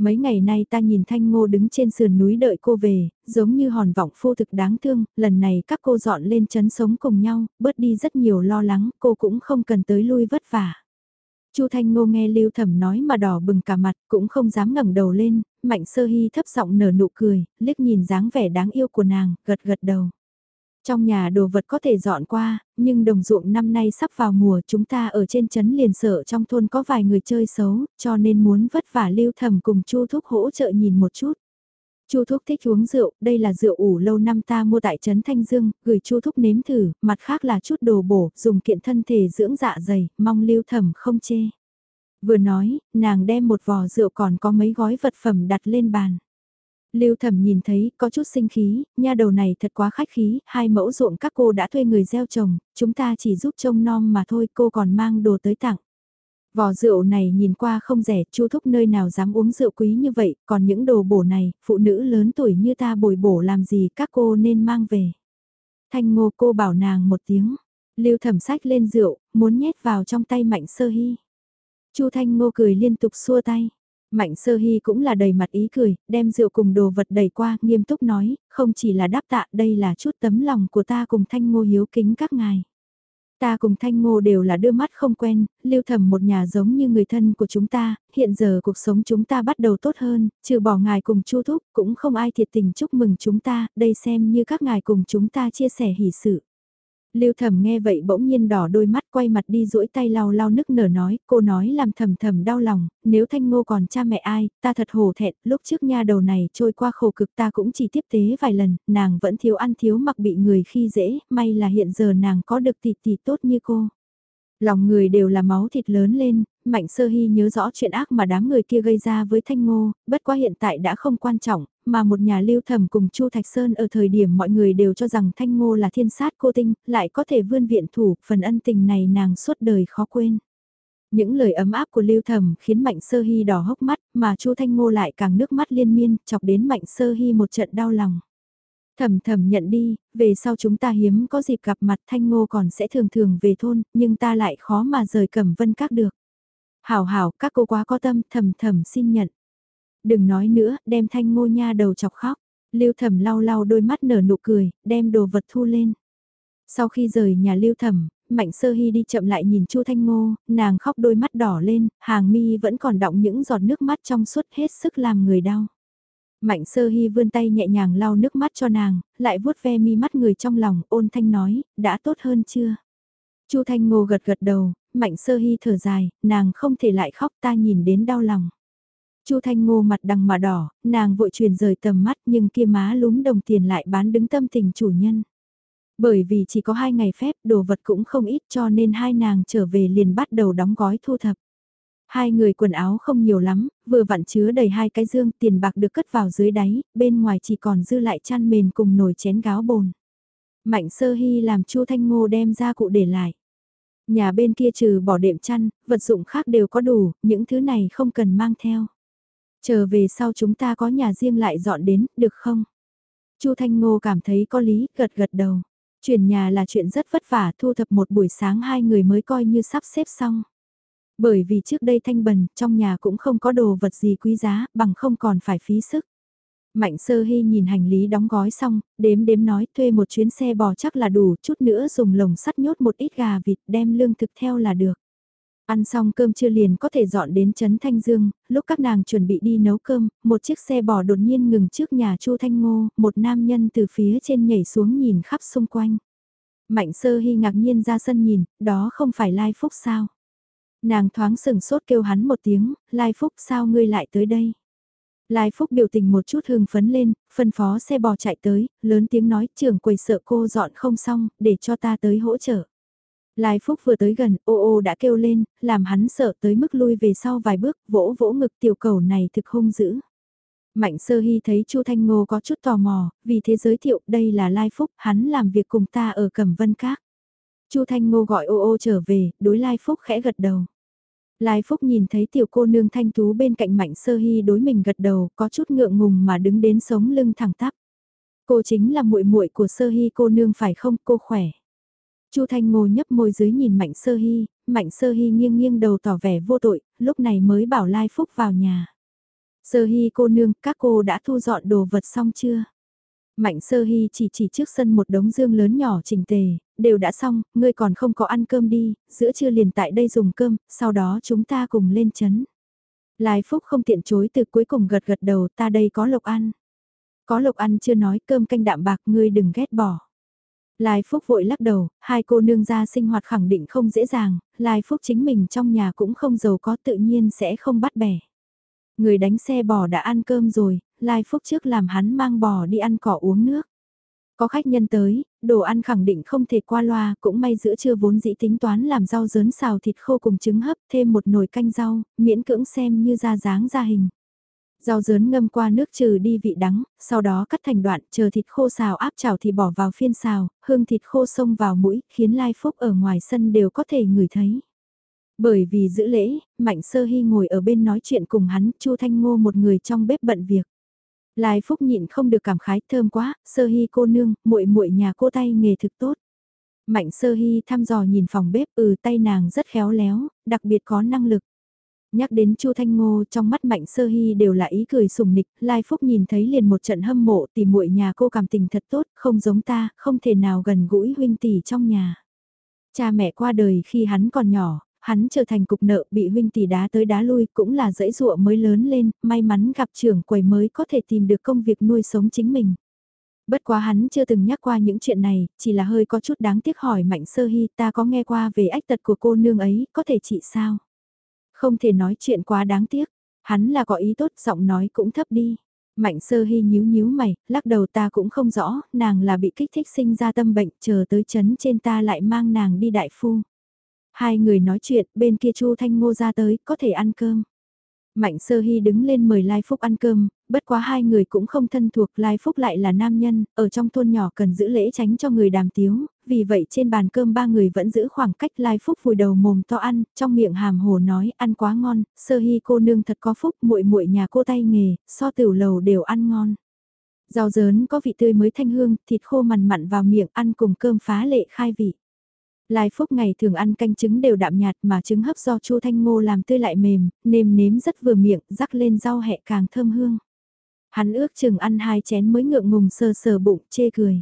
Mấy ngày nay ta nhìn Thanh Ngô đứng trên sườn núi đợi cô về, giống như hòn vọng phu thực đáng thương, lần này các cô dọn lên chấn sống cùng nhau, bớt đi rất nhiều lo lắng, cô cũng không cần tới lui vất vả. Chu Thanh Ngô nghe Lưu Thẩm nói mà đỏ bừng cả mặt, cũng không dám ngẩng đầu lên, Mạnh Sơ Hy thấp giọng nở nụ cười, liếc nhìn dáng vẻ đáng yêu của nàng, gật gật đầu. Trong nhà đồ vật có thể dọn qua, nhưng đồng ruộng năm nay sắp vào mùa chúng ta ở trên chấn liền sợ trong thôn có vài người chơi xấu, cho nên muốn vất vả lưu thầm cùng Chu Thúc hỗ trợ nhìn một chút. Chu Thúc thích uống rượu, đây là rượu ủ lâu năm ta mua tại trấn Thanh Dương, gửi Chu Thúc nếm thử, mặt khác là chút đồ bổ, dùng kiện thân thể dưỡng dạ dày, mong lưu thầm không chê. Vừa nói, nàng đem một vò rượu còn có mấy gói vật phẩm đặt lên bàn. Lưu thẩm nhìn thấy, có chút sinh khí, nha đầu này thật quá khách khí, hai mẫu ruộng các cô đã thuê người gieo trồng, chúng ta chỉ giúp trông nom mà thôi, cô còn mang đồ tới tặng. Vò rượu này nhìn qua không rẻ, chu thúc nơi nào dám uống rượu quý như vậy, còn những đồ bổ này, phụ nữ lớn tuổi như ta bồi bổ làm gì các cô nên mang về. Thanh ngô cô bảo nàng một tiếng, lưu thẩm sách lên rượu, muốn nhét vào trong tay mạnh sơ hy. chu Thanh ngô cười liên tục xua tay. Mạnh sơ hy cũng là đầy mặt ý cười, đem rượu cùng đồ vật đầy qua, nghiêm túc nói, không chỉ là đáp tạ, đây là chút tấm lòng của ta cùng thanh ngô hiếu kính các ngài. Ta cùng Thanh Ngô đều là đưa mắt không quen, lưu thầm một nhà giống như người thân của chúng ta, hiện giờ cuộc sống chúng ta bắt đầu tốt hơn, trừ bỏ ngài cùng chu thúc, cũng không ai thiệt tình chúc mừng chúng ta, đây xem như các ngài cùng chúng ta chia sẻ hỷ sự. Lưu thẩm nghe vậy bỗng nhiên đỏ đôi mắt quay mặt đi duỗi tay lau lau nức nở nói, cô nói làm Thẩm Thẩm đau lòng, nếu thanh ngô còn cha mẹ ai, ta thật hổ thẹn, lúc trước nha đầu này trôi qua khổ cực ta cũng chỉ tiếp tế vài lần, nàng vẫn thiếu ăn thiếu mặc bị người khi dễ, may là hiện giờ nàng có được tỷ tỷ tốt như cô. Lòng người đều là máu thịt lớn lên, Mạnh Sơ Hy nhớ rõ chuyện ác mà đám người kia gây ra với Thanh Ngô, bất quá hiện tại đã không quan trọng, mà một nhà lưu thẩm cùng Chu Thạch Sơn ở thời điểm mọi người đều cho rằng Thanh Ngô là thiên sát cô tinh, lại có thể vươn viện thủ, phần ân tình này nàng suốt đời khó quên. Những lời ấm áp của Lưu Thẩm khiến Mạnh Sơ Hy đỏ hốc mắt, mà Chu Thanh Ngô lại càng nước mắt liên miên, chọc đến Mạnh Sơ Hy một trận đau lòng. Thầm thầm nhận đi, về sau chúng ta hiếm có dịp gặp mặt Thanh Ngô còn sẽ thường thường về thôn, nhưng ta lại khó mà rời Cẩm Vân Các được. Hảo hảo, các cô quá có tâm, thầm thầm xin nhận. Đừng nói nữa, đem Thanh Ngô nha đầu chọc khóc. Lưu Thẩm lau lau đôi mắt nở nụ cười, đem đồ vật thu lên. Sau khi rời nhà Lưu Thẩm, Mạnh Sơ Hy đi chậm lại nhìn Chu Thanh Ngô, nàng khóc đôi mắt đỏ lên, hàng mi vẫn còn đọng những giọt nước mắt trong suốt hết sức làm người đau. Mạnh sơ hy vươn tay nhẹ nhàng lau nước mắt cho nàng, lại vuốt ve mi mắt người trong lòng, ôn thanh nói, đã tốt hơn chưa? Chu Thanh Ngô gật gật đầu, mạnh sơ hy thở dài, nàng không thể lại khóc ta nhìn đến đau lòng. Chu Thanh Ngô mặt đằng mà đỏ, nàng vội truyền rời tầm mắt nhưng kia má lúm đồng tiền lại bán đứng tâm tình chủ nhân. Bởi vì chỉ có hai ngày phép đồ vật cũng không ít cho nên hai nàng trở về liền bắt đầu đóng gói thu thập. Hai người quần áo không nhiều lắm, vừa vặn chứa đầy hai cái dương tiền bạc được cất vào dưới đáy, bên ngoài chỉ còn dư lại chăn mền cùng nồi chén gáo bồn. Mạnh sơ hy làm chu Thanh Ngô đem ra cụ để lại. Nhà bên kia trừ bỏ đệm chăn, vật dụng khác đều có đủ, những thứ này không cần mang theo. Chờ về sau chúng ta có nhà riêng lại dọn đến, được không? Chu Thanh Ngô cảm thấy có lý, gật gật đầu. Chuyển nhà là chuyện rất vất vả, thu thập một buổi sáng hai người mới coi như sắp xếp xong. Bởi vì trước đây thanh bần, trong nhà cũng không có đồ vật gì quý giá, bằng không còn phải phí sức. Mạnh sơ hy nhìn hành lý đóng gói xong, đếm đếm nói thuê một chuyến xe bò chắc là đủ, chút nữa dùng lồng sắt nhốt một ít gà vịt đem lương thực theo là được. Ăn xong cơm chưa liền có thể dọn đến Trấn Thanh Dương, lúc các nàng chuẩn bị đi nấu cơm, một chiếc xe bò đột nhiên ngừng trước nhà Chu Thanh Ngô, một nam nhân từ phía trên nhảy xuống nhìn khắp xung quanh. Mạnh sơ hy ngạc nhiên ra sân nhìn, đó không phải Lai Phúc sao? Nàng thoáng sừng sốt kêu hắn một tiếng, Lai Phúc sao ngươi lại tới đây? Lai Phúc biểu tình một chút hưng phấn lên, phân phó xe bò chạy tới, lớn tiếng nói trưởng quầy sợ cô dọn không xong, để cho ta tới hỗ trợ. Lai Phúc vừa tới gần, ô ô đã kêu lên, làm hắn sợ tới mức lui về sau vài bước, vỗ vỗ ngực tiểu cầu này thực hung dữ. Mạnh sơ hy thấy Chu Thanh Ngô có chút tò mò, vì thế giới thiệu đây là Lai Phúc, hắn làm việc cùng ta ở Cẩm Vân Các. Chu Thanh Ngô gọi ô ô trở về, đối Lai Phúc khẽ gật đầu. Lai Phúc nhìn thấy tiểu cô nương thanh tú bên cạnh Mạnh Sơ Hy đối mình gật đầu, có chút ngượng ngùng mà đứng đến sống lưng thẳng tắp. Cô chính là muội muội của Sơ Hy cô nương phải không, cô khỏe. Chu Thanh Ngô nhấp môi dưới nhìn Mạnh Sơ Hy, Mạnh Sơ Hy nghiêng nghiêng đầu tỏ vẻ vô tội, lúc này mới bảo Lai Phúc vào nhà. Sơ Hy cô nương, các cô đã thu dọn đồ vật xong chưa? Mạnh Sơ Hy chỉ chỉ trước sân một đống dương lớn nhỏ chỉnh tề, đều đã xong, ngươi còn không có ăn cơm đi, giữa trưa liền tại đây dùng cơm, sau đó chúng ta cùng lên chấn. Lai Phúc không tiện chối từ cuối cùng gật gật đầu ta đây có lộc ăn. Có lộc ăn chưa nói cơm canh đạm bạc ngươi đừng ghét bỏ. Lai Phúc vội lắc đầu, hai cô nương ra sinh hoạt khẳng định không dễ dàng, Lai Phúc chính mình trong nhà cũng không giàu có tự nhiên sẽ không bắt bẻ. Người đánh xe bò đã ăn cơm rồi, Lai Phúc trước làm hắn mang bò đi ăn cỏ uống nước. Có khách nhân tới, đồ ăn khẳng định không thể qua loa, cũng may giữa trưa vốn dĩ tính toán làm rau dớn xào thịt khô cùng trứng hấp thêm một nồi canh rau, miễn cưỡng xem như ra dáng ra hình. Rau dớn ngâm qua nước trừ đi vị đắng, sau đó cắt thành đoạn, chờ thịt khô xào áp chảo thì bỏ vào phiên xào, hương thịt khô xông vào mũi, khiến Lai Phúc ở ngoài sân đều có thể ngửi thấy. Bởi vì giữ lễ, Mạnh Sơ Hy ngồi ở bên nói chuyện cùng hắn, Chu Thanh Ngô một người trong bếp bận việc. Lai Phúc nhịn không được cảm khái thơm quá, Sơ Hy cô nương, muội muội nhà cô tay nghề thực tốt. Mạnh Sơ Hy thăm dò nhìn phòng bếp, ừ tay nàng rất khéo léo, đặc biệt có năng lực. Nhắc đến Chu Thanh Ngô trong mắt Mạnh Sơ Hy đều là ý cười sùng nịch, Lai Phúc nhìn thấy liền một trận hâm mộ tìm muội nhà cô cảm tình thật tốt, không giống ta, không thể nào gần gũi huynh tỷ trong nhà. Cha mẹ qua đời khi hắn còn nhỏ, hắn trở thành cục nợ bị huynh tỷ đá tới đá lui cũng là dãy dụa mới lớn lên, may mắn gặp trưởng quầy mới có thể tìm được công việc nuôi sống chính mình. Bất quá hắn chưa từng nhắc qua những chuyện này, chỉ là hơi có chút đáng tiếc hỏi Mạnh Sơ Hy ta có nghe qua về ách tật của cô nương ấy, có thể trị sao? Không thể nói chuyện quá đáng tiếc, hắn là có ý tốt giọng nói cũng thấp đi. Mạnh sơ hy nhíu nhíu mày, lắc đầu ta cũng không rõ, nàng là bị kích thích sinh ra tâm bệnh, chờ tới chấn trên ta lại mang nàng đi đại phu. Hai người nói chuyện, bên kia Chu Thanh Ngô ra tới, có thể ăn cơm. Mạnh sơ hy đứng lên mời Lai Phúc ăn cơm, bất quá hai người cũng không thân thuộc Lai Phúc lại là nam nhân, ở trong thôn nhỏ cần giữ lễ tránh cho người đàm tiếu, vì vậy trên bàn cơm ba người vẫn giữ khoảng cách Lai Phúc vùi đầu mồm to ăn, trong miệng hàm hồ nói ăn quá ngon, sơ hy cô nương thật có phúc, muội muội nhà cô tay nghề, so tiểu lầu đều ăn ngon. Rau dớn có vị tươi mới thanh hương, thịt khô mằn mặn vào miệng ăn cùng cơm phá lệ khai vị. Lai Phúc ngày thường ăn canh trứng đều đạm nhạt mà trứng hấp do Chu Thanh Ngô làm tươi lại mềm, nêm nếm rất vừa miệng, rắc lên rau hẹ càng thơm hương. Hắn ước chừng ăn hai chén mới ngượng ngùng sờ sờ bụng chê cười.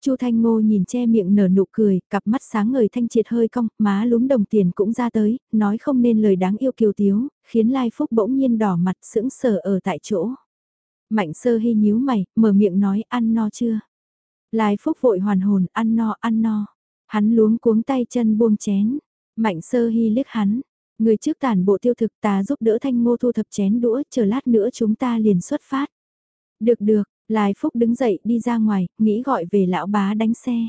Chu Thanh Ngô nhìn che miệng nở nụ cười, cặp mắt sáng ngời thanh triệt hơi cong, má lúm đồng tiền cũng ra tới, nói không nên lời đáng yêu kiều tiếu, khiến Lai Phúc bỗng nhiên đỏ mặt sững sờ ở tại chỗ. Mạnh sơ hy nhíu mày, mở miệng nói ăn no chưa? Lai Phúc vội hoàn hồn, ăn no, ăn no. Hắn luống cuống tay chân buông chén. Mạnh sơ hy liếc hắn. Người trước tản bộ tiêu thực ta giúp đỡ thanh ngô thu thập chén đũa, chờ lát nữa chúng ta liền xuất phát. Được được, Lai Phúc đứng dậy đi ra ngoài, nghĩ gọi về lão bá đánh xe.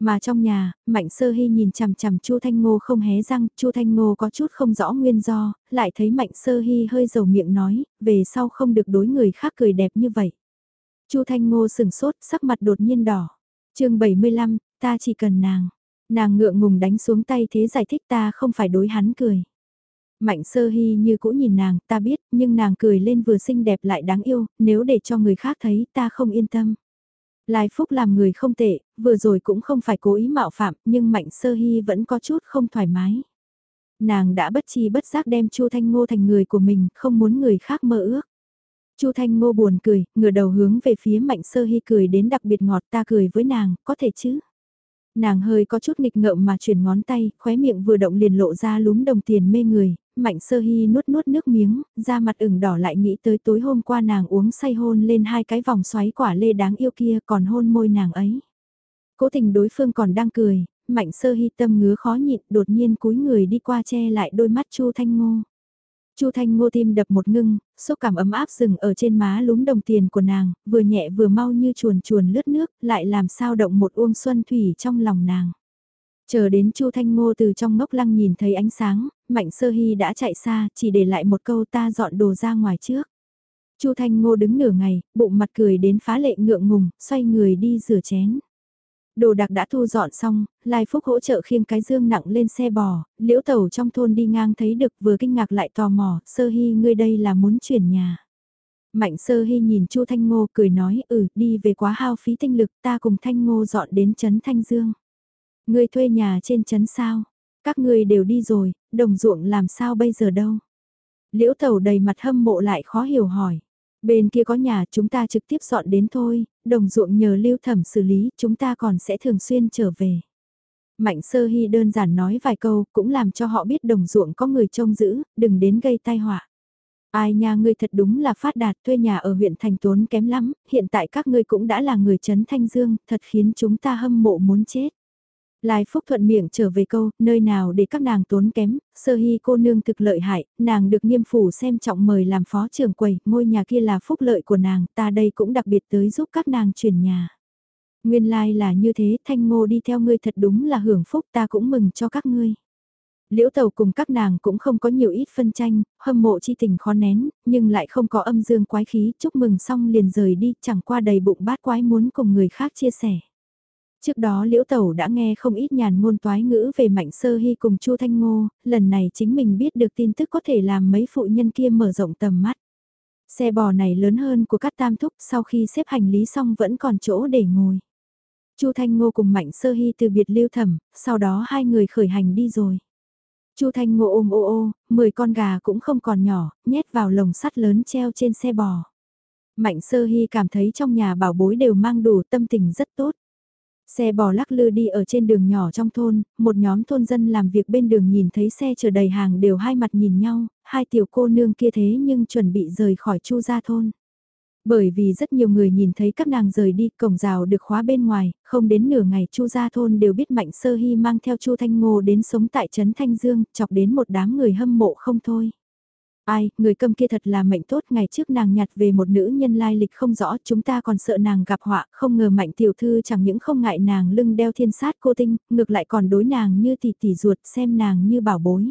Mà trong nhà, Mạnh Sơ Hy nhìn chằm chằm Chu Thanh Ngô không hé răng, Chu Thanh Ngô có chút không rõ nguyên do, lại thấy Mạnh Sơ Hy hơi dầu miệng nói, về sau không được đối người khác cười đẹp như vậy. Chu Thanh Ngô sừng sốt, sắc mặt đột nhiên đỏ. Chương 75, ta chỉ cần nàng. Nàng ngượng ngùng đánh xuống tay thế giải thích ta không phải đối hắn cười. Mạnh sơ hy như cũ nhìn nàng, ta biết, nhưng nàng cười lên vừa xinh đẹp lại đáng yêu, nếu để cho người khác thấy ta không yên tâm. Lai Phúc làm người không tệ, vừa rồi cũng không phải cố ý mạo phạm, nhưng Mạnh Sơ Hy vẫn có chút không thoải mái. Nàng đã bất chi bất giác đem Chu Thanh Ngô thành người của mình, không muốn người khác mơ ước. Chu Thanh Ngô buồn cười, ngửa đầu hướng về phía Mạnh Sơ Hy cười đến đặc biệt ngọt ta cười với nàng, có thể chứ? Nàng hơi có chút nghịch ngợm mà chuyển ngón tay, khóe miệng vừa động liền lộ ra lúm đồng tiền mê người, Mạnh Sơ Hy nuốt nuốt nước miếng, da mặt ửng đỏ lại nghĩ tới tối hôm qua nàng uống say hôn lên hai cái vòng xoáy quả lê đáng yêu kia còn hôn môi nàng ấy. Cố tình đối phương còn đang cười, Mạnh Sơ Hy tâm ngứa khó nhịn đột nhiên cúi người đi qua che lại đôi mắt Chu Thanh Ngô. Chu Thanh Ngô tim đập một ngưng, xúc cảm ấm áp dừng ở trên má lúm đồng tiền của nàng, vừa nhẹ vừa mau như chuồn chuồn lướt nước, lại làm sao động một uông xuân thủy trong lòng nàng. Chờ đến Chu Thanh Ngô từ trong ngốc lăng nhìn thấy ánh sáng, Mạnh Sơ Hy đã chạy xa, chỉ để lại một câu ta dọn đồ ra ngoài trước. Chu Thanh Ngô đứng nửa ngày, bụng mặt cười đến phá lệ ngượng ngùng, xoay người đi rửa chén. Đồ đặc đã thu dọn xong, Lai Phúc hỗ trợ khiêng cái dương nặng lên xe bò, liễu tẩu trong thôn đi ngang thấy được vừa kinh ngạc lại tò mò, sơ hy ngươi đây là muốn chuyển nhà. Mạnh sơ hy nhìn Chu Thanh Ngô cười nói ừ đi về quá hao phí tinh lực ta cùng Thanh Ngô dọn đến Trấn Thanh Dương. Ngươi thuê nhà trên Trấn sao? Các ngươi đều đi rồi, đồng ruộng làm sao bây giờ đâu? Liễu tẩu đầy mặt hâm mộ lại khó hiểu hỏi. Bên kia có nhà chúng ta trực tiếp dọn đến thôi, đồng ruộng nhờ lưu thẩm xử lý, chúng ta còn sẽ thường xuyên trở về. Mạnh sơ hy đơn giản nói vài câu, cũng làm cho họ biết đồng ruộng có người trông giữ, đừng đến gây tai họa. Ai nha ngươi thật đúng là phát đạt thuê nhà ở huyện thành tốn kém lắm, hiện tại các ngươi cũng đã là người chấn thanh dương, thật khiến chúng ta hâm mộ muốn chết. Lai Phúc thuận miệng trở về câu, nơi nào để các nàng tốn kém, sơ hy cô nương thực lợi hại, nàng được nghiêm phủ xem trọng mời làm phó trưởng quầy, ngôi nhà kia là phúc lợi của nàng, ta đây cũng đặc biệt tới giúp các nàng chuyển nhà. Nguyên lai like là như thế, thanh ngô đi theo ngươi thật đúng là hưởng phúc ta cũng mừng cho các ngươi. Liễu tàu cùng các nàng cũng không có nhiều ít phân tranh, hâm mộ chi tình khó nén, nhưng lại không có âm dương quái khí, chúc mừng xong liền rời đi, chẳng qua đầy bụng bát quái muốn cùng người khác chia sẻ. Trước đó Liễu Tẩu đã nghe không ít nhàn ngôn toái ngữ về Mạnh Sơ Hy cùng Chu Thanh Ngô, lần này chính mình biết được tin tức có thể làm mấy phụ nhân kia mở rộng tầm mắt. Xe bò này lớn hơn của các tam thúc sau khi xếp hành lý xong vẫn còn chỗ để ngồi. Chu Thanh Ngô cùng Mạnh Sơ Hy từ biệt lưu thẩm, sau đó hai người khởi hành đi rồi. Chu Thanh Ngô ôm ô ô, 10 con gà cũng không còn nhỏ, nhét vào lồng sắt lớn treo trên xe bò. Mạnh Sơ Hy cảm thấy trong nhà bảo bối đều mang đủ tâm tình rất tốt. Xe bò lắc lư đi ở trên đường nhỏ trong thôn, một nhóm thôn dân làm việc bên đường nhìn thấy xe chở đầy hàng đều hai mặt nhìn nhau, hai tiểu cô nương kia thế nhưng chuẩn bị rời khỏi chu gia thôn. Bởi vì rất nhiều người nhìn thấy các nàng rời đi, cổng rào được khóa bên ngoài, không đến nửa ngày Chu Gia Thôn đều biết Mạnh Sơ Hy mang theo Chu Thanh Ngô đến sống tại Trấn Thanh Dương, chọc đến một đám người hâm mộ không thôi. Ai, người cầm kia thật là mệnh tốt, ngày trước nàng nhặt về một nữ nhân lai lịch không rõ, chúng ta còn sợ nàng gặp họa, không ngờ mạnh tiểu thư chẳng những không ngại nàng lưng đeo thiên sát cô tinh, ngược lại còn đối nàng như tỷ tỷ ruột, xem nàng như bảo bối.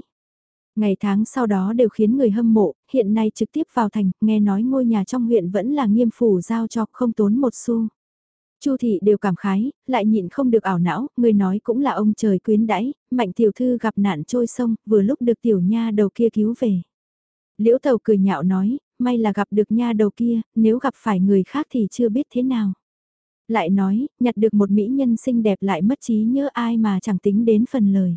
Ngày tháng sau đó đều khiến người hâm mộ, hiện nay trực tiếp vào thành, nghe nói ngôi nhà trong huyện vẫn là nghiêm phủ giao cho không tốn một xu. Chu thị đều cảm khái, lại nhịn không được ảo não, người nói cũng là ông trời quyến đãi, mạnh tiểu thư gặp nạn trôi sông, vừa lúc được tiểu nha đầu kia cứu về. Liễu Tẩu cười nhạo nói, may là gặp được nha đầu kia, nếu gặp phải người khác thì chưa biết thế nào. Lại nói, nhặt được một mỹ nhân xinh đẹp lại mất trí nhớ ai mà chẳng tính đến phần lời.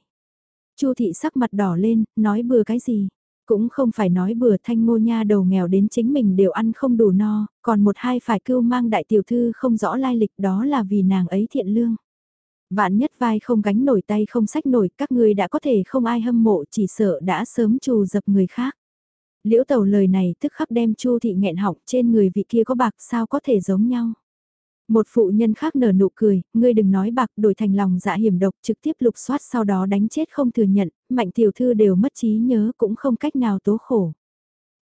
Chu thị sắc mặt đỏ lên, nói bừa cái gì. Cũng không phải nói bừa thanh ngô nha đầu nghèo đến chính mình đều ăn không đủ no, còn một hai phải cưu mang đại tiểu thư không rõ lai lịch đó là vì nàng ấy thiện lương. Vạn nhất vai không gánh nổi tay không sách nổi các người đã có thể không ai hâm mộ chỉ sợ đã sớm trù dập người khác. Liễu tàu lời này tức khắc đem Chu thị nghẹn họng trên người vị kia có bạc sao có thể giống nhau. Một phụ nhân khác nở nụ cười, ngươi đừng nói bạc đổi thành lòng dạ hiểm độc trực tiếp lục soát sau đó đánh chết không thừa nhận, mạnh tiểu thư đều mất trí nhớ cũng không cách nào tố khổ.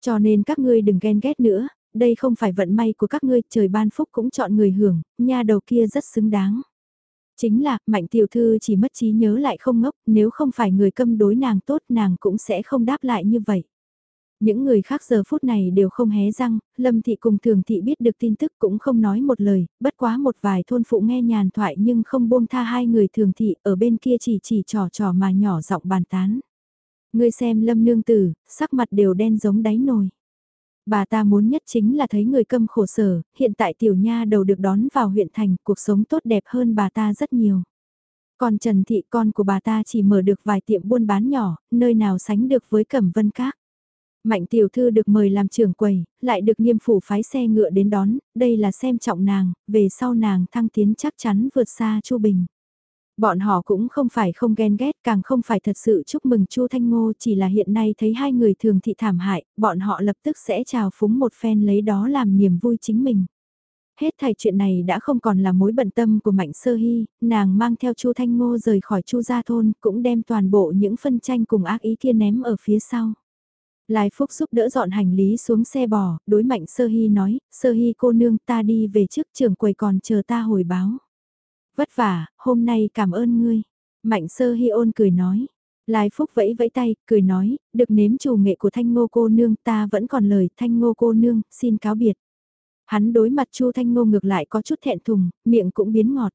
Cho nên các ngươi đừng ghen ghét nữa, đây không phải vận may của các ngươi, trời ban phúc cũng chọn người hưởng, nha đầu kia rất xứng đáng. Chính là, mạnh tiểu thư chỉ mất trí nhớ lại không ngốc, nếu không phải người câm đối nàng tốt nàng cũng sẽ không đáp lại như vậy. Những người khác giờ phút này đều không hé răng, Lâm Thị cùng Thường Thị biết được tin tức cũng không nói một lời, bất quá một vài thôn phụ nghe nhàn thoại nhưng không buông tha hai người Thường Thị ở bên kia chỉ chỉ trò trò mà nhỏ giọng bàn tán. Ngươi xem Lâm Nương Tử, sắc mặt đều đen giống đáy nồi. Bà ta muốn nhất chính là thấy người câm khổ sở, hiện tại tiểu nha đầu được đón vào huyện thành, cuộc sống tốt đẹp hơn bà ta rất nhiều. Còn Trần Thị con của bà ta chỉ mở được vài tiệm buôn bán nhỏ, nơi nào sánh được với Cẩm Vân Các. Mạnh tiểu thư được mời làm trưởng quầy, lại được nghiêm phủ phái xe ngựa đến đón, đây là xem trọng nàng, về sau nàng thăng tiến chắc chắn vượt xa Chu Bình. Bọn họ cũng không phải không ghen ghét, càng không phải thật sự chúc mừng Chu Thanh Ngô, chỉ là hiện nay thấy hai người thường thị thảm hại, bọn họ lập tức sẽ chào phúng một phen lấy đó làm niềm vui chính mình. Hết thảy chuyện này đã không còn là mối bận tâm của Mạnh Sơ Hy, nàng mang theo Chu Thanh Ngô rời khỏi Chu Gia Thôn, cũng đem toàn bộ những phân tranh cùng ác ý kia ném ở phía sau. Lai Phúc giúp đỡ dọn hành lý xuống xe bò, đối Mạnh Sơ Hy nói, Sơ Hy cô nương ta đi về trước trường quầy còn chờ ta hồi báo. Vất vả, hôm nay cảm ơn ngươi. Mạnh Sơ Hy ôn cười nói. Lai Phúc vẫy vẫy tay, cười nói, được nếm chủ nghệ của thanh ngô cô nương ta vẫn còn lời thanh ngô cô nương, xin cáo biệt. Hắn đối mặt Chu Thanh Ngô ngược lại có chút thẹn thùng, miệng cũng biến ngọt.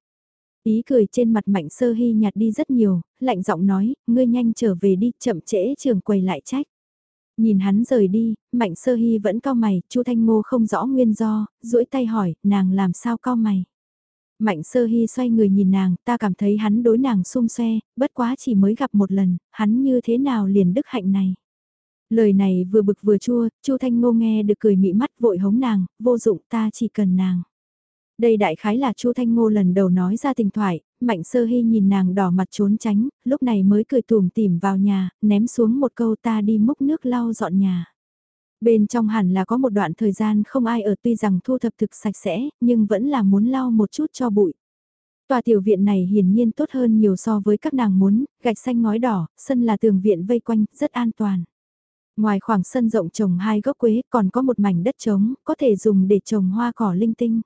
Ý cười trên mặt Mạnh Sơ Hy nhạt đi rất nhiều, lạnh giọng nói, ngươi nhanh trở về đi, chậm trễ trường quầy lại trách. Nhìn hắn rời đi, Mạnh Sơ Hy vẫn cao mày, Chu Thanh Ngô không rõ nguyên do, duỗi tay hỏi, nàng làm sao cao mày. Mạnh Sơ Hy xoay người nhìn nàng, ta cảm thấy hắn đối nàng xung xoe, bất quá chỉ mới gặp một lần, hắn như thế nào liền đức hạnh này. Lời này vừa bực vừa chua, Chu Thanh Ngô nghe được cười mị mắt vội hống nàng, vô dụng ta chỉ cần nàng. Đây đại khái là Chu Thanh Ngô lần đầu nói ra tình thoại, Mạnh Sơ Hy nhìn nàng đỏ mặt trốn tránh, lúc này mới cười tủm tỉm vào nhà, ném xuống một câu ta đi múc nước lau dọn nhà. Bên trong hẳn là có một đoạn thời gian không ai ở tuy rằng thu thập thực sạch sẽ, nhưng vẫn là muốn lau một chút cho bụi. Tòa tiểu viện này hiển nhiên tốt hơn nhiều so với các nàng muốn, gạch xanh ngói đỏ, sân là tường viện vây quanh, rất an toàn. Ngoài khoảng sân rộng trồng hai gốc quế còn có một mảnh đất trống, có thể dùng để trồng hoa cỏ linh tinh.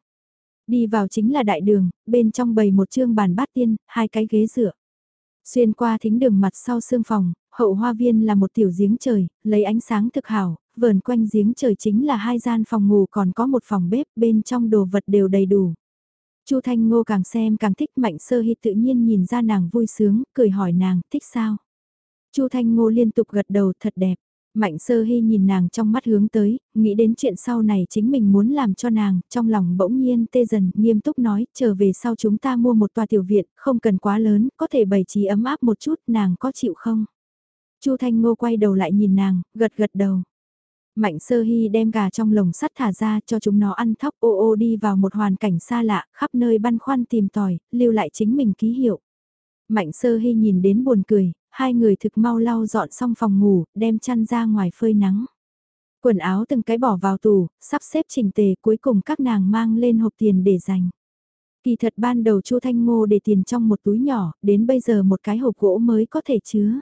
Đi vào chính là đại đường, bên trong bày một chương bàn bát tiên, hai cái ghế dựa. Xuyên qua thính đường mặt sau xương phòng, hậu hoa viên là một tiểu giếng trời, lấy ánh sáng thực hảo, vờn quanh giếng trời chính là hai gian phòng ngủ còn có một phòng bếp bên trong đồ vật đều đầy đủ. Chu Thanh Ngô càng xem càng thích Mạnh Sơ Hít tự nhiên nhìn ra nàng vui sướng, cười hỏi nàng thích sao. Chu Thanh Ngô liên tục gật đầu thật đẹp. Mạnh sơ hy nhìn nàng trong mắt hướng tới, nghĩ đến chuyện sau này chính mình muốn làm cho nàng, trong lòng bỗng nhiên tê dần, nghiêm túc nói, trở về sau chúng ta mua một tòa tiểu viện, không cần quá lớn, có thể bày trí ấm áp một chút, nàng có chịu không? Chu Thanh Ngô quay đầu lại nhìn nàng, gật gật đầu. Mạnh sơ hy đem gà trong lồng sắt thả ra cho chúng nó ăn thóc ô ô đi vào một hoàn cảnh xa lạ, khắp nơi băn khoăn tìm tòi, lưu lại chính mình ký hiệu. Mạnh sơ hy nhìn đến buồn cười, hai người thực mau lau dọn xong phòng ngủ, đem chăn ra ngoài phơi nắng. Quần áo từng cái bỏ vào tủ, sắp xếp chỉnh tề cuối cùng các nàng mang lên hộp tiền để dành. Kỳ thật ban đầu Chu Thanh Ngô để tiền trong một túi nhỏ, đến bây giờ một cái hộp gỗ mới có thể chứa.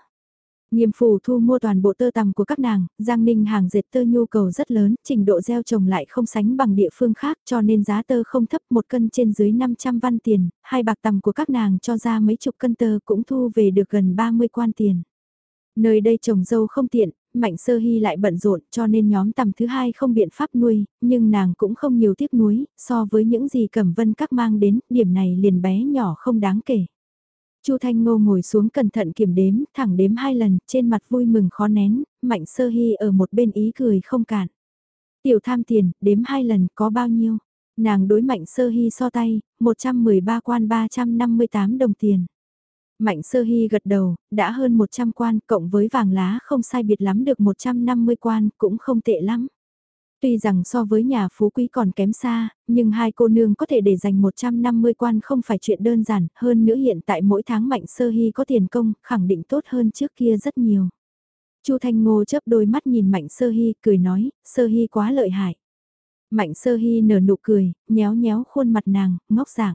Nghiêm phủ thu mua toàn bộ tơ tằm của các nàng, Giang Ninh hàng dệt tơ nhu cầu rất lớn, trình độ gieo trồng lại không sánh bằng địa phương khác cho nên giá tơ không thấp một cân trên dưới 500 văn tiền, hai bạc tằm của các nàng cho ra mấy chục cân tơ cũng thu về được gần 30 quan tiền. Nơi đây trồng dâu không tiện, Mạnh Sơ Hy lại bận rộn cho nên nhóm tầm thứ hai không biện pháp nuôi, nhưng nàng cũng không nhiều tiếc nuối, so với những gì Cẩm Vân các mang đến, điểm này liền bé nhỏ không đáng kể. Chu Thanh Ngô ngồi xuống cẩn thận kiểm đếm, thẳng đếm hai lần, trên mặt vui mừng khó nén, Mạnh Sơ Hy ở một bên ý cười không cản. Tiểu tham tiền, đếm hai lần, có bao nhiêu? Nàng đối Mạnh Sơ Hy so tay, 113 quan 358 đồng tiền. Mạnh Sơ Hy gật đầu, đã hơn 100 quan, cộng với vàng lá không sai biệt lắm được 150 quan, cũng không tệ lắm. Tuy rằng so với nhà phú quý còn kém xa, nhưng hai cô nương có thể để dành 150 quan không phải chuyện đơn giản, hơn nữa hiện tại mỗi tháng mạnh sơ hy có tiền công, khẳng định tốt hơn trước kia rất nhiều. Chu Thanh Ngô chớp đôi mắt nhìn Mạnh Sơ Hy, cười nói, Sơ Hy quá lợi hại. Mạnh Sơ Hy nở nụ cười, nhéo nhéo khuôn mặt nàng, ngốc dạng.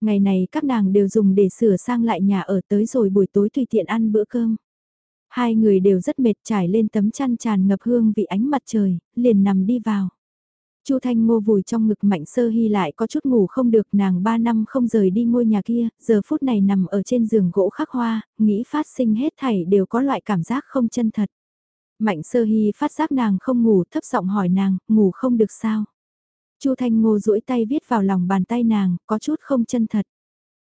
Ngày này các nàng đều dùng để sửa sang lại nhà ở tới rồi buổi tối tùy tiện ăn bữa cơm. Hai người đều rất mệt trải lên tấm chăn tràn ngập hương vị ánh mặt trời, liền nằm đi vào. Chu Thanh Ngô vùi trong ngực Mạnh Sơ Hy lại có chút ngủ không được nàng ba năm không rời đi ngôi nhà kia, giờ phút này nằm ở trên giường gỗ khắc hoa, nghĩ phát sinh hết thảy đều có loại cảm giác không chân thật. Mạnh Sơ Hy phát giác nàng không ngủ thấp giọng hỏi nàng, ngủ không được sao? Chu Thanh Ngô duỗi tay viết vào lòng bàn tay nàng, có chút không chân thật.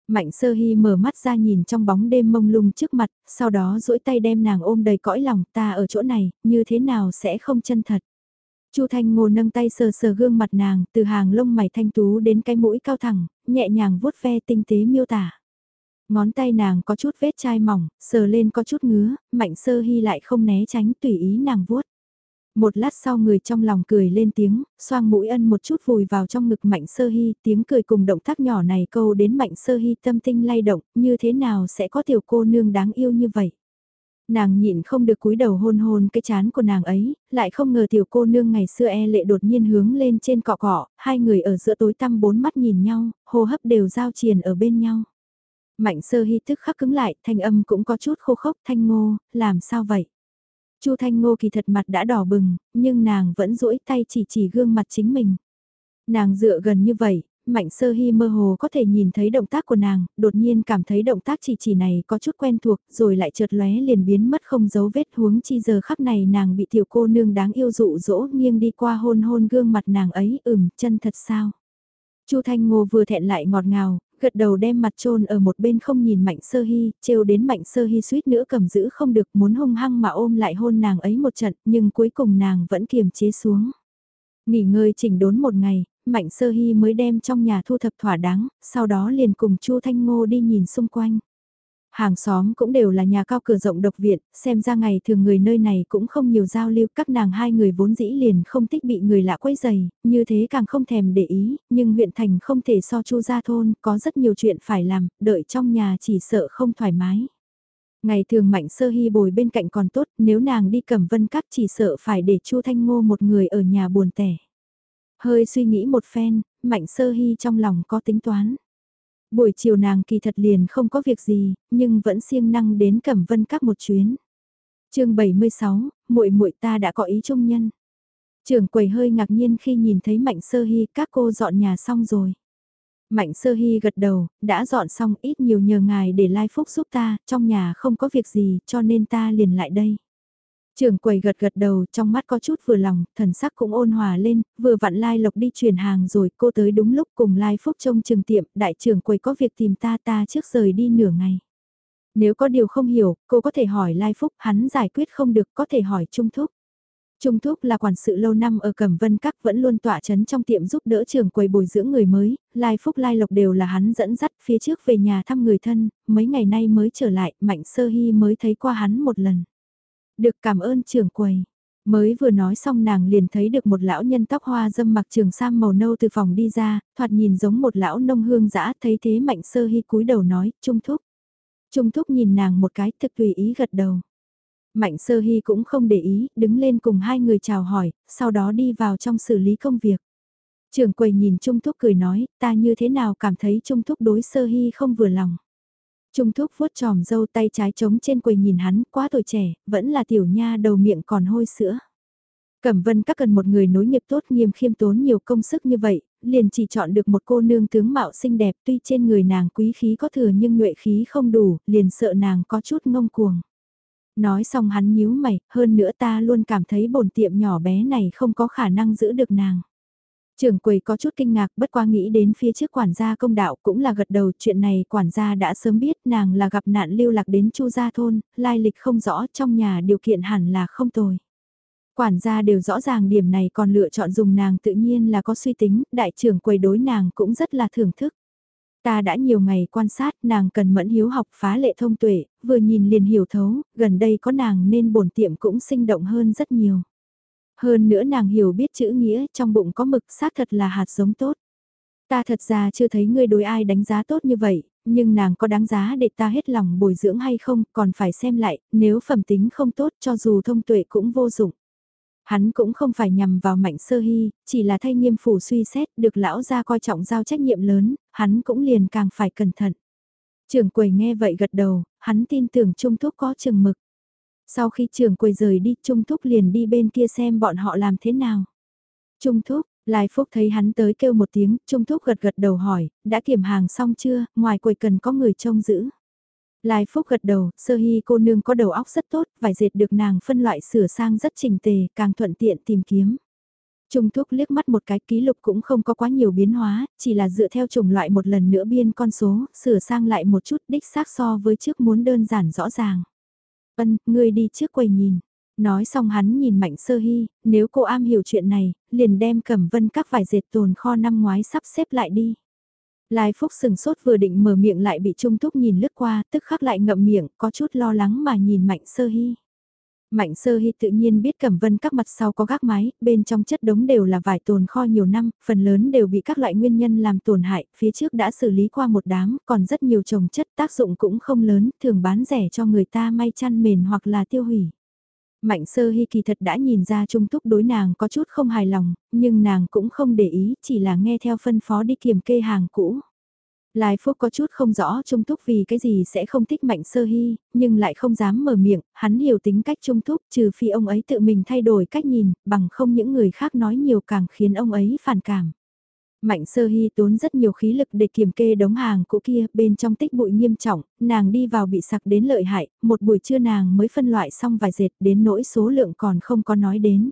Mạnh sơ hy mở mắt ra nhìn trong bóng đêm mông lung trước mặt, sau đó duỗi tay đem nàng ôm đầy cõi lòng ta ở chỗ này, như thế nào sẽ không chân thật. Chu Thanh Ngô nâng tay sờ sờ gương mặt nàng, từ hàng lông mày thanh tú đến cái mũi cao thẳng, nhẹ nhàng vuốt ve tinh tế miêu tả. Ngón tay nàng có chút vết chai mỏng, sờ lên có chút ngứa, mạnh sơ hy lại không né tránh tùy ý nàng vuốt. Một lát sau người trong lòng cười lên tiếng, xoang mũi ân một chút vùi vào trong ngực mạnh sơ hy, tiếng cười cùng động tác nhỏ này câu đến mạnh sơ hy tâm tinh lay động, như thế nào sẽ có tiểu cô nương đáng yêu như vậy. Nàng nhịn không được cúi đầu hôn hôn cái chán của nàng ấy, lại không ngờ tiểu cô nương ngày xưa e lệ đột nhiên hướng lên trên cọ cọ, hai người ở giữa tối tăm bốn mắt nhìn nhau, hô hấp đều giao triền ở bên nhau. Mạnh sơ hy tức khắc cứng lại, thanh âm cũng có chút khô khốc thanh ngô, làm sao vậy? Chu Thanh Ngô kỳ thật mặt đã đỏ bừng, nhưng nàng vẫn duỗi tay chỉ chỉ gương mặt chính mình. Nàng dựa gần như vậy, Mạnh Sơ Hy mơ hồ có thể nhìn thấy động tác của nàng, đột nhiên cảm thấy động tác chỉ chỉ này có chút quen thuộc, rồi lại chợt lóe liền biến mất không dấu vết huống chi giờ khắc này nàng bị tiểu cô nương đáng yêu dụ dỗ nghiêng đi qua hôn hôn gương mặt nàng ấy, ừm, chân thật sao. Chu Thanh Ngô vừa thẹn lại ngọt ngào, gật đầu đem mặt trôn ở một bên không nhìn Mạnh Sơ Hy, trêu đến Mạnh Sơ Hy suýt nữa cầm giữ không được muốn hung hăng mà ôm lại hôn nàng ấy một trận, nhưng cuối cùng nàng vẫn kiềm chế xuống. Nghỉ ngơi chỉnh đốn một ngày, Mạnh Sơ Hy mới đem trong nhà thu thập thỏa đáng, sau đó liền cùng Chu Thanh Ngô đi nhìn xung quanh. Hàng xóm cũng đều là nhà cao cửa rộng độc viện, xem ra ngày thường người nơi này cũng không nhiều giao lưu, các nàng hai người vốn dĩ liền không thích bị người lạ quấy dày, như thế càng không thèm để ý, nhưng huyện thành không thể so chu ra thôn, có rất nhiều chuyện phải làm, đợi trong nhà chỉ sợ không thoải mái. Ngày thường mạnh sơ hy bồi bên cạnh còn tốt, nếu nàng đi cầm vân các chỉ sợ phải để chu Thanh Ngô một người ở nhà buồn tẻ. Hơi suy nghĩ một phen, mạnh sơ hy trong lòng có tính toán. Buổi chiều nàng kỳ thật liền không có việc gì, nhưng vẫn siêng năng đến Cẩm Vân các một chuyến. Chương 76, muội muội ta đã có ý trung nhân. Trưởng quầy hơi ngạc nhiên khi nhìn thấy Mạnh Sơ Hy các cô dọn nhà xong rồi. Mạnh Sơ Hy gật đầu, đã dọn xong ít nhiều nhờ ngài để lai phúc giúp ta, trong nhà không có việc gì cho nên ta liền lại đây. Trưởng quầy gật gật đầu trong mắt có chút vừa lòng, thần sắc cũng ôn hòa lên, vừa vặn Lai Lộc đi chuyển hàng rồi cô tới đúng lúc cùng Lai Phúc trông trường tiệm, đại trưởng quầy có việc tìm ta ta trước rời đi nửa ngày. Nếu có điều không hiểu, cô có thể hỏi Lai Phúc, hắn giải quyết không được có thể hỏi Trung Thúc. Trung Thúc là quản sự lâu năm ở Cẩm Vân Các vẫn luôn tỏa chấn trong tiệm giúp đỡ trường quầy bồi dưỡng người mới, Lai Phúc Lai Lộc đều là hắn dẫn dắt phía trước về nhà thăm người thân, mấy ngày nay mới trở lại, Mạnh Sơ Hy mới thấy qua hắn một lần. Được cảm ơn trưởng quầy. Mới vừa nói xong nàng liền thấy được một lão nhân tóc hoa dâm mặc trường sam màu nâu từ phòng đi ra, thoạt nhìn giống một lão nông hương dã thấy thế mạnh sơ hy cúi đầu nói, trung thúc. Trung thúc nhìn nàng một cái thực tùy ý gật đầu. Mạnh sơ hy cũng không để ý, đứng lên cùng hai người chào hỏi, sau đó đi vào trong xử lý công việc. Trường quầy nhìn Trung Thúc cười nói, ta như thế nào cảm thấy Trung Thúc đối sơ hy không vừa lòng. Trung thúc vuốt tròm dâu tay trái trống trên quầy nhìn hắn, quá tuổi trẻ, vẫn là tiểu nha đầu miệng còn hôi sữa. Cẩm vân các cần một người nối nghiệp tốt nghiêm khiêm tốn nhiều công sức như vậy, liền chỉ chọn được một cô nương tướng mạo xinh đẹp tuy trên người nàng quý khí có thừa nhưng nhuệ khí không đủ, liền sợ nàng có chút ngông cuồng. Nói xong hắn nhíu mày, hơn nữa ta luôn cảm thấy bổn tiệm nhỏ bé này không có khả năng giữ được nàng. Trưởng quầy có chút kinh ngạc bất qua nghĩ đến phía trước quản gia công đạo cũng là gật đầu chuyện này quản gia đã sớm biết nàng là gặp nạn lưu lạc đến chu gia thôn, lai lịch không rõ trong nhà điều kiện hẳn là không tồi. Quản gia đều rõ ràng điểm này còn lựa chọn dùng nàng tự nhiên là có suy tính, đại trưởng quầy đối nàng cũng rất là thưởng thức. Ta đã nhiều ngày quan sát nàng cần mẫn hiếu học phá lệ thông tuệ, vừa nhìn liền hiểu thấu, gần đây có nàng nên bổn tiệm cũng sinh động hơn rất nhiều. Hơn nữa nàng hiểu biết chữ nghĩa trong bụng có mực xác thật là hạt giống tốt. Ta thật ra chưa thấy ngươi đối ai đánh giá tốt như vậy, nhưng nàng có đáng giá để ta hết lòng bồi dưỡng hay không, còn phải xem lại, nếu phẩm tính không tốt cho dù thông tuệ cũng vô dụng. Hắn cũng không phải nhằm vào mạnh sơ hy, chỉ là thay nghiêm phủ suy xét, được lão gia coi trọng giao trách nhiệm lớn, hắn cũng liền càng phải cẩn thận. Trường quầy nghe vậy gật đầu, hắn tin tưởng Trung Thúc có chừng mực. Sau khi trưởng quầy rời đi, Trung Thúc liền đi bên kia xem bọn họ làm thế nào. Trung Thúc, Lai Phúc thấy hắn tới kêu một tiếng, Trung Thúc gật gật đầu hỏi, đã kiểm hàng xong chưa, ngoài quầy cần có người trông giữ. Lai Phúc gật đầu, sơ hy cô nương có đầu óc rất tốt, vải dệt được nàng phân loại sửa sang rất trình tề, càng thuận tiện tìm kiếm. Trung Thúc liếc mắt một cái ký lục cũng không có quá nhiều biến hóa, chỉ là dựa theo chủng loại một lần nữa biên con số, sửa sang lại một chút đích xác so với trước muốn đơn giản rõ ràng. Ân, ngươi đi trước quầy nhìn. Nói xong hắn nhìn Mạnh Sơ Hy, nếu cô am hiểu chuyện này, liền đem cẩm vân các vải dệt tồn kho năm ngoái sắp xếp lại đi. Lai Phúc sừng sốt vừa định mở miệng lại bị Trung Túc nhìn lướt qua, tức khắc lại ngậm miệng, có chút lo lắng mà nhìn Mạnh Sơ Hy. Mạnh sơ hy tự nhiên biết cẩm vân các mặt sau có gác mái, bên trong chất đống đều là vải tồn kho nhiều năm, phần lớn đều bị các loại nguyên nhân làm tổn hại, phía trước đã xử lý qua một đám, còn rất nhiều trồng chất tác dụng cũng không lớn, thường bán rẻ cho người ta may chăn mền hoặc là tiêu hủy. Mạnh sơ hy kỳ thật đã nhìn ra trung túc đối nàng có chút không hài lòng, nhưng nàng cũng không để ý, chỉ là nghe theo phân phó đi kiểm kê hàng cũ. Lai Phúc có chút không rõ Trung Thúc vì cái gì sẽ không thích Mạnh Sơ Hy, nhưng lại không dám mở miệng, hắn hiểu tính cách Trung Thúc trừ phi ông ấy tự mình thay đổi cách nhìn, bằng không những người khác nói nhiều càng khiến ông ấy phản cảm. Mạnh sơ hy tốn rất nhiều khí lực để kiểm kê đống hàng cũ kia, bên trong tích bụi nghiêm trọng, nàng đi vào bị sặc đến lợi hại, một buổi trưa nàng mới phân loại xong vài dệt đến nỗi số lượng còn không có nói đến.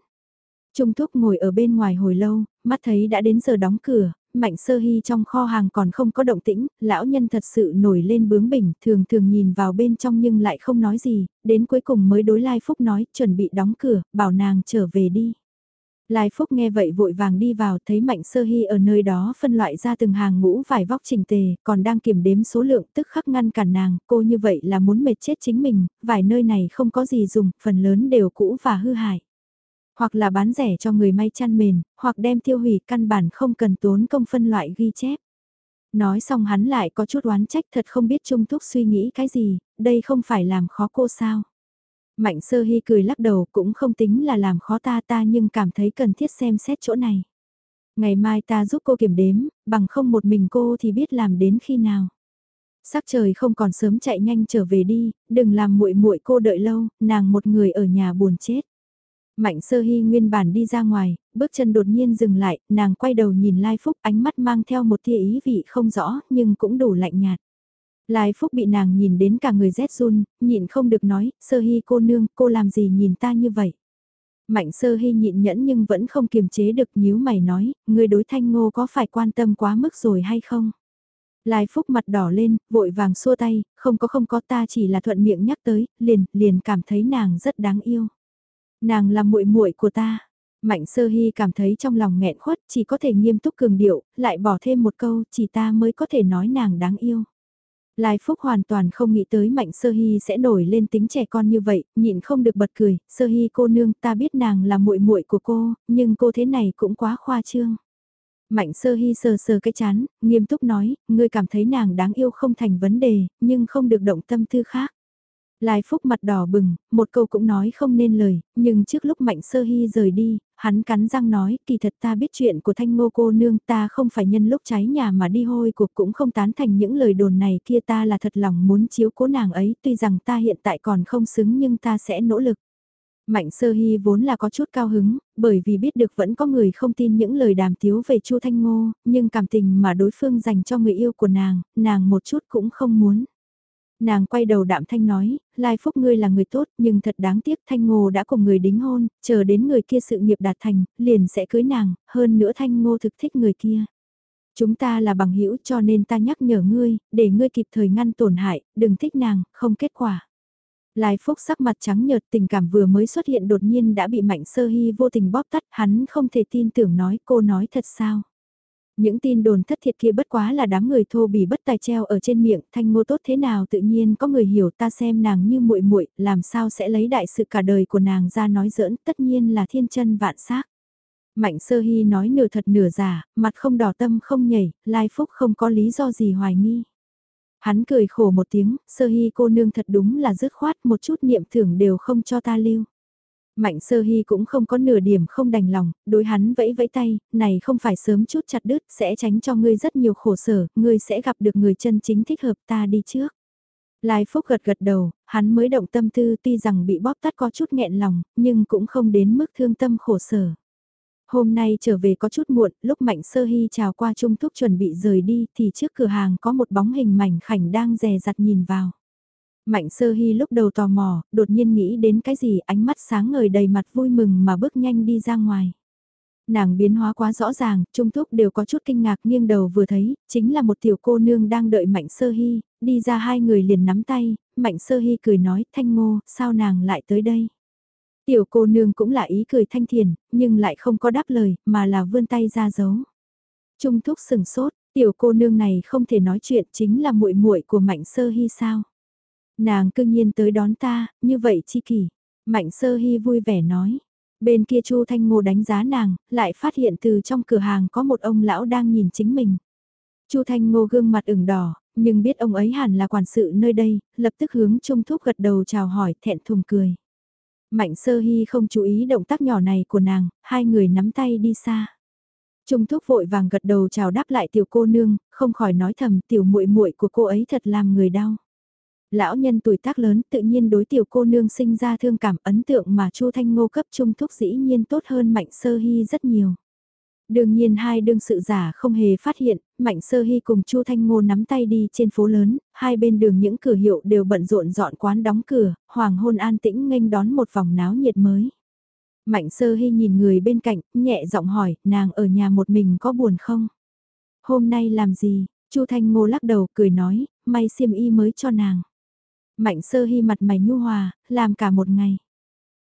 Trung Thúc ngồi ở bên ngoài hồi lâu, mắt thấy đã đến giờ đóng cửa, Mạnh Sơ Hy trong kho hàng còn không có động tĩnh, lão nhân thật sự nổi lên bướng bỉnh, thường thường nhìn vào bên trong nhưng lại không nói gì, đến cuối cùng mới đối Lai Phúc nói, chuẩn bị đóng cửa, bảo nàng trở về đi. Lai Phúc nghe vậy vội vàng đi vào thấy Mạnh Sơ Hy ở nơi đó phân loại ra từng hàng ngũ vải vóc trình tề, còn đang kiểm đếm số lượng tức khắc ngăn cản nàng, cô như vậy là muốn mệt chết chính mình, vải nơi này không có gì dùng, phần lớn đều cũ và hư hại hoặc là bán rẻ cho người may chăn mền, hoặc đem tiêu hủy căn bản không cần tốn công phân loại ghi chép. Nói xong hắn lại có chút oán trách thật không biết Trung Thúc suy nghĩ cái gì, đây không phải làm khó cô sao. Mạnh sơ hy cười lắc đầu cũng không tính là làm khó ta ta nhưng cảm thấy cần thiết xem xét chỗ này. Ngày mai ta giúp cô kiểm đếm, bằng không một mình cô thì biết làm đến khi nào. Sắc trời không còn sớm chạy nhanh trở về đi, đừng làm muội muội cô đợi lâu, nàng một người ở nhà buồn chết. Mạnh sơ hy nguyên bản đi ra ngoài, bước chân đột nhiên dừng lại, nàng quay đầu nhìn Lai Phúc ánh mắt mang theo một tia ý vị không rõ nhưng cũng đủ lạnh nhạt. Lai Phúc bị nàng nhìn đến cả người rét run, nhịn không được nói, sơ hy cô nương, cô làm gì nhìn ta như vậy. Mạnh sơ hy nhịn nhẫn nhưng vẫn không kiềm chế được nhíu mày nói, người đối thanh ngô có phải quan tâm quá mức rồi hay không? Lai Phúc mặt đỏ lên, vội vàng xua tay, không có không có ta chỉ là thuận miệng nhắc tới, liền, liền cảm thấy nàng rất đáng yêu. Nàng là muội muội của ta. Mạnh sơ hy cảm thấy trong lòng nghẹn khuất, chỉ có thể nghiêm túc cường điệu, lại bỏ thêm một câu, chỉ ta mới có thể nói nàng đáng yêu. Lai Phúc hoàn toàn không nghĩ tới Mạnh Sơ Hy sẽ nổi lên tính trẻ con như vậy, nhịn không được bật cười, Sơ Hy cô nương ta biết nàng là muội muội của cô, nhưng cô thế này cũng quá khoa trương. Mạnh Sơ Hy sờ sờ cái chán, nghiêm túc nói, ngươi cảm thấy nàng đáng yêu không thành vấn đề, nhưng không được động tâm tư khác. Lai Phúc mặt đỏ bừng, một câu cũng nói không nên lời, nhưng trước lúc Mạnh Sơ Hy rời đi, hắn cắn răng nói, kỳ thật ta biết chuyện của thanh ngô cô nương ta không phải nhân lúc cháy nhà mà đi hôi cuộc cũng không tán thành những lời đồn này kia ta là thật lòng muốn chiếu cố nàng ấy, tuy rằng ta hiện tại còn không xứng nhưng ta sẽ nỗ lực. Mạnh sơ hy vốn là có chút cao hứng, bởi vì biết được vẫn có người không tin những lời đàm tiếu về Chu Thanh Ngô, nhưng cảm tình mà đối phương dành cho người yêu của nàng, nàng một chút cũng không muốn. Nàng quay đầu đạm thanh nói, Lai Phúc ngươi là người tốt nhưng thật đáng tiếc Thanh Ngô đã cùng người đính hôn, chờ đến người kia sự nghiệp đạt thành, liền sẽ cưới nàng, hơn nữa Thanh Ngô thực thích người kia. Chúng ta là bằng hữu cho nên ta nhắc nhở ngươi, để ngươi kịp thời ngăn tổn hại, đừng thích nàng, không kết quả. Lai Phúc sắc mặt trắng nhợt tình cảm vừa mới xuất hiện đột nhiên đã bị Mạnh Sơ Hy vô tình bóp tắt, hắn không thể tin tưởng nói cô nói thật sao. Những tin đồn thất thiệt kia bất quá là đám người thô bỉ bất tài treo ở trên miệng, thanh ngô tốt thế nào tự nhiên có người hiểu ta xem nàng như muội muội, làm sao sẽ lấy đại sự cả đời của nàng ra nói giỡn, tất nhiên là thiên chân vạn xác. Mạnh sơ hy nói nửa thật nửa giả, mặt không đỏ tâm không nhảy, lai phúc không có lý do gì hoài nghi. Hắn cười khổ một tiếng, sơ hy cô nương thật đúng là dứt khoát một chút niệm thưởng đều không cho ta lưu. Mạnh sơ hy cũng không có nửa điểm không đành lòng, đối hắn vẫy vẫy tay, này không phải sớm chút chặt đứt, sẽ tránh cho ngươi rất nhiều khổ sở, ngươi sẽ gặp được người chân chính thích hợp ta đi trước. Lai Phúc gật gật đầu, hắn mới động tâm tư tuy rằng bị bóp tắt có chút nghẹn lòng, nhưng cũng không đến mức thương tâm khổ sở. Hôm nay trở về có chút muộn, lúc Mạnh Sơ Hy chào qua Trung Thúc chuẩn bị rời đi thì trước cửa hàng có một bóng hình mảnh khảnh đang dè dặt nhìn vào. Mạnh Sơ Hy lúc đầu tò mò, đột nhiên nghĩ đến cái gì ánh mắt sáng ngời đầy mặt vui mừng mà bước nhanh đi ra ngoài. Nàng biến hóa quá rõ ràng, Trung Thúc đều có chút kinh ngạc nghiêng đầu vừa thấy, chính là một tiểu cô nương đang đợi Mạnh Sơ Hy, đi ra hai người liền nắm tay, Mạnh Sơ Hy cười nói, Thanh Ngô, sao nàng lại tới đây? Tiểu cô nương cũng là ý cười thanh thiền, nhưng lại không có đáp lời, mà là vươn tay ra giấu. Trung Thúc sừng sốt, tiểu cô nương này không thể nói chuyện chính là muội muội của Mạnh Sơ Hy sao? Nàng cương nhiên tới đón ta, như vậy chi kỷ. Mạnh Sơ Hy vui vẻ nói. Bên kia Chu Thanh Ngô đánh giá nàng, lại phát hiện từ trong cửa hàng có một ông lão đang nhìn chính mình. Chu Thanh Ngô gương mặt ửng đỏ, nhưng biết ông ấy hẳn là quản sự nơi đây, lập tức hướng Trung Thúc gật đầu chào hỏi thẹn thùng cười. Mạnh Sơ Hy không chú ý động tác nhỏ này của nàng, hai người nắm tay đi xa. Trung Thúc vội vàng gật đầu chào đáp lại tiểu cô nương, không khỏi nói thầm tiểu muội muội của cô ấy thật làm người đau. Lão nhân tuổi tác lớn tự nhiên đối tiểu cô nương sinh ra thương cảm ấn tượng mà Chu Thanh Ngô cấp Trung Thúc dĩ nhiên tốt hơn Mạnh Sơ Hy rất nhiều. Đương nhiên hai đương sự giả không hề phát hiện, Mạnh Sơ Hy cùng Chu Thanh Ngô nắm tay đi trên phố lớn, hai bên đường những cửa hiệu đều bận rộn dọn quán đóng cửa, hoàng hôn an tĩnh nghênh đón một vòng náo nhiệt mới. Mạnh Sơ Hy nhìn người bên cạnh, nhẹ giọng hỏi, nàng ở nhà một mình có buồn không? Hôm nay làm gì? Chu Thanh Ngô lắc đầu cười nói, may xiêm y mới cho nàng. Mạnh Sơ Hy mặt mày nhu hòa, làm cả một ngày.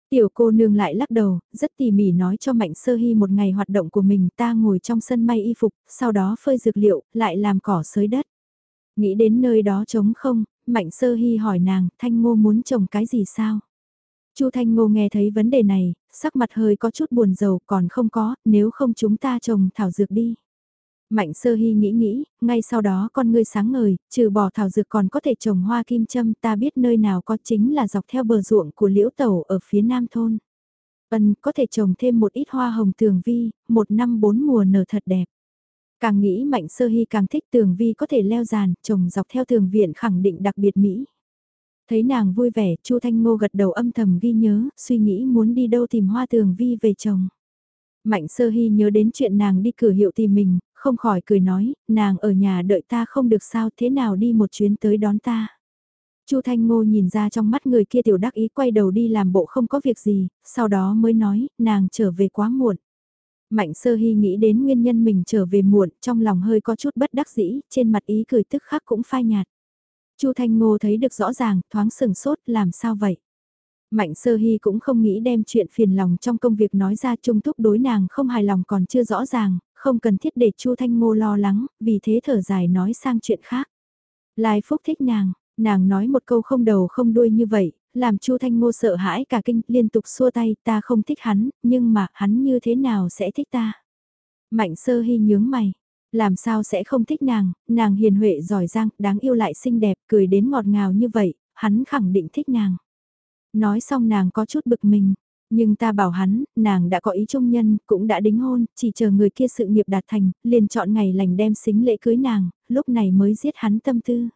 Tiểu cô nương lại lắc đầu, rất tỉ mỉ nói cho Mạnh Sơ Hy một ngày hoạt động của mình ta ngồi trong sân may y phục, sau đó phơi dược liệu, lại làm cỏ sới đất. Nghĩ đến nơi đó trống không, Mạnh Sơ Hy hỏi nàng, Thanh Ngô muốn trồng cái gì sao? Chu Thanh Ngô nghe thấy vấn đề này, sắc mặt hơi có chút buồn rầu còn không có, nếu không chúng ta trồng thảo dược đi. Mạnh sơ hy nghĩ nghĩ, ngay sau đó con ngươi sáng ngời, trừ bỏ thảo dược còn có thể trồng hoa kim châm ta biết nơi nào có chính là dọc theo bờ ruộng của liễu tẩu ở phía nam thôn. Vân có thể trồng thêm một ít hoa hồng tường vi, một năm bốn mùa nở thật đẹp. Càng nghĩ mạnh sơ hy càng thích tường vi có thể leo giàn, trồng dọc theo tường viện khẳng định đặc biệt Mỹ. Thấy nàng vui vẻ, Chu Thanh Ngô gật đầu âm thầm ghi nhớ, suy nghĩ muốn đi đâu tìm hoa tường vi về trồng. Mạnh sơ hy nhớ đến chuyện nàng đi cửa hiệu tìm mình, không khỏi cười nói, nàng ở nhà đợi ta không được sao thế nào đi một chuyến tới đón ta. Chu Thanh Ngô nhìn ra trong mắt người kia tiểu đắc ý quay đầu đi làm bộ không có việc gì, sau đó mới nói, nàng trở về quá muộn. Mạnh sơ hy nghĩ đến nguyên nhân mình trở về muộn, trong lòng hơi có chút bất đắc dĩ, trên mặt ý cười tức khắc cũng phai nhạt. Chu Thanh Ngô thấy được rõ ràng, thoáng sừng sốt, làm sao vậy? Mạnh sơ hy cũng không nghĩ đem chuyện phiền lòng trong công việc nói ra trung thúc đối nàng không hài lòng còn chưa rõ ràng, không cần thiết để Chu Thanh Ngô lo lắng, vì thế thở dài nói sang chuyện khác. Lai Phúc thích nàng, nàng nói một câu không đầu không đuôi như vậy, làm Chu Thanh Ngô sợ hãi cả kinh, liên tục xua tay, ta không thích hắn, nhưng mà hắn như thế nào sẽ thích ta? Mạnh sơ hy nhướng mày, làm sao sẽ không thích nàng, nàng hiền huệ giỏi giang, đáng yêu lại xinh đẹp, cười đến ngọt ngào như vậy, hắn khẳng định thích nàng. Nói xong nàng có chút bực mình, nhưng ta bảo hắn, nàng đã có ý trung nhân, cũng đã đính hôn, chỉ chờ người kia sự nghiệp đạt thành, liền chọn ngày lành đem xính lễ cưới nàng, lúc này mới giết hắn tâm tư.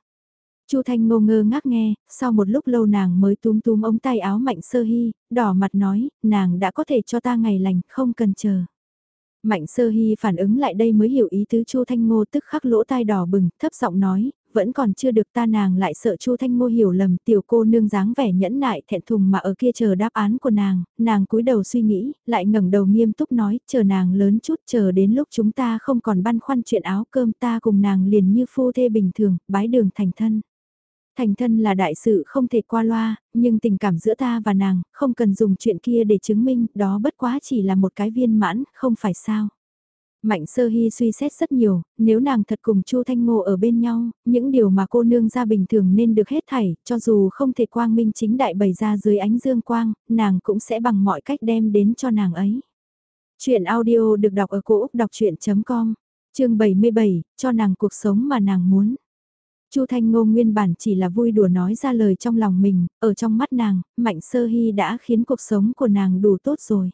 Chu Thanh ngô ngơ ngác nghe, sau một lúc lâu nàng mới túm túm ống tay áo Mạnh Sơ Hy, đỏ mặt nói, nàng đã có thể cho ta ngày lành, không cần chờ. Mạnh Sơ Hy phản ứng lại đây mới hiểu ý tứ Chu Thanh Ngô tức khắc lỗ tai đỏ bừng, thấp giọng nói, vẫn còn chưa được ta nàng lại sợ Chu Thanh Ngô hiểu lầm tiểu cô nương dáng vẻ nhẫn nại thẹn thùng mà ở kia chờ đáp án của nàng, nàng cúi đầu suy nghĩ, lại ngẩng đầu nghiêm túc nói, chờ nàng lớn chút chờ đến lúc chúng ta không còn băn khoăn chuyện áo cơm ta cùng nàng liền như phu thê bình thường, bái đường thành thân. Thành thân là đại sự không thể qua loa, nhưng tình cảm giữa ta và nàng, không cần dùng chuyện kia để chứng minh, đó bất quá chỉ là một cái viên mãn, không phải sao. Mạnh sơ hy suy xét rất nhiều, nếu nàng thật cùng Chu Thanh Ngô ở bên nhau, những điều mà cô nương ra bình thường nên được hết thảy, cho dù không thể quang minh chính đại bày ra dưới ánh dương quang, nàng cũng sẽ bằng mọi cách đem đến cho nàng ấy. Chuyện audio được đọc ở cổ Úc đọc chuyện.com, chương 77, cho nàng cuộc sống mà nàng muốn. Chu Thanh Ngô nguyên bản chỉ là vui đùa nói ra lời trong lòng mình, ở trong mắt nàng, Mạnh Sơ Hy đã khiến cuộc sống của nàng đủ tốt rồi.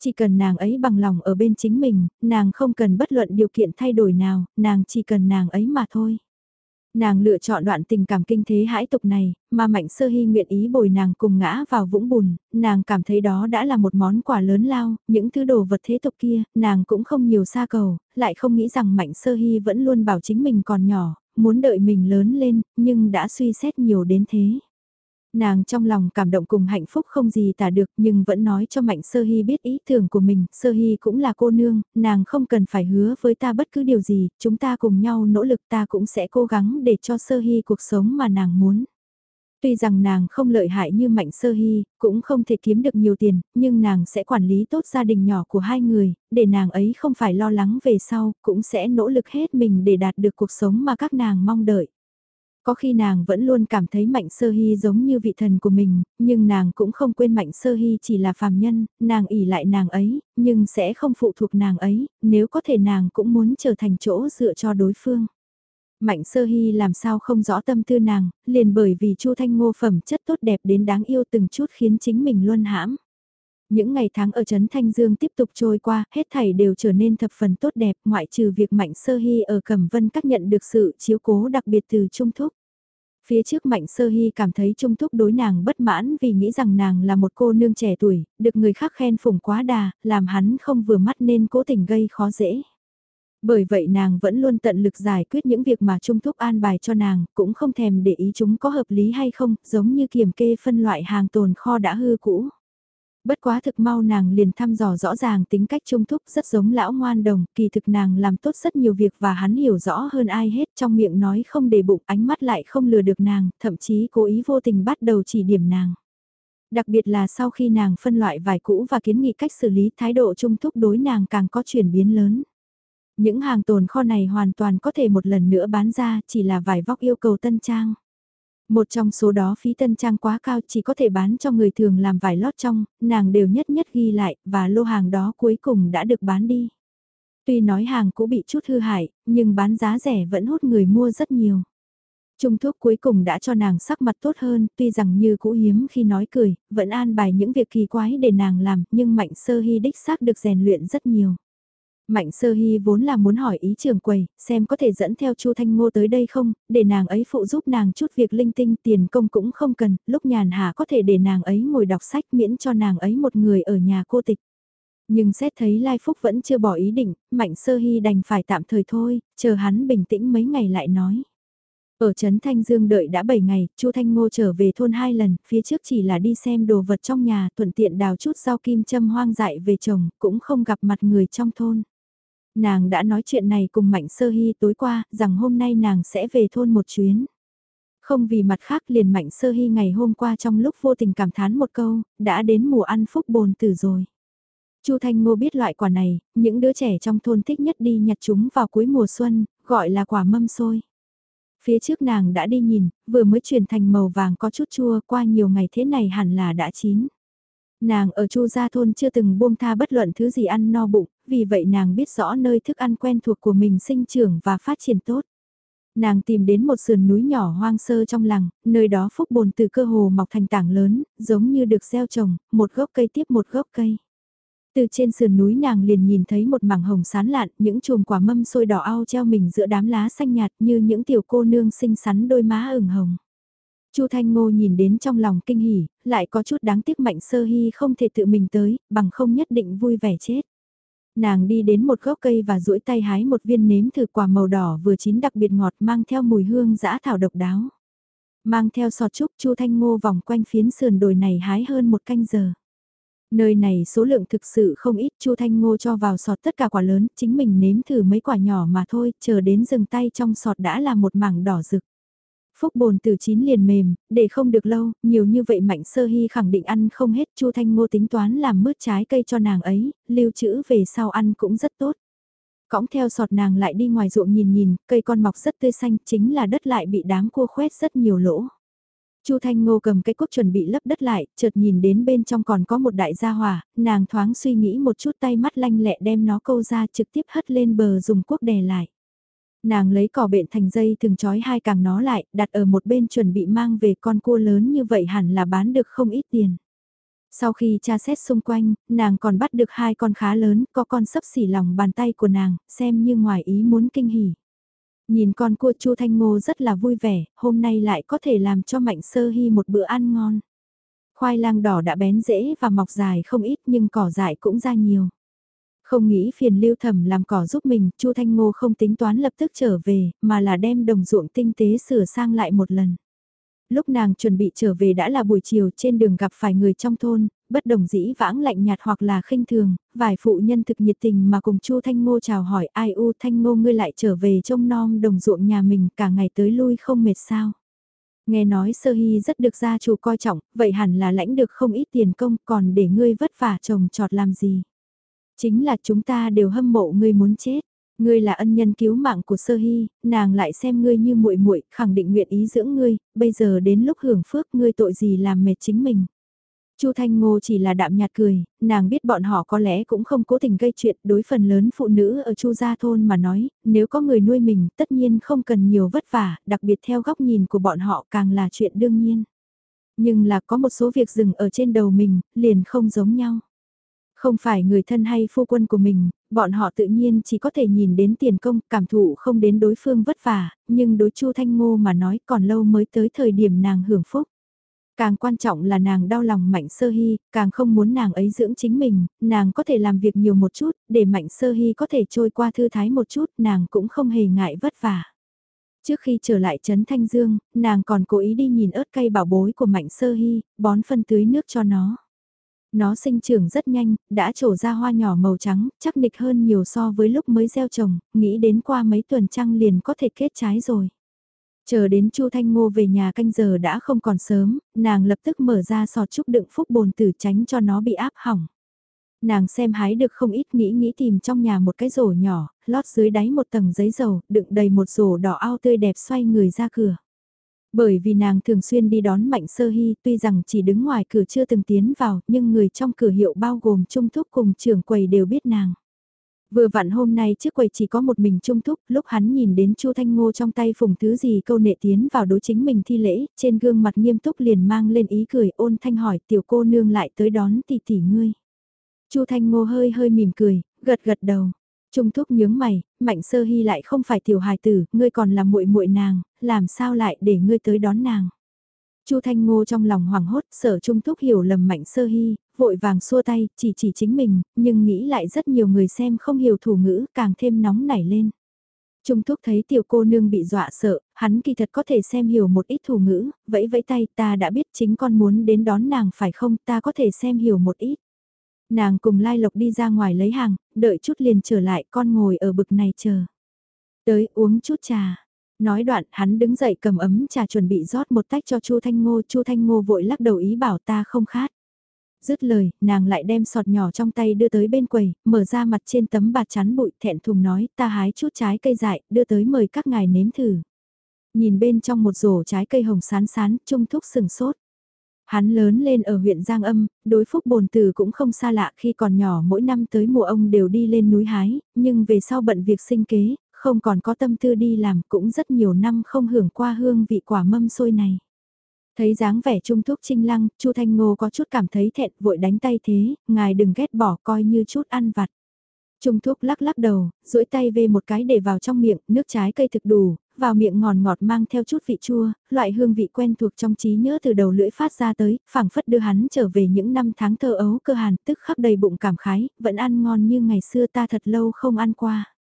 Chỉ cần nàng ấy bằng lòng ở bên chính mình, nàng không cần bất luận điều kiện thay đổi nào, nàng chỉ cần nàng ấy mà thôi. Nàng lựa chọn đoạn tình cảm kinh thế hãi tục này, mà Mạnh Sơ Hy nguyện ý bồi nàng cùng ngã vào vũng bùn, nàng cảm thấy đó đã là một món quà lớn lao, những thứ đồ vật thế tục kia, nàng cũng không nhiều xa cầu, lại không nghĩ rằng Mạnh Sơ Hy vẫn luôn bảo chính mình còn nhỏ, muốn đợi mình lớn lên, nhưng đã suy xét nhiều đến thế. Nàng trong lòng cảm động cùng hạnh phúc không gì tả được nhưng vẫn nói cho Mạnh Sơ Hy biết ý tưởng của mình, Sơ Hy cũng là cô nương, nàng không cần phải hứa với ta bất cứ điều gì, chúng ta cùng nhau nỗ lực ta cũng sẽ cố gắng để cho Sơ Hy cuộc sống mà nàng muốn. Tuy rằng nàng không lợi hại như Mạnh Sơ Hy, cũng không thể kiếm được nhiều tiền, nhưng nàng sẽ quản lý tốt gia đình nhỏ của hai người, để nàng ấy không phải lo lắng về sau, cũng sẽ nỗ lực hết mình để đạt được cuộc sống mà các nàng mong đợi. Có khi nàng vẫn luôn cảm thấy Mạnh Sơ Hy giống như vị thần của mình, nhưng nàng cũng không quên Mạnh Sơ Hy chỉ là phàm nhân, nàng ỉ lại nàng ấy, nhưng sẽ không phụ thuộc nàng ấy, nếu có thể nàng cũng muốn trở thành chỗ dựa cho đối phương. Mạnh sơ hy làm sao không rõ tâm tư nàng, liền bởi vì Chu Thanh Ngô phẩm chất tốt đẹp đến đáng yêu từng chút khiến chính mình luôn hãm. Những ngày tháng ở Trấn Thanh Dương tiếp tục trôi qua, hết thảy đều trở nên thập phần tốt đẹp, ngoại trừ việc Mạnh Sơ Hy ở Cẩm Vân các nhận được sự chiếu cố đặc biệt từ Trung Thúc. Phía trước Mạnh Sơ Hy cảm thấy Trung Thúc đối nàng bất mãn vì nghĩ rằng nàng là một cô nương trẻ tuổi, được người khác khen phủng quá đà, làm hắn không vừa mắt nên cố tình gây khó dễ. Bởi vậy nàng vẫn luôn tận lực giải quyết những việc mà Trung Thúc an bài cho nàng, cũng không thèm để ý chúng có hợp lý hay không, giống như kiểm kê phân loại hàng tồn kho đã hư cũ. Bất quá thực mau nàng liền thăm dò rõ ràng tính cách Trung Thúc rất giống lão ngoan đồng, kỳ thực nàng làm tốt rất nhiều việc và hắn hiểu rõ hơn ai hết trong miệng nói không để bụng ánh mắt lại không lừa được nàng, thậm chí cố ý vô tình bắt đầu chỉ điểm nàng. Đặc biệt là sau khi nàng phân loại vải cũ và kiến nghị cách xử lý thái độ Trung Thúc đối nàng càng có chuyển biến lớn. Những hàng tồn kho này hoàn toàn có thể một lần nữa bán ra chỉ là vải vóc yêu cầu tân trang. Một trong số đó phí tân trang quá cao chỉ có thể bán cho người thường làm vải lót trong, nàng đều nhất nhất ghi lại và lô hàng đó cuối cùng đã được bán đi. Tuy nói hàng cũ bị chút hư hại, nhưng bán giá rẻ vẫn hút người mua rất nhiều. Trung thuốc cuối cùng đã cho nàng sắc mặt tốt hơn, tuy rằng như cũ hiếm khi nói cười, vẫn an bài những việc kỳ quái để nàng làm, nhưng mạnh sơ hy đích xác được rèn luyện rất nhiều. Mạnh sơ hy vốn là muốn hỏi ý trường quầy, xem có thể dẫn theo Chu Thanh Ngô tới đây không, để nàng ấy phụ giúp nàng chút việc linh tinh tiền công cũng không cần, lúc nhàn hạ có thể để nàng ấy ngồi đọc sách miễn cho nàng ấy một người ở nhà cô tịch. Nhưng xét thấy Lai Phúc vẫn chưa bỏ ý định, Mạnh Sơ Hy đành phải tạm thời thôi, chờ hắn bình tĩnh mấy ngày lại nói. Ở Trấn Thanh Dương đợi đã 7 ngày, Chu Thanh Ngô trở về thôn hai lần, phía trước chỉ là đi xem đồ vật trong nhà, thuận tiện đào chút rau kim châm hoang dại về chồng, cũng không gặp mặt người trong thôn. Nàng đã nói chuyện này cùng Mạnh Sơ Hy tối qua, rằng hôm nay nàng sẽ về thôn một chuyến. Không vì mặt khác liền Mạnh Sơ Hy ngày hôm qua trong lúc vô tình cảm thán một câu, đã đến mùa ăn phúc bồn tử rồi. Chu Thanh Ngô biết loại quả này, những đứa trẻ trong thôn thích nhất đi nhặt chúng vào cuối mùa xuân, gọi là quả mâm xôi. Phía trước nàng đã đi nhìn, vừa mới chuyển thành màu vàng có chút chua qua nhiều ngày thế này hẳn là đã chín. Nàng ở Chu Gia Thôn chưa từng buông tha bất luận thứ gì ăn no bụng, vì vậy nàng biết rõ nơi thức ăn quen thuộc của mình sinh trưởng và phát triển tốt. Nàng tìm đến một sườn núi nhỏ hoang sơ trong làng, nơi đó phúc bồn từ cơ hồ mọc thành tảng lớn, giống như được gieo trồng, một gốc cây tiếp một gốc cây. Từ trên sườn núi nàng liền nhìn thấy một mảng hồng sán lạn, những chùm quả mâm sôi đỏ ao treo mình giữa đám lá xanh nhạt như những tiểu cô nương xinh xắn đôi má ửng hồng. Chu Thanh Ngô nhìn đến trong lòng kinh hỉ, lại có chút đáng tiếc Mạnh Sơ Hy không thể tự mình tới, bằng không nhất định vui vẻ chết. Nàng đi đến một gốc cây và duỗi tay hái một viên nếm thử quả màu đỏ vừa chín đặc biệt ngọt mang theo mùi hương dã thảo độc đáo. Mang theo sọt trúc Chu Thanh Ngô vòng quanh phiến sườn đồi này hái hơn một canh giờ. Nơi này số lượng thực sự không ít, Chu Thanh Ngô cho vào sọt tất cả quả lớn, chính mình nếm thử mấy quả nhỏ mà thôi, chờ đến dừng tay trong sọt đã là một mảng đỏ rực. Phúc bồn từ chín liền mềm, để không được lâu, nhiều như vậy Mạnh Sơ Hy khẳng định ăn không hết, Chu Thanh Ngô tính toán làm mứt trái cây cho nàng ấy, lưu trữ về sau ăn cũng rất tốt. Cõng theo sọt nàng lại đi ngoài ruộng nhìn nhìn, cây con mọc rất tươi xanh, chính là đất lại bị đám cua khoét rất nhiều lỗ. Chu Thanh Ngô cầm cái cuốc chuẩn bị lấp đất lại, chợt nhìn đến bên trong còn có một đại gia hỏa, nàng thoáng suy nghĩ một chút tay mắt lanh lẹ đem nó câu ra trực tiếp hất lên bờ dùng cuốc đè lại. Nàng lấy cỏ bện thành dây thường trói hai càng nó lại, đặt ở một bên chuẩn bị mang về con cua lớn như vậy hẳn là bán được không ít tiền. Sau khi tra xét xung quanh, nàng còn bắt được hai con khá lớn, có con sấp xỉ lòng bàn tay của nàng, xem như ngoài ý muốn kinh hỉ. Nhìn con cua Chu Thanh Ngô rất là vui vẻ, hôm nay lại có thể làm cho Mạnh Sơ Hy một bữa ăn ngon. Khoai lang đỏ đã bén rễ và mọc dài không ít nhưng cỏ dại cũng ra nhiều. Không nghĩ phiền lưu thẩm làm cỏ giúp mình, Chu Thanh Ngô không tính toán lập tức trở về, mà là đem đồng ruộng tinh tế sửa sang lại một lần. Lúc nàng chuẩn bị trở về đã là buổi chiều trên đường gặp phải người trong thôn, bất đồng dĩ vãng lạnh nhạt hoặc là khinh thường, vài phụ nhân thực nhiệt tình mà cùng Chu Thanh Ngô chào hỏi ai u Thanh Ngô ngươi lại trở về trông nom đồng ruộng nhà mình cả ngày tới lui không mệt sao. Nghe nói sơ hy rất được gia chủ coi trọng, vậy hẳn là lãnh được không ít tiền công còn để ngươi vất vả trồng trọt làm gì. Chính là chúng ta đều hâm mộ ngươi muốn chết. Ngươi là ân nhân cứu mạng của Sơ Hy, nàng lại xem ngươi như muội muội, khẳng định nguyện ý dưỡng ngươi, bây giờ đến lúc hưởng phước ngươi tội gì làm mệt chính mình. Chu Thanh Ngô chỉ là đạm nhạt cười, nàng biết bọn họ có lẽ cũng không cố tình gây chuyện đối phần lớn phụ nữ ở Chu Gia Thôn mà nói, nếu có người nuôi mình tất nhiên không cần nhiều vất vả, đặc biệt theo góc nhìn của bọn họ càng là chuyện đương nhiên. Nhưng là có một số việc dừng ở trên đầu mình, liền không giống nhau. Không phải người thân hay phu quân của mình, bọn họ tự nhiên chỉ có thể nhìn đến tiền công, cảm thụ không đến đối phương vất vả, nhưng đối Chu Thanh Ngô mà nói còn lâu mới tới thời điểm nàng hưởng phúc. Càng quan trọng là nàng đau lòng Mạnh Sơ Hy, càng không muốn nàng ấy dưỡng chính mình, nàng có thể làm việc nhiều một chút, để Mạnh Sơ Hy có thể trôi qua thư thái một chút, nàng cũng không hề ngại vất vả. Trước khi trở lại Trấn Thanh Dương, nàng còn cố ý đi nhìn ớt cây bảo bối của Mạnh Sơ Hy, bón phân tưới nước cho nó. Nó sinh trưởng rất nhanh, đã trổ ra hoa nhỏ màu trắng, chắc nịch hơn nhiều so với lúc mới gieo trồng, nghĩ đến qua mấy tuần trăng liền có thể kết trái rồi. Chờ đến Chu Thanh Ngô về nhà canh giờ đã không còn sớm, nàng lập tức mở ra sọt trúc đựng phúc bồn tử tránh cho nó bị áp hỏng. Nàng xem hái được không ít nghĩ nghĩ tìm trong nhà một cái rổ nhỏ, lót dưới đáy một tầng giấy dầu, đựng đầy một rổ đỏ ao tươi đẹp xoay người ra cửa. Bởi vì nàng thường xuyên đi đón Mạnh Sơ Hy tuy rằng chỉ đứng ngoài cửa chưa từng tiến vào nhưng người trong cửa hiệu bao gồm Trung Thúc cùng trưởng quầy đều biết nàng. Vừa vặn hôm nay trước quầy chỉ có một mình Trung Thúc, lúc hắn nhìn đến Chu Thanh Ngô trong tay phùng thứ gì câu nệ tiến vào đối chính mình thi lễ, trên gương mặt nghiêm túc liền mang lên ý cười ôn thanh hỏi tiểu cô nương lại tới đón tỷ tỷ ngươi. Chu Thanh Ngô hơi hơi mỉm cười, gật gật đầu. Trung Thúc nhướng mày, Mạnh Sơ Hy lại không phải tiểu hài tử, ngươi còn là muội muội nàng, làm sao lại để ngươi tới đón nàng. Chu Thanh Ngô trong lòng hoảng hốt, sở Trung Thúc hiểu lầm Mạnh Sơ Hy, vội vàng xua tay, chỉ chỉ chính mình, nhưng nghĩ lại rất nhiều người xem không hiểu thủ ngữ, càng thêm nóng nảy lên. Trung Thúc thấy tiểu cô nương bị dọa sợ, hắn kỳ thật có thể xem hiểu một ít thủ ngữ, vẫy vẫy tay ta đã biết chính con muốn đến đón nàng phải không, ta có thể xem hiểu một ít. Nàng cùng Lai Lộc đi ra ngoài lấy hàng, đợi chút liền trở lại con ngồi ở bực này chờ. Tới uống chút trà. Nói đoạn hắn đứng dậy cầm ấm trà chuẩn bị rót một tách cho Chu Thanh Ngô. Chu Thanh Ngô vội lắc đầu ý bảo ta không khát. Dứt lời, nàng lại đem sọt nhỏ trong tay đưa tới bên quầy, mở ra mặt trên tấm bạt chắn bụi thẹn thùng nói ta hái chút trái cây dại, đưa tới mời các ngài nếm thử. Nhìn bên trong một rổ trái cây hồng sán sán, trung thúc sừng sốt. Hắn lớn lên ở huyện Giang Âm, đối phúc bồn tử cũng không xa lạ khi còn nhỏ mỗi năm tới mùa ông đều đi lên núi hái, nhưng về sau bận việc sinh kế, không còn có tâm tư đi làm cũng rất nhiều năm không hưởng qua hương vị quả mâm xôi này. Thấy dáng vẻ trung thúc trinh lăng, Chu Thanh Ngô có chút cảm thấy thẹn vội đánh tay thế, ngài đừng ghét bỏ coi như chút ăn vặt. Trung thúc lắc lắc đầu, duỗi tay về một cái để vào trong miệng, nước trái cây thực đủ, vào miệng ngọt ngọt mang theo chút vị chua, loại hương vị quen thuộc trong trí nhớ từ đầu lưỡi phát ra tới, phảng phất đưa hắn trở về những năm tháng thơ ấu cơ hàn, tức khắc đầy bụng cảm khái, vẫn ăn ngon như ngày xưa ta thật lâu không ăn qua.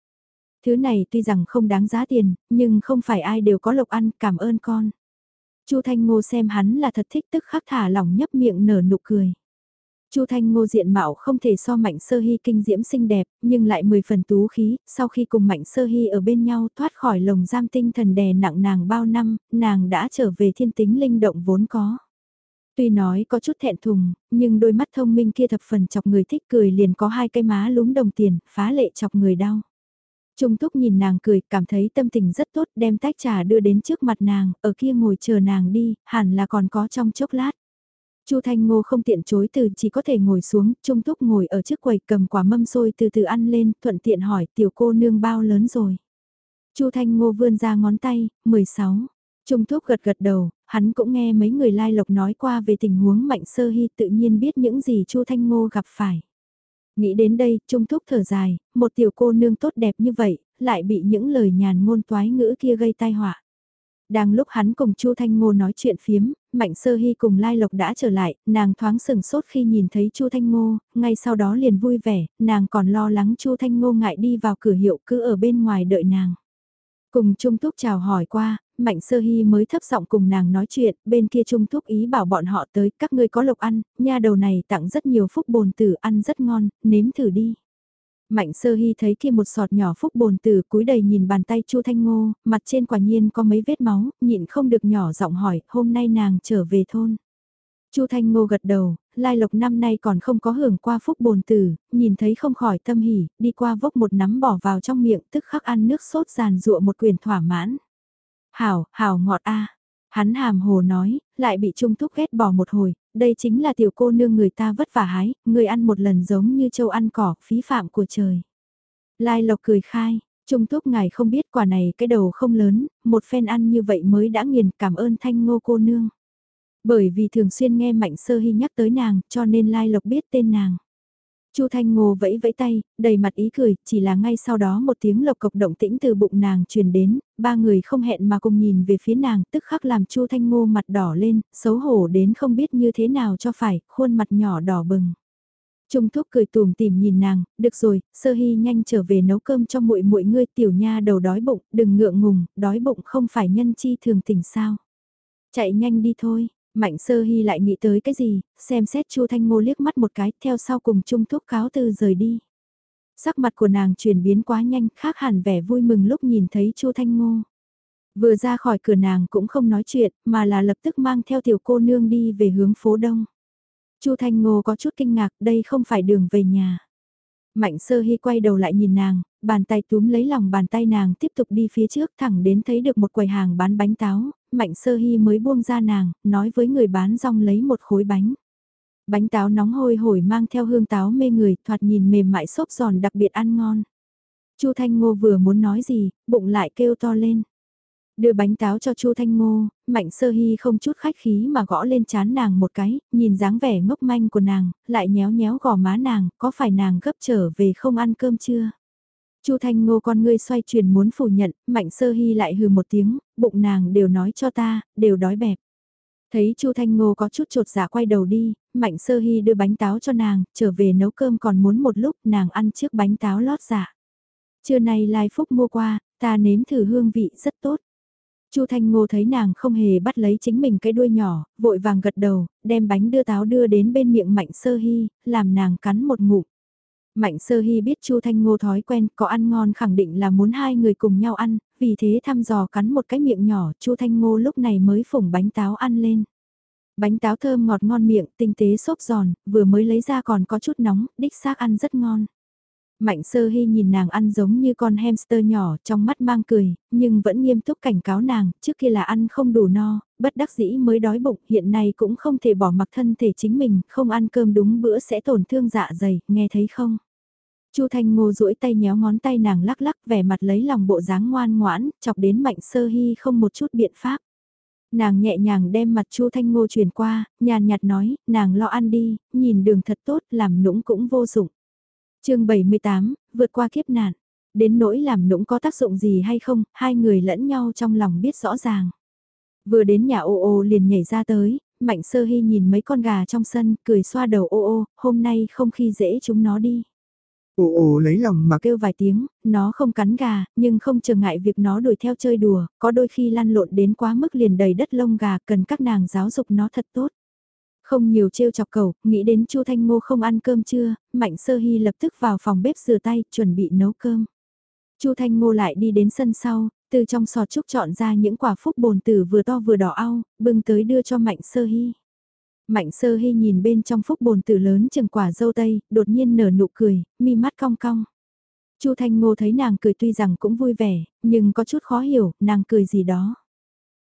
Thứ này tuy rằng không đáng giá tiền, nhưng không phải ai đều có lộc ăn, cảm ơn con. Chu Thanh Ngô xem hắn là thật thích tức khắc thả lỏng nhấp miệng nở nụ cười. Chu Thanh Ngô diện mạo không thể so Mạnh Sơ Hy kinh diễm xinh đẹp, nhưng lại mười phần tú khí, sau khi cùng Mạnh Sơ Hy ở bên nhau thoát khỏi lồng giam tinh thần đè nặng nàng bao năm, nàng đã trở về thiên tính linh động vốn có. Tuy nói có chút thẹn thùng, nhưng đôi mắt thông minh kia thập phần chọc người thích cười liền có hai cái má lúm đồng tiền, phá lệ chọc người đau. Trung Túc nhìn nàng cười, cảm thấy tâm tình rất tốt, đem tách trà đưa đến trước mặt nàng, ở kia ngồi chờ nàng đi, hẳn là còn có trong chốc lát. Chu Thanh Ngô không tiện chối từ chỉ có thể ngồi xuống, Trung thúc ngồi ở trước quầy cầm quả mâm xôi từ từ ăn lên, thuận tiện hỏi tiểu cô nương bao lớn rồi. Chu Thanh Ngô vươn ra ngón tay, 16. Trung Thúc gật gật đầu, hắn cũng nghe mấy người lai lộc nói qua về tình huống Mạnh Sơ Hy tự nhiên biết những gì Chu Thanh Ngô gặp phải. Nghĩ đến đây, Trung Thúc thở dài, một tiểu cô nương tốt đẹp như vậy, lại bị những lời nhàn ngôn toái ngữ kia gây tai họa. Đang lúc hắn cùng Chu Thanh Ngô nói chuyện phiếm, Mạnh Sơ Hy cùng Lai Lộc đã trở lại, nàng thoáng sừng sốt khi nhìn thấy Chu Thanh Ngô, ngay sau đó liền vui vẻ, nàng còn lo lắng Chu Thanh Ngô ngại đi vào cửa hiệu cứ ở bên ngoài đợi nàng. Cùng Trung Thúc chào hỏi qua, Mạnh Sơ Hy mới thấp giọng cùng nàng nói chuyện, bên kia Trung Thúc ý bảo bọn họ tới, các ngươi có lộc ăn, nha đầu này tặng rất nhiều phúc bồn tử ăn rất ngon, nếm thử đi. Mạnh sơ hy thấy kia một sọt nhỏ phúc bồn tử cúi đầy nhìn bàn tay Chu Thanh Ngô, mặt trên quả nhiên có mấy vết máu, nhịn không được nhỏ giọng hỏi, hôm nay nàng trở về thôn. Chu Thanh Ngô gật đầu, Lai Lộc năm nay còn không có hưởng qua phúc bồn tử, nhìn thấy không khỏi tâm hỉ, đi qua vốc một nắm bỏ vào trong miệng tức khắc ăn nước sốt giàn rụa một quyền thỏa mãn. Hảo, hảo ngọt a Hắn hàm hồ nói, lại bị Trung Thúc ghét bỏ một hồi, đây chính là tiểu cô nương người ta vất vả hái, người ăn một lần giống như châu ăn cỏ, phí phạm của trời. Lai Lộc cười khai, Trung Thúc ngài không biết quả này cái đầu không lớn, một phen ăn như vậy mới đã nghiền cảm ơn thanh ngô cô nương. Bởi vì thường xuyên nghe Mạnh Sơ Hy nhắc tới nàng, cho nên Lai Lộc biết tên nàng. Chu Thanh Ngô vẫy vẫy tay, đầy mặt ý cười, chỉ là ngay sau đó một tiếng lộc cộc động tĩnh từ bụng nàng truyền đến, ba người không hẹn mà cùng nhìn về phía nàng, tức khắc làm Chu Thanh Ngô mặt đỏ lên, xấu hổ đến không biết như thế nào cho phải, khuôn mặt nhỏ đỏ bừng. Trung Thúc cười tùm tìm nhìn nàng, được rồi, Sơ Hy nhanh trở về nấu cơm cho muội muội ngươi tiểu nha đầu đói bụng, đừng ngượng ngùng, đói bụng không phải nhân chi thường tình sao. Chạy nhanh đi thôi, Mạnh sơ hy lại nghĩ tới cái gì, xem xét Chu Thanh Ngô liếc mắt một cái, theo sau cùng chung thúc cáo từ rời đi. Sắc mặt của nàng chuyển biến quá nhanh, khác hẳn vẻ vui mừng lúc nhìn thấy Chu Thanh Ngô. Vừa ra khỏi cửa nàng cũng không nói chuyện, mà là lập tức mang theo tiểu cô nương đi về hướng phố đông. Chu Thanh Ngô có chút kinh ngạc, đây không phải đường về nhà. Mạnh sơ hy quay đầu lại nhìn nàng, bàn tay túm lấy lòng bàn tay nàng tiếp tục đi phía trước thẳng đến thấy được một quầy hàng bán bánh táo, mạnh sơ hy mới buông ra nàng, nói với người bán rong lấy một khối bánh. Bánh táo nóng hôi hổi mang theo hương táo mê người, thoạt nhìn mềm mại xốp giòn đặc biệt ăn ngon. Chu Thanh Ngô vừa muốn nói gì, bụng lại kêu to lên. Đưa bánh táo cho Chu Thanh Ngô, Mạnh Sơ Hy không chút khách khí mà gõ lên chán nàng một cái, nhìn dáng vẻ ngốc manh của nàng, lại nhéo nhéo gò má nàng, có phải nàng gấp trở về không ăn cơm chưa? Chu Thanh Ngô con ngươi xoay chuyển muốn phủ nhận, Mạnh Sơ Hy lại hừ một tiếng, bụng nàng đều nói cho ta, đều đói bẹp. Thấy Chu Thanh Ngô có chút trột dạ quay đầu đi, Mạnh Sơ Hy đưa bánh táo cho nàng, trở về nấu cơm còn muốn một lúc nàng ăn trước bánh táo lót dạ. Trưa nay Lai Phúc mua qua, ta nếm thử hương vị rất tốt. Chu Thanh Ngô thấy nàng không hề bắt lấy chính mình cái đuôi nhỏ, vội vàng gật đầu, đem bánh đưa táo đưa đến bên miệng Mạnh Sơ Hy, làm nàng cắn một ngụm. Mạnh Sơ Hy biết Chu Thanh Ngô thói quen, có ăn ngon khẳng định là muốn hai người cùng nhau ăn, vì thế thăm dò cắn một cái miệng nhỏ, Chu Thanh Ngô lúc này mới phủng bánh táo ăn lên. Bánh táo thơm ngọt ngon miệng, tinh tế xốp giòn, vừa mới lấy ra còn có chút nóng, đích xác ăn rất ngon. Mạnh sơ hy nhìn nàng ăn giống như con hamster nhỏ trong mắt mang cười, nhưng vẫn nghiêm túc cảnh cáo nàng, trước kia là ăn không đủ no, bất đắc dĩ mới đói bụng, hiện nay cũng không thể bỏ mặc thân thể chính mình, không ăn cơm đúng bữa sẽ tổn thương dạ dày, nghe thấy không? Chu Thanh Ngô duỗi tay nhéo ngón tay nàng lắc lắc vẻ mặt lấy lòng bộ dáng ngoan ngoãn, chọc đến Mạnh Sơ Hy không một chút biện pháp. Nàng nhẹ nhàng đem mặt Chu Thanh Ngô truyền qua, nhàn nhạt nói, nàng lo ăn đi, nhìn đường thật tốt, làm nũng cũng vô dụng. chương 78, vượt qua kiếp nạn. Đến nỗi làm nũng có tác dụng gì hay không, hai người lẫn nhau trong lòng biết rõ ràng. Vừa đến nhà ô ô liền nhảy ra tới, Mạnh Sơ Hy nhìn mấy con gà trong sân, cười xoa đầu ô ô, hôm nay không khi dễ chúng nó đi. Ồ ồ lấy lòng mà kêu vài tiếng, nó không cắn gà, nhưng không trở ngại việc nó đuổi theo chơi đùa, có đôi khi lăn lộn đến quá mức liền đầy đất lông gà cần các nàng giáo dục nó thật tốt. Không nhiều trêu chọc cầu, nghĩ đến Chu Thanh Ngô không ăn cơm trưa, Mạnh Sơ Hy lập tức vào phòng bếp rửa tay, chuẩn bị nấu cơm. Chu Thanh Ngô lại đi đến sân sau, từ trong sọt trúc chọn ra những quả phúc bồn tử vừa to vừa đỏ au, bưng tới đưa cho Mạnh Sơ Hy. Mạnh sơ hy nhìn bên trong phúc bồn tử lớn chừng quả dâu tây, đột nhiên nở nụ cười, mi mắt cong cong. Chu Thanh Ngô thấy nàng cười tuy rằng cũng vui vẻ, nhưng có chút khó hiểu, nàng cười gì đó.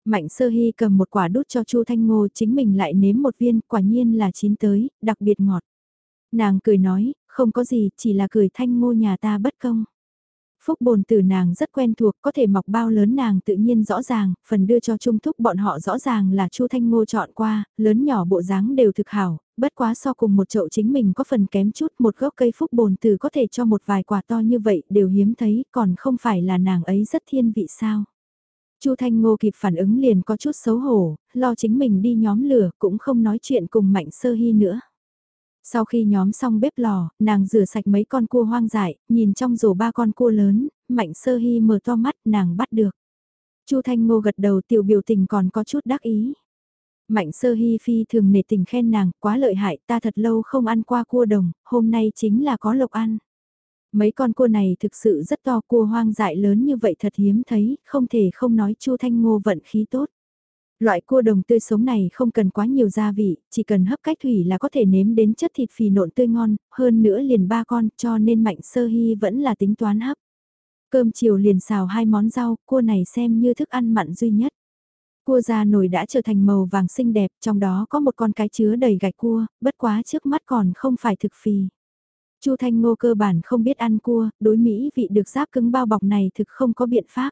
Mạnh sơ hy cầm một quả đút cho Chu Thanh Ngô chính mình lại nếm một viên, quả nhiên là chín tới, đặc biệt ngọt. Nàng cười nói, không có gì, chỉ là cười Thanh Ngô nhà ta bất công. Phúc bồn từ nàng rất quen thuộc, có thể mọc bao lớn nàng tự nhiên rõ ràng, phần đưa cho Trung Thúc bọn họ rõ ràng là Chu Thanh Ngô chọn qua, lớn nhỏ bộ dáng đều thực hảo, bất quá so cùng một chậu chính mình có phần kém chút, một gốc cây Phúc bồn từ có thể cho một vài quả to như vậy đều hiếm thấy, còn không phải là nàng ấy rất thiên vị sao. Chu Thanh Ngô kịp phản ứng liền có chút xấu hổ, lo chính mình đi nhóm lửa cũng không nói chuyện cùng Mạnh Sơ Hy nữa. Sau khi nhóm xong bếp lò, nàng rửa sạch mấy con cua hoang dại, nhìn trong rổ ba con cua lớn, Mạnh Sơ Hy mở to mắt, nàng bắt được. Chu Thanh Ngô gật đầu tiểu biểu tình còn có chút đắc ý. Mạnh Sơ Hy phi thường nể tình khen nàng, quá lợi hại, ta thật lâu không ăn qua cua đồng, hôm nay chính là có lộc ăn. Mấy con cua này thực sự rất to cua hoang dại lớn như vậy thật hiếm thấy, không thể không nói Chu Thanh Ngô vận khí tốt. Loại cua đồng tươi sống này không cần quá nhiều gia vị, chỉ cần hấp cách thủy là có thể nếm đến chất thịt phì nộn tươi ngon, hơn nữa liền ba con cho nên mạnh sơ hy vẫn là tính toán hấp. Cơm chiều liền xào hai món rau, cua này xem như thức ăn mặn duy nhất. Cua da nồi đã trở thành màu vàng xinh đẹp, trong đó có một con cái chứa đầy gạch cua, bất quá trước mắt còn không phải thực phì. Chu Thanh Ngô cơ bản không biết ăn cua, đối Mỹ vị được giáp cứng bao bọc này thực không có biện pháp.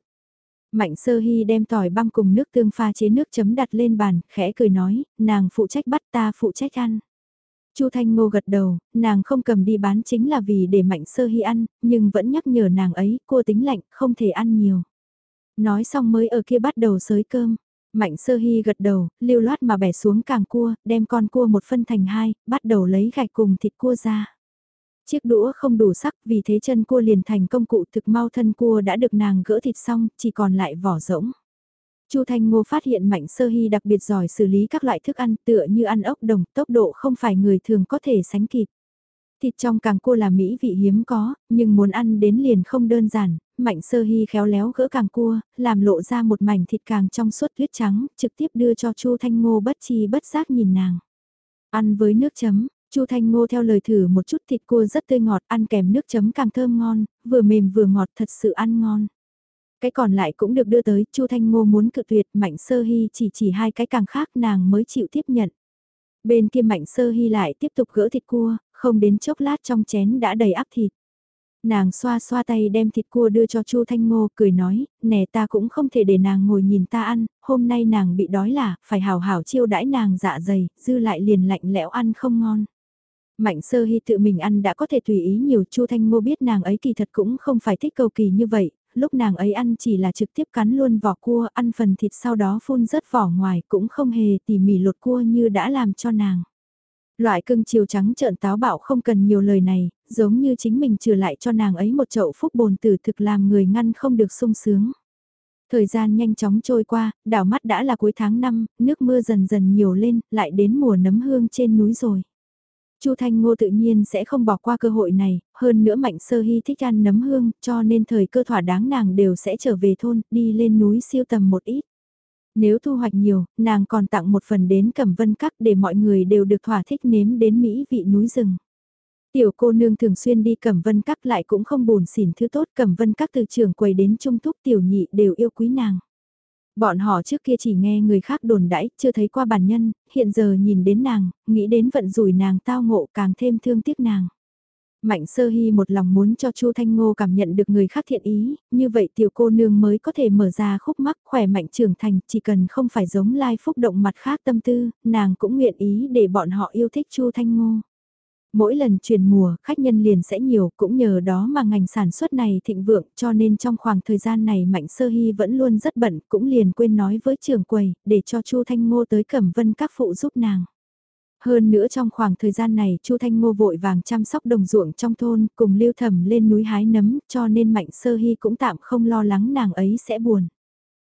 Mạnh sơ hy đem tỏi băm cùng nước tương pha chế nước chấm đặt lên bàn, khẽ cười nói, nàng phụ trách bắt ta phụ trách ăn. Chu Thanh Ngô gật đầu, nàng không cầm đi bán chính là vì để mạnh sơ hy ăn, nhưng vẫn nhắc nhở nàng ấy, cua tính lạnh, không thể ăn nhiều. Nói xong mới ở kia bắt đầu sới cơm. Mạnh sơ hy gật đầu, lưu loát mà bẻ xuống càng cua, đem con cua một phân thành hai, bắt đầu lấy gạch cùng thịt cua ra. Chiếc đũa không đủ sắc vì thế chân cua liền thành công cụ thực mau thân cua đã được nàng gỡ thịt xong, chỉ còn lại vỏ rỗng. Chu Thanh Ngô phát hiện Mạnh Sơ Hy đặc biệt giỏi xử lý các loại thức ăn tựa như ăn ốc đồng, tốc độ không phải người thường có thể sánh kịp. Thịt trong càng cua là mỹ vị hiếm có, nhưng muốn ăn đến liền không đơn giản, Mạnh Sơ Hy khéo léo gỡ càng cua, làm lộ ra một mảnh thịt càng trong suốt tuyết trắng, trực tiếp đưa cho Chu Thanh Ngô bất chi bất giác nhìn nàng. Ăn với nước chấm, Chu Thanh Ngô theo lời thử một chút thịt cua rất tươi ngọt, ăn kèm nước chấm càng thơm ngon, vừa mềm vừa ngọt thật sự ăn ngon. Cái còn lại cũng được đưa tới, Chu Thanh Ngô muốn cự tuyệt, Mạnh Sơ Hy chỉ chỉ hai cái càng khác nàng mới chịu tiếp nhận. Bên kia Mạnh Sơ Hy lại tiếp tục gỡ thịt cua, không đến chốc lát trong chén đã đầy áp thịt. Nàng xoa xoa tay đem thịt cua đưa cho Chu Thanh Ngô, cười nói, nè ta cũng không thể để nàng ngồi nhìn ta ăn, hôm nay nàng bị đói là, phải hào hảo chiêu đãi nàng dạ dày, dư lại liền lạnh lẽo ăn không ngon. Mạnh sơ hy tự mình ăn đã có thể tùy ý nhiều Chu Thanh Ngô biết nàng ấy kỳ thật cũng không phải thích cầu kỳ như vậy, lúc nàng ấy ăn chỉ là trực tiếp cắn luôn vỏ cua ăn phần thịt sau đó phun rớt vỏ ngoài cũng không hề tỉ mỉ lột cua như đã làm cho nàng. Loại cưng chiều trắng trợn táo bạo không cần nhiều lời này, giống như chính mình trừ lại cho nàng ấy một chậu phúc bồn tử thực làm người ngăn không được sung sướng. Thời gian nhanh chóng trôi qua, đảo mắt đã là cuối tháng 5, nước mưa dần dần nhiều lên, lại đến mùa nấm hương trên núi rồi. Chu Thanh Ngô tự nhiên sẽ không bỏ qua cơ hội này, hơn nữa Mạnh Sơ Hy thích ăn nấm hương, cho nên thời cơ thỏa đáng nàng đều sẽ trở về thôn, đi lên núi siêu tầm một ít. Nếu thu hoạch nhiều, nàng còn tặng một phần đến Cẩm Vân Các để mọi người đều được thỏa thích nếm đến Mỹ vị núi rừng. Tiểu cô nương thường xuyên đi Cẩm Vân Các lại cũng không buồn xỉn thứ tốt Cẩm Vân Các từ trường quầy đến trung thúc tiểu nhị đều yêu quý nàng. Bọn họ trước kia chỉ nghe người khác đồn đãi, chưa thấy qua bản nhân, hiện giờ nhìn đến nàng, nghĩ đến vận rủi nàng tao ngộ càng thêm thương tiếc nàng. Mạnh sơ hy một lòng muốn cho Chu Thanh Ngô cảm nhận được người khác thiện ý, như vậy tiểu cô nương mới có thể mở ra khúc mắc khỏe mạnh trưởng thành, chỉ cần không phải giống lai phúc động mặt khác tâm tư, nàng cũng nguyện ý để bọn họ yêu thích Chu Thanh Ngô. Mỗi lần chuyển mùa, khách nhân liền sẽ nhiều, cũng nhờ đó mà ngành sản xuất này thịnh vượng, cho nên trong khoảng thời gian này Mạnh Sơ Hy vẫn luôn rất bận, cũng liền quên nói với trường quầy, để cho Chu Thanh Ngô tới Cẩm Vân các phụ giúp nàng. Hơn nữa trong khoảng thời gian này Chu Thanh Ngô vội vàng chăm sóc đồng ruộng trong thôn, cùng lưu thầm lên núi hái nấm, cho nên Mạnh Sơ Hy cũng tạm không lo lắng nàng ấy sẽ buồn.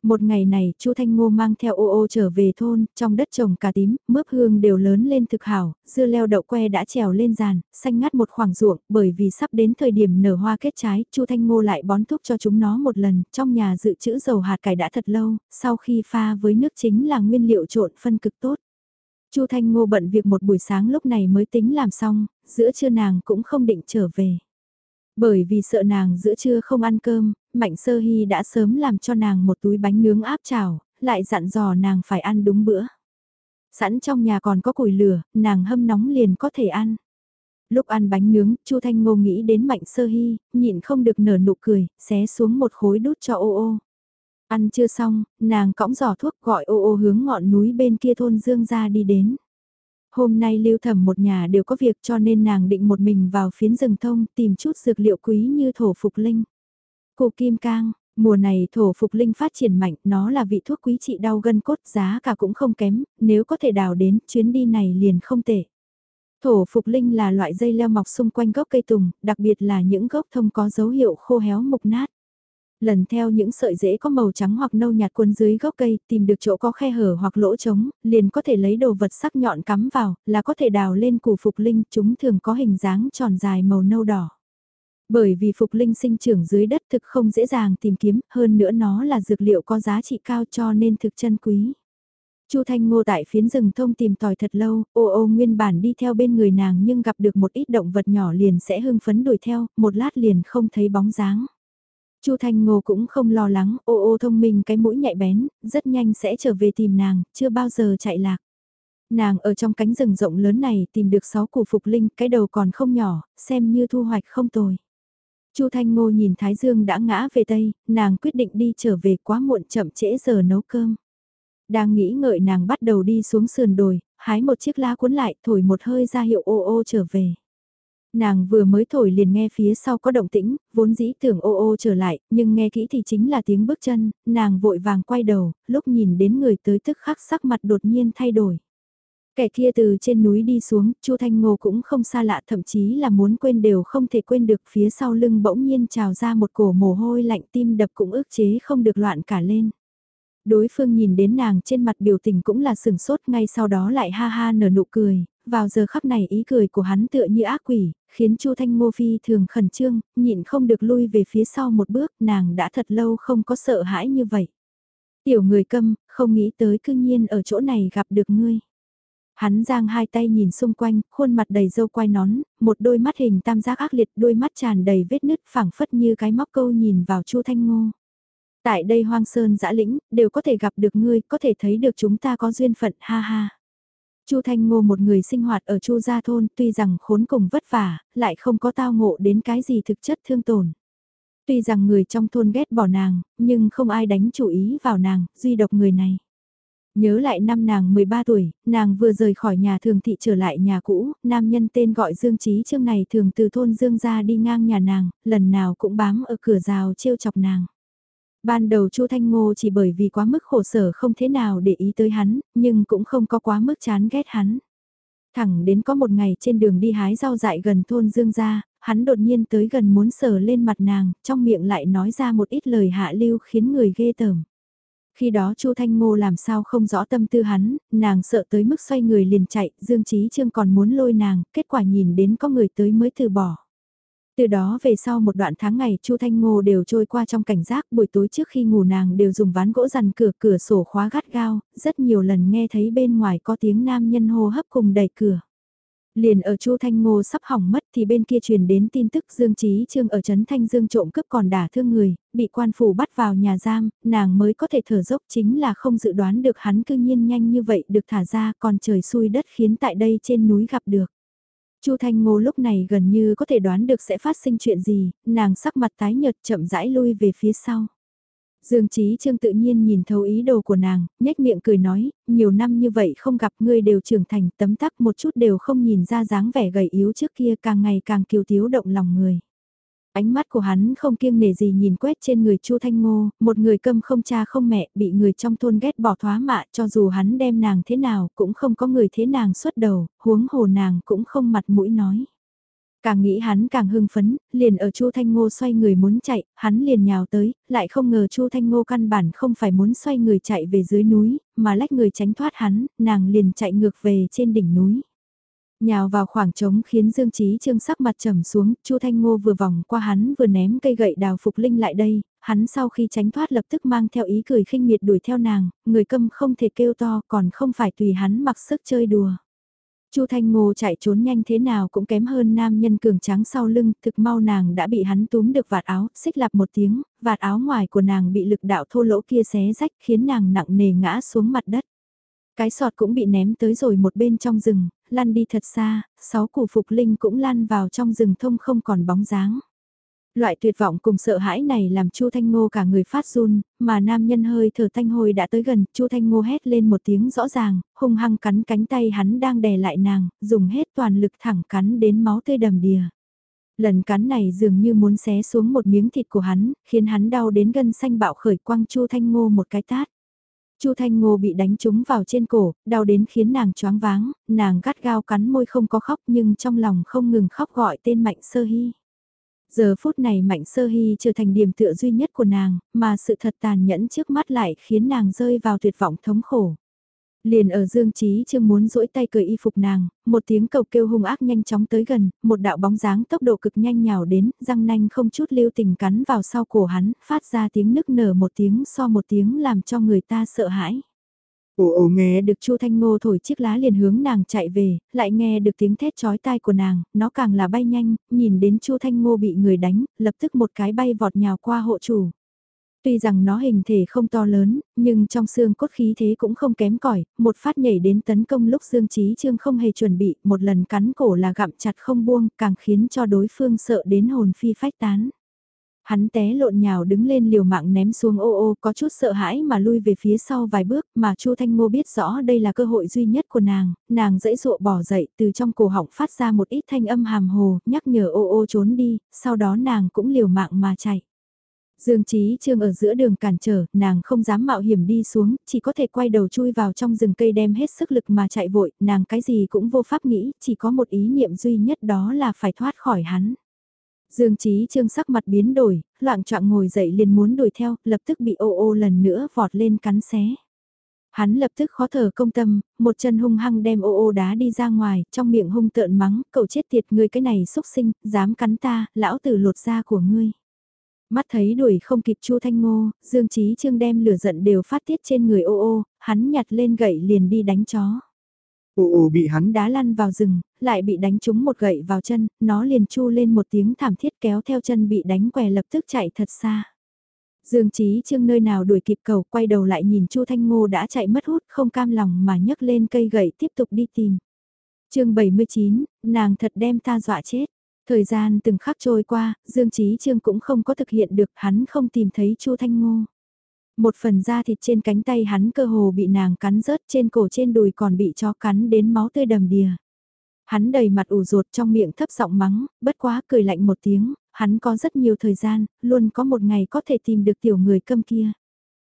Một ngày này, Chu Thanh Ngô mang theo ô ô trở về thôn, trong đất trồng cà tím, mướp hương đều lớn lên thực hảo, dưa leo đậu que đã trèo lên giàn, xanh ngắt một khoảng ruộng, bởi vì sắp đến thời điểm nở hoa kết trái, Chu Thanh Ngô lại bón thuốc cho chúng nó một lần, trong nhà dự trữ dầu hạt cải đã thật lâu, sau khi pha với nước chính là nguyên liệu trộn phân cực tốt. Chu Thanh Ngô bận việc một buổi sáng lúc này mới tính làm xong, giữa trưa nàng cũng không định trở về. Bởi vì sợ nàng giữa trưa không ăn cơm, Mạnh Sơ Hy đã sớm làm cho nàng một túi bánh nướng áp chảo, lại dặn dò nàng phải ăn đúng bữa. Sẵn trong nhà còn có củi lửa, nàng hâm nóng liền có thể ăn. Lúc ăn bánh nướng, Chu Thanh Ngô nghĩ đến Mạnh Sơ Hy, nhịn không được nở nụ cười, xé xuống một khối đút cho ô ô. Ăn chưa xong, nàng cõng giỏ thuốc gọi ô ô hướng ngọn núi bên kia thôn Dương ra đi đến. Hôm nay lưu thẩm một nhà đều có việc cho nên nàng định một mình vào phiến rừng thông tìm chút dược liệu quý như thổ phục linh. Cụ Kim Cang, mùa này thổ phục linh phát triển mạnh, nó là vị thuốc quý trị đau gân cốt giá cả cũng không kém, nếu có thể đào đến chuyến đi này liền không tệ. Thổ phục linh là loại dây leo mọc xung quanh gốc cây tùng, đặc biệt là những gốc thông có dấu hiệu khô héo mục nát. Lần theo những sợi rễ có màu trắng hoặc nâu nhạt cuốn dưới gốc cây, tìm được chỗ có khe hở hoặc lỗ trống, liền có thể lấy đồ vật sắc nhọn cắm vào, là có thể đào lên củ phục linh, chúng thường có hình dáng tròn dài màu nâu đỏ. Bởi vì phục linh sinh trưởng dưới đất thực không dễ dàng tìm kiếm, hơn nữa nó là dược liệu có giá trị cao cho nên thực chân quý. Chu Thanh Ngô tại phiến rừng thông tìm tòi thật lâu, ô ô nguyên bản đi theo bên người nàng nhưng gặp được một ít động vật nhỏ liền sẽ hưng phấn đuổi theo, một lát liền không thấy bóng dáng. Chu Thanh Ngô cũng không lo lắng, ô ô thông minh cái mũi nhạy bén, rất nhanh sẽ trở về tìm nàng, chưa bao giờ chạy lạc. Nàng ở trong cánh rừng rộng lớn này tìm được 6 củ phục linh, cái đầu còn không nhỏ, xem như thu hoạch không tồi. Chu Thanh Ngô nhìn Thái Dương đã ngã về Tây, nàng quyết định đi trở về quá muộn chậm trễ giờ nấu cơm. Đang nghĩ ngợi nàng bắt đầu đi xuống sườn đồi, hái một chiếc lá cuốn lại, thổi một hơi ra hiệu ô ô trở về. Nàng vừa mới thổi liền nghe phía sau có động tĩnh, vốn dĩ tưởng ô ô trở lại, nhưng nghe kỹ thì chính là tiếng bước chân, nàng vội vàng quay đầu, lúc nhìn đến người tới tức khắc sắc mặt đột nhiên thay đổi. Kẻ kia từ trên núi đi xuống, Chu Thanh Ngô cũng không xa lạ thậm chí là muốn quên đều không thể quên được phía sau lưng bỗng nhiên trào ra một cổ mồ hôi lạnh tim đập cũng ức chế không được loạn cả lên. Đối phương nhìn đến nàng trên mặt biểu tình cũng là sừng sốt ngay sau đó lại ha ha nở nụ cười, vào giờ khắc này ý cười của hắn tựa như ác quỷ, khiến Chu Thanh Ngô Phi thường khẩn trương, nhịn không được lui về phía sau một bước, nàng đã thật lâu không có sợ hãi như vậy. Tiểu người câm, không nghĩ tới cương nhiên ở chỗ này gặp được ngươi. Hắn giang hai tay nhìn xung quanh, khuôn mặt đầy dâu quai nón, một đôi mắt hình tam giác ác liệt, đôi mắt tràn đầy vết nứt phẳng phất như cái móc câu nhìn vào Chu Thanh Ngô. Tại đây hoang sơn dã lĩnh, đều có thể gặp được ngươi, có thể thấy được chúng ta có duyên phận, ha ha. Chu Thanh Ngô một người sinh hoạt ở Chu Gia Thôn tuy rằng khốn cùng vất vả, lại không có tao ngộ đến cái gì thực chất thương tổn. Tuy rằng người trong thôn ghét bỏ nàng, nhưng không ai đánh chủ ý vào nàng, duy độc người này. Nhớ lại năm nàng 13 tuổi, nàng vừa rời khỏi nhà thường thị trở lại nhà cũ, nam nhân tên gọi Dương Trí Trương này thường từ thôn Dương ra đi ngang nhà nàng, lần nào cũng bám ở cửa rào trêu chọc nàng. Ban đầu Chu Thanh Ngô chỉ bởi vì quá mức khổ sở không thế nào để ý tới hắn, nhưng cũng không có quá mức chán ghét hắn. Thẳng đến có một ngày trên đường đi hái rau dại gần thôn Dương gia, hắn đột nhiên tới gần muốn sờ lên mặt nàng, trong miệng lại nói ra một ít lời hạ lưu khiến người ghê tởm. Khi đó Chu Thanh Ngô làm sao không rõ tâm tư hắn, nàng sợ tới mức xoay người liền chạy, Dương Chí Trương còn muốn lôi nàng, kết quả nhìn đến có người tới mới từ bỏ. Từ đó về sau một đoạn tháng ngày Chu Thanh Ngô đều trôi qua trong cảnh giác buổi tối trước khi ngủ nàng đều dùng ván gỗ dằn cửa cửa sổ khóa gắt gao, rất nhiều lần nghe thấy bên ngoài có tiếng nam nhân hô hấp cùng đẩy cửa. Liền ở Chu Thanh Ngô sắp hỏng mất thì bên kia truyền đến tin tức Dương Trí Trương ở Trấn Thanh Dương trộm cướp còn đả thương người, bị quan phủ bắt vào nhà giam, nàng mới có thể thở dốc chính là không dự đoán được hắn cư nhiên nhanh như vậy được thả ra còn trời xui đất khiến tại đây trên núi gặp được. Chu Thanh Ngô lúc này gần như có thể đoán được sẽ phát sinh chuyện gì, nàng sắc mặt tái nhợt chậm rãi lui về phía sau. Dương Chí Trương tự nhiên nhìn thấu ý đồ của nàng, nhếch miệng cười nói, nhiều năm như vậy không gặp ngươi đều trưởng thành tấm tắc một chút đều không nhìn ra dáng vẻ gầy yếu trước kia càng ngày càng kiều thiếu động lòng người. Ánh mắt của hắn không kiêng nể gì nhìn quét trên người Chu Thanh Ngô, một người câm không cha không mẹ, bị người trong thôn ghét bỏ thoá mạ cho dù hắn đem nàng thế nào cũng không có người thế nàng xuất đầu, huống hồ nàng cũng không mặt mũi nói. Càng nghĩ hắn càng hưng phấn, liền ở Chu Thanh Ngô xoay người muốn chạy, hắn liền nhào tới, lại không ngờ Chu Thanh Ngô căn bản không phải muốn xoay người chạy về dưới núi, mà lách người tránh thoát hắn, nàng liền chạy ngược về trên đỉnh núi. Nhào vào khoảng trống khiến Dương Chí Trương sắc mặt trầm xuống, Chu Thanh Ngô vừa vòng qua hắn vừa ném cây gậy đào Phục Linh lại đây, hắn sau khi tránh thoát lập tức mang theo ý cười khinh miệt đuổi theo nàng, người câm không thể kêu to còn không phải tùy hắn mặc sức chơi đùa. Chu Thanh Ngô chạy trốn nhanh thế nào cũng kém hơn nam nhân cường trắng sau lưng, thực mau nàng đã bị hắn túm được vạt áo, xích lạp một tiếng, vạt áo ngoài của nàng bị lực đạo thô lỗ kia xé rách khiến nàng nặng nề ngã xuống mặt đất. Cái sọt cũng bị ném tới rồi một bên trong rừng, lăn đi thật xa, sáu củ phục linh cũng lăn vào trong rừng thông không còn bóng dáng. Loại tuyệt vọng cùng sợ hãi này làm Chu Thanh Ngô cả người phát run, mà nam nhân hơi thở thanh hồi đã tới gần, Chu Thanh Ngô hét lên một tiếng rõ ràng, hung hăng cắn cánh tay hắn đang đè lại nàng, dùng hết toàn lực thẳng cắn đến máu tươi đầm đìa. Lần cắn này dường như muốn xé xuống một miếng thịt của hắn, khiến hắn đau đến gân xanh bạo khởi quăng Chu Thanh Ngô một cái tát. Chu Thanh Ngô bị đánh trúng vào trên cổ, đau đến khiến nàng choáng váng, nàng gắt gao cắn môi không có khóc nhưng trong lòng không ngừng khóc gọi tên Mạnh Sơ Hy. Giờ phút này Mạnh Sơ Hy trở thành điểm tựa duy nhất của nàng, mà sự thật tàn nhẫn trước mắt lại khiến nàng rơi vào tuyệt vọng thống khổ. Liền ở Dương Trí chưa muốn duỗi tay cởi y phục nàng, một tiếng cầu kêu hung ác nhanh chóng tới gần, một đạo bóng dáng tốc độ cực nhanh nhào đến, răng nanh không chút lưu tình cắn vào sau cổ hắn, phát ra tiếng nức nở một tiếng so một tiếng làm cho người ta sợ hãi. Ồ ồ nghe được Chu Thanh Ngô thổi chiếc lá liền hướng nàng chạy về, lại nghe được tiếng thét chói tai của nàng, nó càng là bay nhanh, nhìn đến Chu Thanh Ngô bị người đánh, lập tức một cái bay vọt nhào qua hộ chủ. Tuy rằng nó hình thể không to lớn, nhưng trong xương cốt khí thế cũng không kém cỏi một phát nhảy đến tấn công lúc Dương Chí Trương không hề chuẩn bị, một lần cắn cổ là gặm chặt không buông, càng khiến cho đối phương sợ đến hồn phi phách tán. Hắn té lộn nhào đứng lên liều mạng ném xuống ô ô có chút sợ hãi mà lui về phía sau vài bước mà Chu Thanh Ngô biết rõ đây là cơ hội duy nhất của nàng, nàng dãy dụa bỏ dậy từ trong cổ họng phát ra một ít thanh âm hàm hồ nhắc nhở ô ô trốn đi, sau đó nàng cũng liều mạng mà chạy. Dương Chí Trương ở giữa đường cản trở, nàng không dám mạo hiểm đi xuống, chỉ có thể quay đầu chui vào trong rừng cây đem hết sức lực mà chạy vội, nàng cái gì cũng vô pháp nghĩ, chỉ có một ý niệm duy nhất đó là phải thoát khỏi hắn. Dương Chí Trương sắc mặt biến đổi, loạn trọng ngồi dậy liền muốn đuổi theo, lập tức bị ô ô lần nữa vọt lên cắn xé. Hắn lập tức khó thở công tâm, một chân hung hăng đem ô ô đá đi ra ngoài, trong miệng hung tợn mắng, cậu chết tiệt ngươi cái này xúc sinh, dám cắn ta, lão tử lột da của ngươi. Mắt thấy đuổi không kịp Chu Thanh Ngô, Dương Chí Trương đem lửa giận đều phát tiết trên người ô ô, hắn nhặt lên gậy liền đi đánh chó ù ù bị hắn đá lăn vào rừng, lại bị đánh trúng một gậy vào chân, nó liền chu lên một tiếng thảm thiết kéo theo chân bị đánh què lập tức chạy thật xa. Dương Chí Trương nơi nào đuổi kịp cầu quay đầu lại nhìn Chu Thanh Ngô đã chạy mất hút không cam lòng mà nhấc lên cây gậy tiếp tục đi tìm. chương 79, nàng thật đem ta dọa chết. Thời gian từng khắc trôi qua, Dương Chí Trương cũng không có thực hiện được, hắn không tìm thấy Chu Thanh Ngô. Một phần da thịt trên cánh tay hắn cơ hồ bị nàng cắn rớt trên cổ trên đùi còn bị chó cắn đến máu tươi đầm đìa. Hắn đầy mặt ủ ruột trong miệng thấp giọng mắng, bất quá cười lạnh một tiếng, hắn có rất nhiều thời gian, luôn có một ngày có thể tìm được tiểu người câm kia.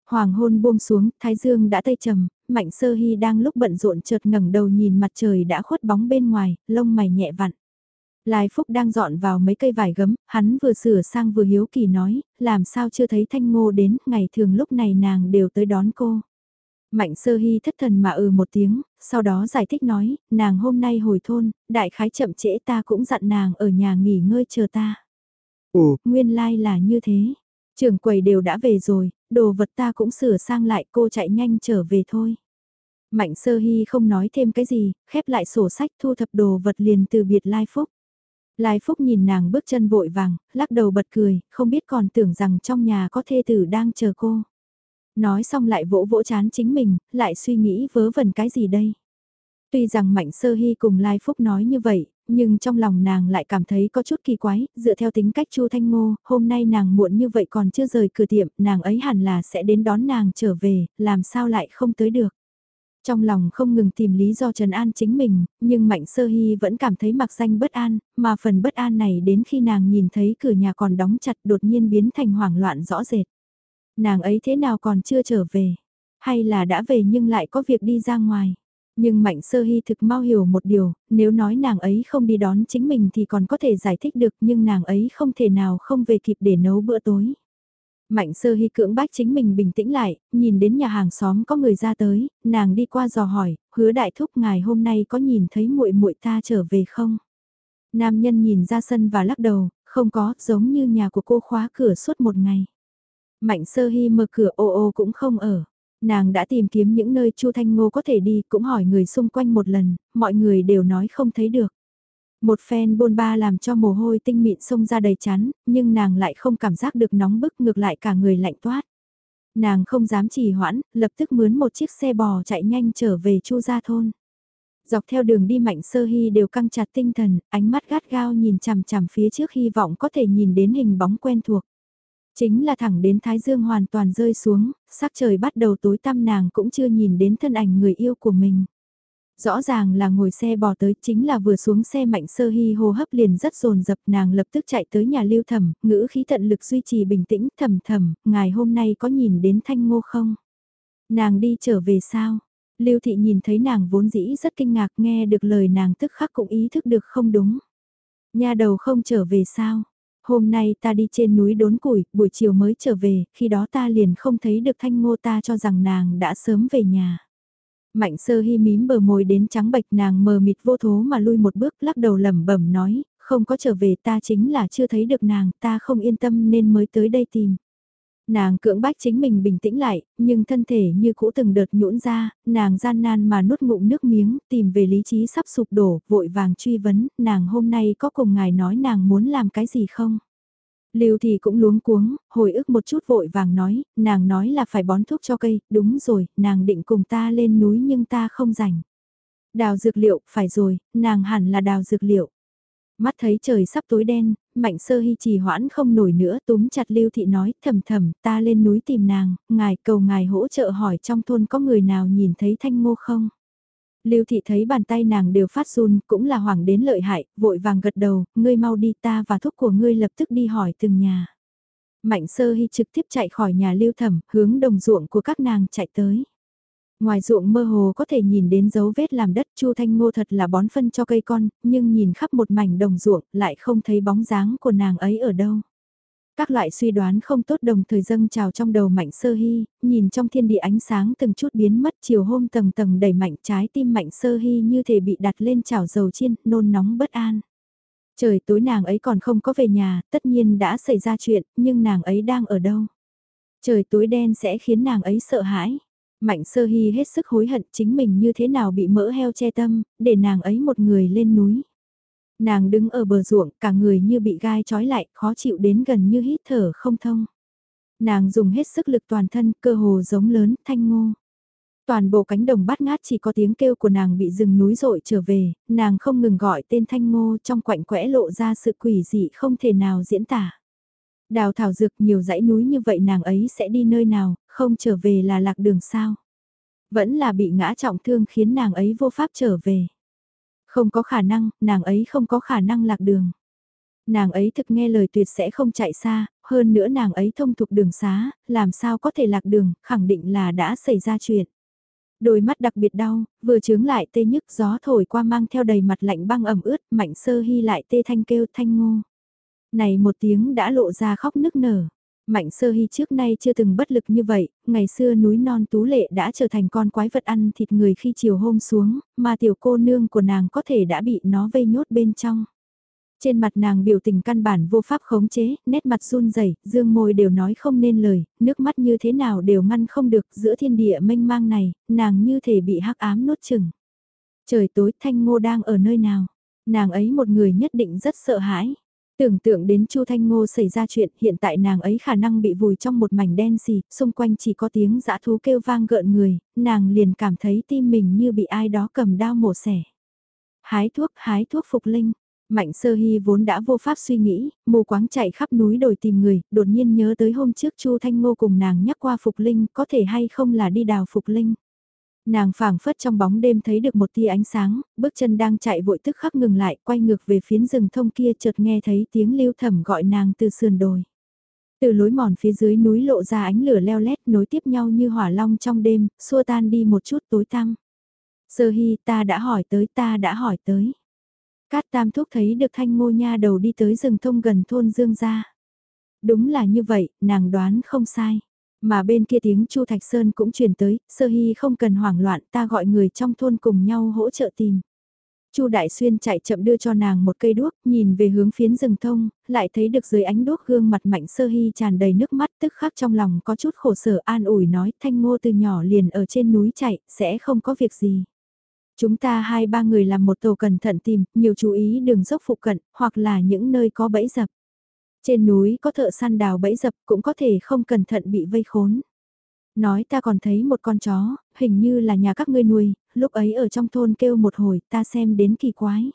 Hoàng hôn buông xuống, thái dương đã tây trầm, mạnh sơ hy đang lúc bận rộn chợt ngẩng đầu nhìn mặt trời đã khuất bóng bên ngoài, lông mày nhẹ vặn. Lai Phúc đang dọn vào mấy cây vải gấm, hắn vừa sửa sang vừa hiếu kỳ nói, làm sao chưa thấy Thanh Ngô đến, ngày thường lúc này nàng đều tới đón cô. Mạnh sơ hy thất thần mà ừ một tiếng, sau đó giải thích nói, nàng hôm nay hồi thôn, đại khái chậm trễ ta cũng dặn nàng ở nhà nghỉ ngơi chờ ta. Ồ, nguyên lai like là như thế. Trường quầy đều đã về rồi, đồ vật ta cũng sửa sang lại cô chạy nhanh trở về thôi. Mạnh sơ hy không nói thêm cái gì, khép lại sổ sách thu thập đồ vật liền từ biệt lai phúc. Lai Phúc nhìn nàng bước chân vội vàng, lắc đầu bật cười, không biết còn tưởng rằng trong nhà có thê tử đang chờ cô. Nói xong lại vỗ vỗ chán chính mình, lại suy nghĩ vớ vẩn cái gì đây. Tuy rằng Mạnh Sơ Hy cùng Lai Phúc nói như vậy, nhưng trong lòng nàng lại cảm thấy có chút kỳ quái, dựa theo tính cách Chu Thanh Ngô, hôm nay nàng muộn như vậy còn chưa rời cửa tiệm, nàng ấy hẳn là sẽ đến đón nàng trở về, làm sao lại không tới được. Trong lòng không ngừng tìm lý do trần an chính mình, nhưng Mạnh Sơ Hy vẫn cảm thấy mặc danh bất an, mà phần bất an này đến khi nàng nhìn thấy cửa nhà còn đóng chặt đột nhiên biến thành hoảng loạn rõ rệt. Nàng ấy thế nào còn chưa trở về? Hay là đã về nhưng lại có việc đi ra ngoài? Nhưng Mạnh Sơ Hy thực mau hiểu một điều, nếu nói nàng ấy không đi đón chính mình thì còn có thể giải thích được nhưng nàng ấy không thể nào không về kịp để nấu bữa tối. Mạnh sơ hy cưỡng bách chính mình bình tĩnh lại, nhìn đến nhà hàng xóm có người ra tới, nàng đi qua dò hỏi, hứa đại thúc ngài hôm nay có nhìn thấy muội muội ta trở về không? Nam nhân nhìn ra sân và lắc đầu, không có, giống như nhà của cô khóa cửa suốt một ngày. Mạnh sơ hy mở cửa ô ô cũng không ở. Nàng đã tìm kiếm những nơi Chu Thanh Ngô có thể đi, cũng hỏi người xung quanh một lần, mọi người đều nói không thấy được. Một phen bôn ba làm cho mồ hôi tinh mịn xông ra đầy chán, nhưng nàng lại không cảm giác được nóng bức ngược lại cả người lạnh toát. Nàng không dám trì hoãn, lập tức mướn một chiếc xe bò chạy nhanh trở về Chu Gia Thôn. Dọc theo đường đi Mạnh Sơ Hy đều căng chặt tinh thần, ánh mắt gắt gao nhìn chằm chằm phía trước hy vọng có thể nhìn đến hình bóng quen thuộc. Chính là thẳng đến Thái Dương hoàn toàn rơi xuống, sắc trời bắt đầu tối tăm nàng cũng chưa nhìn đến thân ảnh người yêu của mình. Rõ ràng là ngồi xe bò tới chính là vừa xuống xe mạnh sơ hy hô hấp liền rất rồn dập nàng lập tức chạy tới nhà lưu thẩm ngữ khí tận lực duy trì bình tĩnh thầm thầm, ngài hôm nay có nhìn đến thanh ngô không? Nàng đi trở về sao? Lưu thị nhìn thấy nàng vốn dĩ rất kinh ngạc nghe được lời nàng tức khắc cũng ý thức được không đúng. Nhà đầu không trở về sao? Hôm nay ta đi trên núi đốn củi, buổi chiều mới trở về, khi đó ta liền không thấy được thanh ngô ta cho rằng nàng đã sớm về nhà. Mạnh sơ hy mím bờ môi đến trắng bệch nàng mờ mịt vô thố mà lui một bước lắc đầu lẩm bẩm nói, không có trở về ta chính là chưa thấy được nàng, ta không yên tâm nên mới tới đây tìm. Nàng cưỡng bách chính mình bình tĩnh lại, nhưng thân thể như cũ từng đợt nhũn ra, nàng gian nan mà nuốt ngụm nước miếng, tìm về lý trí sắp sụp đổ, vội vàng truy vấn, nàng hôm nay có cùng ngài nói nàng muốn làm cái gì không? Lưu thì cũng luống cuống, hồi ức một chút vội vàng nói, nàng nói là phải bón thuốc cho cây, đúng rồi, nàng định cùng ta lên núi nhưng ta không rảnh. Đào dược liệu, phải rồi, nàng hẳn là đào dược liệu. Mắt thấy trời sắp tối đen, mạnh sơ hy trì hoãn không nổi nữa túm chặt lưu thị nói thầm thầm ta lên núi tìm nàng, ngài cầu ngài hỗ trợ hỏi trong thôn có người nào nhìn thấy thanh ngô không. Lưu thị thấy bàn tay nàng đều phát run, cũng là hoảng đến lợi hại, vội vàng gật đầu, ngươi mau đi ta và thuốc của ngươi lập tức đi hỏi từng nhà. Mạnh sơ hy trực tiếp chạy khỏi nhà lưu thẩm, hướng đồng ruộng của các nàng chạy tới. Ngoài ruộng mơ hồ có thể nhìn đến dấu vết làm đất Chu Thanh Ngô thật là bón phân cho cây con, nhưng nhìn khắp một mảnh đồng ruộng lại không thấy bóng dáng của nàng ấy ở đâu. Các loại suy đoán không tốt đồng thời dâng trào trong đầu mạnh sơ hy, nhìn trong thiên địa ánh sáng từng chút biến mất chiều hôm tầng tầng đầy mạnh trái tim mạnh sơ hy như thể bị đặt lên chảo dầu chiên, nôn nóng bất an. Trời tối nàng ấy còn không có về nhà, tất nhiên đã xảy ra chuyện, nhưng nàng ấy đang ở đâu? Trời tối đen sẽ khiến nàng ấy sợ hãi. Mạnh sơ hy hết sức hối hận chính mình như thế nào bị mỡ heo che tâm, để nàng ấy một người lên núi. Nàng đứng ở bờ ruộng, cả người như bị gai trói lại, khó chịu đến gần như hít thở không thông. Nàng dùng hết sức lực toàn thân, cơ hồ giống lớn, thanh ngô. Toàn bộ cánh đồng bát ngát chỉ có tiếng kêu của nàng bị rừng núi rội trở về, nàng không ngừng gọi tên thanh ngô trong quạnh quẽ lộ ra sự quỷ dị không thể nào diễn tả. Đào thảo dược nhiều dãy núi như vậy nàng ấy sẽ đi nơi nào, không trở về là lạc đường sao. Vẫn là bị ngã trọng thương khiến nàng ấy vô pháp trở về. Không có khả năng, nàng ấy không có khả năng lạc đường. Nàng ấy thực nghe lời tuyệt sẽ không chạy xa, hơn nữa nàng ấy thông thục đường xá, làm sao có thể lạc đường, khẳng định là đã xảy ra chuyện. Đôi mắt đặc biệt đau, vừa chướng lại tê nhức gió thổi qua mang theo đầy mặt lạnh băng ẩm ướt, mạnh sơ hy lại tê thanh kêu thanh ngô. Này một tiếng đã lộ ra khóc nức nở. Mạnh sơ hy trước nay chưa từng bất lực như vậy, ngày xưa núi non tú lệ đã trở thành con quái vật ăn thịt người khi chiều hôm xuống, mà tiểu cô nương của nàng có thể đã bị nó vây nhốt bên trong. Trên mặt nàng biểu tình căn bản vô pháp khống chế, nét mặt run rẩy, dương môi đều nói không nên lời, nước mắt như thế nào đều ngăn không được giữa thiên địa mênh mang này, nàng như thể bị hắc ám nuốt chừng. Trời tối thanh ngô đang ở nơi nào, nàng ấy một người nhất định rất sợ hãi. Tưởng tượng đến Chu Thanh Ngô xảy ra chuyện, hiện tại nàng ấy khả năng bị vùi trong một mảnh đen xì, xung quanh chỉ có tiếng dã thú kêu vang gợn người, nàng liền cảm thấy tim mình như bị ai đó cầm đao mổ xẻ. Hái thuốc, hái thuốc phục linh. Mạnh sơ hy vốn đã vô pháp suy nghĩ, mù quáng chạy khắp núi đồi tìm người, đột nhiên nhớ tới hôm trước Chu Thanh Ngô cùng nàng nhắc qua Phục Linh, có thể hay không là đi đào Phục Linh. Nàng phảng phất trong bóng đêm thấy được một tia ánh sáng, bước chân đang chạy vội tức khắc ngừng lại, quay ngược về phiến rừng thông kia chợt nghe thấy tiếng lưu thẩm gọi nàng từ sườn đồi. Từ lối mòn phía dưới núi lộ ra ánh lửa leo lét nối tiếp nhau như hỏa long trong đêm, xua tan đi một chút tối tăm. Sơ hy ta đã hỏi tới ta đã hỏi tới. Cát tam thúc thấy được thanh ngô nha đầu đi tới rừng thông gần thôn Dương gia. Đúng là như vậy, nàng đoán không sai. Mà bên kia tiếng Chu Thạch Sơn cũng truyền tới, sơ hy không cần hoảng loạn ta gọi người trong thôn cùng nhau hỗ trợ tìm. Chu Đại Xuyên chạy chậm đưa cho nàng một cây đuốc, nhìn về hướng phiến rừng thông, lại thấy được dưới ánh đuốc gương mặt mạnh sơ hy tràn đầy nước mắt tức khắc trong lòng có chút khổ sở an ủi nói thanh ngô từ nhỏ liền ở trên núi chạy, sẽ không có việc gì. Chúng ta hai ba người làm một tổ cẩn thận tìm, nhiều chú ý đường dốc phụ cận, hoặc là những nơi có bẫy dập. Trên núi có thợ săn đào bẫy dập cũng có thể không cẩn thận bị vây khốn. Nói ta còn thấy một con chó, hình như là nhà các ngươi nuôi, lúc ấy ở trong thôn kêu một hồi ta xem đến kỳ quái.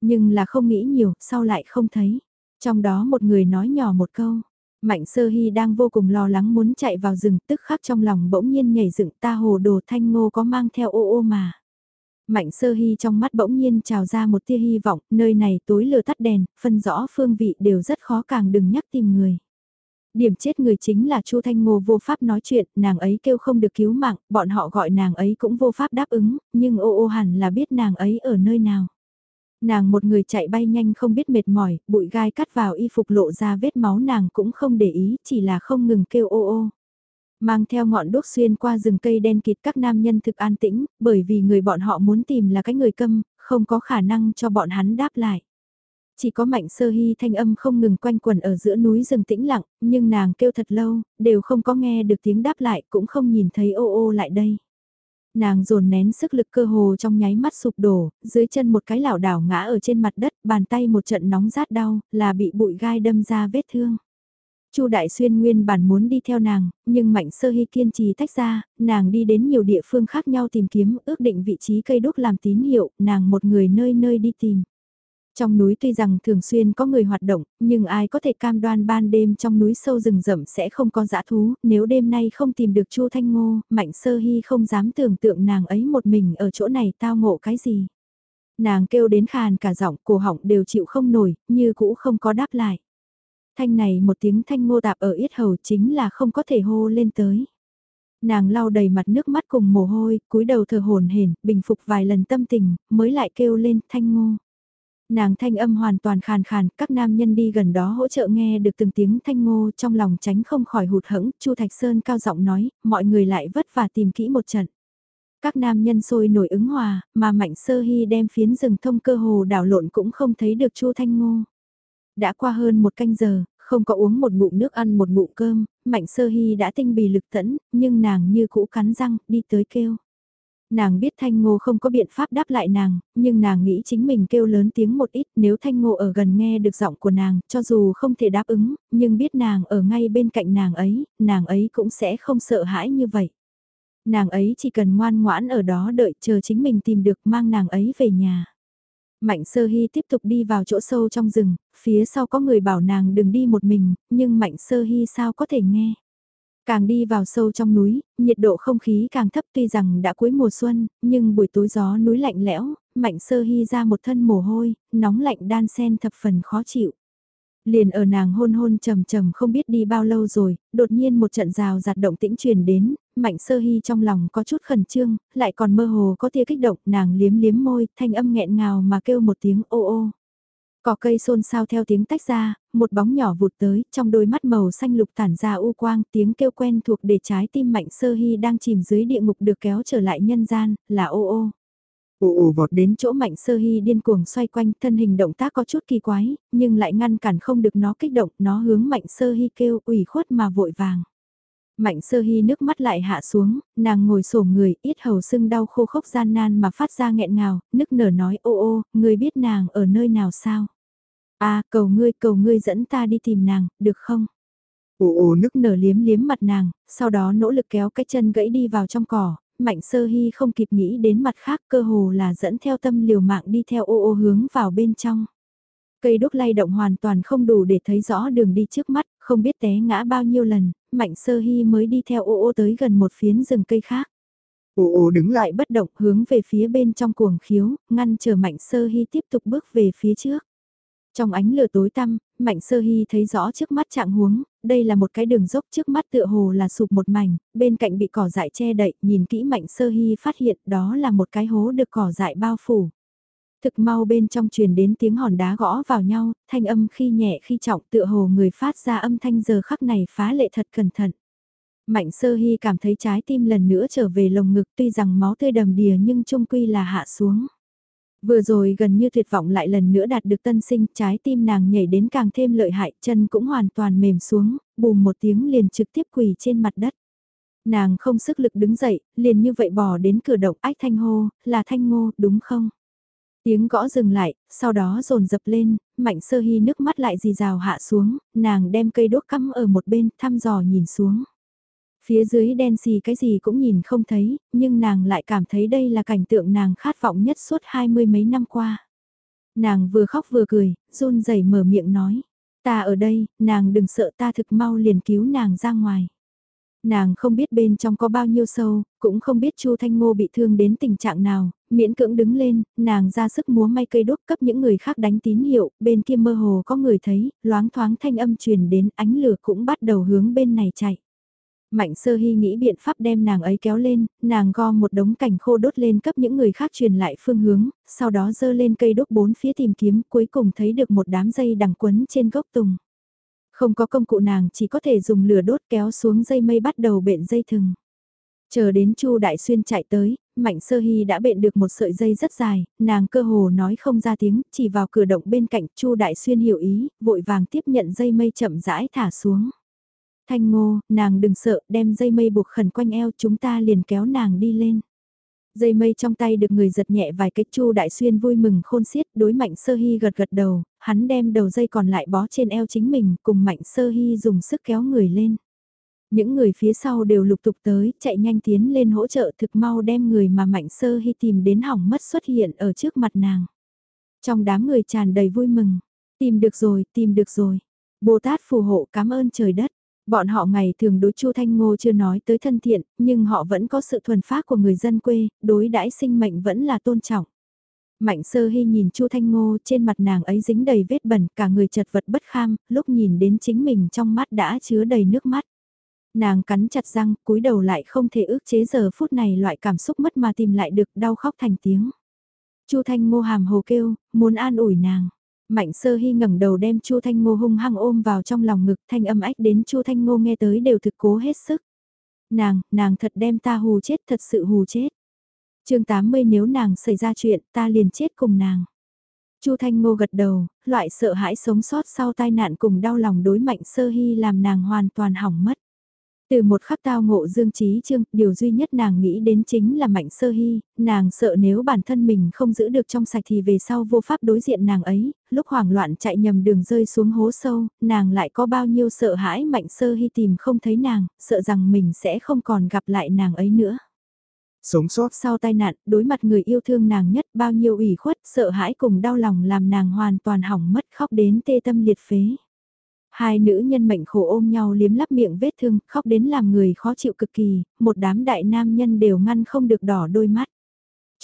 Nhưng là không nghĩ nhiều, sau lại không thấy. Trong đó một người nói nhỏ một câu. Mạnh sơ hy đang vô cùng lo lắng muốn chạy vào rừng tức khắc trong lòng bỗng nhiên nhảy dựng ta hồ đồ thanh ngô có mang theo ô ô mà. Mạnh sơ hy trong mắt bỗng nhiên trào ra một tia hy vọng, nơi này tối lửa tắt đèn, phân rõ phương vị đều rất khó càng đừng nhắc tìm người. Điểm chết người chính là Chu Thanh Ngô vô pháp nói chuyện, nàng ấy kêu không được cứu mạng, bọn họ gọi nàng ấy cũng vô pháp đáp ứng, nhưng ô ô hẳn là biết nàng ấy ở nơi nào. Nàng một người chạy bay nhanh không biết mệt mỏi, bụi gai cắt vào y phục lộ ra vết máu nàng cũng không để ý, chỉ là không ngừng kêu ô ô. Mang theo ngọn đuốc xuyên qua rừng cây đen kịt các nam nhân thực an tĩnh, bởi vì người bọn họ muốn tìm là cái người câm, không có khả năng cho bọn hắn đáp lại. Chỉ có mạnh sơ hy thanh âm không ngừng quanh quẩn ở giữa núi rừng tĩnh lặng, nhưng nàng kêu thật lâu, đều không có nghe được tiếng đáp lại, cũng không nhìn thấy ô ô lại đây. Nàng dồn nén sức lực cơ hồ trong nháy mắt sụp đổ, dưới chân một cái lảo đảo ngã ở trên mặt đất, bàn tay một trận nóng rát đau, là bị bụi gai đâm ra vết thương. Chu Đại Xuyên nguyên bản muốn đi theo nàng, nhưng Mạnh Sơ Hy kiên trì tách ra, nàng đi đến nhiều địa phương khác nhau tìm kiếm, ước định vị trí cây đúc làm tín hiệu, nàng một người nơi nơi đi tìm. Trong núi tuy rằng thường xuyên có người hoạt động, nhưng ai có thể cam đoan ban đêm trong núi sâu rừng rậm sẽ không có dã thú, nếu đêm nay không tìm được Chu Thanh Ngô, Mạnh Sơ Hy không dám tưởng tượng nàng ấy một mình ở chỗ này tao ngộ cái gì. Nàng kêu đến khàn cả giọng, cổ họng đều chịu không nổi, như cũ không có đáp lại. Thanh này một tiếng thanh ngô tạp ở yết hầu chính là không có thể hô lên tới. Nàng lau đầy mặt nước mắt cùng mồ hôi, cúi đầu thờ hồn hển, bình phục vài lần tâm tình, mới lại kêu lên thanh ngô. Nàng thanh âm hoàn toàn khàn khàn, các nam nhân đi gần đó hỗ trợ nghe được từng tiếng thanh ngô trong lòng tránh không khỏi hụt hẫng, Chu Thạch Sơn cao giọng nói, mọi người lại vất vả tìm kỹ một trận. Các nam nhân sôi nổi ứng hòa, mà Mạnh Sơ Hy đem phiến rừng thông cơ hồ đảo lộn cũng không thấy được Chu Thanh Ngô. Đã qua hơn một canh giờ, không có uống một ngụm nước ăn một ngụm cơm, Mạnh Sơ Hy đã tinh bì lực tẫn, nhưng nàng như cũ cắn răng, đi tới kêu. Nàng biết Thanh Ngô không có biện pháp đáp lại nàng, nhưng nàng nghĩ chính mình kêu lớn tiếng một ít nếu Thanh Ngô ở gần nghe được giọng của nàng, cho dù không thể đáp ứng, nhưng biết nàng ở ngay bên cạnh nàng ấy, nàng ấy cũng sẽ không sợ hãi như vậy. Nàng ấy chỉ cần ngoan ngoãn ở đó đợi chờ chính mình tìm được mang nàng ấy về nhà. Mạnh sơ hy tiếp tục đi vào chỗ sâu trong rừng, phía sau có người bảo nàng đừng đi một mình, nhưng mạnh sơ hy sao có thể nghe. Càng đi vào sâu trong núi, nhiệt độ không khí càng thấp tuy rằng đã cuối mùa xuân, nhưng buổi tối gió núi lạnh lẽo, mạnh sơ hy ra một thân mồ hôi, nóng lạnh đan sen thập phần khó chịu. Liền ở nàng hôn hôn trầm trầm không biết đi bao lâu rồi, đột nhiên một trận rào giặt động tĩnh truyền đến, mạnh sơ hy trong lòng có chút khẩn trương, lại còn mơ hồ có tia kích động, nàng liếm liếm môi, thanh âm nghẹn ngào mà kêu một tiếng ô ô. Cỏ cây xôn xao theo tiếng tách ra, một bóng nhỏ vụt tới, trong đôi mắt màu xanh lục tản ra u quang, tiếng kêu quen thuộc để trái tim mạnh sơ hy đang chìm dưới địa ngục được kéo trở lại nhân gian, là ô ô. Ô ô vọt đến chỗ mạnh sơ hy điên cuồng xoay quanh, thân hình động tác có chút kỳ quái, nhưng lại ngăn cản không được nó kích động, nó hướng mạnh sơ hy kêu ủy khuất mà vội vàng. Mạnh sơ hy nước mắt lại hạ xuống, nàng ngồi sổ người, ít hầu sưng đau khô khốc gian nan mà phát ra nghẹn ngào, nức nở nói ô ô, người biết nàng ở nơi nào sao? a cầu ngươi, cầu ngươi dẫn ta đi tìm nàng, được không? Ô ô nức nở liếm liếm mặt nàng, sau đó nỗ lực kéo cái chân gãy đi vào trong cỏ, mạnh sơ hy không kịp nghĩ đến mặt khác cơ hồ là dẫn theo tâm liều mạng đi theo ô ô hướng vào bên trong. Cây đúc lay động hoàn toàn không đủ để thấy rõ đường đi trước mắt, không biết té ngã bao nhiêu lần, mạnh sơ hy mới đi theo ô ô tới gần một phiến rừng cây khác. Ô ô đứng lại bất động hướng về phía bên trong cuồng khiếu, ngăn chờ mạnh sơ hy tiếp tục bước về phía trước. Trong ánh lửa tối tăm, Mạnh Sơ Hy thấy rõ trước mắt trạng huống, đây là một cái đường dốc trước mắt tựa hồ là sụp một mảnh, bên cạnh bị cỏ dại che đậy, nhìn kỹ Mạnh Sơ Hy phát hiện đó là một cái hố được cỏ dại bao phủ. Thực mau bên trong truyền đến tiếng hòn đá gõ vào nhau, thanh âm khi nhẹ khi trọng tựa hồ người phát ra âm thanh giờ khắc này phá lệ thật cẩn thận. Mạnh sơ hy cảm thấy trái tim lần nữa trở về lồng ngực tuy rằng máu tươi đầm đìa nhưng trung quy là hạ xuống. Vừa rồi gần như tuyệt vọng lại lần nữa đạt được tân sinh, trái tim nàng nhảy đến càng thêm lợi hại, chân cũng hoàn toàn mềm xuống, bùm một tiếng liền trực tiếp quỳ trên mặt đất. Nàng không sức lực đứng dậy, liền như vậy bỏ đến cửa động ách thanh hô, là thanh ngô, đúng không? Tiếng gõ dừng lại, sau đó rồn dập lên, mạnh sơ hy nước mắt lại dì rào hạ xuống, nàng đem cây đốt cắm ở một bên, thăm dò nhìn xuống. Phía dưới đen xì cái gì cũng nhìn không thấy, nhưng nàng lại cảm thấy đây là cảnh tượng nàng khát vọng nhất suốt hai mươi mấy năm qua. Nàng vừa khóc vừa cười, run rẩy mở miệng nói. Ta ở đây, nàng đừng sợ ta thực mau liền cứu nàng ra ngoài. Nàng không biết bên trong có bao nhiêu sâu, cũng không biết Chu Thanh Ngô bị thương đến tình trạng nào, miễn cưỡng đứng lên, nàng ra sức múa may cây đốt cấp những người khác đánh tín hiệu, bên kia mơ hồ có người thấy, loáng thoáng thanh âm truyền đến ánh lửa cũng bắt đầu hướng bên này chạy. Mạnh sơ hy nghĩ biện pháp đem nàng ấy kéo lên, nàng gom một đống cảnh khô đốt lên cấp những người khác truyền lại phương hướng, sau đó dơ lên cây đốt bốn phía tìm kiếm cuối cùng thấy được một đám dây đằng quấn trên gốc tùng. Không có công cụ nàng chỉ có thể dùng lửa đốt kéo xuống dây mây bắt đầu bện dây thừng. Chờ đến Chu Đại Xuyên chạy tới, Mạnh Sơ Hy đã bện được một sợi dây rất dài, nàng cơ hồ nói không ra tiếng, chỉ vào cửa động bên cạnh Chu Đại Xuyên hiểu ý, vội vàng tiếp nhận dây mây chậm rãi thả xuống. Thanh ngô, nàng đừng sợ, đem dây mây buộc khẩn quanh eo chúng ta liền kéo nàng đi lên. Dây mây trong tay được người giật nhẹ vài cái chu đại xuyên vui mừng khôn xiết đối mạnh sơ hy gật gật đầu, hắn đem đầu dây còn lại bó trên eo chính mình cùng mạnh sơ hy dùng sức kéo người lên. Những người phía sau đều lục tục tới, chạy nhanh tiến lên hỗ trợ thực mau đem người mà mạnh sơ hy tìm đến hỏng mất xuất hiện ở trước mặt nàng. Trong đám người tràn đầy vui mừng, tìm được rồi, tìm được rồi. Bồ Tát phù hộ cảm ơn trời đất. Bọn họ ngày thường đối Chu Thanh Ngô chưa nói tới thân thiện, nhưng họ vẫn có sự thuần phát của người dân quê, đối đãi sinh mệnh vẫn là tôn trọng. Mạnh sơ hy nhìn Chu Thanh Ngô trên mặt nàng ấy dính đầy vết bẩn, cả người chật vật bất kham, lúc nhìn đến chính mình trong mắt đã chứa đầy nước mắt. Nàng cắn chặt răng, cúi đầu lại không thể ước chế giờ phút này loại cảm xúc mất mà tìm lại được đau khóc thành tiếng. Chu Thanh Ngô hàm hồ kêu, muốn an ủi nàng. Mạnh sơ hy ngẩng đầu đem Chu Thanh Ngô hung hăng ôm vào trong lòng ngực thanh âm ách đến Chu Thanh Ngô nghe tới đều thực cố hết sức. Nàng, nàng thật đem ta hù chết thật sự hù chết. chương 80 nếu nàng xảy ra chuyện ta liền chết cùng nàng. Chu Thanh Ngô gật đầu, loại sợ hãi sống sót sau tai nạn cùng đau lòng đối mạnh sơ hy làm nàng hoàn toàn hỏng mất. Từ một khắc tao ngộ Dương Trí Trương, điều duy nhất nàng nghĩ đến chính là Mạnh Sơ Hy, nàng sợ nếu bản thân mình không giữ được trong sạch thì về sau vô pháp đối diện nàng ấy, lúc hoảng loạn chạy nhầm đường rơi xuống hố sâu, nàng lại có bao nhiêu sợ hãi Mạnh Sơ Hy tìm không thấy nàng, sợ rằng mình sẽ không còn gặp lại nàng ấy nữa. Sống sót sau tai nạn, đối mặt người yêu thương nàng nhất bao nhiêu ủy khuất, sợ hãi cùng đau lòng làm nàng hoàn toàn hỏng mất khóc đến tê tâm liệt phế. Hai nữ nhân mệnh khổ ôm nhau liếm lắp miệng vết thương, khóc đến làm người khó chịu cực kỳ, một đám đại nam nhân đều ngăn không được đỏ đôi mắt.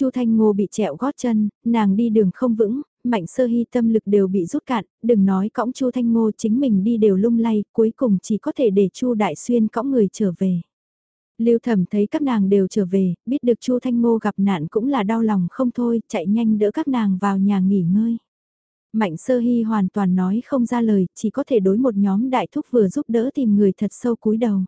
Chu Thanh Ngô bị trẹo gót chân, nàng đi đường không vững, mạnh sơ hy tâm lực đều bị rút cạn, đừng nói cõng Chu Thanh Ngô chính mình đi đều lung lay, cuối cùng chỉ có thể để Chu Đại Xuyên cõng người trở về. Lưu Thẩm thấy các nàng đều trở về, biết được Chu Thanh Ngô gặp nạn cũng là đau lòng không thôi, chạy nhanh đỡ các nàng vào nhà nghỉ ngơi. Mạnh sơ hy hoàn toàn nói không ra lời, chỉ có thể đối một nhóm đại thúc vừa giúp đỡ tìm người thật sâu cúi đầu.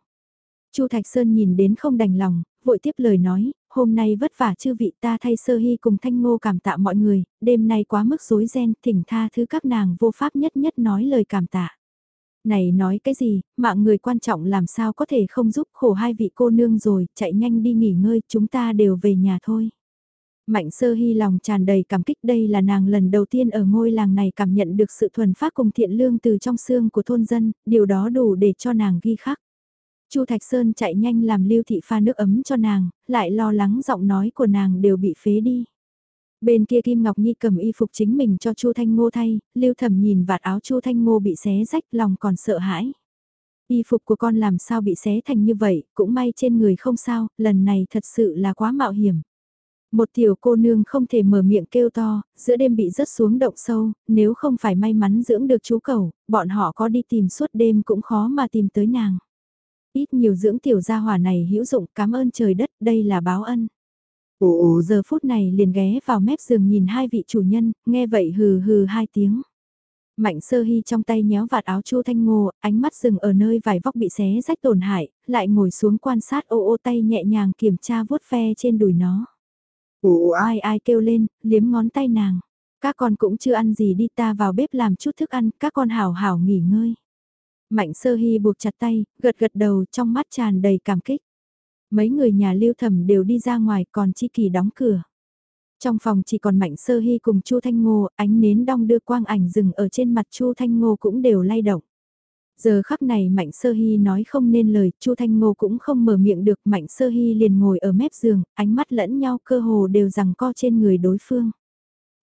Chu Thạch Sơn nhìn đến không đành lòng, vội tiếp lời nói, hôm nay vất vả chư vị ta thay sơ hy cùng thanh ngô cảm tạ mọi người, đêm nay quá mức rối ren, thỉnh tha thứ các nàng vô pháp nhất nhất nói lời cảm tạ. Này nói cái gì, mạng người quan trọng làm sao có thể không giúp khổ hai vị cô nương rồi, chạy nhanh đi nghỉ ngơi, chúng ta đều về nhà thôi. Mạnh sơ hy lòng tràn đầy cảm kích đây là nàng lần đầu tiên ở ngôi làng này cảm nhận được sự thuần phát cùng thiện lương từ trong xương của thôn dân, điều đó đủ để cho nàng ghi khắc. Chu Thạch Sơn chạy nhanh làm lưu thị pha nước ấm cho nàng, lại lo lắng giọng nói của nàng đều bị phế đi. Bên kia Kim Ngọc Nhi cầm y phục chính mình cho Chu Thanh Ngô thay, lưu thẩm nhìn vạt áo Chu Thanh Ngô bị xé rách lòng còn sợ hãi. Y phục của con làm sao bị xé thành như vậy, cũng may trên người không sao, lần này thật sự là quá mạo hiểm. Một tiểu cô nương không thể mở miệng kêu to, giữa đêm bị rớt xuống động sâu, nếu không phải may mắn dưỡng được chú cầu, bọn họ có đi tìm suốt đêm cũng khó mà tìm tới nàng. Ít nhiều dưỡng tiểu gia hỏa này hữu dụng cảm ơn trời đất, đây là báo ân. Ồ ồ giờ phút này liền ghé vào mép giường nhìn hai vị chủ nhân, nghe vậy hừ hừ hai tiếng. Mạnh sơ hy trong tay nhéo vạt áo chu thanh ngô, ánh mắt dừng ở nơi vải vóc bị xé rách tổn hại, lại ngồi xuống quan sát ô ô tay nhẹ nhàng kiểm tra vuốt ve trên đùi nó. Ủ ai ai kêu lên, liếm ngón tay nàng. Các con cũng chưa ăn gì đi ta vào bếp làm chút thức ăn, các con hảo hảo nghỉ ngơi. Mạnh sơ hy buộc chặt tay, gật gật đầu trong mắt tràn đầy cảm kích. Mấy người nhà lưu thẩm đều đi ra ngoài còn chi kỳ đóng cửa. Trong phòng chỉ còn Mạnh Sơ Hy cùng Chu Thanh Ngô, ánh nến đong đưa quang ảnh rừng ở trên mặt Chu Thanh Ngô cũng đều lay động. Giờ khắc này Mạnh Sơ Hy nói không nên lời, Chu Thanh Ngô cũng không mở miệng được, Mạnh Sơ Hy liền ngồi ở mép giường, ánh mắt lẫn nhau cơ hồ đều rằng co trên người đối phương.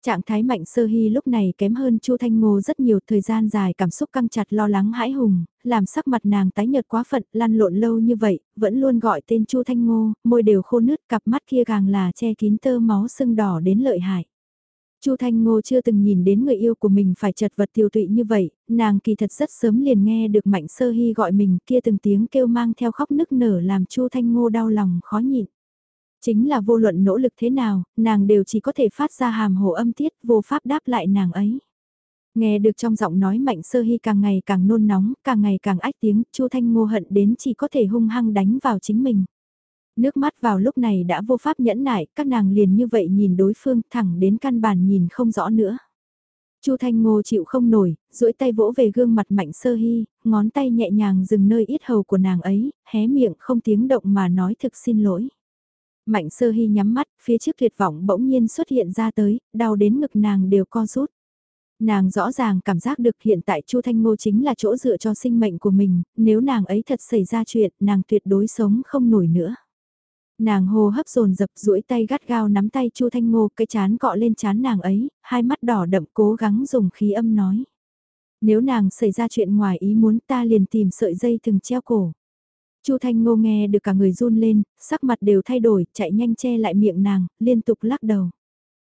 Trạng thái Mạnh Sơ Hy lúc này kém hơn Chu Thanh Ngô rất nhiều thời gian dài cảm xúc căng chặt lo lắng hãi hùng, làm sắc mặt nàng tái nhợt quá phận, lăn lộn lâu như vậy, vẫn luôn gọi tên Chu Thanh Ngô, môi đều khô nứt, cặp mắt kia càng là che kín tơ máu sưng đỏ đến lợi hại. Chu Thanh Ngô chưa từng nhìn đến người yêu của mình phải chật vật tiêu tụy như vậy, nàng kỳ thật rất sớm liền nghe được Mạnh Sơ Hy gọi mình kia từng tiếng kêu mang theo khóc nức nở làm Chu Thanh Ngô đau lòng khó nhịn. Chính là vô luận nỗ lực thế nào, nàng đều chỉ có thể phát ra hàm hồ âm tiết vô pháp đáp lại nàng ấy. Nghe được trong giọng nói Mạnh Sơ Hy càng ngày càng nôn nóng, càng ngày càng ách tiếng, Chu Thanh Ngô hận đến chỉ có thể hung hăng đánh vào chính mình. Nước mắt vào lúc này đã vô pháp nhẫn nại, các nàng liền như vậy nhìn đối phương thẳng đến căn bản nhìn không rõ nữa. Chu Thanh Ngô chịu không nổi, duỗi tay vỗ về gương mặt Mạnh Sơ Hy, ngón tay nhẹ nhàng dừng nơi ít hầu của nàng ấy, hé miệng không tiếng động mà nói thực xin lỗi. Mạnh Sơ Hy nhắm mắt, phía trước tuyệt vọng bỗng nhiên xuất hiện ra tới, đau đến ngực nàng đều co rút. Nàng rõ ràng cảm giác được hiện tại Chu Thanh Ngô chính là chỗ dựa cho sinh mệnh của mình, nếu nàng ấy thật xảy ra chuyện, nàng tuyệt đối sống không nổi nữa. Nàng hô hấp dồn dập duỗi tay gắt gao nắm tay Chu Thanh Ngô, cái chán cọ lên chán nàng ấy, hai mắt đỏ đậm cố gắng dùng khí âm nói. Nếu nàng xảy ra chuyện ngoài ý muốn ta liền tìm sợi dây thừng treo cổ. Chu Thanh Ngô nghe được cả người run lên, sắc mặt đều thay đổi, chạy nhanh che lại miệng nàng, liên tục lắc đầu.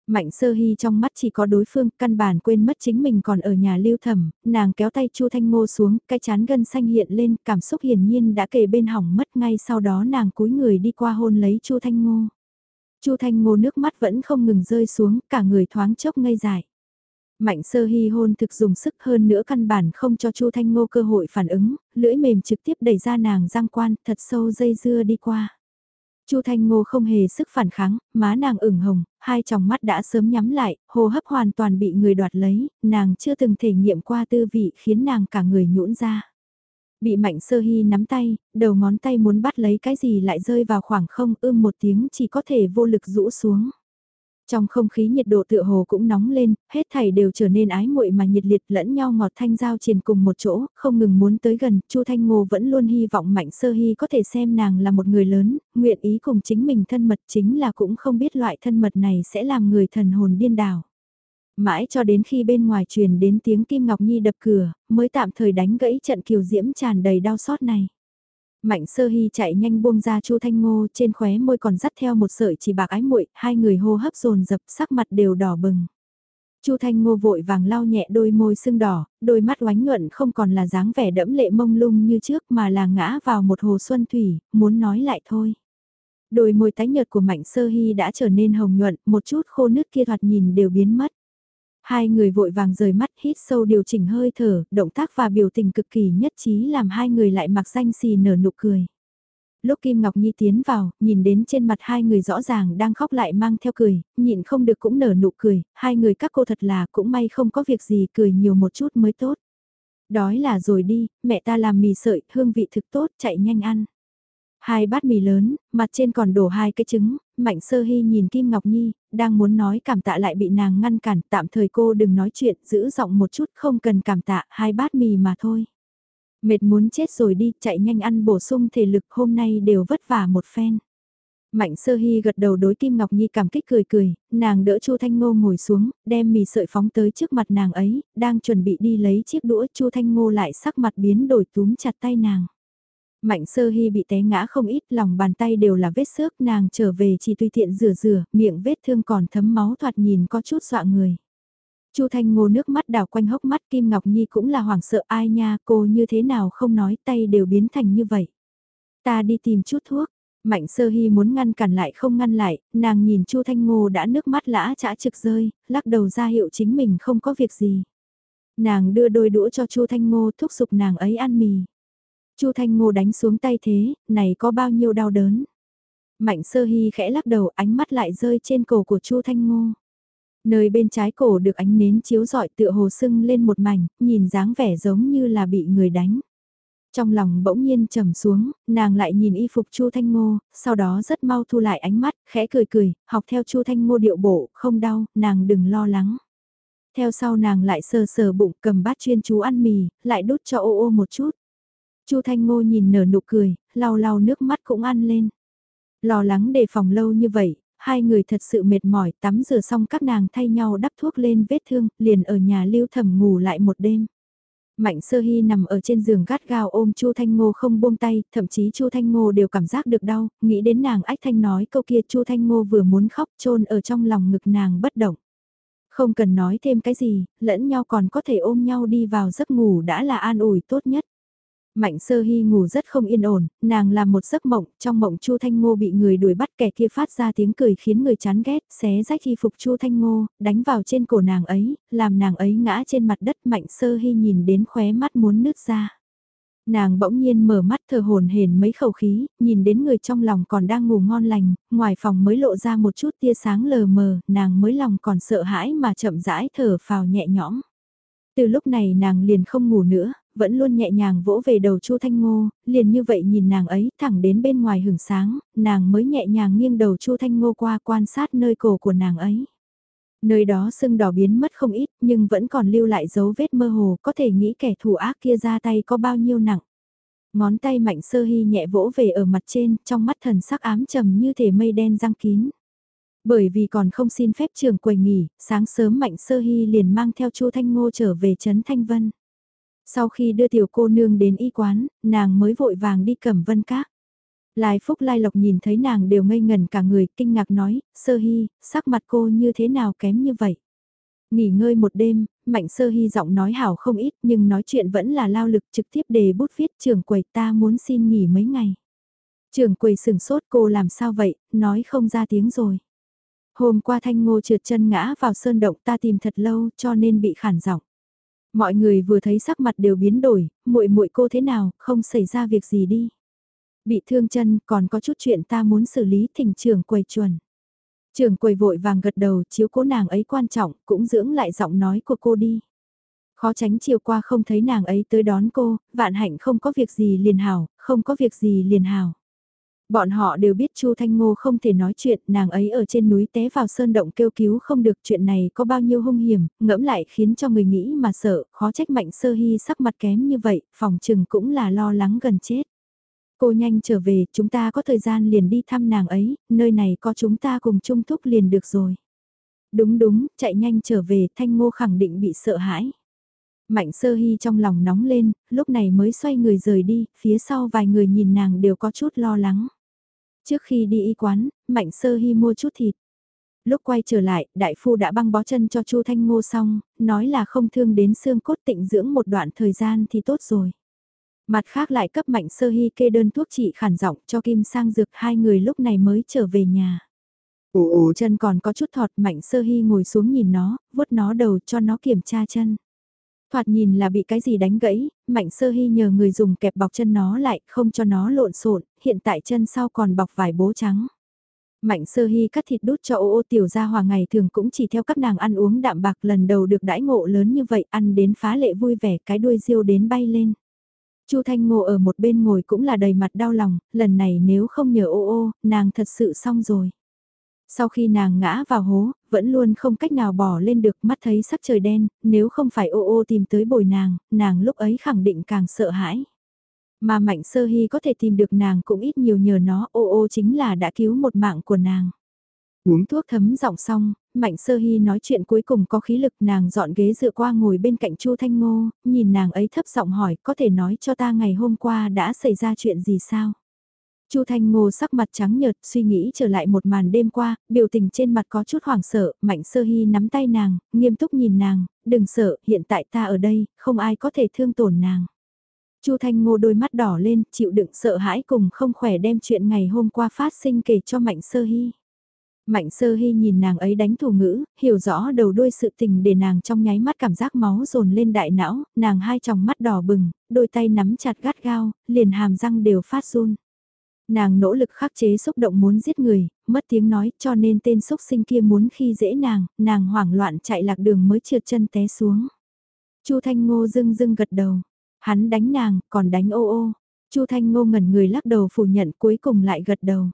Mạnh sơ hy trong mắt chỉ có đối phương, căn bản quên mất chính mình còn ở nhà lưu thẩm, nàng kéo tay Chu Thanh Ngô xuống, cái chán gân xanh hiện lên, cảm xúc hiển nhiên đã kề bên hỏng mất ngay sau đó nàng cúi người đi qua hôn lấy Chu Thanh Ngô. Chu Thanh Ngô nước mắt vẫn không ngừng rơi xuống, cả người thoáng chốc ngây dại. Mạnh sơ hy hôn thực dùng sức hơn nữa căn bản không cho Chu Thanh Ngô cơ hội phản ứng, lưỡi mềm trực tiếp đẩy ra nàng giang quan, thật sâu dây dưa đi qua. Chu Thanh Ngô không hề sức phản kháng, má nàng ửng hồng, hai tròng mắt đã sớm nhắm lại, hô hấp hoàn toàn bị người đoạt lấy, nàng chưa từng thể nghiệm qua tư vị khiến nàng cả người nhũn ra. Bị mạnh sơ hy nắm tay, đầu ngón tay muốn bắt lấy cái gì lại rơi vào khoảng không ưm một tiếng chỉ có thể vô lực rũ xuống. Trong không khí nhiệt độ tựa hồ cũng nóng lên, hết thảy đều trở nên ái muội mà nhiệt liệt lẫn nhau ngọt thanh giao triền cùng một chỗ, không ngừng muốn tới gần, Chu Thanh Ngô vẫn luôn hy vọng Mạnh Sơ Hy có thể xem nàng là một người lớn, nguyện ý cùng chính mình thân mật chính là cũng không biết loại thân mật này sẽ làm người thần hồn điên đảo. Mãi cho đến khi bên ngoài truyền đến tiếng Kim Ngọc Nhi đập cửa, mới tạm thời đánh gãy trận kiều diễm tràn đầy đau xót này. Mạnh sơ hy chạy nhanh buông ra chu thanh ngô trên khóe môi còn dắt theo một sợi chỉ bạc ái muội hai người hô hấp dồn dập sắc mặt đều đỏ bừng. Chu Thanh Ngô vội vàng lau nhẹ đôi môi sưng đỏ, đôi mắt oánh nhuận không còn là dáng vẻ đẫm lệ mông lung như trước mà là ngã vào một hồ xuân thủy, muốn nói lại thôi. Đôi môi tái nhợt của Mạnh Sơ Hy đã trở nên hồng nhuận, một chút khô nước kia thoạt nhìn đều biến mất. Hai người vội vàng rời mắt hít sâu điều chỉnh hơi thở, động tác và biểu tình cực kỳ nhất trí làm hai người lại mặc danh xì nở nụ cười. Lúc Kim Ngọc Nhi tiến vào, nhìn đến trên mặt hai người rõ ràng đang khóc lại mang theo cười, nhịn không được cũng nở nụ cười, hai người các cô thật là cũng may không có việc gì cười nhiều một chút mới tốt. Đói là rồi đi, mẹ ta làm mì sợi, hương vị thực tốt, chạy nhanh ăn. Hai bát mì lớn, mặt trên còn đổ hai cái trứng, Mạnh Sơ Hy nhìn Kim Ngọc Nhi, đang muốn nói cảm tạ lại bị nàng ngăn cản, tạm thời cô đừng nói chuyện, giữ giọng một chút không cần cảm tạ, hai bát mì mà thôi. Mệt muốn chết rồi đi, chạy nhanh ăn bổ sung thể lực hôm nay đều vất vả một phen. Mạnh sơ hy gật đầu đối Kim Ngọc Nhi cảm kích cười cười, nàng đỡ Chu Thanh Ngô ngồi xuống, đem mì sợi phóng tới trước mặt nàng ấy, đang chuẩn bị đi lấy chiếc đũa Chu Thanh Ngô lại sắc mặt biến đổi túm chặt tay nàng. Mạnh sơ hy bị té ngã không ít lòng bàn tay đều là vết xước nàng trở về chỉ tùy tiện rửa rửa, miệng vết thương còn thấm máu thoạt nhìn có chút dọa người. Chu Thanh Ngô nước mắt đào quanh hốc mắt Kim Ngọc Nhi cũng là hoảng sợ ai nha cô như thế nào không nói tay đều biến thành như vậy. Ta đi tìm chút thuốc. Mạnh sơ hy muốn ngăn cản lại không ngăn lại, nàng nhìn Chu Thanh Ngô đã nước mắt lã chả trực rơi, lắc đầu ra hiệu chính mình không có việc gì. Nàng đưa đôi đũa cho Chu Thanh Ngô thúc giục nàng ấy ăn mì. Chu Thanh Ngô đánh xuống tay thế, này có bao nhiêu đau đớn. Mạnh sơ hy khẽ lắc đầu ánh mắt lại rơi trên cổ của Chu Thanh Ngô. Nơi bên trái cổ được ánh nến chiếu rọi tựa hồ sưng lên một mảnh, nhìn dáng vẻ giống như là bị người đánh. Trong lòng bỗng nhiên trầm xuống, nàng lại nhìn y phục Chu Thanh Ngô, sau đó rất mau thu lại ánh mắt, khẽ cười cười, học theo Chu Thanh Ngô điệu bộ, không đau, nàng đừng lo lắng. Theo sau nàng lại sờ sờ bụng cầm bát chuyên chú ăn mì, lại đút cho ô ô một chút. Chu Thanh Ngô nhìn nở nụ cười, lau lau nước mắt cũng ăn lên. Lo lắng đề phòng lâu như vậy, hai người thật sự mệt mỏi tắm rửa xong các nàng thay nhau đắp thuốc lên vết thương, liền ở nhà lưu thẩm ngủ lại một đêm. Mạnh sơ hy nằm ở trên giường gắt gao ôm Chu Thanh Ngô không buông tay, thậm chí Chu Thanh Ngô đều cảm giác được đau, nghĩ đến nàng ách thanh nói câu kia Chu Thanh Ngô vừa muốn khóc trôn ở trong lòng ngực nàng bất động. Không cần nói thêm cái gì, lẫn nhau còn có thể ôm nhau đi vào giấc ngủ đã là an ủi tốt nhất. Mạnh sơ hy ngủ rất không yên ổn, nàng làm một giấc mộng, trong mộng Chu Thanh Ngô bị người đuổi bắt kẻ kia phát ra tiếng cười khiến người chán ghét, xé rách y phục Chu Thanh Ngô, đánh vào trên cổ nàng ấy, làm nàng ấy ngã trên mặt đất mạnh sơ hy nhìn đến khóe mắt muốn nứt ra. Nàng bỗng nhiên mở mắt thở hồn hển mấy khẩu khí, nhìn đến người trong lòng còn đang ngủ ngon lành, ngoài phòng mới lộ ra một chút tia sáng lờ mờ, nàng mới lòng còn sợ hãi mà chậm rãi thở phào nhẹ nhõm. Từ lúc này nàng liền không ngủ nữa, vẫn luôn nhẹ nhàng vỗ về đầu Chu Thanh Ngô, liền như vậy nhìn nàng ấy thẳng đến bên ngoài hưởng sáng, nàng mới nhẹ nhàng nghiêng đầu Chu Thanh Ngô qua quan sát nơi cổ của nàng ấy. Nơi đó sưng đỏ biến mất không ít nhưng vẫn còn lưu lại dấu vết mơ hồ có thể nghĩ kẻ thù ác kia ra tay có bao nhiêu nặng. Ngón tay mạnh sơ hy nhẹ vỗ về ở mặt trên, trong mắt thần sắc ám trầm như thể mây đen răng kín. Bởi vì còn không xin phép trường quầy nghỉ, sáng sớm Mạnh Sơ Hy liền mang theo Chu Thanh Ngô trở về Trấn Thanh Vân. Sau khi đưa tiểu cô nương đến y quán, nàng mới vội vàng đi cẩm vân các. Lai Phúc Lai Lộc nhìn thấy nàng đều ngây ngần cả người, kinh ngạc nói, Sơ Hy, sắc mặt cô như thế nào kém như vậy? Nghỉ ngơi một đêm, Mạnh Sơ Hy giọng nói hảo không ít nhưng nói chuyện vẫn là lao lực trực tiếp đề bút viết trường quầy ta muốn xin nghỉ mấy ngày. Trường quầy sừng sốt cô làm sao vậy, nói không ra tiếng rồi. Hôm qua Thanh Ngô trượt chân ngã vào sơn động ta tìm thật lâu cho nên bị khản giọng. Mọi người vừa thấy sắc mặt đều biến đổi, muội muội cô thế nào, không xảy ra việc gì đi. Bị thương chân, còn có chút chuyện ta muốn xử lý thỉnh trưởng quầy chuẩn. Trưởng quầy vội vàng gật đầu, chiếu cố nàng ấy quan trọng, cũng dưỡng lại giọng nói của cô đi. Khó tránh chiều qua không thấy nàng ấy tới đón cô, vạn hạnh không có việc gì liền hào, không có việc gì liền hào. Bọn họ đều biết Chu Thanh Ngô không thể nói chuyện, nàng ấy ở trên núi té vào sơn động kêu cứu không được chuyện này có bao nhiêu hung hiểm, ngẫm lại khiến cho người nghĩ mà sợ, khó trách mạnh sơ hy sắc mặt kém như vậy, phòng trừng cũng là lo lắng gần chết. Cô nhanh trở về, chúng ta có thời gian liền đi thăm nàng ấy, nơi này có chúng ta cùng chung thúc liền được rồi. Đúng đúng, chạy nhanh trở về, Thanh Ngô khẳng định bị sợ hãi. Mạnh sơ hy trong lòng nóng lên, lúc này mới xoay người rời đi, phía sau vài người nhìn nàng đều có chút lo lắng. Trước khi đi y quán, Mạnh Sơ Hy mua chút thịt. Lúc quay trở lại, đại phu đã băng bó chân cho Chu Thanh Ngô xong, nói là không thương đến xương cốt tịnh dưỡng một đoạn thời gian thì tốt rồi. Mặt khác lại cấp Mạnh Sơ Hy kê đơn thuốc trị khản giọng cho Kim Sang Dược hai người lúc này mới trở về nhà. Ồ ồ chân còn có chút thọt Mạnh Sơ Hy ngồi xuống nhìn nó, vuốt nó đầu cho nó kiểm tra chân. Thoạt nhìn là bị cái gì đánh gãy, Mạnh Sơ Hy nhờ người dùng kẹp bọc chân nó lại, không cho nó lộn xộn, hiện tại chân sau còn bọc vải bố trắng. Mạnh Sơ Hy cắt thịt đút cho ô ô tiểu gia hòa ngày thường cũng chỉ theo các nàng ăn uống đạm bạc lần đầu được đãi ngộ lớn như vậy, ăn đến phá lệ vui vẻ cái đuôi riêu đến bay lên. Chu Thanh Ngộ ở một bên ngồi cũng là đầy mặt đau lòng, lần này nếu không nhờ ô ô, nàng thật sự xong rồi. Sau khi nàng ngã vào hố, vẫn luôn không cách nào bỏ lên được mắt thấy sắc trời đen, nếu không phải ô ô tìm tới bồi nàng, nàng lúc ấy khẳng định càng sợ hãi. Mà Mạnh Sơ Hy có thể tìm được nàng cũng ít nhiều nhờ nó, ô ô chính là đã cứu một mạng của nàng. Uống thuốc thấm giọng xong, Mạnh Sơ Hy nói chuyện cuối cùng có khí lực nàng dọn ghế dựa qua ngồi bên cạnh Chu Thanh Ngô, nhìn nàng ấy thấp giọng hỏi có thể nói cho ta ngày hôm qua đã xảy ra chuyện gì sao? Chu Thanh Ngô sắc mặt trắng nhợt, suy nghĩ trở lại một màn đêm qua, biểu tình trên mặt có chút hoảng sợ, Mạnh Sơ Hy nắm tay nàng, nghiêm túc nhìn nàng, đừng sợ, hiện tại ta ở đây, không ai có thể thương tổn nàng. Chu Thanh Ngô đôi mắt đỏ lên, chịu đựng sợ hãi cùng không khỏe đem chuyện ngày hôm qua phát sinh kể cho Mạnh Sơ Hy. Mạnh Sơ Hy nhìn nàng ấy đánh thủ ngữ, hiểu rõ đầu đuôi sự tình để nàng trong nháy mắt cảm giác máu dồn lên đại não, nàng hai tròng mắt đỏ bừng, đôi tay nắm chặt gắt gao, liền hàm răng đều phát run. Nàng nỗ lực khắc chế xúc động muốn giết người, mất tiếng nói cho nên tên xúc sinh kia muốn khi dễ nàng, nàng hoảng loạn chạy lạc đường mới trượt chân té xuống. Chu Thanh Ngô dưng dưng gật đầu, hắn đánh nàng, còn đánh ô ô. Chu Thanh Ngô ngẩn người lắc đầu phủ nhận cuối cùng lại gật đầu.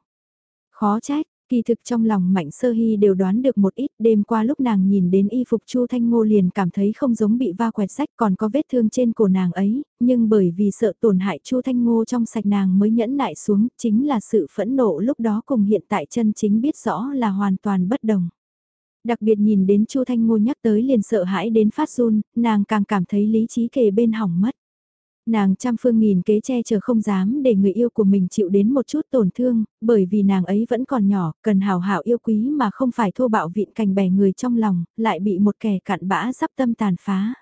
Khó trách, Kỳ thực trong lòng Mạnh Sơ Hy đều đoán được một ít đêm qua lúc nàng nhìn đến y phục Chu Thanh Ngô liền cảm thấy không giống bị va quẹt sách còn có vết thương trên cổ nàng ấy, nhưng bởi vì sợ tổn hại Chu Thanh Ngô trong sạch nàng mới nhẫn nại xuống chính là sự phẫn nộ lúc đó cùng hiện tại chân chính biết rõ là hoàn toàn bất đồng. Đặc biệt nhìn đến Chu Thanh Ngô nhắc tới liền sợ hãi đến phát run, nàng càng cảm thấy lý trí kề bên hỏng mất. Nàng trăm phương nghìn kế che chở không dám để người yêu của mình chịu đến một chút tổn thương, bởi vì nàng ấy vẫn còn nhỏ, cần hào hảo yêu quý mà không phải thô bạo vịn cành bè người trong lòng, lại bị một kẻ cặn bã sắp tâm tàn phá.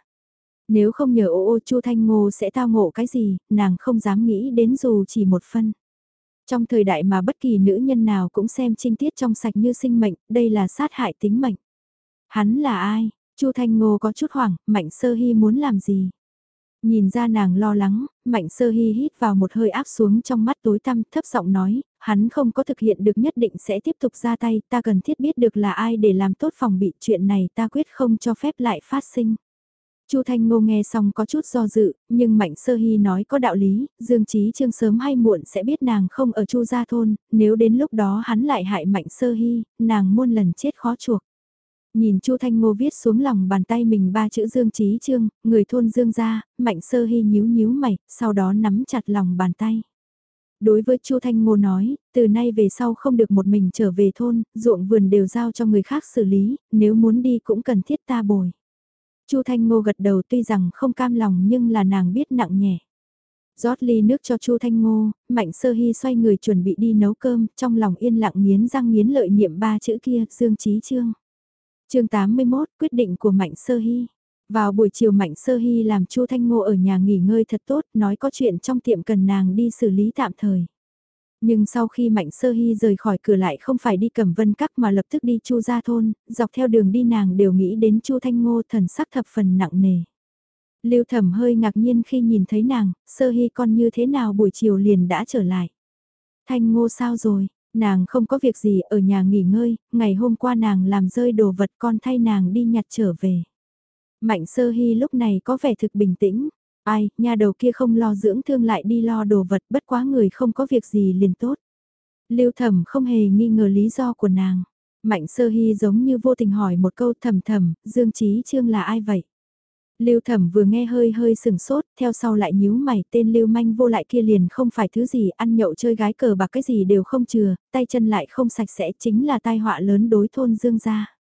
Nếu không nhờ ô ô Chu Thanh Ngô sẽ tao ngộ cái gì, nàng không dám nghĩ đến dù chỉ một phân. Trong thời đại mà bất kỳ nữ nhân nào cũng xem trinh tiết trong sạch như sinh mệnh, đây là sát hại tính mệnh. Hắn là ai? Chu Thanh Ngô có chút hoảng, Mạnh Sơ Hy muốn làm gì? Nhìn ra nàng lo lắng, Mạnh Sơ Hy hít vào một hơi áp xuống trong mắt tối tăm thấp giọng nói, hắn không có thực hiện được nhất định sẽ tiếp tục ra tay, ta cần thiết biết được là ai để làm tốt phòng bị chuyện này ta quyết không cho phép lại phát sinh. Chu Thanh Ngô nghe xong có chút do dự, nhưng Mạnh Sơ Hy nói có đạo lý, Dương Chí Trương sớm hay muộn sẽ biết nàng không ở Chu gia thôn, nếu đến lúc đó hắn lại hại Mạnh Sơ Hy, nàng muôn lần chết khó chuộc. Nhìn Chu Thanh Ngô viết xuống lòng bàn tay mình ba chữ Dương Chí Trương, người thôn Dương gia, Mạnh Sơ Hy nhíu nhíu mày, sau đó nắm chặt lòng bàn tay. Đối với Chu Thanh Ngô nói, từ nay về sau không được một mình trở về thôn, ruộng vườn đều giao cho người khác xử lý, nếu muốn đi cũng cần thiết ta bồi. Chu Thanh Ngô gật đầu tuy rằng không cam lòng nhưng là nàng biết nặng nhẹ. rót ly nước cho Chu Thanh Ngô, Mạnh Sơ Hy xoay người chuẩn bị đi nấu cơm, trong lòng yên lặng nghiến răng nghiến lợi niệm ba chữ kia, Dương Chí Trương chương 81, quyết định của Mạnh Sơ Hy. Vào buổi chiều Mạnh Sơ Hy làm Chu Thanh Ngô ở nhà nghỉ ngơi thật tốt, nói có chuyện trong tiệm cần nàng đi xử lý tạm thời. Nhưng sau khi Mạnh Sơ Hy rời khỏi cửa lại không phải đi cầm vân cắt mà lập tức đi Chu gia thôn, dọc theo đường đi nàng đều nghĩ đến Chu Thanh Ngô thần sắc thập phần nặng nề. Lưu Thẩm hơi ngạc nhiên khi nhìn thấy nàng, Sơ Hy con như thế nào buổi chiều liền đã trở lại. Thanh Ngô sao rồi, Nàng không có việc gì ở nhà nghỉ ngơi, ngày hôm qua nàng làm rơi đồ vật con thay nàng đi nhặt trở về. Mạnh sơ hy lúc này có vẻ thực bình tĩnh. Ai, nhà đầu kia không lo dưỡng thương lại đi lo đồ vật bất quá người không có việc gì liền tốt. Lưu thẩm không hề nghi ngờ lý do của nàng. Mạnh sơ hy giống như vô tình hỏi một câu thầm thầm, Dương Trí Trương là ai vậy? Lưu Thẩm vừa nghe hơi hơi sừng sốt, theo sau lại nhíu mày, tên Lưu Manh vô lại kia liền không phải thứ gì, ăn nhậu chơi gái cờ bạc cái gì đều không chừa, tay chân lại không sạch sẽ, chính là tai họa lớn đối thôn Dương gia.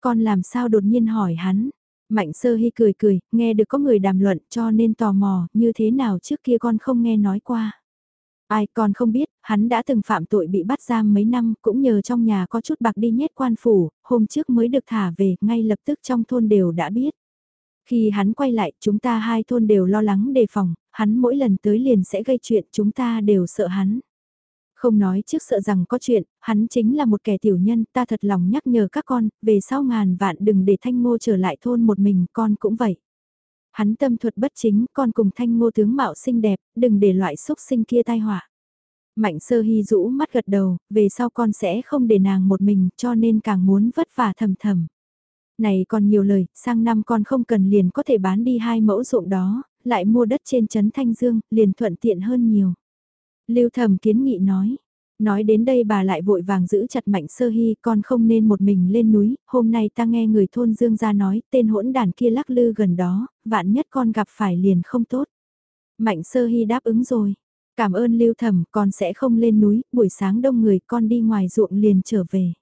Con làm sao đột nhiên hỏi hắn? Mạnh Sơ Hi cười cười, nghe được có người đàm luận cho nên tò mò, như thế nào trước kia con không nghe nói qua. Ai còn không biết, hắn đã từng phạm tội bị bắt giam mấy năm, cũng nhờ trong nhà có chút bạc đi nhét quan phủ, hôm trước mới được thả về, ngay lập tức trong thôn đều đã biết. Khi hắn quay lại, chúng ta hai thôn đều lo lắng đề phòng, hắn mỗi lần tới liền sẽ gây chuyện, chúng ta đều sợ hắn. Không nói trước sợ rằng có chuyện, hắn chính là một kẻ tiểu nhân, ta thật lòng nhắc nhở các con, về sau ngàn vạn đừng để thanh ngô trở lại thôn một mình, con cũng vậy. Hắn tâm thuật bất chính, con cùng thanh ngô tướng mạo xinh đẹp, đừng để loại xúc sinh kia tai họa. Mạnh sơ hy rũ mắt gật đầu, về sau con sẽ không để nàng một mình, cho nên càng muốn vất vả thầm thầm. Này còn nhiều lời, sang năm con không cần liền có thể bán đi hai mẫu ruộng đó, lại mua đất trên trấn Thanh Dương, liền thuận tiện hơn nhiều. Lưu thẩm kiến nghị nói. Nói đến đây bà lại vội vàng giữ chặt mạnh sơ hy con không nên một mình lên núi, hôm nay ta nghe người thôn Dương ra nói tên hỗn đàn kia lắc lư gần đó, vạn nhất con gặp phải liền không tốt. Mạnh sơ hy đáp ứng rồi, cảm ơn lưu thẩm con sẽ không lên núi, buổi sáng đông người con đi ngoài ruộng liền trở về.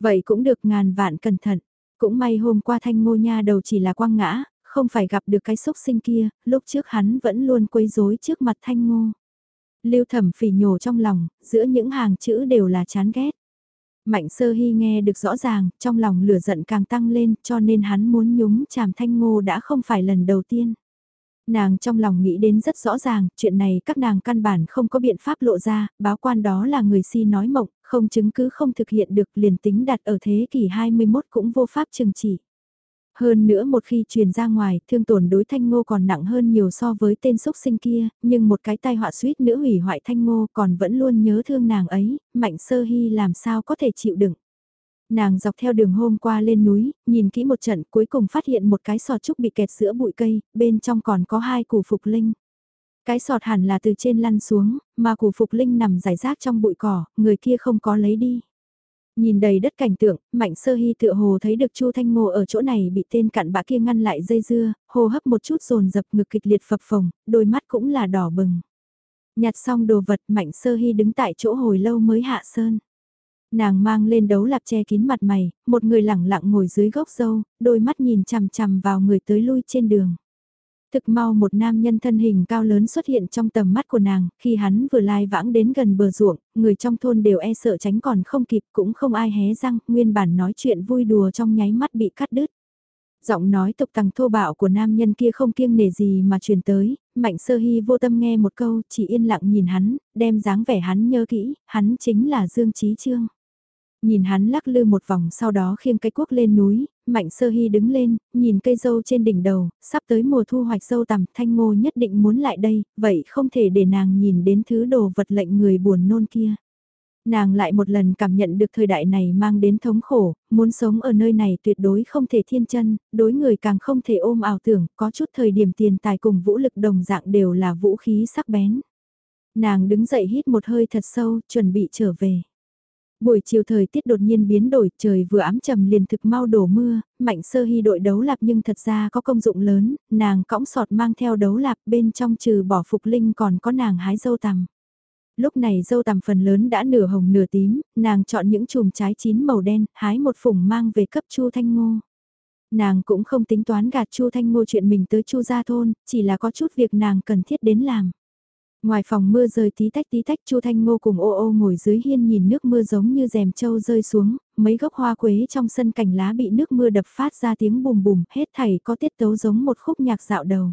Vậy cũng được ngàn vạn cẩn thận, cũng may hôm qua thanh ngô nha đầu chỉ là quăng ngã, không phải gặp được cái xúc sinh kia, lúc trước hắn vẫn luôn quấy rối trước mặt thanh ngô. Lưu thẩm phỉ nhổ trong lòng, giữa những hàng chữ đều là chán ghét. Mạnh sơ hy nghe được rõ ràng, trong lòng lửa giận càng tăng lên cho nên hắn muốn nhúng chàm thanh ngô đã không phải lần đầu tiên. Nàng trong lòng nghĩ đến rất rõ ràng, chuyện này các nàng căn bản không có biện pháp lộ ra, báo quan đó là người si nói mộng, không chứng cứ không thực hiện được liền tính đặt ở thế kỷ 21 cũng vô pháp trừng chỉ. Hơn nữa một khi truyền ra ngoài, thương tổn đối thanh ngô còn nặng hơn nhiều so với tên xúc sinh kia, nhưng một cái tai họa suýt nữa hủy hoại thanh ngô còn vẫn luôn nhớ thương nàng ấy, mạnh sơ hy làm sao có thể chịu đựng. Nàng dọc theo đường hôm qua lên núi, nhìn kỹ một trận cuối cùng phát hiện một cái sọt trúc bị kẹt giữa bụi cây, bên trong còn có hai củ phục linh. Cái sọt hẳn là từ trên lăn xuống, mà củ phục linh nằm rải rác trong bụi cỏ, người kia không có lấy đi. Nhìn đầy đất cảnh tượng, Mạnh Sơ Hy tựa hồ thấy được Chu Thanh Ngô ở chỗ này bị tên cặn bã kia ngăn lại dây dưa, hô hấp một chút dồn dập ngực kịch liệt phập phồng, đôi mắt cũng là đỏ bừng. Nhặt xong đồ vật Mạnh Sơ Hy đứng tại chỗ hồi lâu mới hạ sơn. Nàng mang lên đấu lạp che kín mặt mày, một người lẳng lặng ngồi dưới gốc dâu, đôi mắt nhìn chằm chằm vào người tới lui trên đường. Thực mau một nam nhân thân hình cao lớn xuất hiện trong tầm mắt của nàng, khi hắn vừa lai vãng đến gần bờ ruộng, người trong thôn đều e sợ tránh còn không kịp cũng không ai hé răng, nguyên bản nói chuyện vui đùa trong nháy mắt bị cắt đứt. Giọng nói tục tăng thô bạo của nam nhân kia không kiêng nề gì mà truyền tới, mạnh sơ hy vô tâm nghe một câu, chỉ yên lặng nhìn hắn, đem dáng vẻ hắn nhớ kỹ, hắn chính là Dương Trí Trương. Nhìn hắn lắc lư một vòng sau đó khiêng cây cuốc lên núi, Mạnh Sơ Hy đứng lên, nhìn cây dâu trên đỉnh đầu, sắp tới mùa thu hoạch dâu tằm, Thanh Ngô nhất định muốn lại đây, vậy không thể để nàng nhìn đến thứ đồ vật lệnh người buồn nôn kia. Nàng lại một lần cảm nhận được thời đại này mang đến thống khổ, muốn sống ở nơi này tuyệt đối không thể thiên chân, đối người càng không thể ôm ảo tưởng, có chút thời điểm tiền tài cùng vũ lực đồng dạng đều là vũ khí sắc bén. Nàng đứng dậy hít một hơi thật sâu, chuẩn bị trở về. Buổi chiều thời tiết đột nhiên biến đổi, trời vừa ám trầm liền thực mau đổ mưa, mạnh sơ hy đội đấu lạp nhưng thật ra có công dụng lớn, nàng cõng sọt mang theo đấu lạp bên trong trừ bỏ phục linh còn có nàng hái dâu tằm. Lúc này dâu tằm phần lớn đã nửa hồng nửa tím, nàng chọn những chùm trái chín màu đen, hái một phủng mang về cấp chu thanh ngô. Nàng cũng không tính toán gạt chu thanh ngô chuyện mình tới chu gia thôn, chỉ là có chút việc nàng cần thiết đến làm. Ngoài phòng mưa rơi tí tách tí tách Chu Thanh Ngô cùng ô ô ngồi dưới hiên nhìn nước mưa giống như rèm trâu rơi xuống, mấy gốc hoa quế trong sân cành lá bị nước mưa đập phát ra tiếng bùm bùm, hết thảy có tiết tấu giống một khúc nhạc dạo đầu.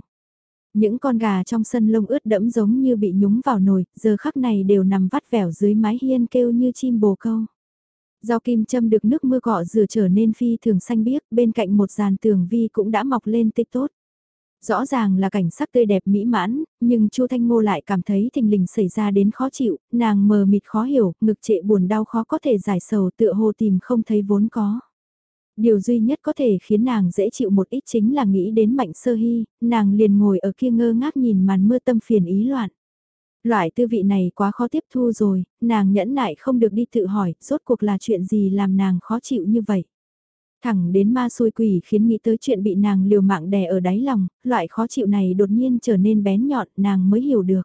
Những con gà trong sân lông ướt đẫm giống như bị nhúng vào nồi, giờ khắc này đều nằm vắt vẻo dưới mái hiên kêu như chim bồ câu. Do kim châm được nước mưa gọ rửa trở nên phi thường xanh biếc, bên cạnh một dàn tường vi cũng đã mọc lên tích tốt. Rõ ràng là cảnh sắc tươi đẹp mỹ mãn, nhưng Chu Thanh Ngô lại cảm thấy thình lình xảy ra đến khó chịu, nàng mờ mịt khó hiểu, ngực trệ buồn đau khó có thể giải sầu tựa hồ tìm không thấy vốn có. Điều duy nhất có thể khiến nàng dễ chịu một ít chính là nghĩ đến mạnh sơ hy, nàng liền ngồi ở kia ngơ ngác nhìn màn mưa tâm phiền ý loạn. Loại tư vị này quá khó tiếp thu rồi, nàng nhẫn nại không được đi tự hỏi, rốt cuộc là chuyện gì làm nàng khó chịu như vậy. Thẳng đến ma xui quỷ khiến nghĩ tới chuyện bị nàng liều mạng đè ở đáy lòng, loại khó chịu này đột nhiên trở nên bén nhọn, nàng mới hiểu được.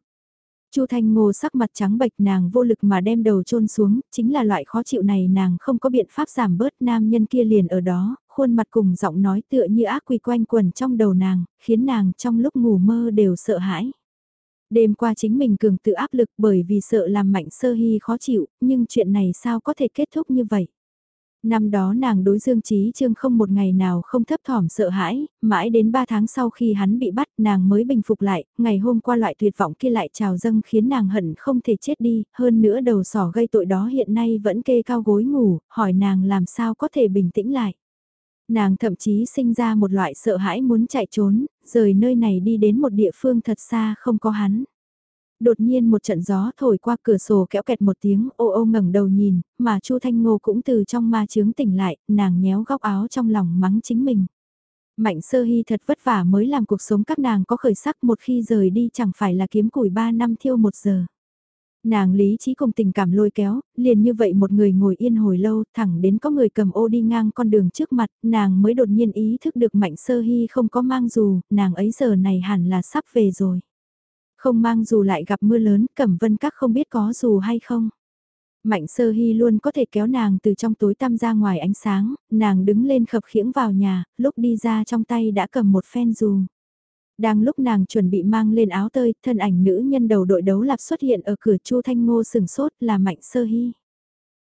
Chu Thanh Ngô sắc mặt trắng bệch nàng vô lực mà đem đầu chôn xuống, chính là loại khó chịu này nàng không có biện pháp giảm bớt nam nhân kia liền ở đó, khuôn mặt cùng giọng nói tựa như ác quỷ quanh quần trong đầu nàng, khiến nàng trong lúc ngủ mơ đều sợ hãi. Đêm qua chính mình cường tự áp lực bởi vì sợ làm mạnh sơ hy khó chịu, nhưng chuyện này sao có thể kết thúc như vậy? Năm đó nàng đối Dương Trí Trương không một ngày nào không thấp thỏm sợ hãi, mãi đến 3 tháng sau khi hắn bị bắt nàng mới bình phục lại, ngày hôm qua loại tuyệt vọng kia lại trào dâng khiến nàng hận không thể chết đi, hơn nữa đầu sỏ gây tội đó hiện nay vẫn kê cao gối ngủ, hỏi nàng làm sao có thể bình tĩnh lại. Nàng thậm chí sinh ra một loại sợ hãi muốn chạy trốn, rời nơi này đi đến một địa phương thật xa không có hắn. Đột nhiên một trận gió thổi qua cửa sổ kéo kẹt một tiếng ô ô ngẩng đầu nhìn, mà Chu Thanh Ngô cũng từ trong ma chướng tỉnh lại, nàng nhéo góc áo trong lòng mắng chính mình. Mạnh sơ hy thật vất vả mới làm cuộc sống các nàng có khởi sắc một khi rời đi chẳng phải là kiếm củi ba năm thiêu một giờ. Nàng lý trí cùng tình cảm lôi kéo, liền như vậy một người ngồi yên hồi lâu, thẳng đến có người cầm ô đi ngang con đường trước mặt, nàng mới đột nhiên ý thức được mạnh sơ hy không có mang dù, nàng ấy giờ này hẳn là sắp về rồi. Không mang dù lại gặp mưa lớn, Cẩm Vân Các không biết có dù hay không. Mạnh sơ hy luôn có thể kéo nàng từ trong tối tăm ra ngoài ánh sáng, nàng đứng lên khập khiễng vào nhà, lúc đi ra trong tay đã cầm một phen dù. Đang lúc nàng chuẩn bị mang lên áo tơi, thân ảnh nữ nhân đầu đội đấu lạp xuất hiện ở cửa Chu Thanh Ngô sừng sốt là Mạnh Sơ Hy.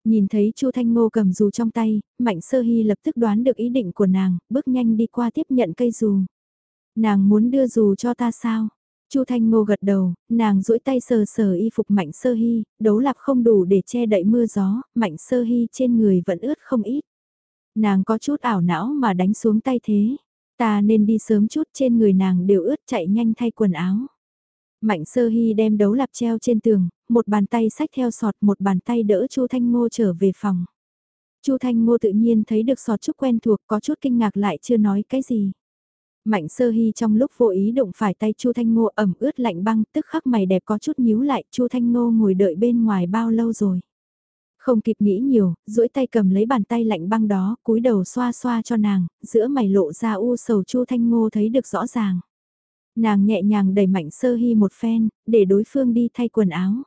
Nhìn thấy Chu Thanh Ngô cầm dù trong tay, Mạnh Sơ Hy lập tức đoán được ý định của nàng, bước nhanh đi qua tiếp nhận cây dù. Nàng muốn đưa dù cho ta sao? Chu Thanh Ngô gật đầu, nàng duỗi tay sờ sờ y phục Mạnh Sơ Hy, đấu lạp không đủ để che đậy mưa gió, Mạnh Sơ Hy trên người vẫn ướt không ít. Nàng có chút ảo não mà đánh xuống tay thế. Ta nên đi sớm chút trên người nàng đều ướt chạy nhanh thay quần áo. Mạnh Sơ Hy đem đấu lạp treo trên tường, một bàn tay sách theo sọt một bàn tay đỡ Chu Thanh Ngô trở về phòng. Chu Thanh Ngô tự nhiên thấy được sọt chút quen thuộc có chút kinh ngạc lại chưa nói cái gì. Mạnh sơ hy trong lúc vô ý đụng phải tay Chu Thanh Ngô ẩm ướt lạnh băng tức khắc mày đẹp có chút nhíu lại Chu Thanh Ngô ngồi đợi bên ngoài bao lâu rồi. Không kịp nghĩ nhiều, duỗi tay cầm lấy bàn tay lạnh băng đó, cúi đầu xoa xoa cho nàng, giữa mày lộ ra u sầu Chu Thanh Ngô thấy được rõ ràng. Nàng nhẹ nhàng đẩy Mạnh Sơ Hy một phen, để đối phương đi thay quần áo.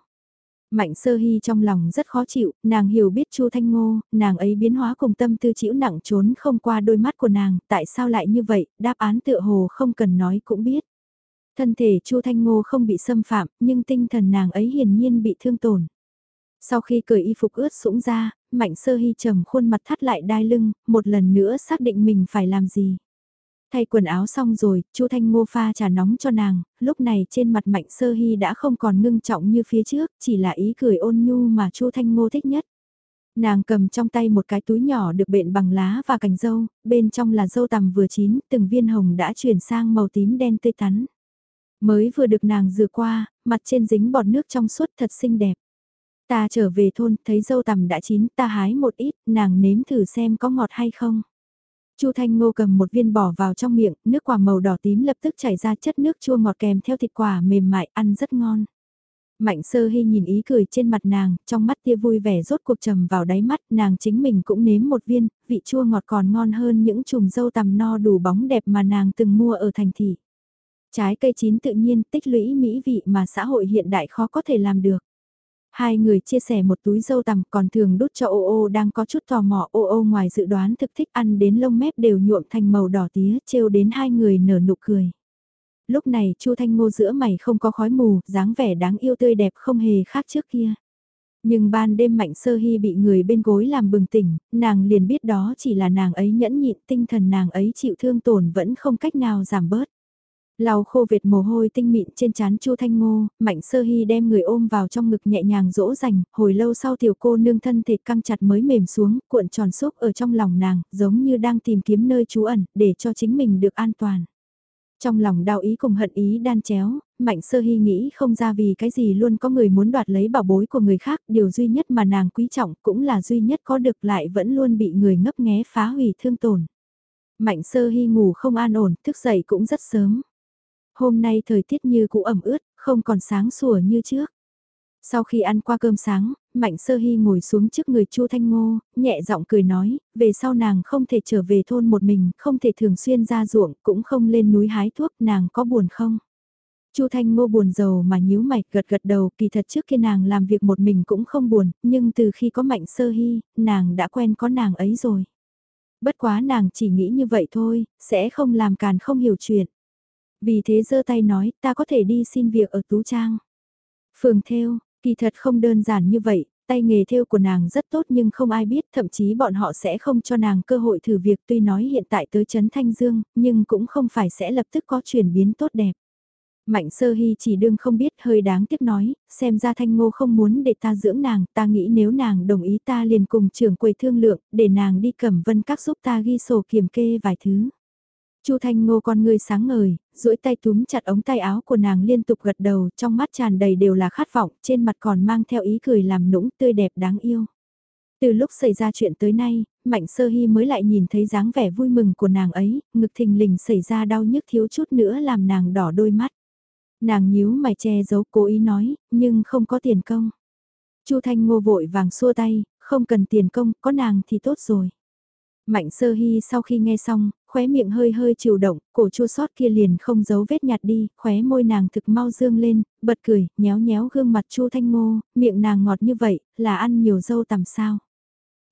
Mạnh Sơ Hy trong lòng rất khó chịu, nàng hiểu biết Chu Thanh Ngô, nàng ấy biến hóa cùng tâm tư chịu nặng trốn không qua đôi mắt của nàng, tại sao lại như vậy, đáp án tựa hồ không cần nói cũng biết. Thân thể Chu Thanh Ngô không bị xâm phạm, nhưng tinh thần nàng ấy hiển nhiên bị thương tổn. Sau khi cởi y phục ướt sũng ra, Mạnh Sơ Hy trầm khuôn mặt thắt lại đai lưng, một lần nữa xác định mình phải làm gì. Thay quần áo xong rồi, Chu Thanh Ngô pha trà nóng cho nàng, lúc này trên mặt Mạnh Sơ Hy đã không còn ngưng trọng như phía trước, chỉ là ý cười ôn nhu mà Chu Thanh Ngô thích nhất. Nàng cầm trong tay một cái túi nhỏ được bện bằng lá và cành dâu, bên trong là dâu tằm vừa chín, từng viên hồng đã chuyển sang màu tím đen tươi tắn. Mới vừa được nàng rửa qua, mặt trên dính bọt nước trong suốt thật xinh đẹp. Ta trở về thôn, thấy dâu tằm đã chín, ta hái một ít, nàng nếm thử xem có ngọt hay không. Chu Thanh Ngô cầm một viên bỏ vào trong miệng, nước quả màu đỏ tím lập tức chảy ra chất nước chua ngọt kèm theo thịt quả mềm mại, ăn rất ngon. Mạnh sơ hy nhìn ý cười trên mặt nàng, trong mắt tia vui vẻ rốt cuộc trầm vào đáy mắt, nàng chính mình cũng nếm một viên, vị chua ngọt còn ngon hơn những chùm dâu tằm no đủ bóng đẹp mà nàng từng mua ở thành thị. Trái cây chín tự nhiên tích lũy mỹ vị mà xã hội hiện đại khó có thể làm được. Hai người chia sẻ một túi dâu tằm còn thường đút cho ô ô đang có chút tò mò ô ô ngoài dự đoán thực thích ăn đến lông mép đều nhuộm thành màu đỏ tía trêu đến hai người nở nụ cười. Lúc này Chu Thanh Ngô giữa mày không có khói mù, dáng vẻ đáng yêu tươi đẹp không hề khác trước kia. Nhưng ban đêm Mạnh Sơ Hy bị người bên gối làm bừng tỉnh, nàng liền biết đó chỉ là nàng ấy nhẫn nhịn tinh thần nàng ấy chịu thương tổn vẫn không cách nào giảm bớt. Lau khô vệt mồ hôi tinh mịn trên trán Chu Thanh Ngô, Mạnh Sơ Hy đem người ôm vào trong ngực nhẹ nhàng dỗ dành, hồi lâu sau tiểu cô nương thân thể căng chặt mới mềm xuống, cuộn tròn xúc ở trong lòng nàng, giống như đang tìm kiếm nơi trú ẩn, để cho chính mình được an toàn. Trong lòng đau ý cùng hận ý đan chéo, Mạnh Sơ Hy nghĩ không ra vì cái gì luôn có người muốn đoạt lấy bảo bối của người khác, điều duy nhất mà nàng quý trọng cũng là duy nhất có được lại vẫn luôn bị người ngấp nghé phá hủy thương tổn. Mạnh Sơ Hy ngủ không an ổn, thức dậy cũng rất sớm. Hôm nay thời tiết như cũ ẩm ướt, không còn sáng sủa như trước. Sau khi ăn qua cơm sáng, Mạnh Sơ Hy ngồi xuống trước người Chu Thanh Ngô, nhẹ giọng cười nói, về sau nàng không thể trở về thôn một mình, không thể thường xuyên ra ruộng, cũng không lên núi hái thuốc, nàng có buồn không? Chu Thanh Ngô buồn giàu mà nhíu mày, gật gật đầu, kỳ thật trước khi nàng làm việc một mình cũng không buồn, nhưng từ khi có Mạnh Sơ Hy, nàng đã quen có nàng ấy rồi. Bất quá nàng chỉ nghĩ như vậy thôi, sẽ không làm càn không hiểu chuyện. Vì thế giơ tay nói, ta có thể đi xin việc ở Tú Trang. Phường theo, kỳ thật không đơn giản như vậy, tay nghề theo của nàng rất tốt nhưng không ai biết, thậm chí bọn họ sẽ không cho nàng cơ hội thử việc tuy nói hiện tại tới Trấn Thanh Dương, nhưng cũng không phải sẽ lập tức có chuyển biến tốt đẹp. Mạnh sơ hy chỉ đương không biết hơi đáng tiếc nói, xem ra thanh ngô không muốn để ta dưỡng nàng, ta nghĩ nếu nàng đồng ý ta liền cùng trưởng quầy thương lượng, để nàng đi cầm vân các giúp ta ghi sổ kiểm kê vài thứ. Chu Thanh Ngô con người sáng ngời, duỗi tay túm chặt ống tay áo của nàng liên tục gật đầu, trong mắt tràn đầy đều là khát vọng, trên mặt còn mang theo ý cười làm nũng tươi đẹp đáng yêu. Từ lúc xảy ra chuyện tới nay, Mạnh Sơ Hy mới lại nhìn thấy dáng vẻ vui mừng của nàng ấy, ngực thình lình xảy ra đau nhức thiếu chút nữa làm nàng đỏ đôi mắt. Nàng nhíu mày che giấu cố ý nói, nhưng không có tiền công. Chu Thanh Ngô vội vàng xua tay, không cần tiền công, có nàng thì tốt rồi. Mạnh sơ hy sau khi nghe xong, khóe miệng hơi hơi chiều động, cổ chua sót kia liền không giấu vết nhạt đi, khóe môi nàng thực mau dương lên, bật cười, nhéo nhéo gương mặt chu thanh ngô, miệng nàng ngọt như vậy, là ăn nhiều dâu tằm sao.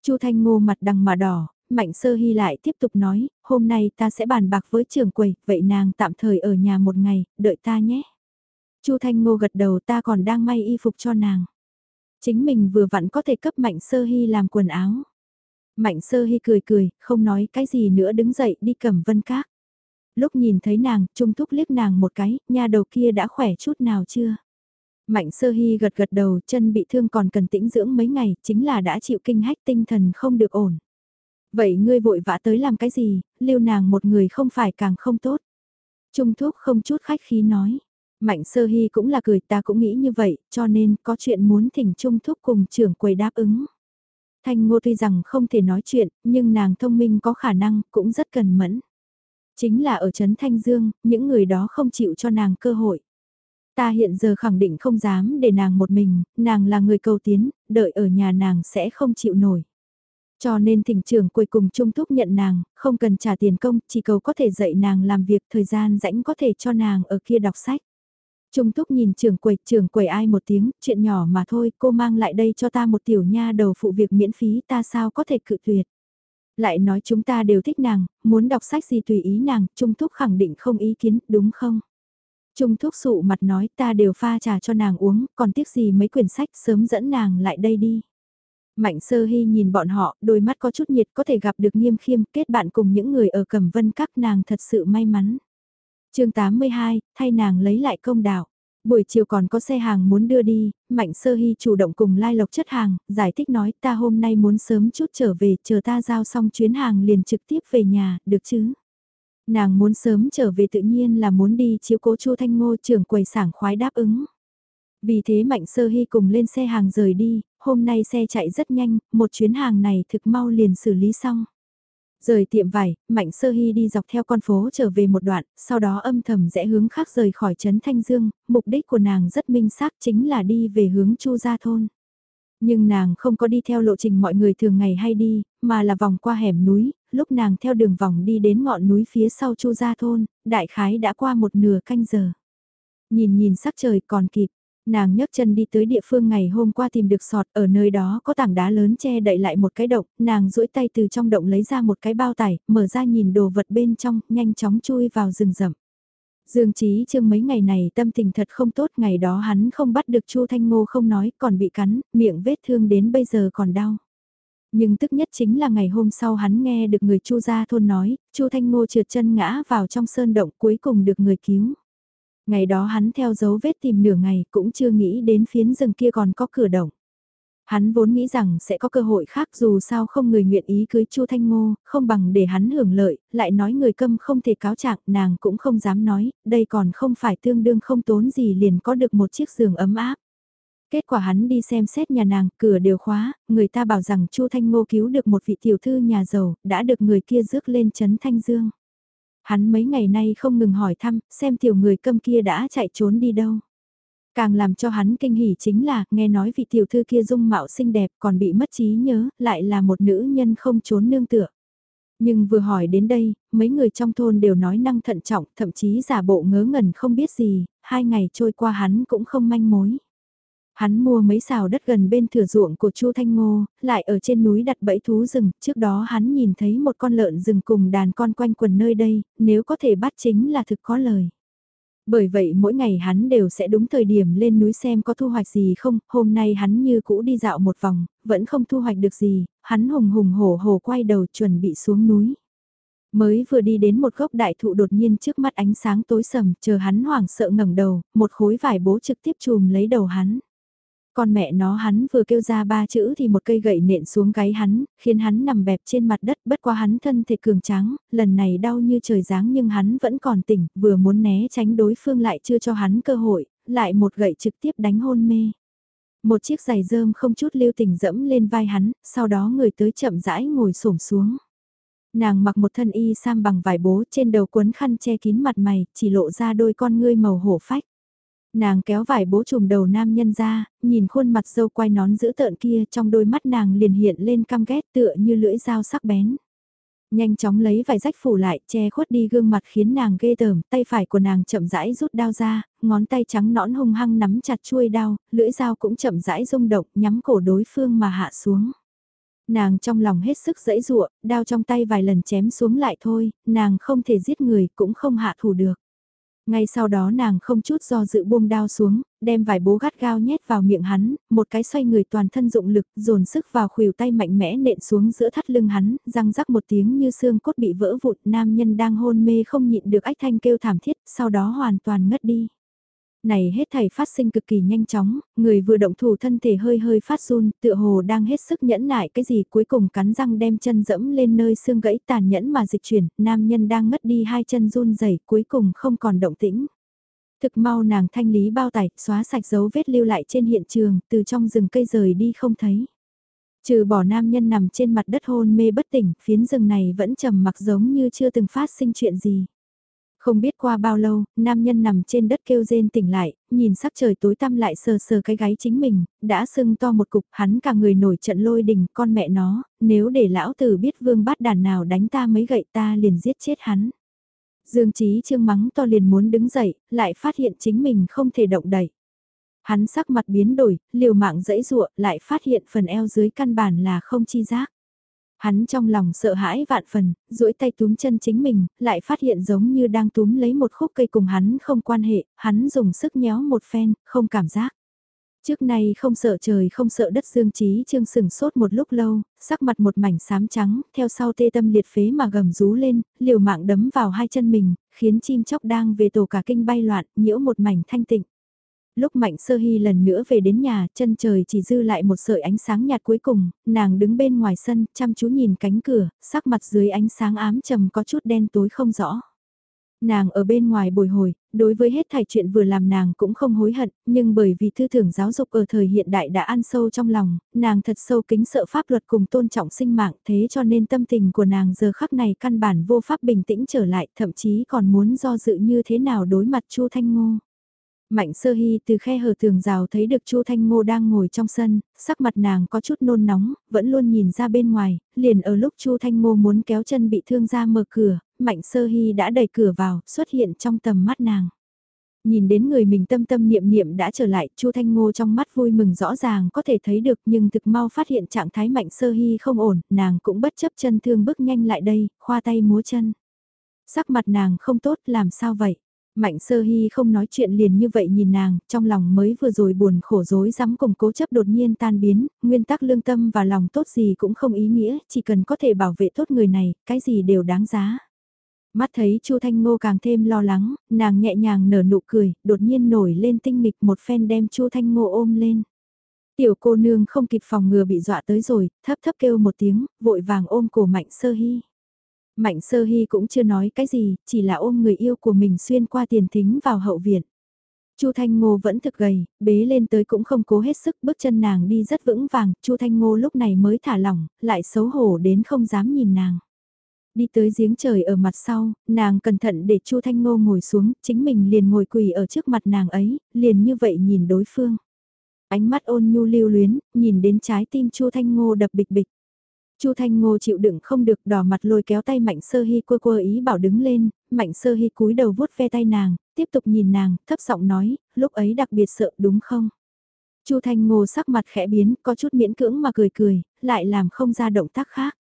chu thanh ngô mặt đằng mà đỏ, mạnh sơ hy lại tiếp tục nói, hôm nay ta sẽ bàn bạc với trưởng quầy, vậy nàng tạm thời ở nhà một ngày, đợi ta nhé. chu thanh ngô gật đầu ta còn đang may y phục cho nàng. Chính mình vừa vặn có thể cấp mạnh sơ hy làm quần áo. Mạnh sơ hy cười cười, không nói cái gì nữa đứng dậy đi cầm vân các. Lúc nhìn thấy nàng, trung thúc liếc nàng một cái, nhà đầu kia đã khỏe chút nào chưa? Mạnh sơ hy gật gật đầu, chân bị thương còn cần tĩnh dưỡng mấy ngày, chính là đã chịu kinh hách tinh thần không được ổn. Vậy ngươi vội vã tới làm cái gì, lưu nàng một người không phải càng không tốt. Trung thúc không chút khách khí nói. Mạnh sơ hy cũng là cười ta cũng nghĩ như vậy, cho nên có chuyện muốn thỉnh Trung thúc cùng trưởng quầy đáp ứng. Thanh Ngô tuy rằng không thể nói chuyện, nhưng nàng thông minh có khả năng, cũng rất cần mẫn. Chính là ở Trấn Thanh Dương, những người đó không chịu cho nàng cơ hội. Ta hiện giờ khẳng định không dám để nàng một mình, nàng là người cầu tiến, đợi ở nhà nàng sẽ không chịu nổi. Cho nên thỉnh trưởng cuối cùng trung thúc nhận nàng, không cần trả tiền công, chỉ cầu có thể dạy nàng làm việc thời gian rãnh có thể cho nàng ở kia đọc sách. Trung túc nhìn trưởng quầy, trưởng quầy ai một tiếng, chuyện nhỏ mà thôi, cô mang lại đây cho ta một tiểu nha đầu phụ việc miễn phí ta sao có thể cự tuyệt. Lại nói chúng ta đều thích nàng, muốn đọc sách gì tùy ý nàng, Trung túc khẳng định không ý kiến, đúng không? Trung túc sụ mặt nói ta đều pha trà cho nàng uống, còn tiếc gì mấy quyển sách sớm dẫn nàng lại đây đi. Mạnh sơ hy nhìn bọn họ, đôi mắt có chút nhiệt có thể gặp được nghiêm khiêm kết bạn cùng những người ở cầm vân các nàng thật sự may mắn chương 82, thay nàng lấy lại công đạo. Buổi chiều còn có xe hàng muốn đưa đi, Mạnh Sơ Hy chủ động cùng Lai Lộc chất hàng, giải thích nói ta hôm nay muốn sớm chút trở về, chờ ta giao xong chuyến hàng liền trực tiếp về nhà, được chứ? Nàng muốn sớm trở về tự nhiên là muốn đi chiếu cố Chu Thanh Ngô trưởng quầy sảng khoái đáp ứng. Vì thế Mạnh Sơ Hy cùng lên xe hàng rời đi, hôm nay xe chạy rất nhanh, một chuyến hàng này thực mau liền xử lý xong. Rời tiệm vải, Mạnh Sơ Hy đi dọc theo con phố trở về một đoạn, sau đó âm thầm rẽ hướng khác rời khỏi Trấn Thanh Dương, mục đích của nàng rất minh xác chính là đi về hướng Chu Gia Thôn. Nhưng nàng không có đi theo lộ trình mọi người thường ngày hay đi, mà là vòng qua hẻm núi, lúc nàng theo đường vòng đi đến ngọn núi phía sau Chu Gia Thôn, đại khái đã qua một nửa canh giờ. Nhìn nhìn sắc trời còn kịp, Nàng nhấc chân đi tới địa phương ngày hôm qua tìm được sọt ở nơi đó có tảng đá lớn che đậy lại một cái động, nàng duỗi tay từ trong động lấy ra một cái bao tải, mở ra nhìn đồ vật bên trong, nhanh chóng chui vào rừng rậm. Dương Chí Trương mấy ngày này tâm tình thật không tốt, ngày đó hắn không bắt được Chu Thanh Ngô không nói, còn bị cắn, miệng vết thương đến bây giờ còn đau. Nhưng tức nhất chính là ngày hôm sau hắn nghe được người Chu gia thôn nói, Chu Thanh Ngô trượt chân ngã vào trong sơn động cuối cùng được người cứu. Ngày đó hắn theo dấu vết tìm nửa ngày cũng chưa nghĩ đến phiến rừng kia còn có cửa động. Hắn vốn nghĩ rằng sẽ có cơ hội khác dù sao không người nguyện ý cưới Chu Thanh Ngô, không bằng để hắn hưởng lợi, lại nói người câm không thể cáo trạng, nàng cũng không dám nói, đây còn không phải tương đương không tốn gì liền có được một chiếc giường ấm áp. Kết quả hắn đi xem xét nhà nàng, cửa đều khóa, người ta bảo rằng Chu Thanh Ngô cứu được một vị tiểu thư nhà giàu, đã được người kia rước lên chấn Thanh Dương. Hắn mấy ngày nay không ngừng hỏi thăm, xem tiểu người câm kia đã chạy trốn đi đâu. Càng làm cho hắn kinh hỉ chính là, nghe nói vị tiểu thư kia dung mạo xinh đẹp còn bị mất trí nhớ, lại là một nữ nhân không trốn nương tựa. Nhưng vừa hỏi đến đây, mấy người trong thôn đều nói năng thận trọng, thậm chí giả bộ ngớ ngẩn không biết gì, hai ngày trôi qua hắn cũng không manh mối. Hắn mua mấy xào đất gần bên thửa ruộng của Chu Thanh Ngô, lại ở trên núi đặt bẫy thú rừng, trước đó hắn nhìn thấy một con lợn rừng cùng đàn con quanh quần nơi đây, nếu có thể bắt chính là thực có lời. Bởi vậy mỗi ngày hắn đều sẽ đúng thời điểm lên núi xem có thu hoạch gì không, hôm nay hắn như cũ đi dạo một vòng, vẫn không thu hoạch được gì, hắn hùng hùng hổ hổ quay đầu chuẩn bị xuống núi. Mới vừa đi đến một gốc đại thụ đột nhiên trước mắt ánh sáng tối sầm, chờ hắn hoảng sợ ngẩng đầu, một khối vải bố trực tiếp chùm lấy đầu hắn. Con mẹ nó hắn vừa kêu ra ba chữ thì một cây gậy nện xuống gáy hắn, khiến hắn nằm bẹp trên mặt đất bất qua hắn thân thể cường tráng, lần này đau như trời giáng nhưng hắn vẫn còn tỉnh, vừa muốn né tránh đối phương lại chưa cho hắn cơ hội, lại một gậy trực tiếp đánh hôn mê. Một chiếc giày rơm không chút lưu tình dẫm lên vai hắn, sau đó người tới chậm rãi ngồi xổm xuống. Nàng mặc một thân y sam bằng vải bố trên đầu quấn khăn che kín mặt mày, chỉ lộ ra đôi con ngươi màu hổ phách. Nàng kéo vải bố trùm đầu nam nhân ra, nhìn khuôn mặt dâu quay nón giữ tợn kia trong đôi mắt nàng liền hiện lên căm ghét tựa như lưỡi dao sắc bén. Nhanh chóng lấy vải rách phủ lại, che khuất đi gương mặt khiến nàng ghê tởm, tay phải của nàng chậm rãi rút đao ra, ngón tay trắng nõn hung hăng nắm chặt chuôi đao, lưỡi dao cũng chậm rãi rung động, nhắm cổ đối phương mà hạ xuống. Nàng trong lòng hết sức dẫy dụa, đao trong tay vài lần chém xuống lại thôi, nàng không thể giết người cũng không hạ thủ được. Ngay sau đó nàng không chút do dự buông đao xuống, đem vài bố gắt gao nhét vào miệng hắn, một cái xoay người toàn thân dụng lực, dồn sức vào khuỷu tay mạnh mẽ nện xuống giữa thắt lưng hắn, răng rắc một tiếng như xương cốt bị vỡ vụt, nam nhân đang hôn mê không nhịn được ách thanh kêu thảm thiết, sau đó hoàn toàn ngất đi này hết thảy phát sinh cực kỳ nhanh chóng, người vừa động thủ thân thể hơi hơi phát run, tựa hồ đang hết sức nhẫn nại cái gì cuối cùng cắn răng đem chân dẫm lên nơi xương gãy tàn nhẫn mà dịch chuyển, nam nhân đang ngất đi hai chân run rẩy cuối cùng không còn động tĩnh. Thực mau nàng thanh lý bao tải, xóa sạch dấu vết lưu lại trên hiện trường, từ trong rừng cây rời đi không thấy. Trừ bỏ nam nhân nằm trên mặt đất hôn mê bất tỉnh, phiến rừng này vẫn trầm mặc giống như chưa từng phát sinh chuyện gì. Không biết qua bao lâu, nam nhân nằm trên đất kêu rên tỉnh lại, nhìn sắc trời tối tăm lại sờ sờ cái gáy chính mình, đã sưng to một cục, hắn cả người nổi trận lôi đình, con mẹ nó, nếu để lão tử biết vương bát đàn nào đánh ta mấy gậy ta liền giết chết hắn. Dương Chí Trương mắng to liền muốn đứng dậy, lại phát hiện chính mình không thể động đậy. Hắn sắc mặt biến đổi, liều mạng dẫy dụa, lại phát hiện phần eo dưới căn bản là không chi giác. Hắn trong lòng sợ hãi vạn phần, duỗi tay túm chân chính mình, lại phát hiện giống như đang túm lấy một khúc cây cùng hắn không quan hệ, hắn dùng sức nhéo một phen, không cảm giác. Trước nay không sợ trời không sợ đất dương trí trương sừng sốt một lúc lâu, sắc mặt một mảnh xám trắng, theo sau tê tâm liệt phế mà gầm rú lên, liều mạng đấm vào hai chân mình, khiến chim chóc đang về tổ cả kinh bay loạn, nhiễu một mảnh thanh tịnh lúc Mạnh Sơ Hy lần nữa về đến nhà, chân trời chỉ dư lại một sợi ánh sáng nhạt cuối cùng, nàng đứng bên ngoài sân, chăm chú nhìn cánh cửa, sắc mặt dưới ánh sáng ám trầm có chút đen tối không rõ. Nàng ở bên ngoài bồi hồi, đối với hết thảy chuyện vừa làm nàng cũng không hối hận, nhưng bởi vì thư thưởng giáo dục ở thời hiện đại đã ăn sâu trong lòng, nàng thật sâu kính sợ pháp luật cùng tôn trọng sinh mạng thế cho nên tâm tình của nàng giờ khắc này căn bản vô pháp bình tĩnh trở lại, thậm chí còn muốn do dự như thế nào đối mặt Chu Thanh Ngô. Mạnh sơ hy từ khe hở tường rào thấy được Chu Thanh Ngô đang ngồi trong sân, sắc mặt nàng có chút nôn nóng, vẫn luôn nhìn ra bên ngoài, liền ở lúc Chu Thanh Ngô muốn kéo chân bị thương ra mở cửa, Mạnh sơ hy đã đẩy cửa vào, xuất hiện trong tầm mắt nàng. Nhìn đến người mình tâm tâm niệm niệm đã trở lại, Chu Thanh Ngô trong mắt vui mừng rõ ràng có thể thấy được nhưng thực mau phát hiện trạng thái Mạnh sơ hy không ổn, nàng cũng bất chấp chân thương bước nhanh lại đây, khoa tay múa chân. Sắc mặt nàng không tốt làm sao vậy? Mạnh sơ hy không nói chuyện liền như vậy nhìn nàng, trong lòng mới vừa rồi buồn khổ dối rắm cùng cố chấp đột nhiên tan biến, nguyên tắc lương tâm và lòng tốt gì cũng không ý nghĩa, chỉ cần có thể bảo vệ tốt người này, cái gì đều đáng giá. Mắt thấy Chu Thanh Ngô càng thêm lo lắng, nàng nhẹ nhàng nở nụ cười, đột nhiên nổi lên tinh nghịch một phen đem Chu Thanh Ngô ôm lên. Tiểu cô nương không kịp phòng ngừa bị dọa tới rồi, thấp thấp kêu một tiếng, vội vàng ôm cổ Mạnh Sơ Hy. Mạnh sơ hy cũng chưa nói cái gì, chỉ là ôm người yêu của mình xuyên qua tiền thính vào hậu viện. Chu Thanh Ngô vẫn thực gầy, bế lên tới cũng không cố hết sức, bước chân nàng đi rất vững vàng, Chu Thanh Ngô lúc này mới thả lỏng, lại xấu hổ đến không dám nhìn nàng. Đi tới giếng trời ở mặt sau, nàng cẩn thận để Chu Thanh Ngô ngồi xuống, chính mình liền ngồi quỳ ở trước mặt nàng ấy, liền như vậy nhìn đối phương. Ánh mắt ôn nhu lưu luyến, nhìn đến trái tim Chu Thanh Ngô đập bịch bịch. Chu Thanh Ngô chịu đựng không được đỏ mặt lôi kéo tay Mạnh Sơ Hy quơ quơ ý bảo đứng lên, Mạnh Sơ Hy cúi đầu vuốt ve tay nàng, tiếp tục nhìn nàng, thấp giọng nói, lúc ấy đặc biệt sợ đúng không? Chu Thanh Ngô sắc mặt khẽ biến, có chút miễn cưỡng mà cười cười, lại làm không ra động tác khác.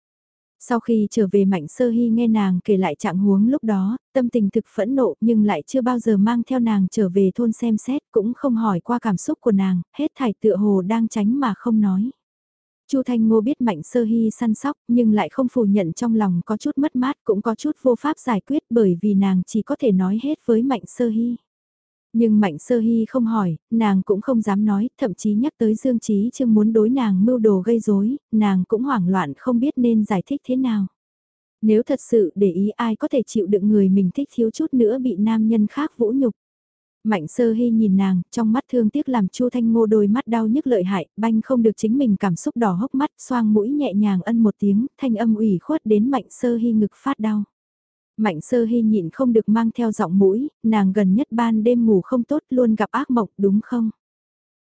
Sau khi trở về Mạnh Sơ Hy nghe nàng kể lại trạng huống lúc đó, tâm tình thực phẫn nộ nhưng lại chưa bao giờ mang theo nàng trở về thôn xem xét cũng không hỏi qua cảm xúc của nàng, hết thải tựa hồ đang tránh mà không nói. Chu Thanh Ngô biết Mạnh Sơ Hy săn sóc, nhưng lại không phủ nhận trong lòng có chút mất mát cũng có chút vô pháp giải quyết bởi vì nàng chỉ có thể nói hết với Mạnh Sơ Hy. Nhưng Mạnh Sơ Hy không hỏi, nàng cũng không dám nói, thậm chí nhắc tới Dương Trí Trương muốn đối nàng mưu đồ gây rối, nàng cũng hoảng loạn không biết nên giải thích thế nào. Nếu thật sự để ý ai có thể chịu đựng người mình thích thiếu chút nữa bị nam nhân khác vũ nhục. Mạnh sơ hy nhìn nàng, trong mắt thương tiếc làm Chu Thanh Ngô đôi mắt đau nhức lợi hại, banh không được chính mình cảm xúc đỏ hốc mắt, xoang mũi nhẹ nhàng ân một tiếng, thanh âm ủy khuất đến mạnh sơ hy ngực phát đau. Mạnh sơ hy nhịn không được mang theo giọng mũi, nàng gần nhất ban đêm ngủ không tốt luôn gặp ác mộng đúng không?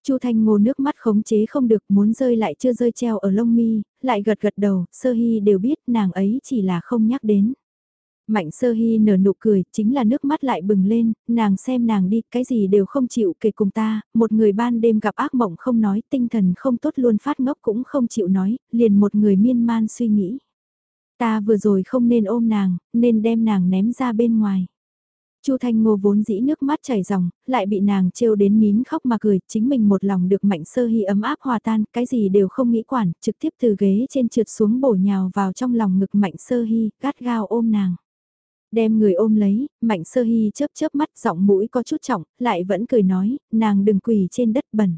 Chu Thanh Ngô nước mắt khống chế không được muốn rơi lại chưa rơi treo ở lông mi, lại gật gật đầu, sơ hy đều biết nàng ấy chỉ là không nhắc đến. Mạnh sơ hy nở nụ cười, chính là nước mắt lại bừng lên, nàng xem nàng đi, cái gì đều không chịu kể cùng ta, một người ban đêm gặp ác mộng không nói, tinh thần không tốt luôn phát ngốc cũng không chịu nói, liền một người miên man suy nghĩ. Ta vừa rồi không nên ôm nàng, nên đem nàng ném ra bên ngoài. Chu Thanh Ngô vốn dĩ nước mắt chảy ròng, lại bị nàng trêu đến nín khóc mà cười, chính mình một lòng được mạnh sơ hy ấm áp hòa tan, cái gì đều không nghĩ quản, trực tiếp từ ghế trên trượt xuống bổ nhào vào trong lòng ngực mạnh sơ hy, gắt gao ôm nàng. Đem người ôm lấy, mạnh sơ hy chớp chớp mắt giọng mũi có chút trọng, lại vẫn cười nói, nàng đừng quỳ trên đất bẩn.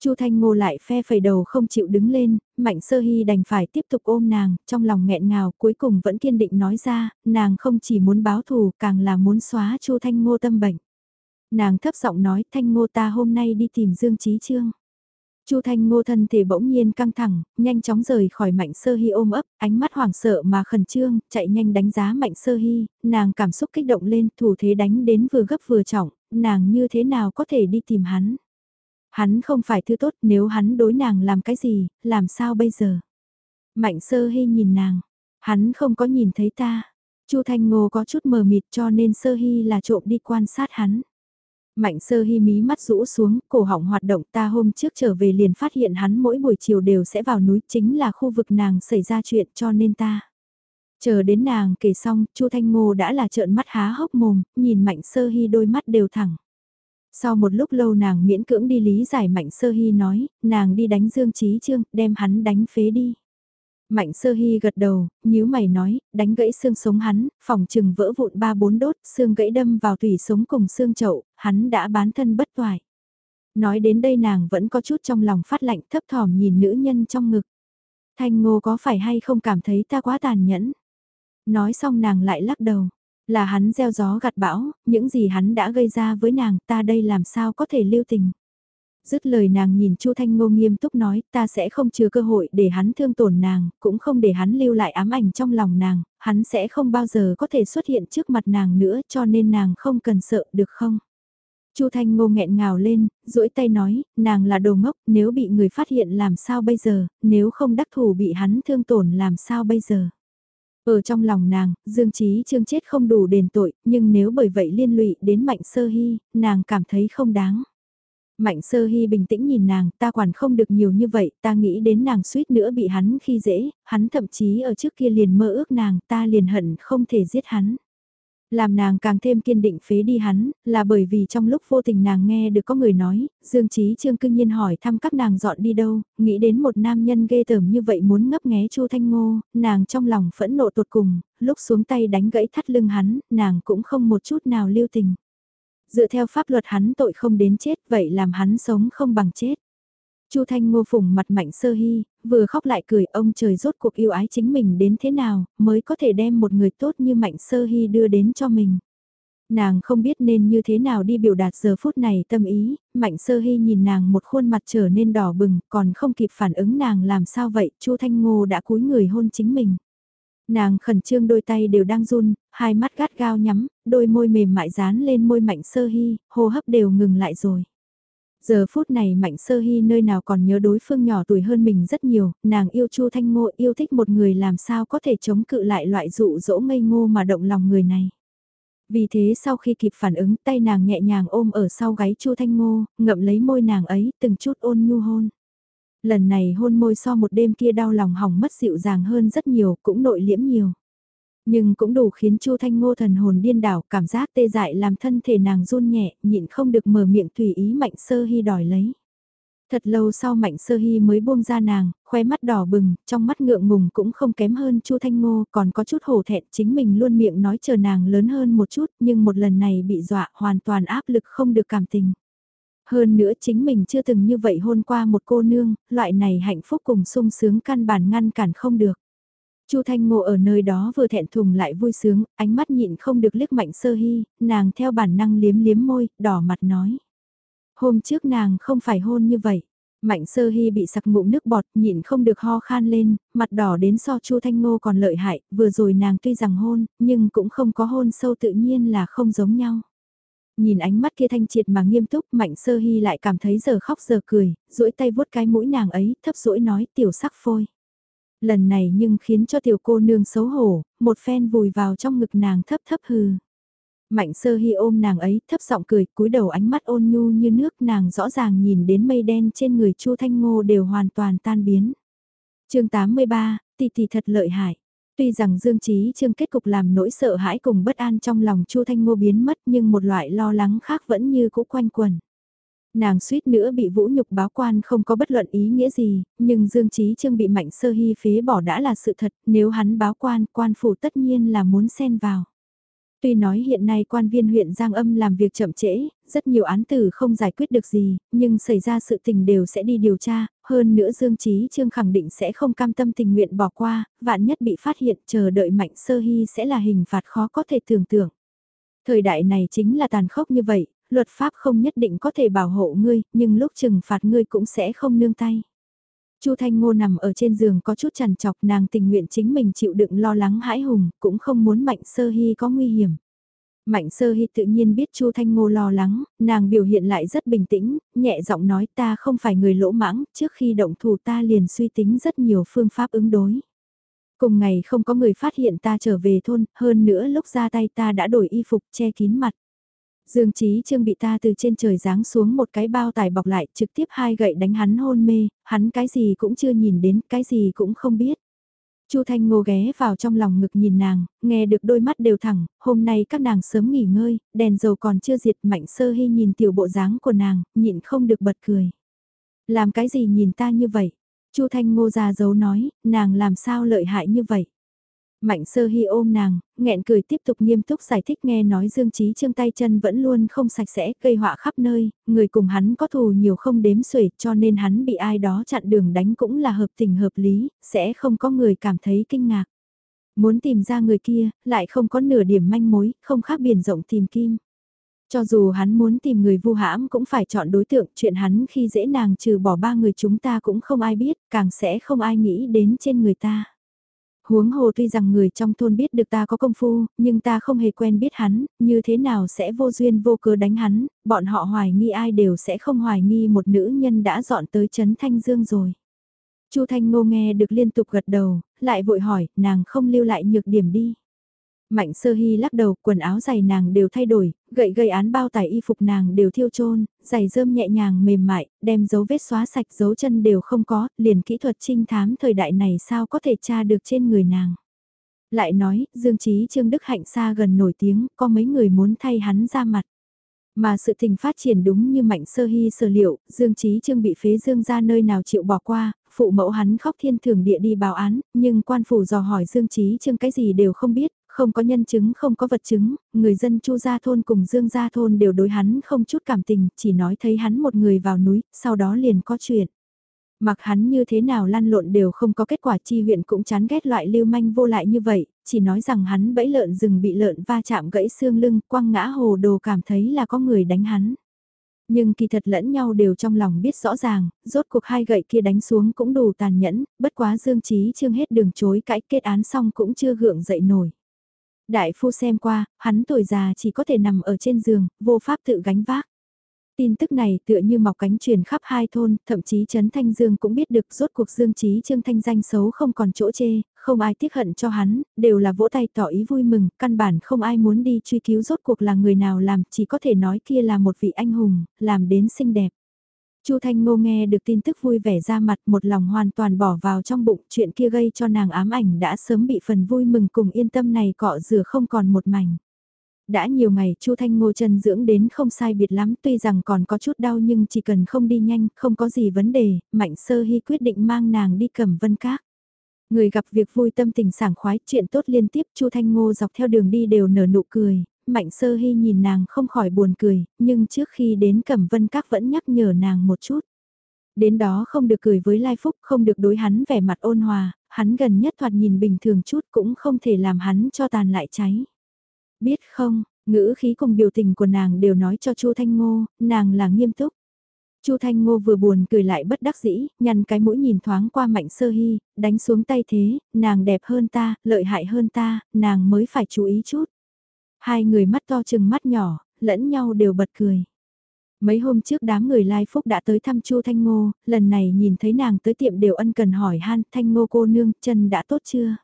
Chu Thanh Ngô lại phe phẩy đầu không chịu đứng lên, Mạnh Sơ Hy đành phải tiếp tục ôm nàng, trong lòng nghẹn ngào, cuối cùng vẫn kiên định nói ra, nàng không chỉ muốn báo thù, càng là muốn xóa Chu Thanh Ngô tâm bệnh. Nàng thấp giọng nói, Thanh Ngô ta hôm nay đi tìm Dương Chí Trương. Chu Thanh Ngô thân thể bỗng nhiên căng thẳng, nhanh chóng rời khỏi Mạnh Sơ Hi ôm ấp, ánh mắt hoảng sợ mà khẩn trương, chạy nhanh đánh giá Mạnh Sơ Hi, nàng cảm xúc kích động lên, thủ thế đánh đến vừa gấp vừa trọng, nàng như thế nào có thể đi tìm hắn. Hắn không phải thứ tốt, nếu hắn đối nàng làm cái gì, làm sao bây giờ? Mạnh Sơ Hi nhìn nàng, hắn không có nhìn thấy ta. Chu Thanh Ngô có chút mờ mịt cho nên Sơ Hi là trộm đi quan sát hắn. Mạnh sơ hi mí mắt rũ xuống, cổ họng hoạt động ta hôm trước trở về liền phát hiện hắn mỗi buổi chiều đều sẽ vào núi chính là khu vực nàng xảy ra chuyện cho nên ta. Chờ đến nàng kể xong, Chu Thanh Ngô đã là trợn mắt há hốc mồm, nhìn Mạnh Sơ Hi đôi mắt đều thẳng. Sau một lúc lâu nàng miễn cưỡng đi lý giải Mạnh Sơ Hi nói, nàng đi đánh Dương Chí Trương, đem hắn đánh phế đi. Mạnh sơ hy gật đầu, nhíu mày nói, đánh gãy xương sống hắn, phòng trừng vỡ vụn ba bốn đốt, xương gãy đâm vào tủy sống cùng xương chậu, hắn đã bán thân bất toại. Nói đến đây nàng vẫn có chút trong lòng phát lạnh thấp thỏm nhìn nữ nhân trong ngực. Thanh ngô có phải hay không cảm thấy ta quá tàn nhẫn? Nói xong nàng lại lắc đầu. Là hắn gieo gió gặt bão, những gì hắn đã gây ra với nàng ta đây làm sao có thể lưu tình. Dứt lời nàng nhìn Chu Thanh Ngô nghiêm túc nói, ta sẽ không chừa cơ hội để hắn thương tổn nàng, cũng không để hắn lưu lại ám ảnh trong lòng nàng, hắn sẽ không bao giờ có thể xuất hiện trước mặt nàng nữa cho nên nàng không cần sợ được không? Chu Thanh Ngô nghẹn ngào lên, duỗi tay nói, nàng là đồ ngốc, nếu bị người phát hiện làm sao bây giờ, nếu không đắc thủ bị hắn thương tổn làm sao bây giờ? Ở trong lòng nàng, Dương Chí Trương chết không đủ đền tội, nhưng nếu bởi vậy liên lụy đến Mạnh Sơ Hy, nàng cảm thấy không đáng. Mạnh sơ hy bình tĩnh nhìn nàng, ta quản không được nhiều như vậy, ta nghĩ đến nàng suýt nữa bị hắn khi dễ, hắn thậm chí ở trước kia liền mơ ước nàng, ta liền hận không thể giết hắn. Làm nàng càng thêm kiên định phế đi hắn, là bởi vì trong lúc vô tình nàng nghe được có người nói, Dương Trí Trương cưng nhiên hỏi thăm các nàng dọn đi đâu, nghĩ đến một nam nhân ghê tởm như vậy muốn ngấp nghé Chu Thanh Ngô, nàng trong lòng phẫn nộ tột cùng, lúc xuống tay đánh gãy thắt lưng hắn, nàng cũng không một chút nào lưu tình. Dựa theo pháp luật hắn tội không đến chết vậy làm hắn sống không bằng chết. Chu Thanh Ngô phùng mặt mạnh sơ hy, vừa khóc lại cười ông trời rốt cuộc yêu ái chính mình đến thế nào mới có thể đem một người tốt như mạnh sơ hy đưa đến cho mình. Nàng không biết nên như thế nào đi biểu đạt giờ phút này tâm ý, mạnh sơ hy nhìn nàng một khuôn mặt trở nên đỏ bừng còn không kịp phản ứng nàng làm sao vậy, Chu Thanh Ngô đã cúi người hôn chính mình. Nàng khẩn trương đôi tay đều đang run, hai mắt gắt gao nhắm, đôi môi mềm mại dán lên môi mạnh sơ hy, hô hấp đều ngừng lại rồi. Giờ phút này mạnh sơ hy nơi nào còn nhớ đối phương nhỏ tuổi hơn mình rất nhiều, nàng yêu Chu Thanh Ngô yêu thích một người làm sao có thể chống cự lại loại dụ dỗ ngây ngô mà động lòng người này. Vì thế sau khi kịp phản ứng tay nàng nhẹ nhàng ôm ở sau gáy Chu Thanh Ngô, ngậm lấy môi nàng ấy từng chút ôn nhu hôn. Lần này hôn môi so một đêm kia đau lòng hỏng mất dịu dàng hơn rất nhiều, cũng nội liễm nhiều. Nhưng cũng đủ khiến Chu Thanh Ngô thần hồn điên đảo, cảm giác tê dại làm thân thể nàng run nhẹ, nhịn không được mở miệng tùy ý Mạnh Sơ Hy đòi lấy. Thật lâu sau Mạnh Sơ Hy mới buông ra nàng, khóe mắt đỏ bừng, trong mắt ngượng ngùng cũng không kém hơn Chu Thanh Ngô, còn có chút hổ thẹn chính mình luôn miệng nói chờ nàng lớn hơn một chút, nhưng một lần này bị dọa hoàn toàn áp lực không được cảm tình. Hơn nữa chính mình chưa từng như vậy hôn qua một cô nương, loại này hạnh phúc cùng sung sướng căn bản ngăn cản không được. Chu Thanh Ngộ ở nơi đó vừa thẹn thùng lại vui sướng, ánh mắt nhịn không được liếc mạnh sơ hy, nàng theo bản năng liếm liếm môi, đỏ mặt nói. Hôm trước nàng không phải hôn như vậy. Mạnh sơ hy bị sặc ngụm nước bọt nhịn không được ho khan lên, mặt đỏ đến so Chu Thanh Ngô còn lợi hại, vừa rồi nàng tuy rằng hôn, nhưng cũng không có hôn sâu tự nhiên là không giống nhau. Nhìn ánh mắt kia thanh triệt mà nghiêm túc, Mạnh Sơ Hy lại cảm thấy giờ khóc giờ cười, duỗi tay vuốt cái mũi nàng ấy, thấp duỗi nói tiểu sắc phôi. Lần này nhưng khiến cho tiểu cô nương xấu hổ, một phen vùi vào trong ngực nàng thấp thấp hừ. Mạnh sơ hy ôm nàng ấy, thấp giọng cười, cúi đầu ánh mắt ôn nhu như nước nàng rõ ràng nhìn đến mây đen trên người Chu Thanh Ngô đều hoàn toàn tan biến. chương 83, tỷ tỷ thật lợi hại. Tuy rằng Dương Trí Trương kết cục làm nỗi sợ hãi cùng bất an trong lòng Chu Thanh Ngô biến mất nhưng một loại lo lắng khác vẫn như cũ quanh quẩn. Nàng suýt nữa bị vũ nhục báo quan không có bất luận ý nghĩa gì, nhưng Dương Trí Trương bị mạnh sơ hy phế bỏ đã là sự thật, nếu hắn báo quan, quan phủ tất nhiên là muốn xen vào. Tuy nói hiện nay quan viên huyện Giang Âm làm việc chậm trễ, rất nhiều án tử không giải quyết được gì, nhưng xảy ra sự tình đều sẽ đi điều tra, hơn nữa Dương Trí Trương khẳng định sẽ không cam tâm tình nguyện bỏ qua, vạn nhất bị phát hiện chờ đợi mạnh sơ hy sẽ là hình phạt khó có thể tưởng tượng. Thời đại này chính là tàn khốc như vậy, luật pháp không nhất định có thể bảo hộ ngươi, nhưng lúc trừng phạt ngươi cũng sẽ không nương tay. Chu Thanh Ngô nằm ở trên giường có chút chằn chọc nàng tình nguyện chính mình chịu đựng lo lắng hãi hùng, cũng không muốn Mạnh Sơ Hy có nguy hiểm. Mạnh Sơ Hy tự nhiên biết Chu Thanh Ngô lo lắng, nàng biểu hiện lại rất bình tĩnh, nhẹ giọng nói ta không phải người lỗ mãng, trước khi động thủ ta liền suy tính rất nhiều phương pháp ứng đối. Cùng ngày không có người phát hiện ta trở về thôn, hơn nữa lúc ra tay ta đã đổi y phục che kín mặt. Dương Chí Trương bị ta từ trên trời giáng xuống một cái bao tải bọc lại trực tiếp hai gậy đánh hắn hôn mê, hắn cái gì cũng chưa nhìn đến, cái gì cũng không biết. Chu Thanh Ngô ghé vào trong lòng ngực nhìn nàng, nghe được đôi mắt đều thẳng, hôm nay các nàng sớm nghỉ ngơi, đèn dầu còn chưa diệt mạnh sơ hy nhìn tiểu bộ dáng của nàng, nhịn không được bật cười. Làm cái gì nhìn ta như vậy? Chu Thanh Ngô ra dấu nói, nàng làm sao lợi hại như vậy? Mạnh sơ hy ôm nàng, nghẹn cười tiếp tục nghiêm túc giải thích nghe nói Dương Trí Trương tay chân vẫn luôn không sạch sẽ, gây họa khắp nơi, người cùng hắn có thù nhiều không đếm xuể cho nên hắn bị ai đó chặn đường đánh cũng là hợp tình hợp lý, sẽ không có người cảm thấy kinh ngạc. Muốn tìm ra người kia, lại không có nửa điểm manh mối, không khác biển rộng tìm kim. Cho dù hắn muốn tìm người vu hãm cũng phải chọn đối tượng, chuyện hắn khi dễ nàng trừ bỏ ba người chúng ta cũng không ai biết, càng sẽ không ai nghĩ đến trên người ta. Huống hồ tuy rằng người trong thôn biết được ta có công phu, nhưng ta không hề quen biết hắn, như thế nào sẽ vô duyên vô cớ đánh hắn, bọn họ hoài nghi ai đều sẽ không hoài nghi một nữ nhân đã dọn tới Trấn Thanh Dương rồi. Chu Thanh Ngô nghe được liên tục gật đầu, lại vội hỏi, nàng không lưu lại nhược điểm đi. Mạnh sơ hy lắc đầu, quần áo giày nàng đều thay đổi, gậy gây án bao tải y phục nàng đều thiêu trôn, giày rơm nhẹ nhàng mềm mại, đem dấu vết xóa sạch dấu chân đều không có, liền kỹ thuật trinh thám thời đại này sao có thể tra được trên người nàng. Lại nói, Dương Trí Trương Đức Hạnh xa gần nổi tiếng, có mấy người muốn thay hắn ra mặt. Mà sự tình phát triển đúng như Mạnh Sơ Hy sở liệu, Dương Trí Trương bị phế Dương ra nơi nào chịu bỏ qua, phụ mẫu hắn khóc thiên thường địa đi báo án, nhưng quan phủ dò hỏi Dương Trí Trương cái gì đều không biết, không có nhân chứng không có vật chứng, người dân Chu Gia Thôn cùng Dương Gia Thôn đều đối hắn không chút cảm tình, chỉ nói thấy hắn một người vào núi, sau đó liền có chuyện. Mặc hắn như thế nào lăn lộn đều không có kết quả chi huyện cũng chán ghét loại lưu manh vô lại như vậy, chỉ nói rằng hắn bẫy lợn rừng bị lợn va chạm gãy xương lưng, quăng ngã hồ đồ cảm thấy là có người đánh hắn. Nhưng kỳ thật lẫn nhau đều trong lòng biết rõ ràng, rốt cuộc hai gậy kia đánh xuống cũng đủ tàn nhẫn, bất quá Dương Trí Trương hết đường chối cãi kết án xong cũng chưa gượng dậy nổi. Đại phu xem qua, hắn tuổi già chỉ có thể nằm ở trên giường, vô pháp tự gánh vác. Tin tức này tựa như mọc cánh truyền khắp hai thôn, thậm chí Trấn Thanh Dương cũng biết được rốt cuộc Dương Trí Trương Thanh danh xấu không còn chỗ chê, không ai tiếc hận cho hắn, đều là vỗ tay tỏ ý vui mừng, căn bản không ai muốn đi truy cứu rốt cuộc là người nào làm, chỉ có thể nói kia là một vị anh hùng, làm đến xinh đẹp. Chu Thanh Ngô nghe được tin tức vui vẻ ra mặt một lòng hoàn toàn bỏ vào trong bụng chuyện kia gây cho nàng ám ảnh đã sớm bị phần vui mừng cùng yên tâm này cọ rửa không còn một mảnh. Đã nhiều ngày Chu Thanh Ngô chân dưỡng đến không sai biệt lắm tuy rằng còn có chút đau nhưng chỉ cần không đi nhanh, không có gì vấn đề, Mạnh Sơ Hy quyết định mang nàng đi cầm vân các. Người gặp việc vui tâm tình sảng khoái, chuyện tốt liên tiếp Chu Thanh Ngô dọc theo đường đi đều nở nụ cười, Mạnh Sơ Hy nhìn nàng không khỏi buồn cười, nhưng trước khi đến Cẩm Vân Các vẫn nhắc nhở nàng một chút. Đến đó không được cười với Lai Phúc, không được đối hắn vẻ mặt ôn hòa, hắn gần nhất thoạt nhìn bình thường chút cũng không thể làm hắn cho tàn lại cháy. Biết không, ngữ khí cùng biểu tình của nàng đều nói cho Chu Thanh Ngô, nàng là nghiêm túc. Chu Thanh Ngô vừa buồn cười lại bất đắc dĩ, nhăn cái mũi nhìn thoáng qua Mạnh Sơ Hy, đánh xuống tay thế, nàng đẹp hơn ta, lợi hại hơn ta, nàng mới phải chú ý chút. Hai người mắt to chừng mắt nhỏ, lẫn nhau đều bật cười. Mấy hôm trước đám người Lai Phúc đã tới thăm Chu Thanh Ngô, lần này nhìn thấy nàng tới tiệm đều ân cần hỏi han Thanh Ngô cô nương chân đã tốt chưa?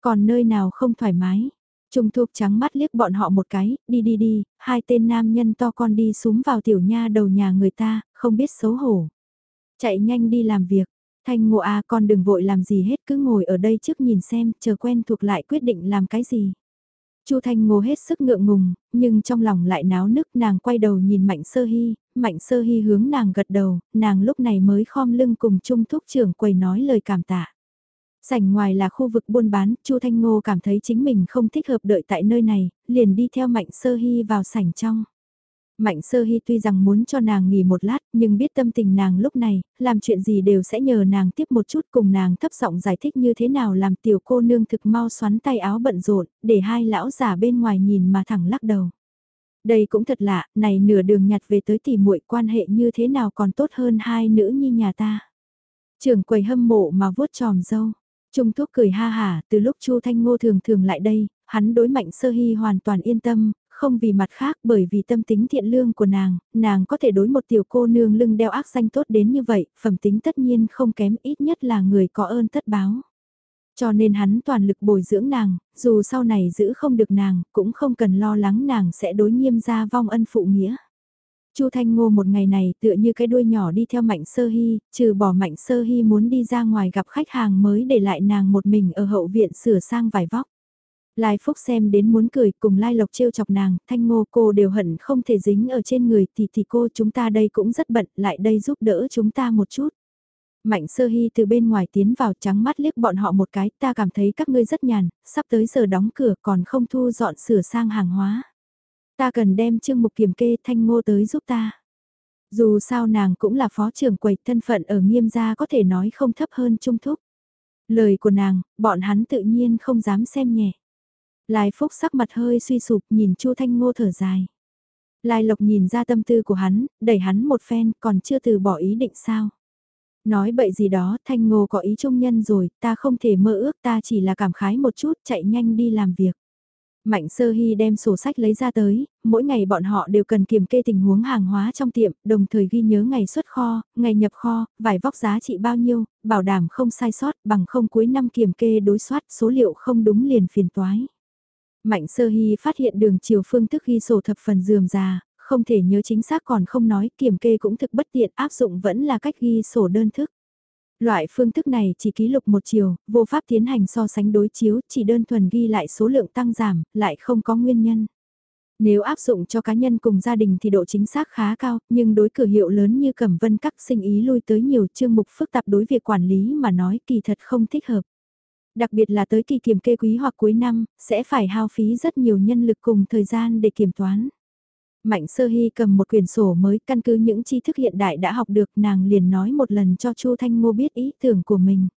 Còn nơi nào không thoải mái? Trung Thục trắng mắt liếc bọn họ một cái, đi đi đi, hai tên nam nhân to con đi xuống vào tiểu nha đầu nhà người ta, không biết xấu hổ. Chạy nhanh đi làm việc, Thanh Ngô à con đừng vội làm gì hết cứ ngồi ở đây trước nhìn xem, chờ quen thuộc lại quyết định làm cái gì. Chu Thanh Ngô hết sức ngượng ngùng, nhưng trong lòng lại náo nức nàng quay đầu nhìn Mạnh Sơ Hy, Mạnh Sơ Hy hướng nàng gật đầu, nàng lúc này mới khom lưng cùng Trung Thúc trưởng quầy nói lời cảm tạ. Sảnh ngoài là khu vực buôn bán, Chu Thanh Ngô cảm thấy chính mình không thích hợp đợi tại nơi này, liền đi theo Mạnh Sơ Hy vào sảnh trong. Mạnh sơ hy tuy rằng muốn cho nàng nghỉ một lát, nhưng biết tâm tình nàng lúc này, làm chuyện gì đều sẽ nhờ nàng tiếp một chút cùng nàng thấp giọng giải thích như thế nào làm tiểu cô nương thực mau xoắn tay áo bận rộn, để hai lão giả bên ngoài nhìn mà thẳng lắc đầu. Đây cũng thật lạ, này nửa đường nhặt về tới tỉ muội quan hệ như thế nào còn tốt hơn hai nữ nhi nhà ta. Trường quầy hâm mộ mà vuốt tròm dâu. Trung thuốc cười ha hả, từ lúc Chu Thanh Ngô thường thường lại đây, hắn đối Mạnh Sơ Hy hoàn toàn yên tâm, không vì mặt khác bởi vì tâm tính thiện lương của nàng, nàng có thể đối một tiểu cô nương lưng đeo ác danh tốt đến như vậy, phẩm tính tất nhiên không kém ít nhất là người có ơn tất báo. Cho nên hắn toàn lực bồi dưỡng nàng, dù sau này giữ không được nàng, cũng không cần lo lắng nàng sẽ đối nghiêm ra vong ân phụ nghĩa. Chu Thanh Ngô một ngày này tựa như cái đuôi nhỏ đi theo Mạnh Sơ Hy, trừ bỏ Mạnh Sơ Hy muốn đi ra ngoài gặp khách hàng mới để lại nàng một mình ở hậu viện sửa sang vải vóc. Lai Phúc xem đến muốn cười cùng Lai Lộc trêu chọc nàng, Thanh Ngô cô đều hận không thể dính ở trên người thì thì cô chúng ta đây cũng rất bận lại đây giúp đỡ chúng ta một chút. Mạnh sơ hy từ bên ngoài tiến vào trắng mắt liếc bọn họ một cái, ta cảm thấy các ngươi rất nhàn, sắp tới giờ đóng cửa còn không thu dọn sửa sang hàng hóa. Ta cần đem chương mục kiểm kê thanh ngô tới giúp ta. Dù sao nàng cũng là phó trưởng quầy thân phận ở nghiêm gia có thể nói không thấp hơn trung thúc. Lời của nàng, bọn hắn tự nhiên không dám xem nhẹ. Lai Phúc sắc mặt hơi suy sụp nhìn Chu Thanh Ngô thở dài. Lai Lộc nhìn ra tâm tư của hắn, đẩy hắn một phen còn chưa từ bỏ ý định sao. Nói bậy gì đó, Thanh Ngô có ý trung nhân rồi, ta không thể mơ ước ta chỉ là cảm khái một chút, chạy nhanh đi làm việc. Mạnh Sơ Hy đem sổ sách lấy ra tới, mỗi ngày bọn họ đều cần kiểm kê tình huống hàng hóa trong tiệm, đồng thời ghi nhớ ngày xuất kho, ngày nhập kho, vải vóc giá trị bao nhiêu, bảo đảm không sai sót, bằng không cuối năm kiểm kê đối soát số liệu không đúng liền phiền toái. Mạnh Sơ Hy phát hiện đường chiều phương thức ghi sổ thập phần dườm già, không thể nhớ chính xác còn không nói, kiểm kê cũng thực bất tiện áp dụng vẫn là cách ghi sổ đơn thức. Loại phương thức này chỉ ký lục một chiều, vô pháp tiến hành so sánh đối chiếu, chỉ đơn thuần ghi lại số lượng tăng giảm, lại không có nguyên nhân. Nếu áp dụng cho cá nhân cùng gia đình thì độ chính xác khá cao, nhưng đối cửa hiệu lớn như Cẩm Vân Các sinh ý lui tới nhiều chương mục phức tạp đối việc quản lý mà nói kỳ thật không thích hợp. Đặc biệt là tới kỳ kiểm kê quý hoặc cuối năm, sẽ phải hao phí rất nhiều nhân lực cùng thời gian để kiểm toán. Mạnh sơ hy cầm một quyển sổ mới căn cứ những tri thức hiện đại đã học được nàng liền nói một lần cho Chu Thanh Ngô biết ý tưởng của mình.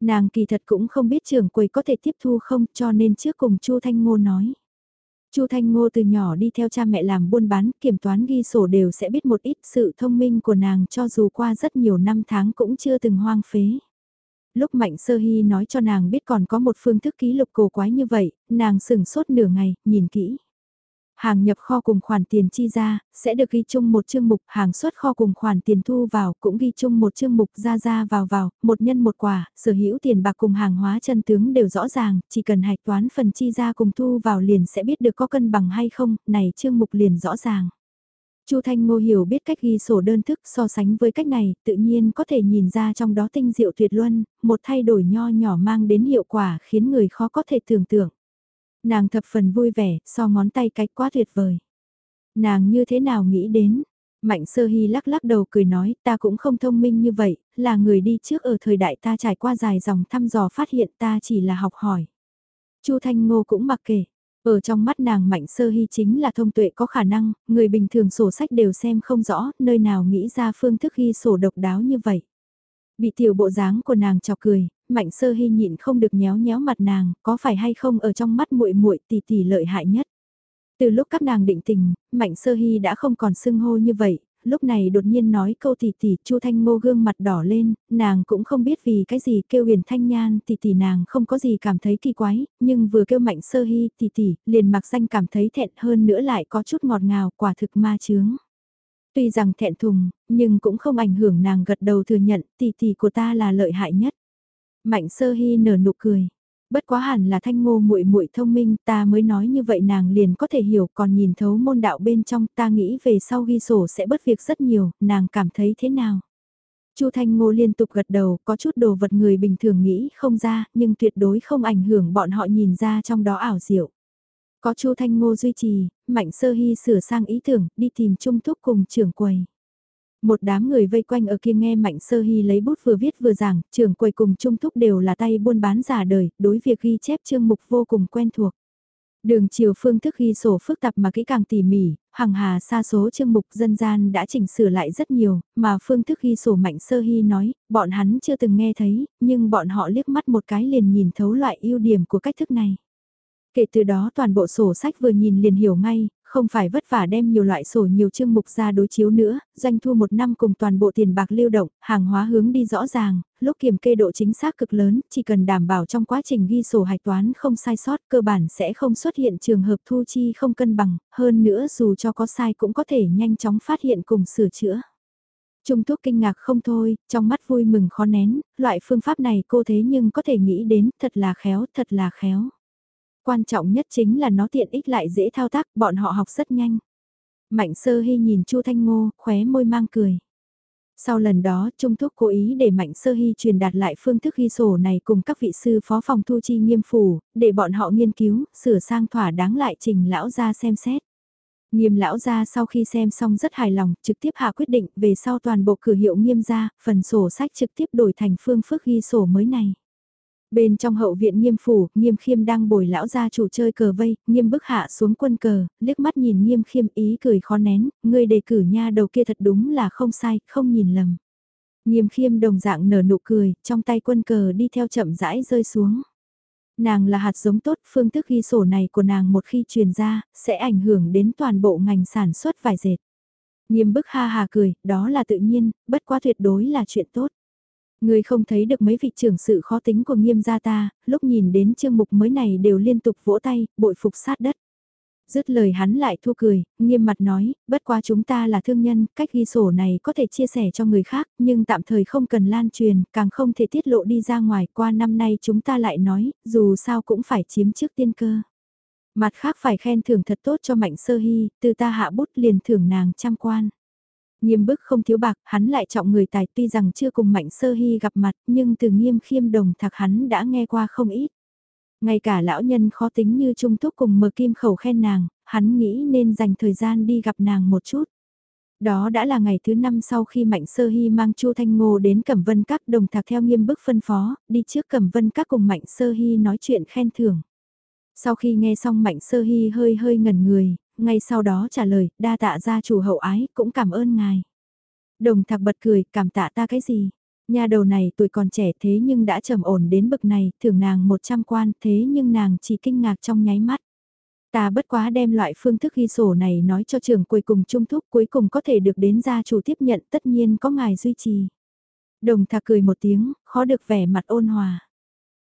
Nàng kỳ thật cũng không biết trưởng quầy có thể tiếp thu không cho nên trước cùng Chu Thanh Ngô nói. Chu Thanh Ngô từ nhỏ đi theo cha mẹ làm buôn bán, kiểm toán ghi sổ đều sẽ biết một ít sự thông minh của nàng cho dù qua rất nhiều năm tháng cũng chưa từng hoang phế. Lúc Mạnh Sơ Hy nói cho nàng biết còn có một phương thức ký lục cổ quái như vậy, nàng sừng sốt nửa ngày, nhìn kỹ. Hàng nhập kho cùng khoản tiền chi ra, sẽ được ghi chung một chương mục, hàng xuất kho cùng khoản tiền thu vào cũng ghi chung một chương mục ra ra vào vào, một nhân một quả, sở hữu tiền bạc cùng hàng hóa chân tướng đều rõ ràng, chỉ cần hạch toán phần chi ra cùng thu vào liền sẽ biết được có cân bằng hay không, này chương mục liền rõ ràng. Chu Thanh Ngô hiểu biết cách ghi sổ đơn thức so sánh với cách này, tự nhiên có thể nhìn ra trong đó tinh diệu tuyệt luân, một thay đổi nho nhỏ mang đến hiệu quả khiến người khó có thể tưởng tượng. Nàng thập phần vui vẻ, so ngón tay cách quá tuyệt vời. Nàng như thế nào nghĩ đến? Mạnh sơ hy lắc lắc đầu cười nói ta cũng không thông minh như vậy, là người đi trước ở thời đại ta trải qua dài dòng thăm dò phát hiện ta chỉ là học hỏi. Chu Thanh Ngô cũng mặc kệ, ở trong mắt nàng mạnh sơ hy chính là thông tuệ có khả năng, người bình thường sổ sách đều xem không rõ, nơi nào nghĩ ra phương thức ghi sổ độc đáo như vậy. Bị tiểu bộ dáng của nàng chọc cười, mạnh sơ hy nhịn không được nhéo nhéo mặt nàng, có phải hay không ở trong mắt muội muội tỷ tỷ lợi hại nhất. Từ lúc các nàng định tình, mạnh sơ hy đã không còn xưng hô như vậy, lúc này đột nhiên nói câu tỷ tỷ, Chu Thanh Ngô gương mặt đỏ lên, nàng cũng không biết vì cái gì kêu huyền thanh nhan tỷ tỷ nàng không có gì cảm thấy kỳ quái, nhưng vừa kêu mạnh sơ hy tỷ tỷ, liền mặc danh cảm thấy thẹn hơn nữa lại có chút ngọt ngào, quả thực ma chướng. Tuy rằng thẹn thùng, nhưng cũng không ảnh hưởng nàng gật đầu thừa nhận tỷ tỷ của ta là lợi hại nhất. Mạnh sơ hy nở nụ cười. Bất quá hẳn là thanh ngô muội muội thông minh ta mới nói như vậy nàng liền có thể hiểu còn nhìn thấu môn đạo bên trong ta nghĩ về sau ghi sổ sẽ bất việc rất nhiều, nàng cảm thấy thế nào. Chu Thanh Ngô liên tục gật đầu, có chút đồ vật người bình thường nghĩ không ra, nhưng tuyệt đối không ảnh hưởng bọn họ nhìn ra trong đó ảo diệu. Có Chu Thanh Ngô duy trì, Mạnh Sơ Hy sửa sang ý tưởng, đi tìm Trung Thúc cùng trưởng quầy. Một đám người vây quanh ở kia nghe Mạnh Sơ Hy lấy bút vừa viết vừa giảng, trưởng quầy cùng Trung Thúc đều là tay buôn bán giả đời, đối việc ghi chép chương mục vô cùng quen thuộc. Đường chiều phương thức ghi sổ phức tạp mà kỹ càng tỉ mỉ, hàng hà xa số chương mục dân gian đã chỉnh sửa lại rất nhiều, mà phương thức ghi sổ mạnh sơ hy nói, bọn hắn chưa từng nghe thấy, nhưng bọn họ liếc mắt một cái liền nhìn thấu loại ưu điểm của cách thức này. Kể từ đó toàn bộ sổ sách vừa nhìn liền hiểu ngay, không phải vất vả đem nhiều loại sổ nhiều chương mục ra đối chiếu nữa, doanh thu một năm cùng toàn bộ tiền bạc lưu động, hàng hóa hướng đi rõ ràng, lúc kiểm kê độ chính xác cực lớn, chỉ cần đảm bảo trong quá trình ghi sổ hạch toán không sai sót cơ bản sẽ không xuất hiện trường hợp thu chi không cân bằng, hơn nữa dù cho có sai cũng có thể nhanh chóng phát hiện cùng sửa chữa. Trung thuốc kinh ngạc không thôi, trong mắt vui mừng khó nén, loại phương pháp này cô thế nhưng có thể nghĩ đến, thật là khéo, thật là khéo. Quan trọng nhất chính là nó tiện ích lại dễ thao tác, bọn họ học rất nhanh. Mạnh sơ hy nhìn Chu Thanh Ngô, khóe môi mang cười. Sau lần đó, Trung Thúc cố ý để Mạnh Sơ Hy truyền đạt lại phương thức ghi sổ này cùng các vị sư phó phòng thu chi nghiêm phủ, để bọn họ nghiên cứu, sửa sang thỏa đáng lại trình lão ra xem xét. Nghiêm lão ra sau khi xem xong rất hài lòng, trực tiếp hạ quyết định về sau toàn bộ cử hiệu nghiêm ra, phần sổ sách trực tiếp đổi thành phương phức ghi sổ mới này. Bên trong hậu viện nghiêm phủ, nghiêm khiêm đang bồi lão gia chủ chơi cờ vây, nghiêm bức hạ xuống quân cờ, liếc mắt nhìn nghiêm khiêm ý cười khó nén, người đề cử nha đầu kia thật đúng là không sai, không nhìn lầm. Nghiêm khiêm đồng dạng nở nụ cười, trong tay quân cờ đi theo chậm rãi rơi xuống. Nàng là hạt giống tốt, phương thức ghi sổ này của nàng một khi truyền ra, sẽ ảnh hưởng đến toàn bộ ngành sản xuất vải dệt. Nghiêm bức ha hà cười, đó là tự nhiên, bất quá tuyệt đối là chuyện tốt. Người không thấy được mấy vị trưởng sự khó tính của nghiêm gia ta, lúc nhìn đến chương mục mới này đều liên tục vỗ tay, bội phục sát đất. Dứt lời hắn lại thu cười, nghiêm mặt nói, bất quá chúng ta là thương nhân, cách ghi sổ này có thể chia sẻ cho người khác, nhưng tạm thời không cần lan truyền, càng không thể tiết lộ đi ra ngoài. Qua năm nay chúng ta lại nói, dù sao cũng phải chiếm trước tiên cơ. Mặt khác phải khen thưởng thật tốt cho mạnh sơ hy, từ ta hạ bút liền thưởng nàng trăm quan. Nghiêm bức không thiếu bạc, hắn lại trọng người tài tuy rằng chưa cùng Mạnh Sơ Hy gặp mặt, nhưng từ nghiêm khiêm đồng thạc hắn đã nghe qua không ít. Ngay cả lão nhân khó tính như Trung Thúc cùng mờ kim khẩu khen nàng, hắn nghĩ nên dành thời gian đi gặp nàng một chút. Đó đã là ngày thứ năm sau khi Mạnh Sơ Hy mang Chu Thanh Ngô đến Cẩm Vân Các đồng thạc theo nghiêm bức phân phó, đi trước Cẩm Vân Các cùng Mạnh Sơ Hy nói chuyện khen thưởng. Sau khi nghe xong Mạnh Sơ Hy hơi hơi ngẩn người, ngay sau đó trả lời, đa tạ gia chủ hậu ái, cũng cảm ơn ngài. Đồng thạc bật cười, cảm tạ ta cái gì? Nhà đầu này tuổi còn trẻ thế nhưng đã trầm ổn đến bực này, thưởng nàng 100 quan thế nhưng nàng chỉ kinh ngạc trong nháy mắt. Ta bất quá đem loại phương thức ghi sổ này nói cho trường cuối cùng trung thúc cuối cùng có thể được đến gia chủ tiếp nhận tất nhiên có ngài duy trì. Đồng thạc cười một tiếng, khó được vẻ mặt ôn hòa.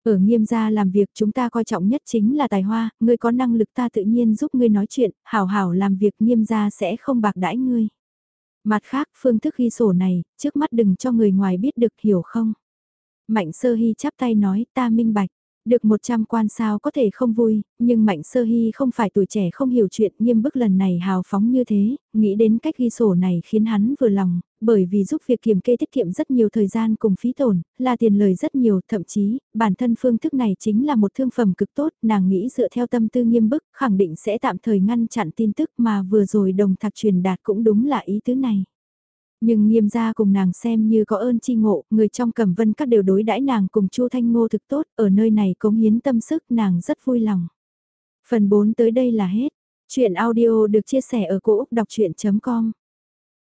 Ở nghiêm gia làm việc chúng ta coi trọng nhất chính là tài hoa, ngươi có năng lực ta tự nhiên giúp ngươi nói chuyện, hảo hảo làm việc nghiêm gia sẽ không bạc đãi ngươi. Mặt khác, phương thức ghi sổ này, trước mắt đừng cho người ngoài biết được hiểu không. Mạnh sơ hy chắp tay nói ta minh bạch. Được 100 quan sao có thể không vui, nhưng Mạnh Sơ Hy không phải tuổi trẻ không hiểu chuyện nghiêm bức lần này hào phóng như thế, nghĩ đến cách ghi sổ này khiến hắn vừa lòng, bởi vì giúp việc kiểm kê tiết kiệm rất nhiều thời gian cùng phí tổn, là tiền lời rất nhiều, thậm chí, bản thân phương thức này chính là một thương phẩm cực tốt, nàng nghĩ dựa theo tâm tư nghiêm bức, khẳng định sẽ tạm thời ngăn chặn tin tức mà vừa rồi đồng thạc truyền đạt cũng đúng là ý tứ này. Nhưng nghiêm gia cùng nàng xem như có ơn chi ngộ, người trong cẩm vân các đều đối đãi nàng cùng Chu Thanh Ngô thực tốt, ở nơi này cống hiến tâm sức nàng rất vui lòng. Phần 4 tới đây là hết. Chuyện audio được chia sẻ ở cỗ đọc chuyện.com